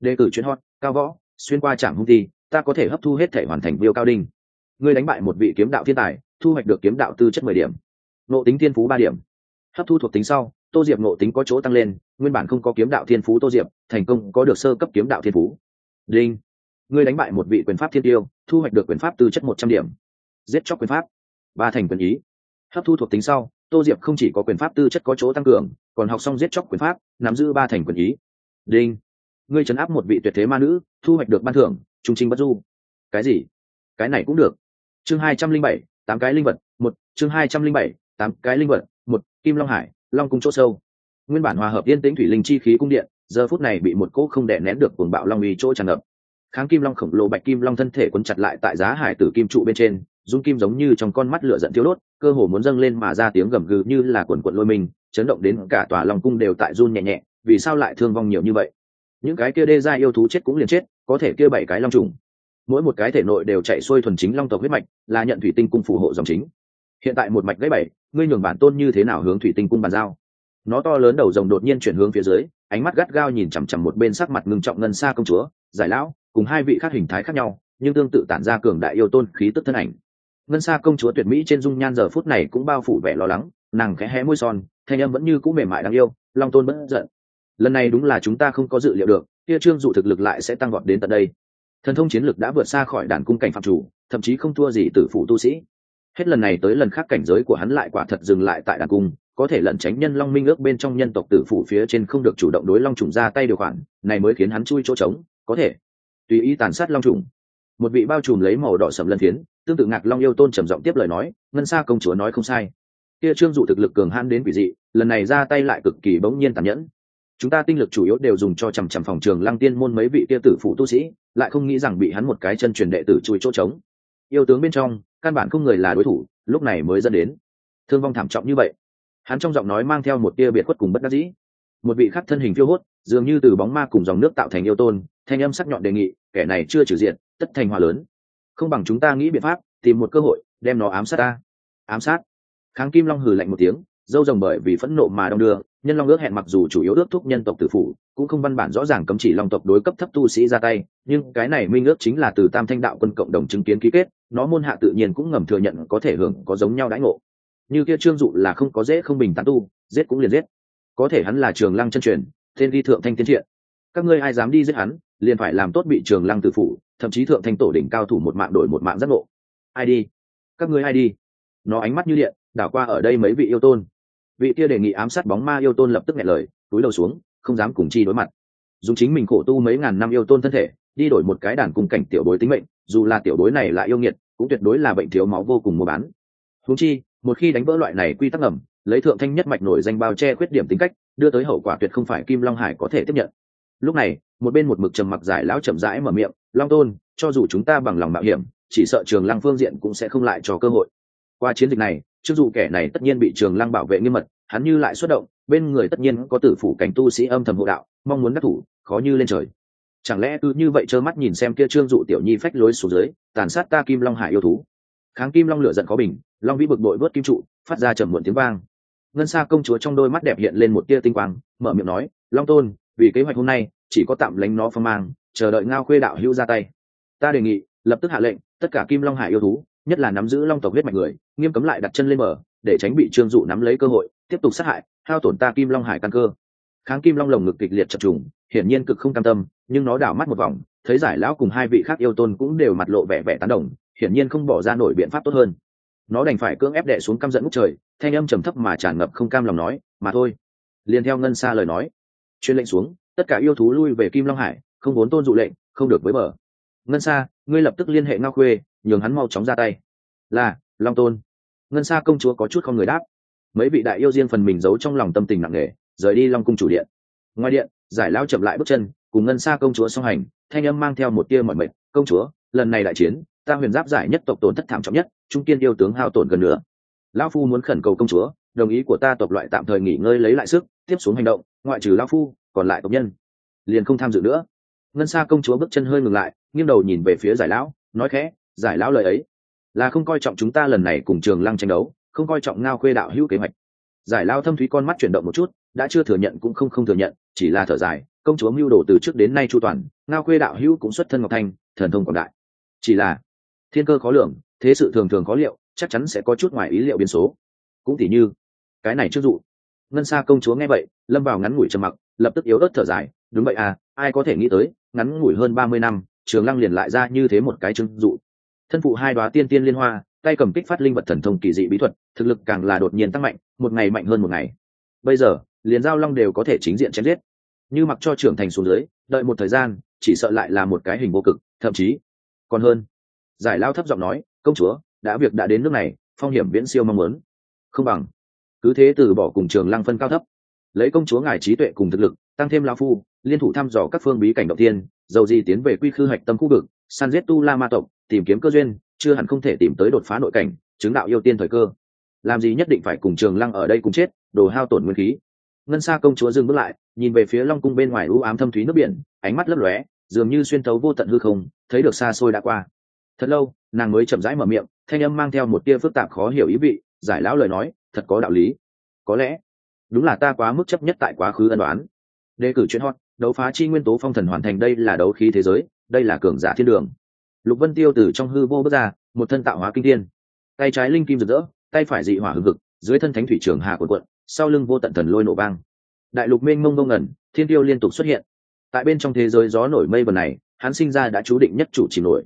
Đề cử chuyên hot, cao võ, xuyên qua trạm hung thi, ta có thể hấp thu hết thể hoàn thành viêu cao đinh. Ngươi đánh bại một vị kiếm đạo thiên tài, thu hoạch được kiếm đạo tư chất mười điểm. Nộ tính thiên phú ba điểm. Hấp thu thuộc tính sau, tô diệp nộ tính có chỗ tăng lên, nguyên bản không có kiếm đạo thiên phú tô diệp, thành công có được sơ cấp kiếm đạo thiên phú. Đinh. Ngươi đánh bại một vị quyền pháp thiên tiêu, thu hoạch được quyền pháp tư chất một trăm điểm. Giết chóc quyền pháp ba thành quyền ý. Hấp thu thuộc tính sau, tô diệp không chỉ có quyền pháp tư chất có chỗ tăng cường, còn học xong giết chóc quyền pháp, nắm giữ ba thành quyền ý. Đinh. Ngươi trấn áp một vị tuyệt thế ma nữ, thu hoạch được ban thưởng, trung trinh bất du. Cái gì? Cái này cũng được. Chương hai trăm linh bảy, tám cái linh vật, một, chương hai trăm linh bảy, tám cái linh vật, một, kim long hải, long cung chỗ sâu. Nguyên bản hòa hợp yên tĩnh thủy linh chi khí cung điện, giờ phút này bị một cỗ không đè nén được cuồng bạo long uy chỗ tràn ngập. Kháng kim long khổng lồ bạch kim long thân thể quấn chặt lại tại giá hải tử kim trụ bên trên dung kim giống như trong con mắt lửa giận thiếu đốt, cơ hồ muốn dâng lên mà ra tiếng gầm gừ như là quần quận lôi mình, chấn động đến cả tòa long cung đều tại run nhẹ nhẹ, vì sao lại thương vong nhiều như vậy? Những cái kia đê ra yêu thú chết cũng liền chết, có thể kia bảy cái long trùng. Mỗi một cái thể nội đều chạy xuôi thuần chính long tộc huyết mạch, là nhận thủy tinh cung phù hộ dòng chính. Hiện tại một mạch gãy bảy, ngươi nhường bản tôn như thế nào hướng thủy tinh cung bàn giao? Nó to lớn đầu rồng đột nhiên chuyển hướng phía dưới, ánh mắt gắt gao nhìn chằm chằm một bên sắc mặt ngưng trọng ngân xa công chúa, giải lão, cùng hai vị khác hình thái khác nhau, nhưng tương tự tản ra cường đại yêu tôn khí tức thân ảnh ngân xa công chúa tuyệt mỹ trên dung nhan giờ phút này cũng bao phủ vẻ lo lắng, nàng khẽ hé môi son, thanh âm vẫn như cũ mềm mại đáng yêu, long tôn bất giận. Lần này đúng là chúng ta không có dự liệu được tia trương dụ thực lực lại sẽ tăng vọt đến tận đây. Thần thông chiến lực đã vượt xa khỏi đàn cung cảnh phạm chủ, thậm chí không thua gì tử phụ tu sĩ. Hết lần này tới lần khác cảnh giới của hắn lại quả thật dừng lại tại đàn cung, có thể lẩn tránh nhân long minh ước bên trong nhân tộc tử phụ phía trên không được chủ động đối long trùng ra tay điều khoản, này mới khiến hắn chui chỗ trống, có thể. Tùy ý tàn sát long trùng, một vị bao trùm lấy màu đỏ sầm lân phiến tương tự ngạc long yêu tôn trầm giọng tiếp lời nói, ngân xa công chúa nói không sai. Kia trương dụ thực lực cường hãn đến quỷ dị, lần này ra tay lại cực kỳ bỗng nhiên tàn nhẫn. Chúng ta tinh lực chủ yếu đều dùng cho chằm chằm phòng trường lăng tiên môn mấy vị kia tử phụ tu sĩ, lại không nghĩ rằng bị hắn một cái chân truyền đệ tử chui chỗ trống. Yêu tướng bên trong, căn bản không người là đối thủ, lúc này mới dẫn đến. Thương vong thảm trọng như vậy. Hắn trong giọng nói mang theo một tia biệt khuất cùng bất đắc dĩ. Một vị khắc thân hình phiêu hốt, dường như từ bóng ma cùng dòng nước tạo thành yêu tôn, thanh âm sắc nhọn đề nghị, kẻ này chưa trừ diện tất thành hòa lớn không bằng chúng ta nghĩ biện pháp, tìm một cơ hội, đem nó ám sát ta. Ám sát? Kháng kim long hừ lạnh một tiếng, dâu rồng bởi vì phẫn nộ mà đong đưa, nhân long ước hẹn mặc dù chủ yếu ước thúc nhân tộc tử phủ, cũng không văn bản rõ ràng cấm chỉ long tộc đối cấp thấp tu sĩ ra tay, nhưng cái này minh ước chính là từ tam thanh đạo quân cộng đồng chứng kiến ký kết, nó môn hạ tự nhiên cũng ngầm thừa nhận có thể hưởng, có giống nhau đãi ngộ. Như kia trương dụ là không có dễ không bình tán tu, giết cũng liền giết. Có thể hắn là trường lăng chân truyền, tên đi thượng thanh tiến triện. Các ngươi ai dám đi giết hắn, liền phải làm tốt bị trường lăng tử phủ thậm chí thượng thanh tổ đỉnh cao thủ một mạng đổi một mạng giác ngộ. Ai đi? Các ngươi ai đi? Nó ánh mắt như điện, đảo qua ở đây mấy vị yêu tôn. Vị kia đề nghị ám sát bóng ma yêu tôn lập tức nghe lời, túi đầu xuống, không dám cùng chi đối mặt. Dùng chính mình khổ tu mấy ngàn năm yêu tôn thân thể, đi đổi một cái đàn cùng cảnh tiểu bối tính mệnh, dù là tiểu bối này lại yêu nghiệt, cũng tuyệt đối là bệnh thiếu máu vô cùng mua bán. Húng chi, một khi đánh vỡ loại này quy tắc ngầm, lấy thượng thanh nhất mạch nổi danh bao che khuyết điểm tính cách, đưa tới hậu quả tuyệt không phải kim long hải có thể tiếp nhận. Lúc này, một bên một mực trầm mặc giải lão chậm rãi mở miệng long tôn, cho dù chúng ta bằng lòng mạo hiểm, chỉ sợ trường lăng phương diện cũng sẽ không lại cho cơ hội. Qua chiến dịch này chức dù kẻ này tất nhiên bị trường lăng bảo vệ nghiêm mật, hắn như lại xuất động, bên người tất nhiên có tử phủ cảnh tu sĩ âm thầm hộ đạo, mong muốn đắc thủ, khó như lên trời. Chẳng lẽ cứ như vậy trơ mắt nhìn xem kia trương dụ tiểu nhi phách lối xuống dưới, tàn sát ta kim long hải yêu thú. Kháng kim long lửa giận có bình, long vĩ bực bội vớt kim trụ, phát ra trầm muộn tiếng vang. Ngân xa công chúa trong đôi mắt đẹp hiện lên một tia tinh quang, mở miệng nói, long tôn, vì kế hoạch hôm nay, chỉ có tạm lánh nó phong mang chờ đợi ngao khuê đạo hữu ra tay. Ta đề nghị, lập tức hạ lệnh, tất cả kim long hải yêu thú, nhất là nắm giữ long tộc huyết mạch người, nghiêm cấm lại đặt chân lên mở để tránh bị trương dụ nắm lấy cơ hội, tiếp tục sát hại, hao tổn ta kim long hải căn cơ. Kháng kim long lồng ngực kịch liệt chập trùng, hiển nhiên cực không cam tâm, nhưng nó đảo mắt một vòng, thấy giải lão cùng hai vị khác yêu tôn cũng đều mặt lộ vẻ vẻ tán đồng, hiển nhiên không bỏ ra nổi biện pháp tốt hơn. Nó đành phải cưỡng ép đệ xuống căm giận ngút trời, thanh âm trầm thấp mà tràn ngập không cam lòng nói, mà thôi. Liền theo ngân xa lời nói, chuyên lệnh xuống, tất cả yêu thú lui về kim long hải không vốn tôn dụ lệnh, không được với bờ. Ngân xa ngươi lập tức liên hệ ngao khuê, nhường hắn mau chóng ra tay. Là, long tôn. Ngân xa công chúa có chút không người đáp. Mấy vị đại yêu riêng phần mình giấu trong lòng tâm tình nặng nề, rời đi long cung chủ điện. Ngoài điện, giải lao chậm lại bước chân, cùng ngân xa công chúa song hành, thanh âm mang theo một tia mọi mệnh công chúa, lần này đại chiến, ta huyền giáp giải nhất tộc tổn thất thảm trọng nhất, trung kiên yêu tướng hao tổn gần nữa lão phu muốn khẩn cầu công chúa, đồng ý của ta tộc loại tạm thời nghỉ ngơi lấy lại sức, tiếp xuống hành động, ngoại trừ lão phu, còn lại tộc nhân. Liền không tham dự nữa ngân xa công chúa bước chân hơi ngừng lại, nghiêng đầu nhìn về phía giải lão, nói khẽ, giải lão lời ấy, là không coi trọng chúng ta lần này cùng trường lăng tranh đấu, không coi trọng ngao khuê đạo hữu kế hoạch. Giải lao thâm thúy con mắt chuyển động một chút, đã chưa thừa nhận cũng không không thừa nhận, chỉ là thở dài, công chúa mưu đồ từ trước đến nay chu toàn, ngao khuê đạo hữu cũng xuất thân ngọc thanh, thần thông quảng đại. Chỉ là, thiên cơ khó lường, thế sự thường thường khó liệu, chắc chắn sẽ có chút ngoài ý liệu biến số. Cũng tỉ như, cái này chưa dụ. Ngân xa công chúa nghe vậy, lâm vào ngắn ngủi trầm mặc, lập tức yếu ớt thở dài, đúng vậy à ai có thể nghĩ tới ngắn ngủi hơn ba mươi năm, trường lăng liền lại ra như thế một cái chứng dụ. Thân phụ hai đoá tiên tiên liên hoa, tay cầm kích phát linh vật thần thông kỳ dị bí thuật, thực lực càng là đột nhiên tăng mạnh, một ngày mạnh hơn một ngày. Bây giờ, liền giao long đều có thể chính diện chém giết. Như mặc cho trưởng thành xuống dưới, đợi một thời gian, chỉ sợ lại là một cái hình vô cực, thậm chí còn hơn. Giải lao thấp giọng nói, công chúa, đã việc đã đến nước này, phong hiểm viễn siêu mong muốn. Không bằng. Cứ thế từ bỏ cùng trường lăng phân cao thấp. Lấy công chúa ngài trí tuệ cùng thực lực tăng thêm lão phu, liên thủ thăm dò các phương bí cảnh đầu tiên, dầu gì tiến về quy khư hạch tâm khu vực, san giết tu la ma tộc, tìm kiếm cơ duyên, chưa hẳn không thể tìm tới đột phá nội cảnh, chứng đạo yêu tiên thời cơ. Làm gì nhất định phải cùng trường lăng ở đây cùng chết, đồ hao tổn nguyên khí. Ngân xa công chúa dừng bước lại, nhìn về phía long cung bên ngoài u ám thâm thúy nước biển, ánh mắt lấp lóe, dường như xuyên thấu vô tận hư không, thấy được xa xôi đã qua. Thật lâu, nàng mới chậm rãi mở miệng, thanh âm mang theo một tia phức tạp khó hiểu ý vị, giải lão lời nói, thật có đạo lý. Có lẽ, đúng là ta quá mức chấp nhất tại quá khứ ân đoán đề cử chuyện hot đấu phá chi nguyên tố phong thần hoàn thành đây là đấu khí thế giới đây là cường giả thiên đường. Lục vân tiêu từ trong hư vô bước ra một thân tạo hóa kinh thiên. Tay trái linh kim rực rỡ tay phải dị hỏa hưng cực, dưới thân thánh thủy trường hà quần quận sau lưng vô tận thần lôi nổ vang. Đại lục mênh mông ngông ngẩn thiên tiêu liên tục xuất hiện. Tại bên trong thế giới gió nổi mây vần này hắn sinh ra đã chú định nhất chủ chỉ nổi.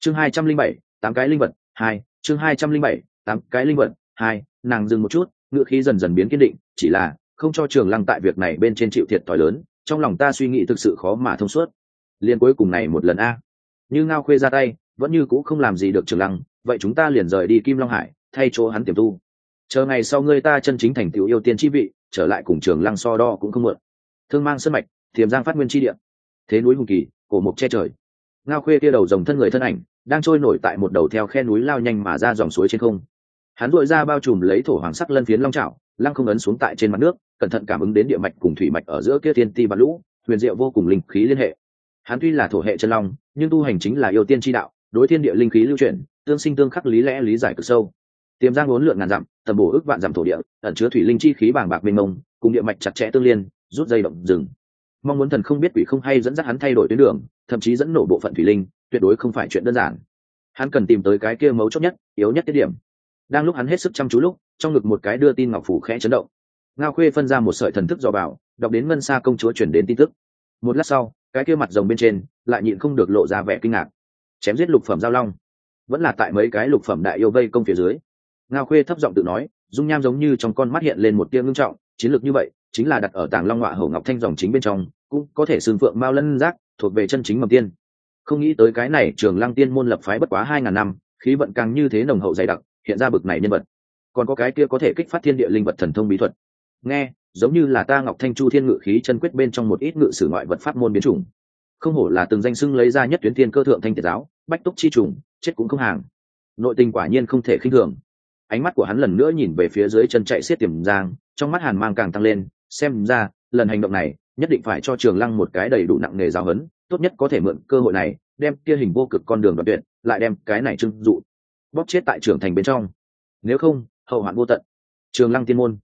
Chương hai trăm linh bảy tám cái linh vật hai chương hai trăm linh bảy tám cái linh vật hai nàng dừng một chút ngựa khí dần dần biến kiên định chỉ là không cho trường lăng tại việc này bên trên chịu thiệt thòi lớn, trong lòng ta suy nghĩ thực sự khó mà thông suốt. Liền cuối cùng này một lần a. Như ngao khuê ra tay, vẫn như c ũ không làm gì được trường lăng, vậy chúng ta liền rời đi kim long hải, thay chỗ hắn tiềm tu. Chờ ngày sau ngươi ta chân chính thành Tiểu yêu tiên chi vị, trở lại cùng trường lăng so đo cũng không mượn thương mang sân mạch thiềm giang phát nguyên chi địa. Thế núi hùng kỳ, cổ mục che trời. Ngao khuê tia đầu dòng thân người thân ảnh, đang trôi nổi tại một đầu theo khe núi lao nhanh mà ra dòng suối trên không. Hắn dội ra bao trùm lấy thổ hoàng sắc lân phiến long trào lăng không ấn xuống tại trên mặt nước cẩn thận cảm ứng đến địa mạch cùng thủy mạch ở giữa kia thiên ti và lũ, huyền diệu vô cùng linh khí liên hệ. Hắn tuy là thổ hệ chân long, nhưng tu hành chính là yêu tiên tri đạo, đối thiên địa linh khí lưu chuyển, tương sinh tương khắc lý lẽ lý giải cực sâu. Tiềm giang bốn lượng ngàn dặm, tầm bổ ước vạn dặm thổ địa, ẩn chứa thủy linh chi khí bàng bạc mênh mông, cùng địa mạch chặt chẽ tương liên, rút dây động rừng. Mong muốn thần không biết quỷ không hay dẫn dắt hắn thay đổi tuyến đường, thậm chí dẫn nổ bộ phận thủy linh, tuyệt đối không phải chuyện đơn giản. Hắn cần tìm tới cái kia mấu chốt nhất, yếu nhất tiết điểm. Đang lúc hắn hết sức chăm chú lúc, trong ngực một cái đưa tin ngọc phủ khẽ chấn động ngao khuê phân ra một sợi thần thức dò vào, đọc đến ngân xa công chúa chuyển đến tin tức. Một lát sau, cái kia mặt rồng bên trên lại nhịn không được lộ ra vẻ kinh ngạc. Chém giết lục phẩm giao long. Vẫn là tại mấy cái lục phẩm đại yêu vây công phía dưới. Ngao khuê thấp giọng tự nói, dung nham giống như trong con mắt hiện lên một tia ngưng trọng, chiến lược như vậy, chính là đặt ở tảng long họa hổ ngọc thanh dòng chính bên trong, cũng có thể xương phượng mao lân giác, thuộc về chân chính mầm tiên. Không nghĩ tới cái này trường lăng tiên môn lập phái bất quá hai ngàn năm, khí vận càng như thế nồng hậu dày đặc, hiện ra bực này nhân vật. Còn có cái kia có thể kích phát thiên địa linh vật thần thông bí thuật nghe giống như là ta ngọc thanh chu thiên ngự khí chân quyết bên trong một ít ngự sử ngoại vật pháp môn biến chủng. Không hổ là từng danh xưng lấy ra nhất tuyến thiên cơ thượng thanh tiệt giáo bách túc chi trùng chết cũng không hàng. Nội tình quả nhiên không thể khinh thường. Ánh mắt của hắn lần nữa nhìn về phía dưới chân chạy xiết tiềm giang trong mắt hàn mang càng tăng lên xem ra lần hành động này nhất định phải cho trường lăng một cái đầy đủ nặng nghề giáo hấn, tốt nhất có thể mượn cơ hội này đem kia hình vô cực con đường đoạn tuyệt lại đem cái này trưng dụ bóp chết tại trưởng thành bên trong. Nếu không hậu hoạn vô tận. Trường lăng tiên môn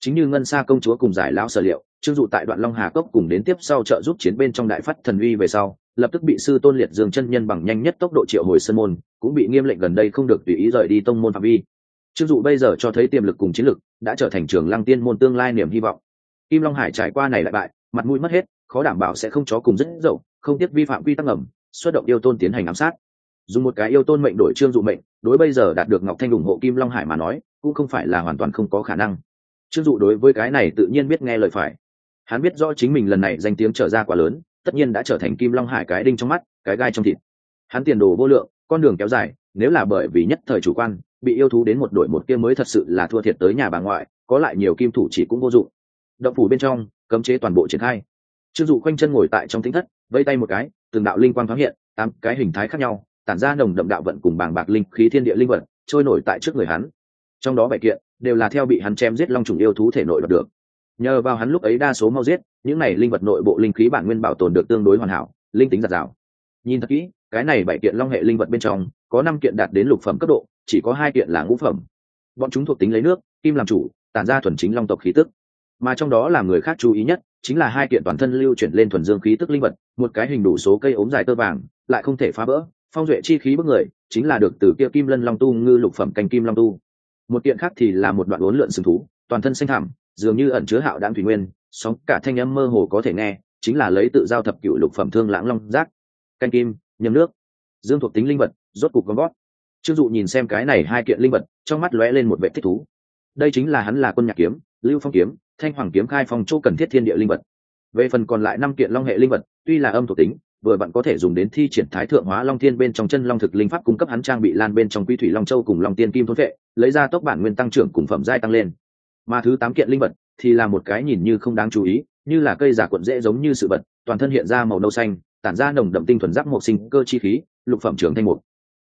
chính như ngân xa công chúa cùng giải lão sở liệu, trương dụ tại đoạn long hà cốc cùng đến tiếp sau trợ giúp chiến bên trong đại phát thần uy về sau, lập tức bị sư tôn liệt dương chân nhân bằng nhanh nhất tốc độ triệu hồi sân môn, cũng bị nghiêm lệnh gần đây không được tùy ý rời đi tông môn phạm vi. Trương dụ bây giờ cho thấy tiềm lực cùng chiến lực, đã trở thành trường lăng tiên môn tương lai niềm hy vọng. Kim long hải trải qua này lại bại, mặt mũi mất hết, khó đảm bảo sẽ không chó cùng rất dậu, không tiếc vi phạm quy tắc ngầm, xuất động yêu tôn tiến hành ám sát. Dùng một cái yêu tôn mệnh đổi trương dụ mệnh, đối bây giờ đạt được ngọc thanh ủng hộ kim long hải mà nói, cũng không phải là hoàn toàn không có khả năng trương dụ đối với cái này tự nhiên biết nghe lời phải. Hắn biết rõ chính mình lần này danh tiếng trở ra quá lớn, tất nhiên đã trở thành kim long hải cái đinh trong mắt, cái gai trong thịt. Hắn tiền đồ vô lượng, con đường kéo dài, nếu là bởi vì nhất thời chủ quan, bị yêu thú đến một đội một kia mới thật sự là thua thiệt tới nhà bà ngoại, có lại nhiều kim thủ chỉ cũng vô dụng. Động phủ bên trong, cấm chế toàn bộ triển khai. Trương dụ khoanh chân ngồi tại trong tính thất vây tay một cái, từng đạo linh quang thoáng hiện, tám cái hình thái khác nhau, tản ra nồng đậm đạo vận cùng bàng bạc linh khí thiên địa linh vật, trôi nổi tại trước người hắn. Trong đó bảy kiện đều là theo bị hắn chém giết long trùng yêu thú thể nội đoạt được. Nhờ vào hắn lúc ấy đa số mau giết, những này linh vật nội bộ linh khí bản nguyên bảo tồn được tương đối hoàn hảo, linh tính giạt rào. Nhìn thật kỹ, cái này bảy kiện long hệ linh vật bên trong, có năm kiện đạt đến lục phẩm cấp độ, chỉ có hai kiện là ngũ phẩm. Bọn chúng thuộc tính lấy nước, kim làm chủ, tản ra thuần chính long tộc khí tức. Mà trong đó làm người khác chú ý nhất, chính là hai kiện toàn thân lưu chuyển lên thuần dương khí tức linh vật, một cái hình đủ số cây ốm dài tơ vàng, lại không thể phá vỡ, phong duệ chi khí bức người, chính là được từ kia kim lân long tu ngư lục phẩm canh kim long tu một kiện khác thì là một đoạn uốn lượn sừng thú, toàn thân xanh thảm dường như ẩn chứa hạo đáng thủy nguyên, sóng cả thanh âm mơ hồ có thể nghe, chính là lấy tự giao thập cựu lục phẩm thương lãng long giác. Canh kim, nhâm nước. Dương thuộc tính linh vật, rốt cục gom gót. Trương dụ nhìn xem cái này hai kiện linh vật, trong mắt lóe lên một vệ thích thú. Đây chính là hắn là quân nhạc kiếm, lưu phong kiếm, thanh hoàng kiếm khai phong châu cần thiết thiên địa linh vật. Về phần còn lại năm kiện long hệ linh vật, tuy là âm thuộc tính vừa bạn có thể dùng đến thi triển thái thượng hóa long thiên bên trong chân long thực linh pháp cung cấp hắn trang bị lan bên trong quy thủy long châu cùng long tiên kim thôn vệ, lấy ra tốc bản nguyên tăng trưởng cùng phẩm giai tăng lên. Mà thứ tám kiện linh vật thì là một cái nhìn như không đáng chú ý, như là cây giả cuộn dễ giống như sự vật, toàn thân hiện ra màu nâu xanh, tản ra nồng đậm tinh thuần giáp một sinh cơ chi khí, lục phẩm trưởng thanh một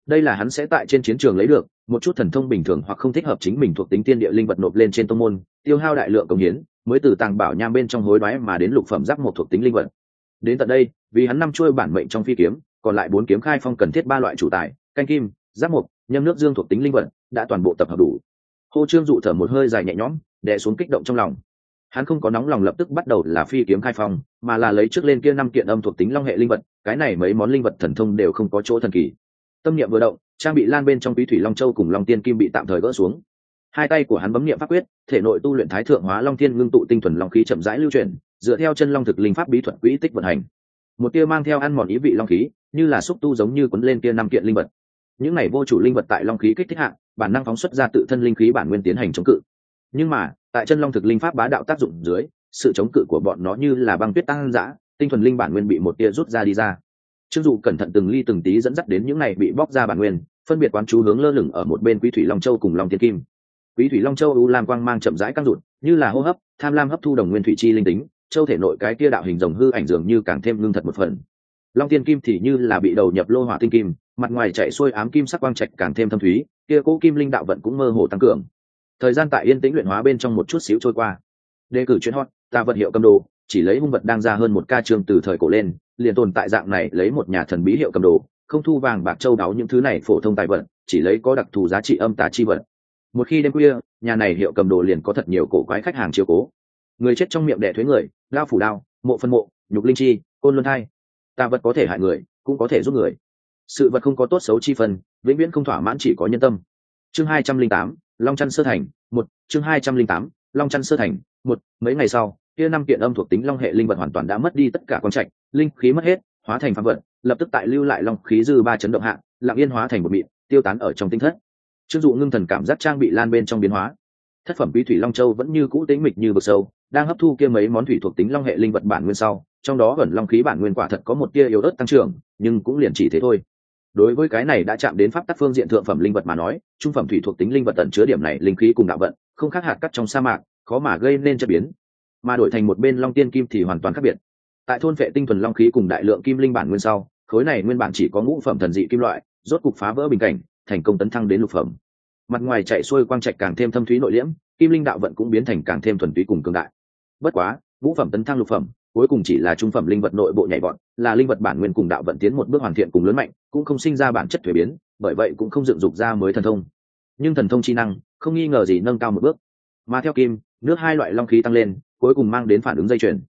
đây là hắn sẽ tại trên chiến trường lấy được, một chút thần thông bình thường hoặc không thích hợp chính mình thuộc tính tiên địa linh vật nộp lên trên tông môn, tiêu hao đại lượng công hiến, mới từ tàng bảo nham bên trong hối đoái mà đến lục phẩm giáp một thuộc tính linh vật. Đến tận đây vì hắn năm chuôi bản mệnh trong phi kiếm, còn lại bốn kiếm khai phong cần thiết ba loại chủ tài, canh kim, giáp mục, nhâm nước dương thuộc tính linh vật, đã toàn bộ tập hợp đủ. Hô trương dụ thở một hơi dài nhẹ nhõm, đè xuống kích động trong lòng. Hắn không có nóng lòng lập tức bắt đầu là phi kiếm khai phong, mà là lấy trước lên kia năm kiện âm thuộc tính long hệ linh vật, cái này mấy món linh vật thần thông đều không có chỗ thần kỳ. Tâm niệm vừa động, trang bị lan bên trong quý thủy long châu cùng long tiên kim bị tạm thời gỡ xuống. Hai tay của hắn bấm niệm pháp quyết, thể nội tu luyện thái thượng hóa long thiên ngưng tụ tinh thuần long khí chậm rãi lưu chuyển, dựa theo chân long thực linh pháp bí thuật quỹ tích vận hành một tia mang theo ăn mòn ý vị long khí, như là xúc tu giống như quấn lên tia năm kiện linh vật. Những này vô chủ linh vật tại long khí kích thích hạ, bản năng phóng xuất ra tự thân linh khí bản nguyên tiến hành chống cự. Nhưng mà, tại chân long thực linh pháp bá đạo tác dụng dưới, sự chống cự của bọn nó như là băng tuyết tăng dã, tinh thuần linh bản nguyên bị một tia rút ra đi ra. Chưng dụ cẩn thận từng ly từng tí dẫn dắt đến những này bị bóc ra bản nguyên, phân biệt quán chú hướng lơ lửng ở một bên quý thủy long châu cùng long thiên kim. Quý thủy long châu u lam quang mang chậm rãi căng rụt, như là hô hấp, tham lam hấp thu đồng nguyên thủy chi linh tính châu thể nội cái kia đạo hình rồng hư ảnh dường như càng thêm ngưng thật một phần. Long tiên kim thì như là bị đầu nhập lô hỏa tinh kim, mặt ngoài chạy xuôi ám kim sắc quang trạch càng thêm thâm thúy, kia cỗ kim linh đạo vận cũng mơ hồ tăng cường. Thời gian tại yên tĩnh luyện hóa bên trong một chút xíu trôi qua. Đề cử chuyên hot, ta vận hiệu cầm đồ, chỉ lấy hung vật đang ra hơn một ca trường từ thời cổ lên, liền tồn tại dạng này lấy một nhà thần bí hiệu cầm đồ, không thu vàng bạc châu đáo những thứ này phổ thông tài vận chỉ lấy có đặc thù giá trị âm tà chi vận một khi đêm khuya, nhà này hiệu cầm đồ liền có thật nhiều cổ quái khách hàng chiều cố người chết trong miệng đẻ thuế người lao phủ đao, mộ phân mộ, nhục linh chi, côn luân thai. Tà vật có thể hại người, cũng có thể giúp người. Sự vật không có tốt xấu chi phần, vĩnh viễn không thỏa mãn chỉ có nhân tâm. Chương hai trăm linh tám, long chăn sơ thành, một, chương hai trăm linh tám, long chăn sơ thành, một, mấy ngày sau, kia năm kiện âm thuộc tính long hệ linh vật hoàn toàn đã mất đi tất cả con trạch, linh khí mất hết, hóa thành phạm vật, lập tức tại lưu lại long khí dư ba chấn động hạ, lặng yên hóa thành một mịn, tiêu tán ở trong tinh thất. Chưng dụ ngưng thần cảm giác trang bị lan bên trong biến hóa. Thất phẩm bí thủy long châu vẫn như cũ tĩnh mịch như vực sâu đang hấp thu kia mấy món thủy thuộc tính long hệ linh vật bản nguyên sau, trong đó gần long khí bản nguyên quả thật có một tia yếu ớt tăng trưởng, nhưng cũng liền chỉ thế thôi. Đối với cái này đã chạm đến pháp tắc phương diện thượng phẩm linh vật mà nói, trung phẩm thủy thuộc tính linh vật tận chứa điểm này linh khí cùng đạo vận, không khác hạt cắt trong sa mạc, khó mà gây nên chất biến. Mà đổi thành một bên long tiên kim thì hoàn toàn khác biệt. Tại thôn vệ tinh thuần long khí cùng đại lượng kim linh bản nguyên sau, khối này nguyên bản chỉ có ngũ phẩm thần dị kim loại, rốt cục phá vỡ bình cảnh, thành công tấn thăng đến lục phẩm. Mặt ngoài chạy xuôi quang trạch càng thêm thâm thúy nội liễm, kim linh đạo vận cũng biến thành càng thêm thuần túy cùng cường đại bất quá, ngũ phẩm tấn thăng lục phẩm, cuối cùng chỉ là trung phẩm linh vật nội bộ nhảy vọt, là linh vật bản nguyên cùng đạo vận tiến một bước hoàn thiện cùng lớn mạnh, cũng không sinh ra bản chất thuế biến, bởi vậy cũng không dựng dục ra mới thần thông. Nhưng thần thông chi năng, không nghi ngờ gì nâng cao một bước. Mà theo kim, nước hai loại long khí tăng lên, cuối cùng mang đến phản ứng dây chuyền.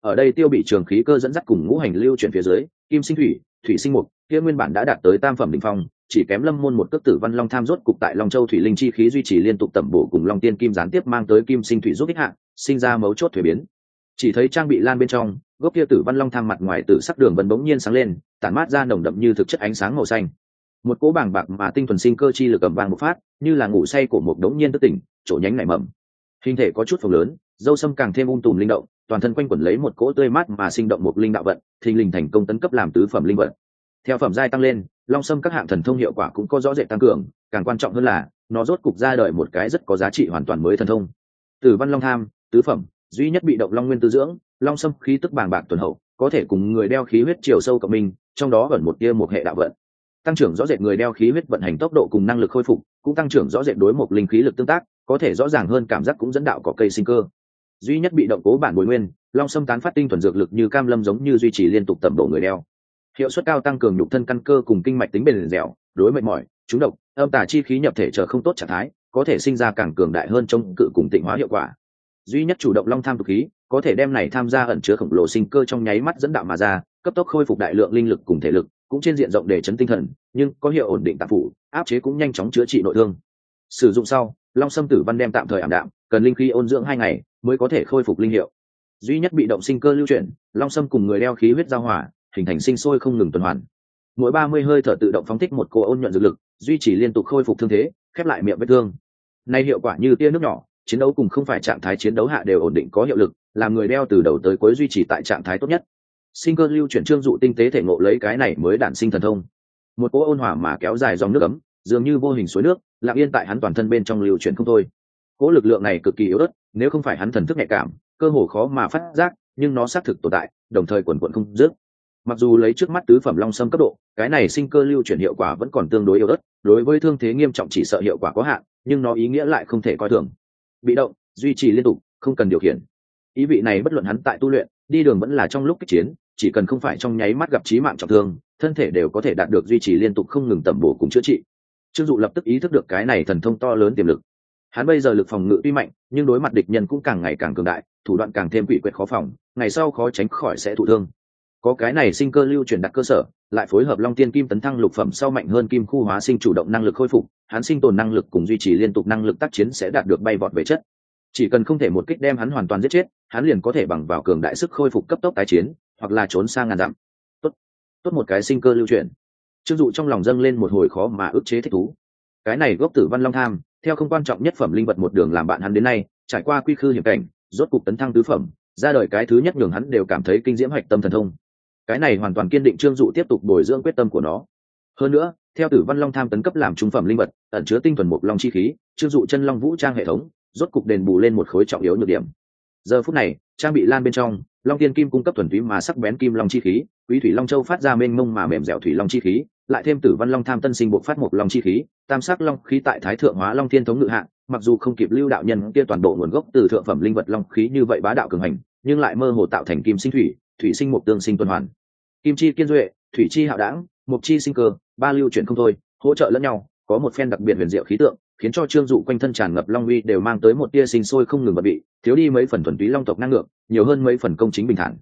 Ở đây tiêu bị trường khí cơ dẫn dắt cùng ngũ hành lưu chuyển phía dưới, kim sinh thủy thủy sinh mục, kia nguyên bản đã đạt tới tam phẩm đ ỉ n h phong chỉ kém lâm môn một cước tử văn long tham rốt cục tại long châu thủy linh chi khí duy trì liên tục tẩm bổ cùng long tiên kim gián tiếp mang tới kim sinh thủy giúp ích hạng, sinh ra mấu chốt thuế biến. Chỉ thấy trang bị lan bên trong, gốc kia tử văn long tham mặt ngoài tử sắc đường vẫn bỗng nhiên sáng lên, tản mát ra nồng đậm như thực chất ánh sáng màu xanh. Một cỗ bảng bạc mà tinh thuần sinh cơ chi lực ẩm vàng một phát, như là ngủ say của một đống nhiên tức tỉnh, chỗ nhánh nảy mầm. Hình thể có chút phồng lớn, dâu sâm càng thêm ung tùm linh động, toàn thân quanh quẩn lấy một cỗ tươi mát mà sinh động một linh đạo vận, thình lình thành công tấn cấp làm tứ phẩm linh vận. Theo phẩm giai tăng lên long sâm các hạng thần thông hiệu quả cũng có rõ rệt tăng cường, càng quan trọng hơn là, nó rốt cục ra đời một cái rất có giá trị hoàn toàn mới thần thông. Từ văn long tham, tứ phẩm, duy nhất bị động long nguyên tư dưỡng, long sâm khí tức bàng bạc tuần hậu, có thể cùng người đeo khí huyết chiều sâu cộng minh, trong đó ẩn một tia một hệ đạo vận. Tăng trưởng rõ rệt người đeo khí huyết vận hành tốc độ cùng năng lực khôi phục, cũng tăng trưởng rõ rệt đối một linh khí lực tương tác, có thể rõ ràng hơn cảm giác cũng dẫn đạo có cây sinh cơ. Duy nhất bị động cố bản bồi nguyên, long sâm tán phát tinh thuần dược lực như cam lâm giống như duy trì liên tục tầm độ người đeo hiệu suất cao tăng cường nhục thân căn cơ cùng kinh mạch tính bền dẻo, đối mệt mỏi, trúng độc, âm tả chi khí nhập thể chờ không tốt trạng thái, có thể sinh ra càng cường đại hơn trong cự cùng tịnh hóa hiệu quả. Duy nhất chủ động long tham tục khí, có thể đem này tham gia ẩn chứa khổng lồ sinh cơ trong nháy mắt dẫn đạo mà ra, cấp tốc khôi phục đại lượng linh lực cùng thể lực, cũng trên diện rộng để chấn tinh thần, nhưng có hiệu ổn định tạp phủ, áp chế cũng nhanh chóng chữa trị nội thương. Sử dụng sau, long sâm tử văn đem tạm thời ảm đạm, cần linh khí ôn dưỡng hai ngày mới có thể khôi phục linh hiệu. Duy nhất bị động sinh cơ lưu chuyển, long sâm cùng người đeo khí huyết giao hỏa hình thành sinh sôi không ngừng tuần hoàn. Mỗi ba mươi hơi thở tự động phóng thích một cô ôn nhuận dược lực, duy trì liên tục khôi phục thương thế, khép lại miệng vết thương. Nay hiệu quả như tia nước nhỏ, chiến đấu cùng không phải trạng thái chiến đấu hạ đều ổn định có hiệu lực, làm người đeo từ đầu tới cuối duy trì tại trạng thái tốt nhất. Sinh cơ lưu chuyển trương dụ tinh tế thể ngộ lấy cái này mới đản sinh thần thông. Một cỗ ôn hòa mà kéo dài dòng nước ấm, dường như vô hình suối nước, lặng yên tại hắn toàn thân bên trong lưu chuyển không thôi. Cỗ lực lượng này cực kỳ yếu ớt, nếu không phải hắn thần thức nhạy cảm, cơ hồ khó mà phát giác, nhưng nó xác thực tồn tại, đồng thời quần quận không dứt mặc dù lấy trước mắt tứ phẩm long sâm cấp độ, cái này sinh cơ lưu chuyển hiệu quả vẫn còn tương đối yếu ớt, đối với thương thế nghiêm trọng chỉ sợ hiệu quả có hạn, nhưng nó ý nghĩa lại không thể coi thường. Bị động, duy trì liên tục, không cần điều khiển. Ý vị này bất luận hắn tại tu luyện, đi đường vẫn là trong lúc kích chiến, chỉ cần không phải trong nháy mắt gặp trí mạng trọng thương, thân thể đều có thể đạt được duy trì liên tục không ngừng tẩm bổ cùng chữa trị. Trương dụ lập tức ý thức được cái này thần thông to lớn tiềm lực. Hắn bây giờ lực phòng ngự tuy mạnh, nhưng đối mặt địch nhân cũng càng ngày càng cường đại, thủ đoạn càng thêm quỷ quyệt khó phòng, ngày sau khó tránh khỏi sẽ thụ thương có cái này sinh cơ lưu truyền đặt cơ sở, lại phối hợp long tiên kim tấn thăng lục phẩm sau mạnh hơn kim khu hóa sinh chủ động năng lực khôi phục, hắn sinh tồn năng lực cùng duy trì liên tục năng lực tác chiến sẽ đạt được bay vọt về chất. Chỉ cần không thể một kích đem hắn hoàn toàn giết chết, hắn liền có thể bằng vào cường đại sức khôi phục cấp tốc tái chiến, hoặc là trốn sang ngàn dặm. Tốt. Tốt một cái sinh cơ lưu truyền. Chưng dụ trong lòng dâng lên một hồi khó mà ức chế thích thú. Cái này gốc tử văn long tham, theo không quan trọng nhất phẩm linh vật một đường làm bạn hắn đến nay, trải qua quy khư hiểm cảnh, rốt cục tấn thăng tứ phẩm, ra đời cái thứ nhất nhường hắn đều cảm thấy kinh diễm hạch tâm thần thông cái này hoàn toàn kiên định trương dụ tiếp tục bồi dưỡng quyết tâm của nó. Hơn nữa, theo tử văn long tham tấn cấp làm trung phẩm linh vật, ẩn chứa tinh thuần mục long chi khí, trương dụ chân long vũ trang hệ thống, rốt cục đền bù lên một khối trọng yếu nhược điểm. Giờ phút này, trang bị lan bên trong, long tiên kim cung cấp thuần túy mà sắc bén kim long chi khí, quý thủy long châu phát ra mênh mông mà mềm dẻo thủy long chi khí, lại thêm tử văn long tham tân sinh bộ phát một long chi khí, tam sắc long khí tại thái thượng hóa long thiên thống ngự hạng mặc dù không kịp lưu đạo nhân kia toàn bộ nguồn gốc từ thượng phẩm linh vật long khí như vậy bá đạo cường hành, nhưng lại mơ hồ tạo thành kim sinh thủy thủy sinh một tương sinh tuần hoàn kim chi kiên duệ, thủy chi hạo đảng mục chi sinh cơ, ba lưu chuyển không thôi, hỗ trợ lẫn nhau, có một phen đặc biệt huyền diệu khí tượng, khiến cho trương dụ quanh thân tràn ngập long uy đều mang tới một tia sinh sôi không ngừng bật bị thiếu đi mấy phần thuần túy long tộc năng lượng, nhiều hơn mấy phần công chính bình thản.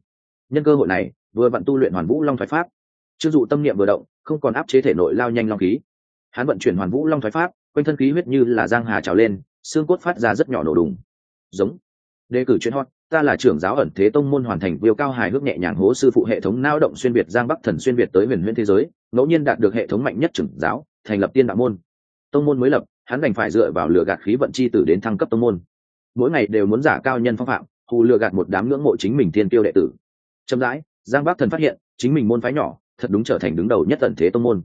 Nhân cơ hội này, vừa vặn tu luyện hoàn vũ long thoái pháp. Trương dụ tâm niệm vừa động, không còn áp chế thể nội lao nhanh long khí. Hắn vận chuyển hoàn vũ long thoái pháp, quanh thân khí huyết như là giang hà trào lên, xương cốt phát ra rất nhỏ nổ đùng. Giống. Đề cử chuyên hot ta là trưởng giáo ẩn thế tông môn hoàn thành viêu cao hài hước nhẹ nhàng hố sư phụ hệ thống não động xuyên việt giang bắc thần xuyên việt tới huyền huyễn thế giới, ngẫu nhiên đạt được hệ thống mạnh nhất trưởng giáo, thành lập tiên đạo môn. Tông môn mới lập, hắn đành phải dựa vào lừa gạt khí vận chi tử đến thăng cấp tông môn. Mỗi ngày đều muốn giả cao nhân phong phạm, hù lừa gạt một đám ngưỡng mộ chính mình thiên tiêu đệ tử. Chậm rãi, giang bắc thần phát hiện, chính mình môn phái nhỏ, thật đúng trở thành đứng đầu nhất tận thế tông môn.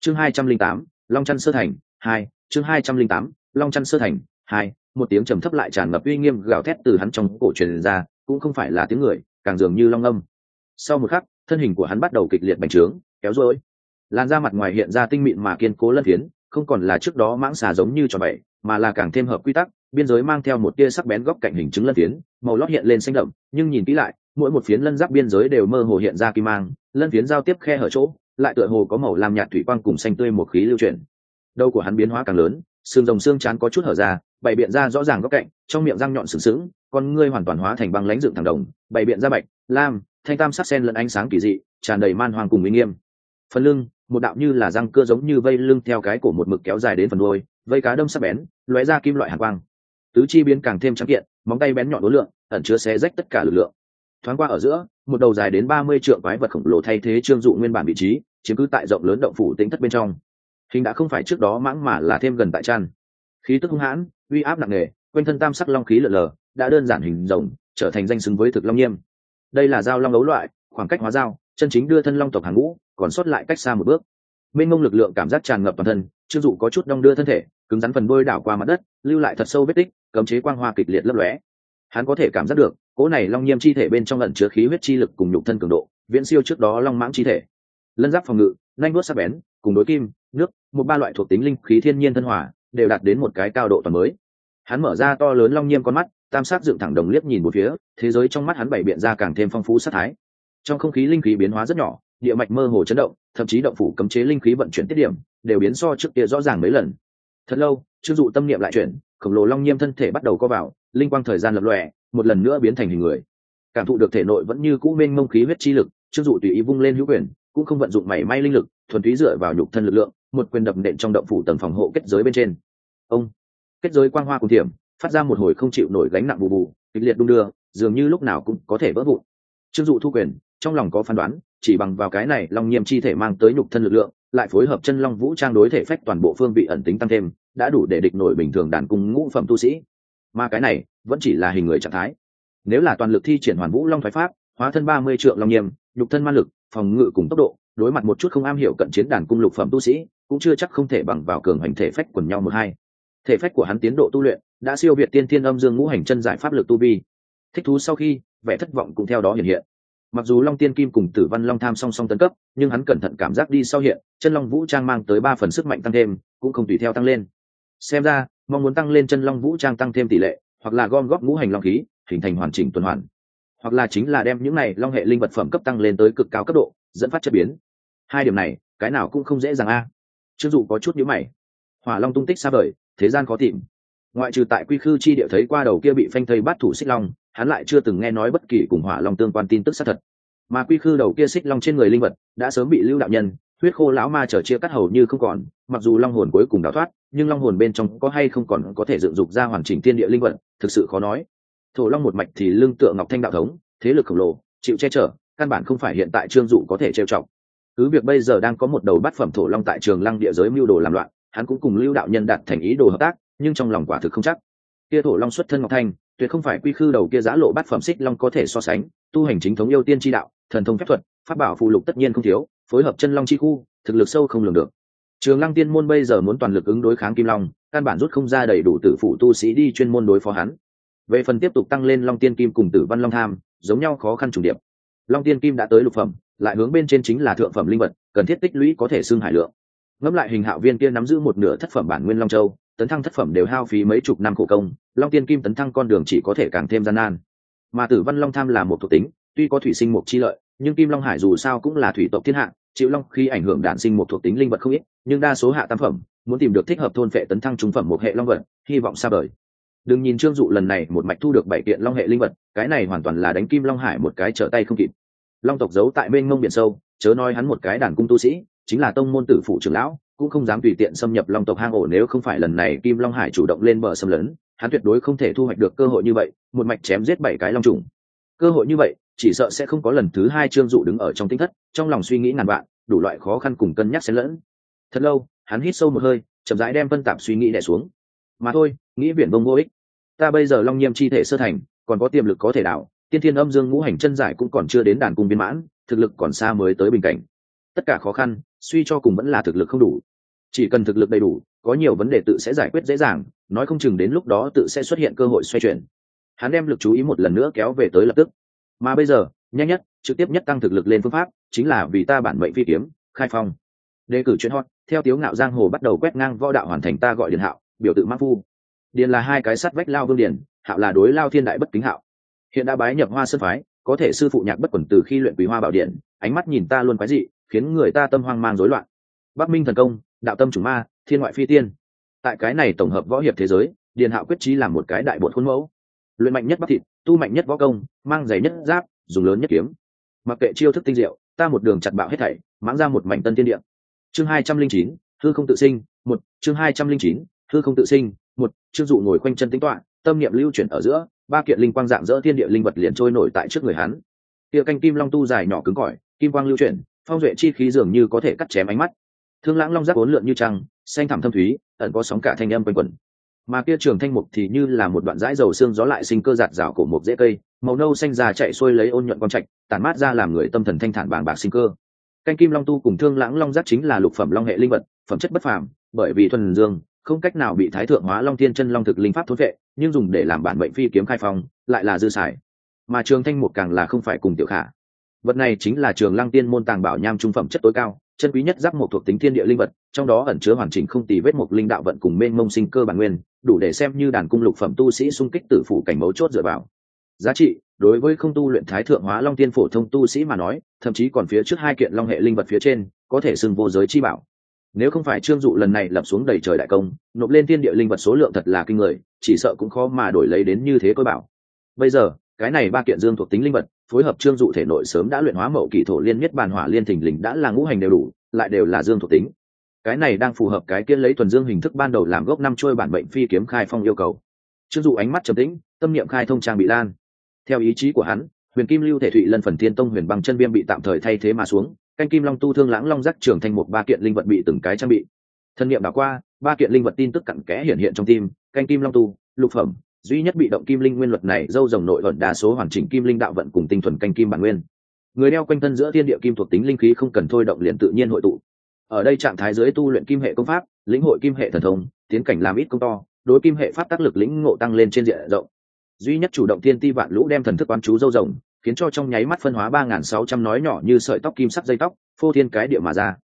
Chương hai trăm linh tám, long trăn sơ thành, hai, chương hai trăm linh tám, long trăn sơ thành, hai một tiếng trầm thấp lại tràn ngập uy nghiêm gào thét từ hắn trong cổ truyền ra, cũng không phải là tiếng người, càng dường như long âm. Sau một khắc, thân hình của hắn bắt đầu kịch liệt bành trướng, kéo rối. Làn da mặt ngoài hiện ra tinh mịn mà kiên cố lân phiến, không còn là trước đó mãng xà giống như trò bậy mà là càng thêm hợp quy tắc, biên giới mang theo một tia sắc bén góc cạnh hình chứng lân phiến, màu lót hiện lên xanh đậm, nhưng nhìn kỹ lại, mỗi một phiến lân giáp biên giới đều mơ hồ hiện ra kim mang, lân phiến giao tiếp khe hở chỗ, lại tựa hồ có màu làm nhạt thủy quang cùng xanh tươi một khí lưu chuyển. Đầu của hắn biến hóa càng lớn xương rồng xương chán có chút hở ra, bày biện ra rõ ràng góc cạnh, trong miệng răng nhọn sừng sững, con ngươi hoàn toàn hóa thành băng lãnh dựng thẳng đồng, bày biện ra bạch, lam, thanh tam sắc sen lẫn ánh sáng kỳ dị, tràn đầy man hoàng cùng uy nghiêm. Phần lưng, một đạo như là răng cơ giống như vây lưng theo cái cổ một mực kéo dài đến phần đuôi, vây cá đâm sắc bén, lóe ra kim loại hàn quang. Tứ chi biến càng thêm trắng kiện, móng tay bén nhọn đối lượng ẩn chứa xé rách tất cả lực lượng. Thoáng qua ở giữa, một đầu dài đến ba mươi trượng quái vật khổng lồ thay thế trương dụ nguyên bản vị trí, chiếm cứ tại rộng lớn động phủ tính thất bên trong hình đã không phải trước đó mãng mà là thêm gần tại tràn khí tức hung hãn, uy áp nặng nề, quanh thân tam sắc long khí lở lờ, đã đơn giản hình rồng, trở thành danh xứng với thực long nghiêm. Đây là dao long đấu loại, khoảng cách hóa dao chân chính đưa thân long tộc hàng ngũ, còn sót lại cách xa một bước. Mênh mông lực lượng cảm giác tràn ngập toàn thân chưng dụ có chút đong đưa thân thể, cứng rắn phần đôi đảo qua mặt đất, lưu lại thật sâu vết tích, cấm chế quang hoa kịch liệt lấp lóe. Hắn có thể cảm giác được, cỗ này long nhiêm chi thể bên trong lẩn chứa khí huyết chi lực cùng nhục thân cường độ, viễn siêu trước đó long mãng chi thể. Lân giáp phòng ngự nanh vuốt sắc bén, cùng đối kim nước, một ba loại thuộc tính linh khí thiên nhiên thân hòa, đều đạt đến một cái cao độ toàn mới. Hắn mở ra to lớn long nhiêm con mắt, tam sát dựng thẳng đồng liếc nhìn một phía, thế giới trong mắt hắn bày biện ra càng thêm phong phú sát thái. Trong không khí linh khí biến hóa rất nhỏ, địa mạch mơ hồ chấn động, thậm chí động phủ cấm chế linh khí vận chuyển tiết điểm, đều biến so trước kia rõ ràng mấy lần. Thật lâu chưng dụ tâm niệm lại chuyển, khổng lồ long nhiêm thân thể bắt đầu co vào, linh quang thời gian lập lòe, một lần nữa biến thành hình người. Cảm thụ được thể nội vẫn như cũ mênh mông khí huyết chi lực chưng dụ tùy ý vung lên hữu quyền, cũng không vận dụng mảy may linh lực, thuần túy dựa vào nhục thân lực lượng một quyền đập nện trong động phủ tầng phòng hộ kết giới bên trên. Ông, kết giới quang hoa cùng thiểm, phát ra một hồi không chịu nổi gánh nặng bù bù, kịch liệt đung đưa, dường như lúc nào cũng có thể vỡ vụn. Trương dụ thu quyền, trong lòng có phán đoán, chỉ bằng vào cái này long nhiêm chi thể mang tới nhục thân lực lượng, lại phối hợp chân long vũ trang đối thể phách toàn bộ phương vị ẩn tính tăng thêm, đã đủ để địch nổi bình thường đàn cung ngũ phẩm tu sĩ. Mà cái này, vẫn chỉ là hình người trạng thái. Nếu là toàn lực thi triển hoàn vũ long thoái pháp, hóa thân ba mươi trượng long nhiêm nhục thân ma lực, phòng ngự cùng tốc độ, đối mặt một chút không am hiểu cận chiến đàn cung lục phẩm tu sĩ cũng chưa chắc không thể bằng vào cường hành thể phách quần nhau một hai. Thể phách của hắn tiến độ tu luyện đã siêu việt tiên thiên âm dương ngũ hành chân giải pháp lực tu vi. Thích thú sau khi, vẻ thất vọng cũng theo đó hiện hiện. Mặc dù long tiên kim cùng tử văn long tham song song tấn cấp, nhưng hắn cẩn thận cảm giác đi sau hiện, chân long vũ trang mang tới ba phần sức mạnh tăng thêm, cũng không tùy theo tăng lên. Xem ra, mong muốn tăng lên chân long vũ trang tăng thêm tỷ lệ, hoặc là gom góp ngũ hành long khí, hình thành hoàn chỉnh tuần hoàn. Hoặc là chính là đem những này long hệ linh vật phẩm cấp tăng lên tới cực cao cấp độ, dẫn phát chất biến. Hai điểm này, cái nào cũng không dễ dàng a chưng dụ có chút nhữ mày. Hỏa long tung tích xa vời, thế gian khó tìm. Ngoại trừ tại quy khư chi địa thấy qua đầu kia bị phanh thây bắt thủ xích long, hắn lại chưa từng nghe nói bất kỳ cùng hỏa long tương quan tin tức xác thật. Mà quy khư đầu kia xích long trên người linh vật, đã sớm bị lưu đạo nhân, huyết khô lão ma trở chia cắt hầu như không còn, mặc dù long hồn cuối cùng đào thoát, nhưng long hồn bên trong có hay không còn có thể dựng dục ra hoàn chỉnh thiên địa linh vật, thực sự khó nói. Thổ long một mạch thì lương tựa ngọc thanh đạo thống, thế lực khổng lồ, chịu che chở, căn bản không phải hiện tại trương dụ có thể trêu trọng cứ việc bây giờ đang có một đầu bát phẩm thổ long tại trường lăng địa giới mưu đồ làm loạn, hắn cũng cùng lưu đạo nhân đạt thành ý đồ hợp tác, nhưng trong lòng quả thực không chắc. Kia thổ long xuất thân ngọc thanh, tuyệt không phải quy khư đầu kia giã lộ bát phẩm xích long có thể so sánh, tu hành chính thống yêu tiên tri đạo, thần thông phép thuật, pháp bảo phụ lục tất nhiên không thiếu, phối hợp chân long chi khu, thực lực sâu không lường được. Trường lăng tiên môn bây giờ muốn toàn lực ứng đối kháng kim long, căn bản rút không ra đầy đủ tử phụ tu sĩ đi chuyên môn đối phó hắn. Về phần tiếp tục tăng lên long tiên kim cùng tử văn long tham, giống nhau khó khăn chủ điệp. Long tiên kim đã tới lục phẩm lại hướng bên trên chính là thượng phẩm linh vật, cần thiết tích lũy có thể xưng hải lượng. Ngẫm lại hình hạo viên kia nắm giữ một nửa thất phẩm bản nguyên long châu, tấn thăng thất phẩm đều hao phí mấy chục năm khổ công, long tiên kim tấn thăng con đường chỉ có thể càng thêm gian nan. Mà tử văn long tham là một thuộc tính, tuy có thủy sinh mục chi lợi, nhưng kim long hải dù sao cũng là thủy tộc thiên hạ, chịu long khi ảnh hưởng đản sinh một thuộc tính linh vật không ít, nhưng đa số hạ tam phẩm, muốn tìm được thích hợp thôn phệ tấn thăng trung phẩm một hệ long vật, hy vọng xa vời. Đừng nhìn trương dụ lần này một mạch thu được bảy kiện long hệ linh vật, cái này hoàn toàn là đánh kim long hải một cái trở tay không kịp long tộc giấu tại bên ngông biển sâu, chớ nói hắn một cái đàn cung tu sĩ, chính là tông môn tử phụ trưởng lão, cũng không dám tùy tiện xâm nhập long tộc hang ổ nếu không phải lần này kim long hải chủ động lên bờ xâm lấn, hắn tuyệt đối không thể thu hoạch được cơ hội như vậy, một mạch chém giết bảy cái long trùng. Cơ hội như vậy, chỉ sợ sẽ không có lần thứ hai trương dụ đứng ở trong tinh thất, trong lòng suy nghĩ ngàn vạn, đủ loại khó khăn cùng cân nhắc xen lẫn. Thật lâu, hắn hít sâu một hơi, chậm rãi đem phân tạp suy nghĩ đẻ xuống. Mà thôi, nghĩ viển vông vô ích. Ta bây giờ long nhiêm chi thể sơ thành, còn có tiềm lực có thể đảo tiên thiên âm dương ngũ hành chân giải cũng còn chưa đến đàn cung biên mãn, thực lực còn xa mới tới bình cảnh. Tất cả khó khăn, suy cho cùng vẫn là thực lực không đủ. Chỉ cần thực lực đầy đủ, có nhiều vấn đề tự sẽ giải quyết dễ dàng, nói không chừng đến lúc đó tự sẽ xuất hiện cơ hội xoay chuyển. Hắn đem lực chú ý một lần nữa kéo về tới lập tức. Mà bây giờ, nhanh nhất, trực tiếp nhất tăng thực lực lên phương pháp, chính là vì ta bản mệnh phi kiếm, khai phong. Đề cử chuyên hot, theo tiếu ngạo giang hồ bắt đầu quét ngang võ đạo hoàn thành ta gọi điện hạo, biểu tự mắc phu. Điền là hai cái sắt vách lao vương điền, hạo là đối lao thiên đại bất kính hạo hiện đã bái nhập hoa sơn phái, có thể sư phụ nhạc bất quẩn từ khi luyện quý hoa bảo điện, ánh mắt nhìn ta luôn quái dị, khiến người ta tâm hoang mang rối loạn. Bắc minh thần công, đạo tâm chủ ma, thiên ngoại phi tiên. Tại cái này tổng hợp võ hiệp thế giới, điền hạo quyết trí làm một cái đại bột khuôn mẫu. Luyện mạnh nhất bắc thịt, tu mạnh nhất võ công, mang giày nhất giáp, dùng lớn nhất kiếm. Mặc kệ chiêu thức tinh diệu, ta một đường chặt bạo hết thảy, mãng ra một mảnh tân tiên địa. Chương hai trăm linh chín thư không tự sinh, một, chương hai trăm linh chín thư không tự sinh, một, chương dụ ngồi quanh chân tính toạ tâm niệm lưu chuyển ở giữa ba kiện linh quang dạng dỡ thiên địa linh vật liền trôi nổi tại trước người hắn. Kia canh kim long tu dài nhỏ cứng cỏi, kim quang lưu chuyển, phong duệ chi khí dường như có thể cắt chém ánh mắt. Thương lãng long giác bốn lượn như trăng, xanh thẳm thâm thúy, ẩn có sóng cả thanh âm quanh quẩn. Mà kia trường thanh mục thì như là một đoạn dãi dầu xương gió lại sinh cơ giạt rào cổ một dễ cây, màu nâu xanh già chạy xuôi lấy ôn nhuận quang trạch, tản mát ra làm người tâm thần thanh thản bàng bạc sinh cơ. Canh kim long tu cùng thương lãng long giác chính là lục phẩm long hệ linh vật, phẩm chất bất phàm, bởi vì thuần dương, không cách nào bị thái thượng hóa long thiên chân long thực linh pháp thốn vệ nhưng dùng để làm bản mệnh phi kiếm khai phong, lại là dư xài. Mà trường thanh mục càng là không phải cùng tiểu khả. Vật này chính là trường lăng tiên môn tàng bảo nham trung phẩm chất tối cao, chân quý nhất giáp một thuộc tính thiên địa linh vật, trong đó ẩn chứa hoàn chỉnh không tì vết một linh đạo vận cùng mênh mông sinh cơ bản nguyên, đủ để xem như đàn cung lục phẩm tu sĩ xung kích tử phủ cảnh mấu chốt dựa vào. Giá trị, đối với không tu luyện thái thượng hóa long tiên phổ thông tu sĩ mà nói, thậm chí còn phía trước hai kiện long hệ linh vật phía trên, có thể xưng vô giới chi bảo nếu không phải trương dụ lần này lập xuống đầy trời đại công, nộp lên thiên địa linh vật số lượng thật là kinh người, chỉ sợ cũng khó mà đổi lấy đến như thế tôi bảo. Bây giờ, cái này ba kiện dương thuộc tính linh vật, phối hợp trương dụ thể nội sớm đã luyện hóa mậu kỳ thổ liên miết bàn hỏa liên thình lình đã là ngũ hành đều đủ, lại đều là dương thuộc tính. Cái này đang phù hợp cái kiên lấy thuần dương hình thức ban đầu làm gốc năm trôi bản bệnh phi kiếm khai phong yêu cầu. Trương dụ ánh mắt trầm tĩnh, tâm niệm khai thông trang bị lan. Theo ý chí của hắn, huyền kim lưu thể thụy lân phần thiên tông huyền bằng chân viêm bị tạm thời thay thế mà xuống canh kim long tu thương lãng long giác trưởng thành một ba kiện linh vật bị từng cái trang bị. Thân nhiệm đảo qua, ba kiện linh vật tin tức cặn kẽ hiện hiện trong tim, canh kim long tu, lục phẩm, duy nhất bị động kim linh nguyên luật này, dâu rồng nội vận đa số hoàn chỉnh kim linh đạo vận cùng tinh thuần canh kim bản nguyên. Người đeo quanh thân giữa thiên địa kim thuộc tính linh khí không cần thôi động liền tự nhiên hội tụ. Ở đây trạng thái dưới tu luyện kim hệ công pháp, lĩnh hội kim hệ thần thông, tiến cảnh làm ít công to, đối kim hệ pháp tác lực lĩnh ngộ tăng lên trên diện rộng. Duy nhất chủ động thiên ti vạn lũ đem thần thức quán chú dâu rồng khiến cho trong nháy mắt phân hóa ba nghìn sáu trăm nói nhỏ như sợi tóc kim sắc dây tóc, phô thiên cái địa mà ra.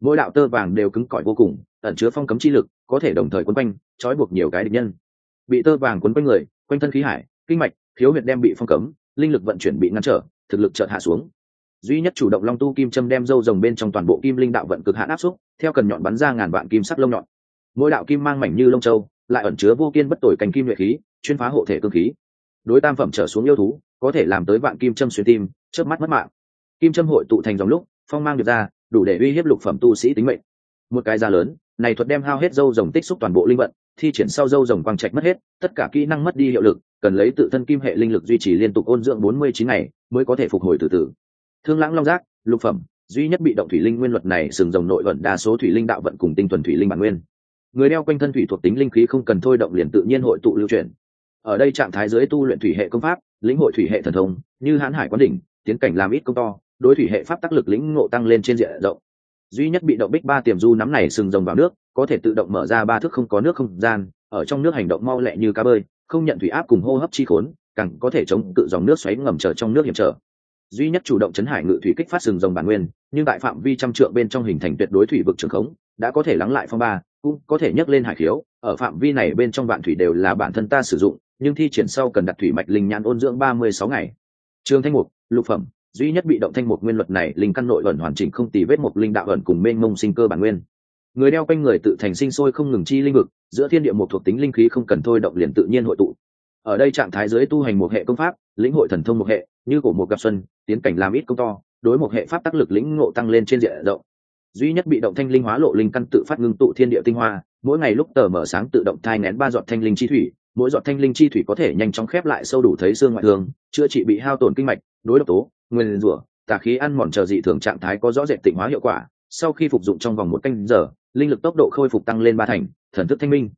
Mỗi đạo tơ vàng đều cứng cỏi vô cùng, ẩn chứa phong cấm chi lực, có thể đồng thời quấn quanh, trói buộc nhiều cái địch nhân. Bị tơ vàng quấn quanh người, quanh thân khí hải, kinh mạch, khiếu huyệt đem bị phong cấm, linh lực vận chuyển bị ngăn trở, thực lực chợt hạ xuống. Duy nhất chủ động long tu kim châm đem dâu rồng bên trong toàn bộ kim linh đạo vận cực hạn áp xúc, theo cần nhọn bắn ra ngàn vạn kim sắc lông nhọn. Mỗi đạo kim mang mảnh như lông châu, lại ẩn chứa vô kiên bất tồi cành kim luyện khí, chuyên phá hộ thể cơ khí. Đối tam phẩm trở xuống yêu thú có thể làm tới vạn kim châm xuyên tim, chớp mắt mất mạng. Kim châm hội tụ thành dòng lúc, phong mang được ra, đủ để uy hiếp lục phẩm tu sĩ tính mệnh. Một cái da lớn, này thuật đem hao hết dâu rồng tích xúc toàn bộ linh vận, thi triển sau dâu rồng quang trạch mất hết, tất cả kỹ năng mất đi hiệu lực, cần lấy tự thân kim hệ linh lực duy trì liên tục ôn dưỡng bốn mươi chín ngày mới có thể phục hồi từ từ. Thương lãng long giác, lục phẩm, duy nhất bị động thủy linh nguyên luật này sừng rồng nội vận đa số thủy linh đạo vận cùng tinh thuần thủy linh bản nguyên. Người đeo quanh thân thủy thuộc tính linh khí không cần thôi động liền tự nhiên hội tụ lưu chuyển ở đây trạng thái dưới tu luyện thủy hệ công pháp, lĩnh hội thủy hệ thần thông, như hãn hải quán đỉnh, tiến cảnh làm ít công to, đối thủy hệ pháp tác lực lĩnh ngộ tăng lên trên diện rộng. Duy nhất bị động bích ba tiềm du nắm này sừng rồng vào nước, có thể tự động mở ra ba thước không có nước không gian, ở trong nước hành động mau lẹ như cá bơi, không nhận thủy áp cùng hô hấp chi khốn, càng có thể chống cự dòng nước xoáy ngầm trở trong nước hiểm trở. Duy nhất chủ động chấn hải ngự thủy kích phát sừng rồng bản nguyên, nhưng tại phạm vi trăm trượng bên trong hình thành tuyệt đối thủy vực trường khống, đã có thể lắng lại phong ba, cũng có thể nhấc lên hải khiếu, ở phạm vi này bên trong vạn thủy đều là bản thân ta sử dụng nhưng thi triển sau cần đặt thủy mạch linh nhãn ôn dưỡng ba mươi sáu ngày. Trường thanh mục, lục phẩm, duy nhất bị động thanh mục nguyên luật này, linh căn nội ẩn hoàn chỉnh không tì vết một linh đạo ẩn cùng mênh mông sinh cơ bản nguyên. Người đeo quanh người tự thành sinh sôi không ngừng chi linh vực, giữa thiên địa một thuộc tính linh khí không cần thôi động liền tự nhiên hội tụ. Ở đây trạng thái dưới tu hành một hệ công pháp, lĩnh hội thần thông một hệ, như cổ một gặp xuân, tiến cảnh làm ít công to, đối một hệ pháp tác lực lĩnh ngộ tăng lên trên diện rộng. Duy nhất bị động thanh linh hóa lộ linh căn tự phát ngưng tụ thiên địa tinh hoa, mỗi ngày lúc tờ mở sáng tự động thai nén ba giọt thanh linh chi thủy mỗi giọt thanh linh chi thủy có thể nhanh chóng khép lại sâu đủ thấy xương ngoại thương, chữa trị bị hao tổn kinh mạch, đối độc tố, nguyên rủa, tà khí ăn mòn chờ dị thường trạng thái có rõ rệt tịnh hóa hiệu quả. Sau khi phục dụng trong vòng một canh giờ, linh lực tốc độ khôi phục tăng lên ba thành, thần thức thanh minh.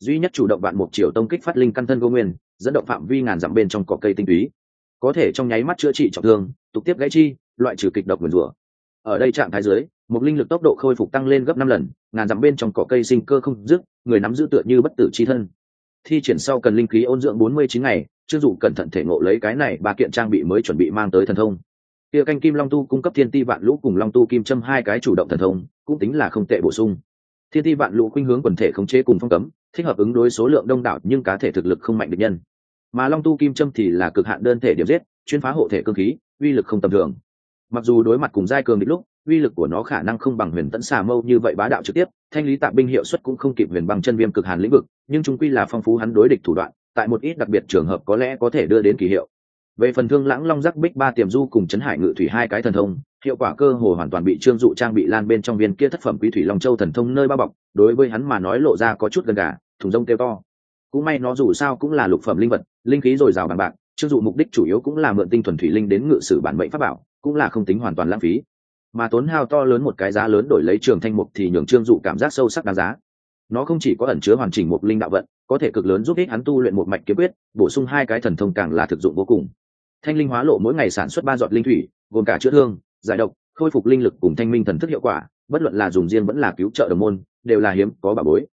Duy nhất chủ động bạn một chiều tông kích phát linh căn thân vô nguyên, dẫn động phạm vi ngàn dặm bên trong cỏ cây tinh túy. Có thể trong nháy mắt chữa trị trọng thương, tục tiếp gãy chi, loại trừ kịch độc nguyền rủa. Ở đây trạng thái dưới một linh lực tốc độ khôi phục tăng lên gấp năm lần, ngàn dặm bên trong cỏ cây sinh cơ không dứt, người nắm giữ tựa như bất tử chi thân thi triển sau cần linh khí ôn dưỡng bốn mươi chín ngày chưng dụ cẩn thận thể ngộ lấy cái này ba kiện trang bị mới chuẩn bị mang tới thần thông. Kia canh kim long tu cung cấp thiên ti vạn lũ cùng long tu kim châm hai cái chủ động thần thông, cũng tính là không tệ bổ sung. Thiên ti vạn lũ khuynh hướng quần thể khống chế cùng phong cấm, thích hợp ứng đối số lượng đông đảo nhưng cá thể thực lực không mạnh được nhân. Mà long tu kim châm thì là cực hạn đơn thể điểm giết, chuyên phá hộ thể cơ khí, uy lực không tầm thường. Mặc dù đối mặt cùng giai cường địch lúc, uy lực của nó khả năng không bằng huyền tẫn xà mâu như vậy bá đạo trực tiếp, thanh lý tạp binh hiệu suất cũng không kịp huyền bằng chân viêm cực hàn lĩnh vực nhưng chúng quy là phong phú hắn đối địch thủ đoạn, tại một ít đặc biệt trường hợp có lẽ có thể đưa đến kỳ hiệu. Về phần thương lãng long giác bích ba tiềm du cùng chấn hải ngự thủy hai cái thần thông, hiệu quả cơ hồ hoàn toàn bị trương dụ trang bị lan bên trong viên kia thất phẩm quý thủy long châu thần thông nơi bao bọc, đối với hắn mà nói lộ ra có chút gần gà, thùng rông kêu to. Cũng may nó dù sao cũng là lục phẩm linh vật, linh khí dồi dào bằng bạc, trương dụ mục đích chủ yếu cũng là mượn tinh thuần thủy linh đến ngự sử bản mệnh pháp bảo, cũng là không tính hoàn toàn lãng phí. Mà tốn hao to lớn một cái giá lớn đổi lấy trường thanh mục thì nhường trương dụ cảm giác sâu sắc đáng giá nó không chỉ có ẩn chứa hoàn chỉnh một linh đạo vận, có thể cực lớn giúp ích hắn tu luyện một mạch kiếm quyết, bổ sung hai cái thần thông càng là thực dụng vô cùng. Thanh linh hóa lộ mỗi ngày sản xuất ba giọt linh thủy, gồm cả chữa thương, giải độc, khôi phục linh lực cùng thanh minh thần thức hiệu quả, bất luận là dùng riêng vẫn là cứu trợ đồng môn, đều là hiếm, có bà bối.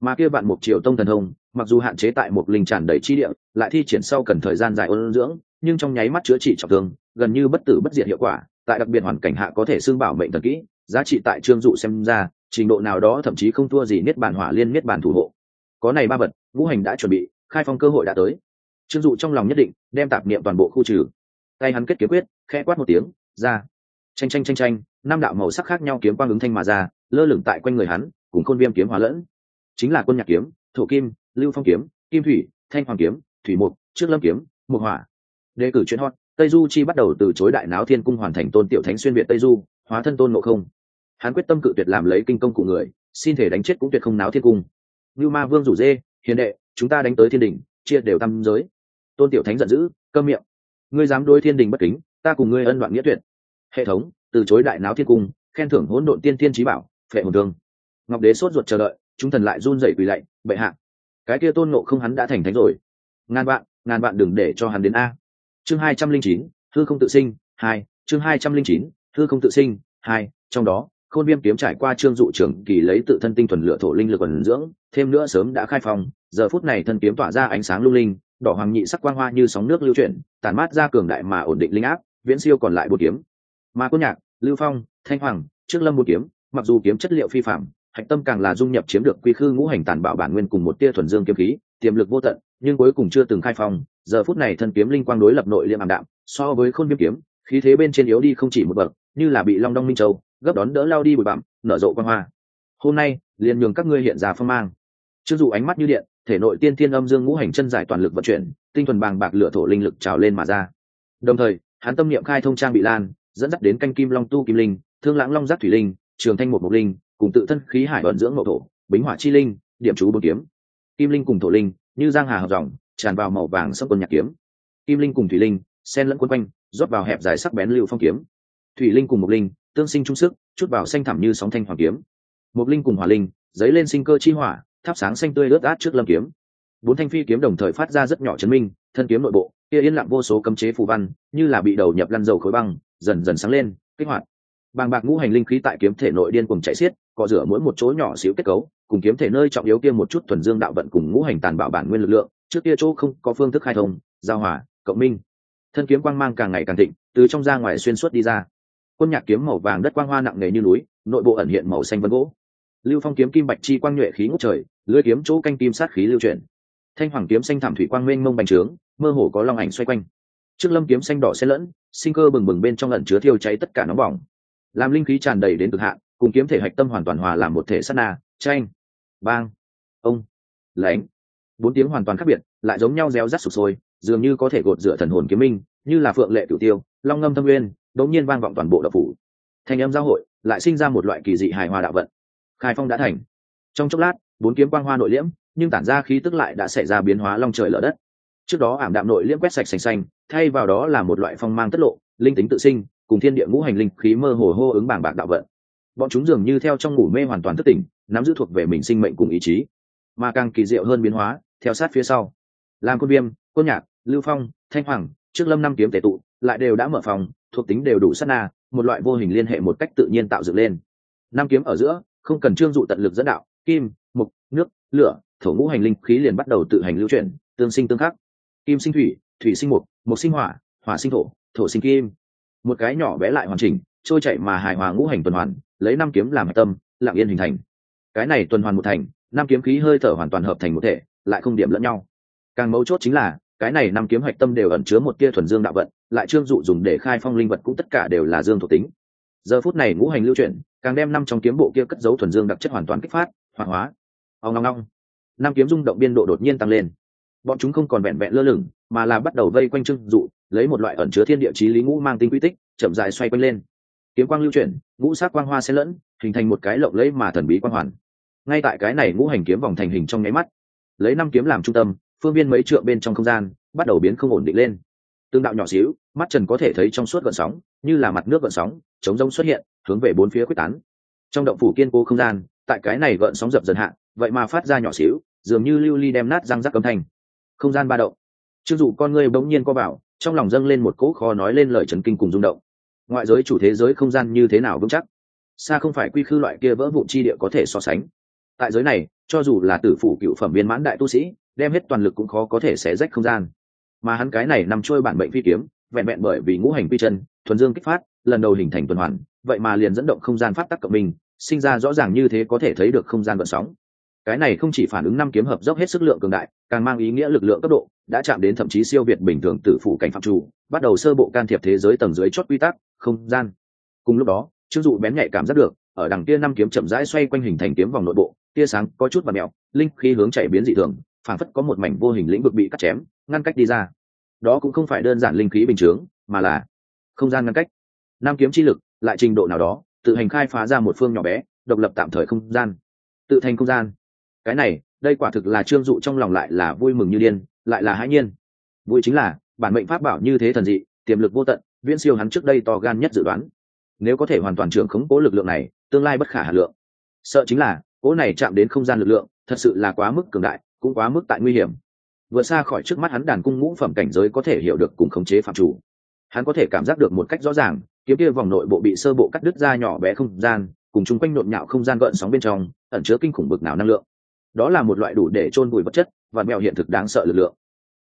Mà kia bạn một triệu tông thần thông, mặc dù hạn chế tại một linh tràn đầy chi địa, lại thi triển sau cần thời gian dài ôn dưỡng, nhưng trong nháy mắt chữa trị trọng thương, gần như bất tử bất diệt hiệu quả, tại đặc biệt hoàn cảnh hạ có thể xương bảo mệnh thần kỹ, giá trị tại trương dụ xem ra trình độ nào đó thậm chí không thua gì niết bản hỏa liên, niết bản thủ hộ. Có này ba vật ngũ hành đã chuẩn bị, khai phong cơ hội đã tới. Trương dụ trong lòng nhất định, đem tạp niệm toàn bộ khu trừ. Tay hắn kết kiếm quyết, khẽ quát một tiếng, ra. Tranh tranh tranh tranh năm đạo màu sắc khác nhau kiếm quang ứng thanh mà ra, lơ lửng tại quanh người hắn, cùng khôn viêm kiếm hóa lẫn. Chính là quân nhạc kiếm, thổ kim, lưu phong kiếm, kim thủy, thanh hoàng kiếm, thủy mục, trước lâm kiếm, mục hỏa. Đề cử chuyên hot, tây du chi bắt đầu từ chối đại náo thiên cung hoàn thành tôn tiểu thánh xuyên việt tây du, hóa thân tôn ngộ không hắn quyết tâm cự tuyệt làm lấy kinh công của người, xin thể đánh chết cũng tuyệt không náo thiên cung. Như ma vương rủ dê, hiền đệ, chúng ta đánh tới thiên đình, chia đều tam giới. Tôn tiểu thánh giận dữ cơm miệng. Ngươi dám đối thiên đình bất kính, ta cùng ngươi ân đoạn nghĩa tuyệt. Hệ thống, từ chối đại náo thiên cung, khen thưởng hỗn độn tiên thiên trí bảo, phệ hồn thương. Ngọc đế sốt ruột chờ đợi, chúng thần lại run rẩy quỳ lạy, bệ hạ, cái kia tôn nộ không hắn đã thành thánh rồi. Ngàn bạn ngàn bạn đừng để cho hắn đến a. Chương hai trăm linh chín, thư không tự sinh, hai, chương hai trăm linh chín, thư không tự sinh, hai, trong đó khôn viêm kiếm trải qua trương dụ trưởng kỳ lấy tự thân tinh thuần lựa thổ linh lực ẩn dưỡng, thêm nữa sớm đã khai phong, giờ phút này thân kiếm tỏa ra ánh sáng lung linh, đỏ hoàng nhị sắc quang hoa như sóng nước lưu chuyển, tản mát ra cường đại mà ổn định linh áp, viễn siêu còn lại bột kiếm. Mà Cốt nhạc, lưu phong, thanh hoàng, trước lâm bột kiếm, mặc dù kiếm chất liệu phi phạm hạch tâm càng là dung nhập chiếm được quy khư ngũ hành tàn bạo bản nguyên cùng một tia thuần dương kiếm khí, tiềm lực vô tận, nhưng cuối cùng chưa từng khai phong, giờ phút này thân kiếm linh quang đối lập nội liêm ảm đạm, so với khôn viêm kiếm, khí thế bên trên yếu đi không chỉ một bậc, như là bị long đong minh châu gấp đón đỡ lao đi bụi bặm, nở rộ quan hoa. Hôm nay, liền nhường các ngươi hiện ra phong mang. Chưng dụ ánh mắt như điện, thể nội tiên tiên âm dương ngũ hành chân giải toàn lực vận chuyển, tinh thuần bàng bạc lửa thổ linh lực trào lên mà ra. Đồng thời, hắn tâm niệm khai thông trang bị lan, dẫn dắt đến canh kim long tu kim linh, thương lãng long giác thủy linh, trường thanh một mục linh, cùng tự thân khí hải vận dưỡng mậu thổ, bính hỏa chi linh, điểm chú bốn kiếm. Kim linh cùng thổ linh, như giang hà hợp dòng, tràn vào màu vàng sâm quân nhạc kiếm. Kim linh cùng thủy linh sen lẫn quân quanh, rót vào hẹp dài sắc bén lưu phong kiếm. Thủy linh cùng mục linh tương sinh trung sức, chút vào xanh thẳm như sóng thanh hoàng kiếm. Mục linh cùng hỏa linh dấy lên sinh cơ chi hỏa, thắp sáng xanh tươi ướt át trước lâm kiếm. Bốn thanh phi kiếm đồng thời phát ra rất nhỏ chấn minh, thân kiếm nội bộ, kia yên lặng vô số cấm chế phù văn, như là bị đầu nhập lăn dầu khối băng, dần dần sáng lên, kích hoạt. Bàng bạc ngũ hành linh khí tại kiếm thể nội điên cùng chạy xiết, cọ rửa mỗi một chỗ nhỏ xíu kết cấu, cùng kiếm thể nơi trọng yếu kia một chút thuần dương đạo vận cùng ngũ hành tàn bạo bản nguyên lực lượng, trước kia chỗ không có phương thức khai thông, giao hòa, cộng minh. Thân kiếm quang mang càng ngày càng thịnh, từ trong ra ngoài xuyên suốt đi ra quân nhạc kiếm màu vàng đất quang hoa nặng nề như núi, nội bộ ẩn hiện màu xanh vân gỗ. Lưu phong kiếm kim bạch chi quang nhuệ khí ngút trời lưỡi kiếm chỗ canh kim sát khí lưu chuyển. Thanh hoàng kiếm xanh thảm thủy quang mênh mông bành trướng, mơ hồ có long ảnh xoay quanh. Trước lâm kiếm xanh đỏ xen lẫn, sinh cơ bừng bừng bên trong lẩn chứa thiêu cháy tất cả nóng bỏng. Làm linh khí tràn đầy đến cực hạn, cùng kiếm thể hạch tâm hoàn toàn hòa làm một thể sát na, tranh, bang, ông, lãnh. Bốn tiếng hoàn toàn khác biệt, lại giống nhau reo rắt sụp sôi, dường như có thể gột rửa thần hồn kiếm minh, như là phượng lệ cửu tiêu, long ngâm thâm nguyên đột nhiên vang vọng toàn bộ đạo phủ. Thanh âm giao hội lại sinh ra một loại kỳ dị hài hòa đạo vận. Khai phong đã thành. Trong chốc lát, bốn kiếm quang hoa nội liễm, nhưng tản ra khí tức lại đã xảy ra biến hóa long trời lở đất. Trước đó ảm đạm nội liễm quét sạch sành xanh, thay vào đó là một loại phong mang tất lộ, linh tính tự sinh, cùng thiên địa ngũ hành linh khí mơ hồ hô ứng bảng bạc đạo vận. Bọn chúng dường như theo trong ngủ mê hoàn toàn thức tỉnh, nắm giữ thuộc về mình sinh mệnh cùng ý chí. Mà càng kỳ diệu hơn biến hóa, theo sát phía sau. Làm quân viêm quân nhạc, lưu phong, thanh hoàng, trước lâm năm kiếm tề tụ lại đều đã mở phòng, thuộc tính đều đủ sát na, một loại vô hình liên hệ một cách tự nhiên tạo dựng lên. Năm kiếm ở giữa, không cần trương dụ tận lực dẫn đạo, kim, mục, nước, lửa, thổ ngũ hành linh khí liền bắt đầu tự hành lưu chuyển, tương sinh tương khắc. Kim sinh thủy thủy sinh mục mục sinh hỏa hỏa sinh thổ thổ sinh kim. Một cái nhỏ bé lại hoàn chỉnh, trôi chạy mà hài hòa ngũ hành tuần hoàn, lấy năm kiếm làm tâm, lặng yên hình thành. Cái này tuần hoàn một thành, năm kiếm khí hơi thở hoàn toàn hợp thành một thể, lại không điểm lẫn nhau. Càng mấu chốt chính là, cái này năm kiếm hạch tâm đều ẩn chứa một tia thuần dương đạo vận lại trương dụ dùng để khai phong linh vật cũng tất cả đều là dương thuộc tính. Giờ phút này ngũ hành lưu chuyển, càng đem năm trong kiếm bộ kia cất dấu thuần dương đặc chất hoàn toàn kích phát hoạt hóa. Ông ngong ngong năm kiếm rung động biên độ đột nhiên tăng lên. Bọn chúng không còn vẹn vẹn lơ lửng, mà là bắt đầu vây quanh trương dụ, lấy một loại ẩn chứa thiên địa chí lý ngũ mang tinh quy tích, chậm dài xoay quanh lên. Kiếm quang lưu chuyển, ngũ sắc quang hoa xen lẫn, hình thành một cái lộng lẫy mà thần bí quang hoàn. Ngay tại cái này ngũ hành kiếm vòng thành hình trong nháy mắt, lấy năm kiếm làm trung tâm, phương viên mấy trượng bên trong không gian bắt đầu biến không ổn định lên. Tương đạo nhỏ xíu mắt trần có thể thấy trong suốt gợn sóng, như là mặt nước gợn sóng chống rông xuất hiện, hướng về bốn phía quyết tán. Trong động phủ kiên cố không gian, tại cái này gợn sóng dập dần hạ, vậy mà phát ra nhỏ xíu, dường như lưu ly đem nát răng rắc âm thanh. Không gian ba động. Chưng dù con người bỗng nhiên co bảo trong lòng dâng lên một cỗ khó nói lên lời trần kinh cùng rung động. Ngoại giới chủ thế giới không gian như thế nào vững chắc? Xa không phải quy khư loại kia vỡ vụn chi địa có thể so sánh. Tại giới này, cho dù là tử phủ cựu phẩm viên mãn đại tu sĩ, đem hết toàn lực cũng khó có thể xé rách không gian. Mà hắn cái này nằm trôi bản bệnh phi kiếm vẹn vẹn bởi vì ngũ hành quy chân, thuần dương kích phát, lần đầu hình thành tuần hoàn, vậy mà liền dẫn động không gian phát tắc cộng mình sinh ra rõ ràng như thế có thể thấy được không gian vận sóng. Cái này không chỉ phản ứng năm kiếm hợp dốc hết sức lượng cường đại, càng mang ý nghĩa lực lượng cấp độ, đã chạm đến thậm chí siêu việt bình thường tử phủ cảnh phạm chủ, bắt đầu sơ bộ can thiệp thế giới tầng dưới chót quy tắc, không gian. Cùng lúc đó chưng dụ bén nhạy cảm giác được, ở đằng kia năm kiếm chậm rãi xoay quanh hình thành kiếm vòng nội bộ, tia sáng có chút và mẹo, linh khí hướng chạy biến dị thường phản phất có một mảnh vô hình lĩnh vực bị cắt chém, ngăn cách đi ra đó cũng không phải đơn giản linh khí bình chướng, mà là không gian ngăn cách. Nam kiếm chi lực, lại trình độ nào đó, tự hành khai phá ra một phương nhỏ bé, độc lập tạm thời không gian. Tự thành không gian. Cái này, đây quả thực là trương dụ trong lòng lại là vui mừng như điên, lại là hãi nhiên. Vui chính là, bản mệnh pháp bảo như thế thần dị, tiềm lực vô tận, viễn siêu hắn trước đây to gan nhất dự đoán. Nếu có thể hoàn toàn trưởng khống cố lực lượng này, tương lai bất khả hà lượng. Sợ chính là, cố này chạm đến không gian lực lượng, thật sự là quá mức cường đại, cũng quá mức tại nguy hiểm vượt xa khỏi trước mắt hắn đàn cung ngũ phẩm cảnh giới có thể hiểu được cùng khống chế phạm chủ. Hắn có thể cảm giác được một cách rõ ràng, kiếm kia vòng nội bộ bị sơ bộ cắt đứt ra nhỏ bé không gian, cùng chung quanh nhộn nhạo không gian gợn sóng bên trong, ẩn chứa kinh khủng bực nào năng lượng. Đó là một loại đủ để chôn vùi vật chất và mèo hiện thực đáng sợ lực lượng.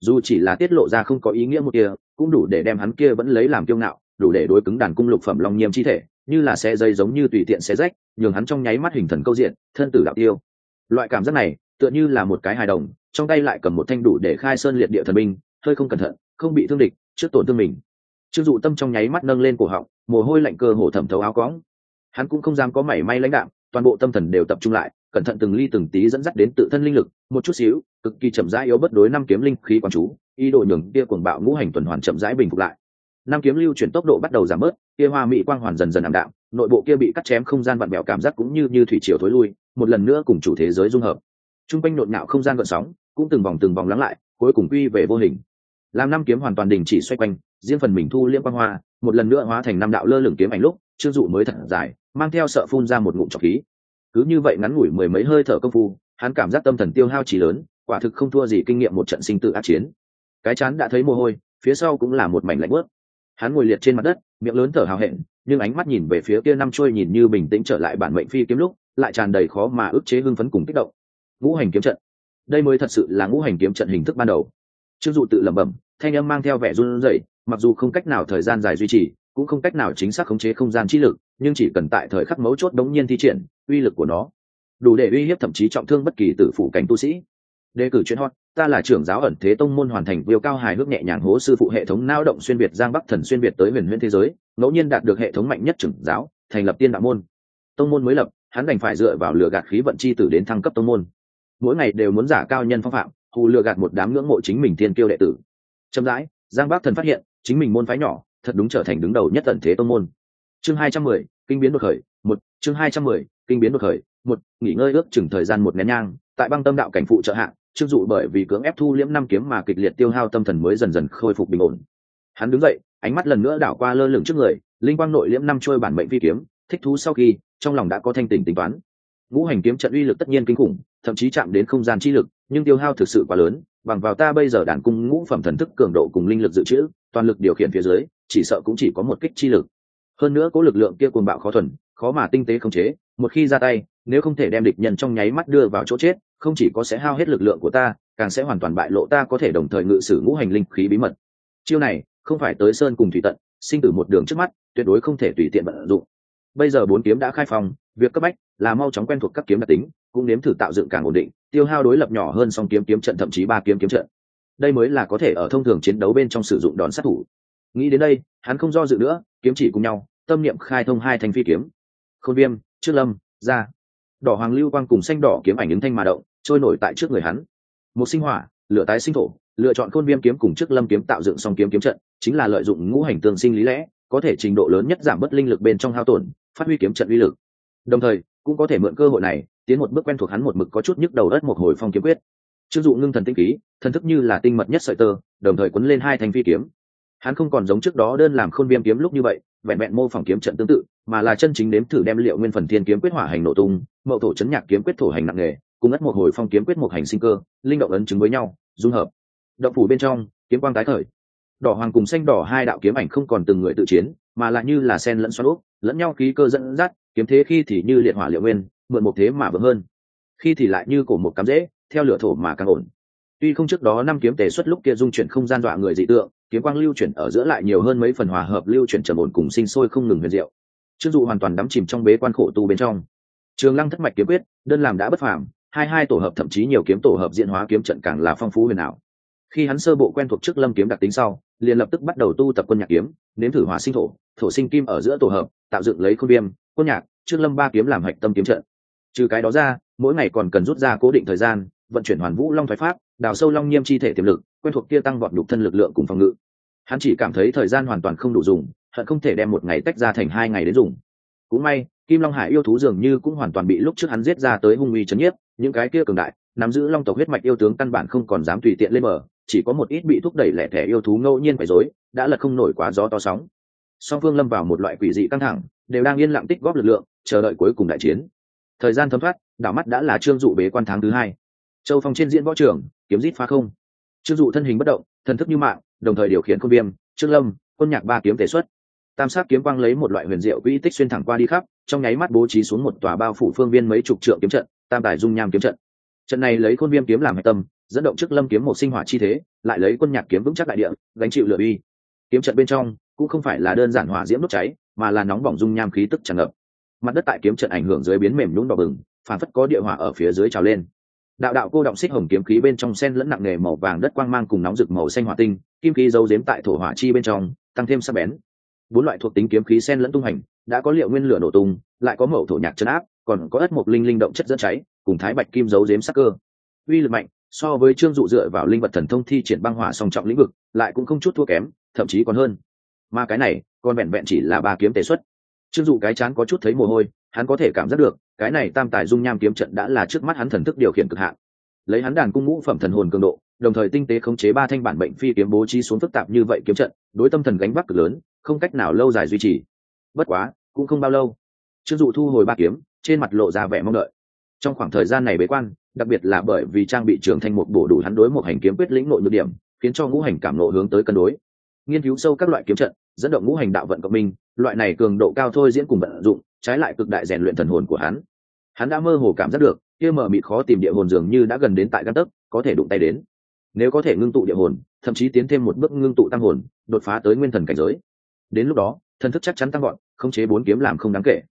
Dù chỉ là tiết lộ ra không có ý nghĩa một kia, cũng đủ để đem hắn kia vẫn lấy làm kiêu ngạo, đủ để đối cứng đàn cung lục phẩm long nhiêm chi thể, như là xe dây giống như tùy tiện xe rách, nhường hắn trong nháy mắt hình thần câu diện, thân tử đạo tiêu. Loại cảm giác này tựa như là một cái hài đồng, trong tay lại cầm một thanh đủ để khai sơn liệt địa thần binh, hơi không cẩn thận, không bị thương địch, trước tổn thương mình. Chưng dụ tâm trong nháy mắt nâng lên cổ họng, mồ hôi lạnh cơ hồ thẩm thấu áo cóng hắn cũng không dám có mảy may lãnh đạm, toàn bộ tâm thần đều tập trung lại, cẩn thận từng ly từng tí dẫn dắt đến tự thân linh lực, một chút xíu, cực kỳ chậm rãi yếu bất đối năm kiếm linh khí quán chú, ý đồ nhường kia cuồng bạo ngũ hành tuần hoàn chậm rãi bình phục lại. Năm kiếm lưu chuyển tốc độ bắt đầu giảm bớt, kia hoa mỹ quang hoàn dần dần ảm đạm, nội bộ kia bị cắt chém không gian vặn bẹo cảm giác cũng như như thủy triều thối lui, một lần nữa cùng chủ thế giới dung hợp. Trung quanh nộn nhạo không gian gợn sóng, cũng từng vòng từng vòng lắng lại, cuối cùng quy về vô hình. Làm năm kiếm hoàn toàn đình chỉ xoay quanh, riêng phần mình thu liễm quang hoa, một lần nữa hóa thành năm đạo lơ lửng kiếm ảnh lúc trương dụ mới thật dài, mang theo sợ phun ra một ngụm trọc khí. Cứ như vậy ngắn ngủi mười mấy hơi thở công phu, hắn cảm giác tâm thần tiêu hao chỉ lớn, quả thực không thua gì kinh nghiệm một trận sinh tự ác chiến. Cái chán đã thấy mồ hôi, phía sau cũng là một mảnh lạnh bớt hắn ngồi liệt trên mặt đất, miệng lớn thở hào hẹn, nhưng ánh mắt nhìn về phía kia năm trôi nhìn như bình tĩnh trở lại bản mệnh phi kiếm lúc, lại tràn đầy khó mà ức chế hưng phấn cùng kích động ngũ hành kiếm trận. Đây mới thật sự là ngũ hành kiếm trận hình thức ban đầu. Trương dụ tự lẩm bẩm, thanh âm mang theo vẻ run rẩy, mặc dù không cách nào thời gian dài duy trì, cũng không cách nào chính xác khống chế không gian chi lực, nhưng chỉ cần tại thời khắc mấu chốt đống nhiên thi triển, uy lực của nó, đủ để uy hiếp thậm chí trọng thương bất kỳ tử phụ cảnh tu sĩ. Đề cử chuyên hot, ta là trưởng giáo ẩn thế tông môn hoàn thành viêu cao hài hước nhẹ nhàng hố sư phụ hệ thống lao động xuyên việt giang bắc thần xuyên việt tới huyền huyễn thế giới, ngẫu nhiên đạt được hệ thống mạnh nhất trưởng giáo, thành lập tiên đạo môn. Tông môn mới lập, hắn đành phải dựa vào lửa gạt khí vận chi tử đến thăng cấp tông môn mỗi ngày đều muốn giả cao nhân phong phạm, hù lừa gạt một đám ngưỡng mộ chính mình thiên kiêu đệ tử. Chậm rãi, giang bác thần phát hiện, chính mình môn phái nhỏ, thật đúng trở thành đứng đầu nhất tận thế tông môn. Chương hai trăm mười, kinh biến đột khởi, một, chương hai trăm mười, kinh biến đột khởi, một, nghỉ ngơi ước chừng thời gian một nén nhang, tại băng tâm đạo cảnh phụ trợ hạng trương dụ bởi vì cưỡng ép thu liễm năm kiếm mà kịch liệt tiêu hao tâm thần mới dần dần khôi phục bình ổn. Hắn đứng dậy, ánh mắt lần nữa đảo qua lơ lửng trước người, linh quang nội liễm năm trôi bản mệnh phi kiếm, thích thú sau khi, trong lòng đã có thanh tỉnh tính toán. Ngũ hành kiếm trận uy lực tất nhiên kinh khủng thậm chí chạm đến không gian chi lực, nhưng tiêu hao thực sự quá lớn, bằng vào ta bây giờ đàn cung ngũ phẩm thần thức cường độ cùng linh lực dự trữ, toàn lực điều khiển phía dưới, chỉ sợ cũng chỉ có một kích chi lực. Hơn nữa có lực lượng kia cuồng bạo khó thuần, khó mà tinh tế khống chế, một khi ra tay, nếu không thể đem địch nhân trong nháy mắt đưa vào chỗ chết, không chỉ có sẽ hao hết lực lượng của ta, càng sẽ hoàn toàn bại lộ ta có thể đồng thời ngự sử ngũ hành linh khí bí mật. Chiêu này, không phải tới sơn cùng thủy tận, sinh tử một đường trước mắt, tuyệt đối không thể tùy tiện vận dụng. Bây giờ bốn kiếm đã khai phòng việc cấp bách là mau chóng quen thuộc các kiếm đặc tính cũng nếm thử tạo dựng càng ổn định, tiêu hao đối lập nhỏ hơn song kiếm kiếm trận thậm chí ba kiếm kiếm trận. Đây mới là có thể ở thông thường chiến đấu bên trong sử dụng đòn sát thủ. Nghĩ đến đây, hắn không do dự nữa, kiếm chỉ cùng nhau, tâm niệm khai thông hai thanh phi kiếm. Khôn viêm, trước lâm, ra. Đỏ hoàng lưu quang cùng xanh đỏ kiếm ảnh ứng thanh mà động, trôi nổi tại trước người hắn. Một sinh hỏa, lửa tái sinh thổ, lựa chọn khôn viêm kiếm cùng trước lâm kiếm tạo dựng song kiếm kiếm trận, chính là lợi dụng ngũ hành tương sinh lý lẽ, có thể trình độ lớn nhất giảm bớt linh lực bên trong hao tổn, phát huy kiếm trận uy lực. Đồng thời, cũng có thể mượn cơ hội này tiến một bước quen thuộc hắn một mực có chút nhức đầu đất một hồi phong kiếm quyết. Chưng dụ ngưng thần tinh khí, thần thức như là tinh mật nhất sợi tơ, đồng thời quấn lên hai thanh phi kiếm. Hắn không còn giống trước đó đơn làm khôn viêm kiếm lúc như vậy, vẹn vẹn mô phỏng kiếm trận tương tự, mà là chân chính đếm thử đem liệu nguyên phần thiên kiếm quyết hỏa hành nổ tung, mậu thổ chấn nhạc kiếm quyết thổ hành nặng nghề cùng ất một hồi phong kiếm quyết một hành sinh cơ, linh động ấn chứng với nhau, dung hợp. Động phủ bên trong, kiếm quang tái khởi. Đỏ hoàng cùng xanh đỏ hai đạo kiếm ảnh không còn từng người tự chiến, mà lại như là sen lẫn xoắn úp, lẫn nhau khí cơ dẫn dắt, kiếm thế khi thì như liệt hỏa liệu nguyên mượn một thế mà vững hơn. Khi thì lại như cổ một cắm dễ theo lửa thổ mà càng ổn. Tuy không trước đó năm kiếm tề xuất lúc kia dung chuyển không gian dọa người dị tượng, kiếm quang lưu chuyển ở giữa lại nhiều hơn mấy phần hòa hợp lưu chuyển trầm ổn cùng sinh sôi không ngừng huyền diệu. Chưng dụ hoàn toàn đắm chìm trong bế quan khổ tu bên trong. Trường lăng thất mạch kiếm quyết, đơn làm đã bất phàm, hai hai tổ hợp thậm chí nhiều kiếm tổ hợp diễn hóa kiếm trận càng là phong phú huyền ảo. Khi hắn sơ bộ quen thuộc trước lâm kiếm đặc tính sau, liền lập tức bắt đầu tu tập quân nhạc kiếm, nếm thử hòa sinh thổ thổ sinh kim ở giữa tổ hợp, tạo dựng lấy khuôn viêm, quân nhạc, trước lâm ba kiếm làm hạch tâm kiếm trận trừ cái đó ra, mỗi ngày còn cần rút ra cố định thời gian, vận chuyển hoàn vũ long thoái pháp, đào sâu long nghiêm chi thể tiềm lực, quen thuộc kia tăng vọt nhục thân lực lượng cùng phòng ngự. Hắn chỉ cảm thấy thời gian hoàn toàn không đủ dùng, hận không thể đem một ngày tách ra thành hai ngày đến dùng. Cũng may, kim long hải yêu thú dường như cũng hoàn toàn bị lúc trước hắn giết ra tới hung uy chấn nhiếp, những cái kia cường đại, nắm giữ long tộc huyết mạch yêu tướng căn bản không còn dám tùy tiện lên mở chỉ có một ít bị thúc đẩy lẻ thẻ yêu thú ngẫu nhiên phải dối đã lật không nổi quá gió to sóng. Song phương lâm vào một loại quỷ dị căng thẳng, đều đang yên lặng tích góp lực lượng, chờ đợi cuối cùng đại chiến thời gian thấm thoát, đảo mắt đã là trương dụ bế quan tháng thứ hai. Châu phong trên diễn võ trường, kiếm rít phá không. Trương dụ thân hình bất động, thần thức như mạng, đồng thời điều khiển công viêm, trương lâm, quân nhạc ba kiếm thể xuất. Tam sát kiếm quang lấy một loại huyền diệu quỹ tích xuyên thẳng qua đi khắp, trong nháy mắt bố trí xuống một tòa bao phủ phương viên mấy chục trượng kiếm trận, tam tài dung nham kiếm trận. Trận này lấy khôn viêm kiếm làm hạch tâm, dẫn động trước lâm kiếm một sinh hỏa chi thế, lại lấy quân nhạc kiếm vững chắc đại địa, gánh chịu lửa uy. Kiếm trận bên trong, cũng không phải là đơn giản hỏa diễm đốt cháy, mà là nóng bỏng dung nham khí tức tràn ngập mặt đất tại kiếm trận ảnh hưởng dưới biến mềm nhũng đỏ bừng phản phất có địa hỏa ở phía dưới trào lên. Đạo đạo cô động xích hồng kiếm khí bên trong sen lẫn nặng nề màu vàng đất quang mang cùng nóng rực màu xanh hỏa tinh, kim khí giấu giếm tại thổ hỏa chi bên trong, tăng thêm sắc bén. Bốn loại thuộc tính kiếm khí sen lẫn tung hành, đã có liệu nguyên lửa nổ tung, lại có mẫu thổ nhạc chấn áp, còn có ất mộc linh linh động chất dẫn cháy, cùng thái bạch kim giấu giếm sắc cơ. Uy lực mạnh, so với trương dụ dựa vào linh vật thần thông thi triển băng hỏa song trọng lĩnh vực, lại cũng không chút thua kém, thậm chí còn hơn. Mà cái này, còn vẹn vẹn chỉ là ba kiếm tế xuất trương dụ cái chán có chút thấy mồ hôi, hắn có thể cảm giác được, cái này tam tài dung nham kiếm trận đã là trước mắt hắn thần thức điều khiển cực hạn. Lấy hắn đàn cung ngũ phẩm thần hồn cường độ, đồng thời tinh tế khống chế ba thanh bản bệnh phi kiếm bố trí xuống phức tạp như vậy kiếm trận, đối tâm thần gánh vác cực lớn, không cách nào lâu dài duy trì. Bất quá, cũng không bao lâu, trương dụ thu hồi ba kiếm, trên mặt lộ ra vẻ mong đợi. Trong khoảng thời gian này bế quan, đặc biệt là bởi vì trang bị trưởng thanh một bổ đủ hắn đối một hành kiếm quyết lĩnh nội nhược điểm, khiến cho ngũ hành cảm nộ hướng tới cân đối. Nghiên cứu sâu các loại kiếm trận, dẫn động ngũ hành đạo vận cộng minh loại này cường độ cao thôi diễn cùng vận dụng, trái lại cực đại rèn luyện thần hồn của hắn. Hắn đã mơ hồ cảm giác được, kia mở mịt khó tìm địa hồn dường như đã gần đến tại gan tấc, có thể đụng tay đến. Nếu có thể ngưng tụ địa hồn, thậm chí tiến thêm một bước ngưng tụ tăng hồn, đột phá tới nguyên thần cảnh giới. Đến lúc đó, thần thức chắc chắn tăng gọn khống chế bốn kiếm làm không đáng kể.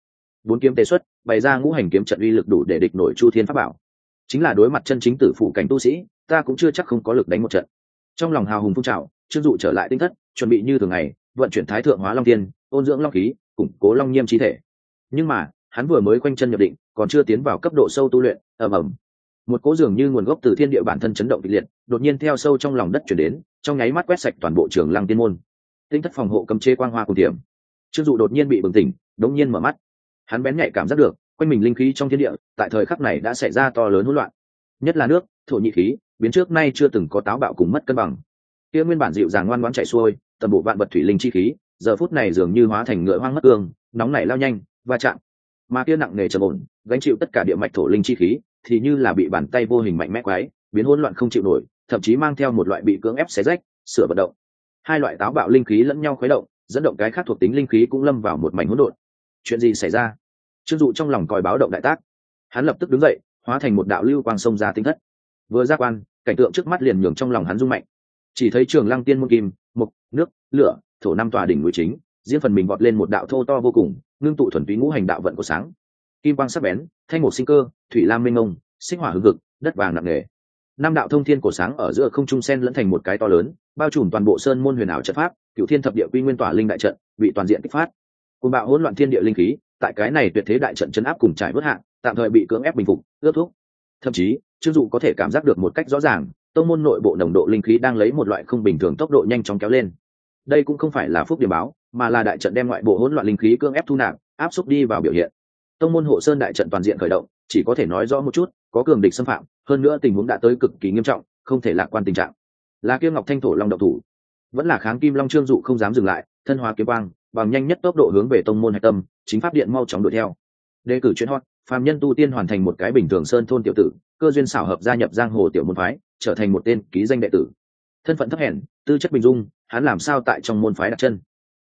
Bốn kiếm tế xuất, bày ra ngũ hành kiếm trận uy lực đủ để địch nổi chu thiên pháp bảo. Chính là đối mặt chân chính tử phụ cảnh tu sĩ, ta cũng chưa chắc không có lực đánh một trận. Trong lòng hào hùng phun trào trương dụ trở lại tinh thất, chuẩn bị như thường ngày, vận chuyển thái thượng hóa long tiên ôn dưỡng long khí, củng cố long nhiêm chi thể. Nhưng mà, hắn vừa mới quanh chân nhập định, còn chưa tiến vào cấp độ sâu tu luyện, ầm ầm. Một cố dường như nguồn gốc từ thiên địa bản thân chấn động kịch liệt, đột nhiên theo sâu trong lòng đất chuyển đến, trong nháy mắt quét sạch toàn bộ trường lăng tiên môn. Tinh thất phòng hộ cầm chế quang hoa cùng tiềm. Trương dụ đột nhiên bị bừng tỉnh, đống nhiên mở mắt. Hắn bén nhạy cảm giác được, quanh mình linh khí trong thiên địa, tại thời khắc này đã xảy ra to lớn hỗn loạn. Nhất là nước, thổ nhị khí, biến trước nay chưa từng có táo bạo cùng mất cân bằng. Kia nguyên bản dịu dàng ngoan ngoãn chạy xuôi, tầm bộ vạn vật thủy linh chi khí giờ phút này dường như hóa thành ngựa hoang mất cương, nóng nảy lao nhanh, va chạm. Mà kia nặng nề trầm ổn, gánh chịu tất cả địa mạch thổ linh chi khí, thì như là bị bàn tay vô hình mạnh mẽ quái, biến hỗn loạn không chịu nổi, thậm chí mang theo một loại bị cưỡng ép xé rách, sửa vận động. Hai loại táo bạo linh khí lẫn nhau khuấy động, dẫn động cái khác thuộc tính linh khí cũng lâm vào một mảnh hỗn độn. Chuyện gì xảy ra? Trương dụ trong lòng còi báo động đại tác. Hắn lập tức đứng dậy, hóa thành một đạo lưu quang sông ra tinh thất. Vừa giác quan, cảnh tượng trước mắt liền nhường trong lòng hắn rung mạnh. Chỉ thấy trường lăng tiên môn kim, mục, nước, lửa thổ năm tòa đỉnh núi chính, riêng phần mình vọt lên một đạo thô to vô cùng, ngưng tụ thuần túy ngũ hành đạo vận của sáng. Kim quang sắc bén, thanh một sinh cơ, thủy lam minh ông sinh hỏa hương cực đất vàng nặng nề. Năm đạo thông thiên cổ sáng ở giữa không trung sen lẫn thành một cái to lớn, bao trùm toàn bộ sơn môn huyền ảo trận pháp cựu thiên thập địa quy nguyên tỏa linh đại trận, bị toàn diện kích phát. Cùng bạo hỗn loạn thiên địa linh khí, tại cái này tuyệt thế đại trận chấn áp cùng trải vớt hạn tạm thời bị cưỡng ép bình phục, ướt thúc thậm chí chưng dụ có thể cảm giác được một cách rõ ràng, tông môn nội bộ nồng độ linh khí đang lấy một loại không bình thường tốc độ nhanh chóng kéo lên đây cũng không phải là phúc điểm báo, mà là đại trận đem ngoại bộ hỗn loạn linh khí cương ép thu nạp, áp xúc đi vào biểu hiện. Tông môn hộ sơn đại trận toàn diện khởi động, chỉ có thể nói rõ một chút, có cường địch xâm phạm, hơn nữa tình huống đã tới cực kỳ nghiêm trọng, không thể lạc quan tình trạng. Là kiêm ngọc thanh thổ long độc thủ. Vẫn là kháng kim long trương dụ không dám dừng lại, thân hóa kiếm quang, bằng nhanh nhất tốc độ hướng về tông môn hạch tâm, chính pháp điện mau chóng đuổi theo. Đề cử chuyên hot, phàm nhân tu tiên hoàn thành một cái bình thường sơn thôn tiểu tử, cơ duyên xảo hợp gia nhập giang hồ tiểu môn phái, trở thành một tên ký danh đệ tử thân phận thấp hèn, tư chất bình dung, hắn làm sao tại trong môn phái đặt chân?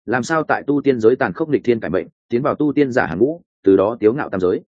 Làm sao tại tu tiên giới tàn khốc nghịch thiên cải mệnh, tiến vào tu tiên giả hàng ngũ, từ đó tiếu ngạo tam giới?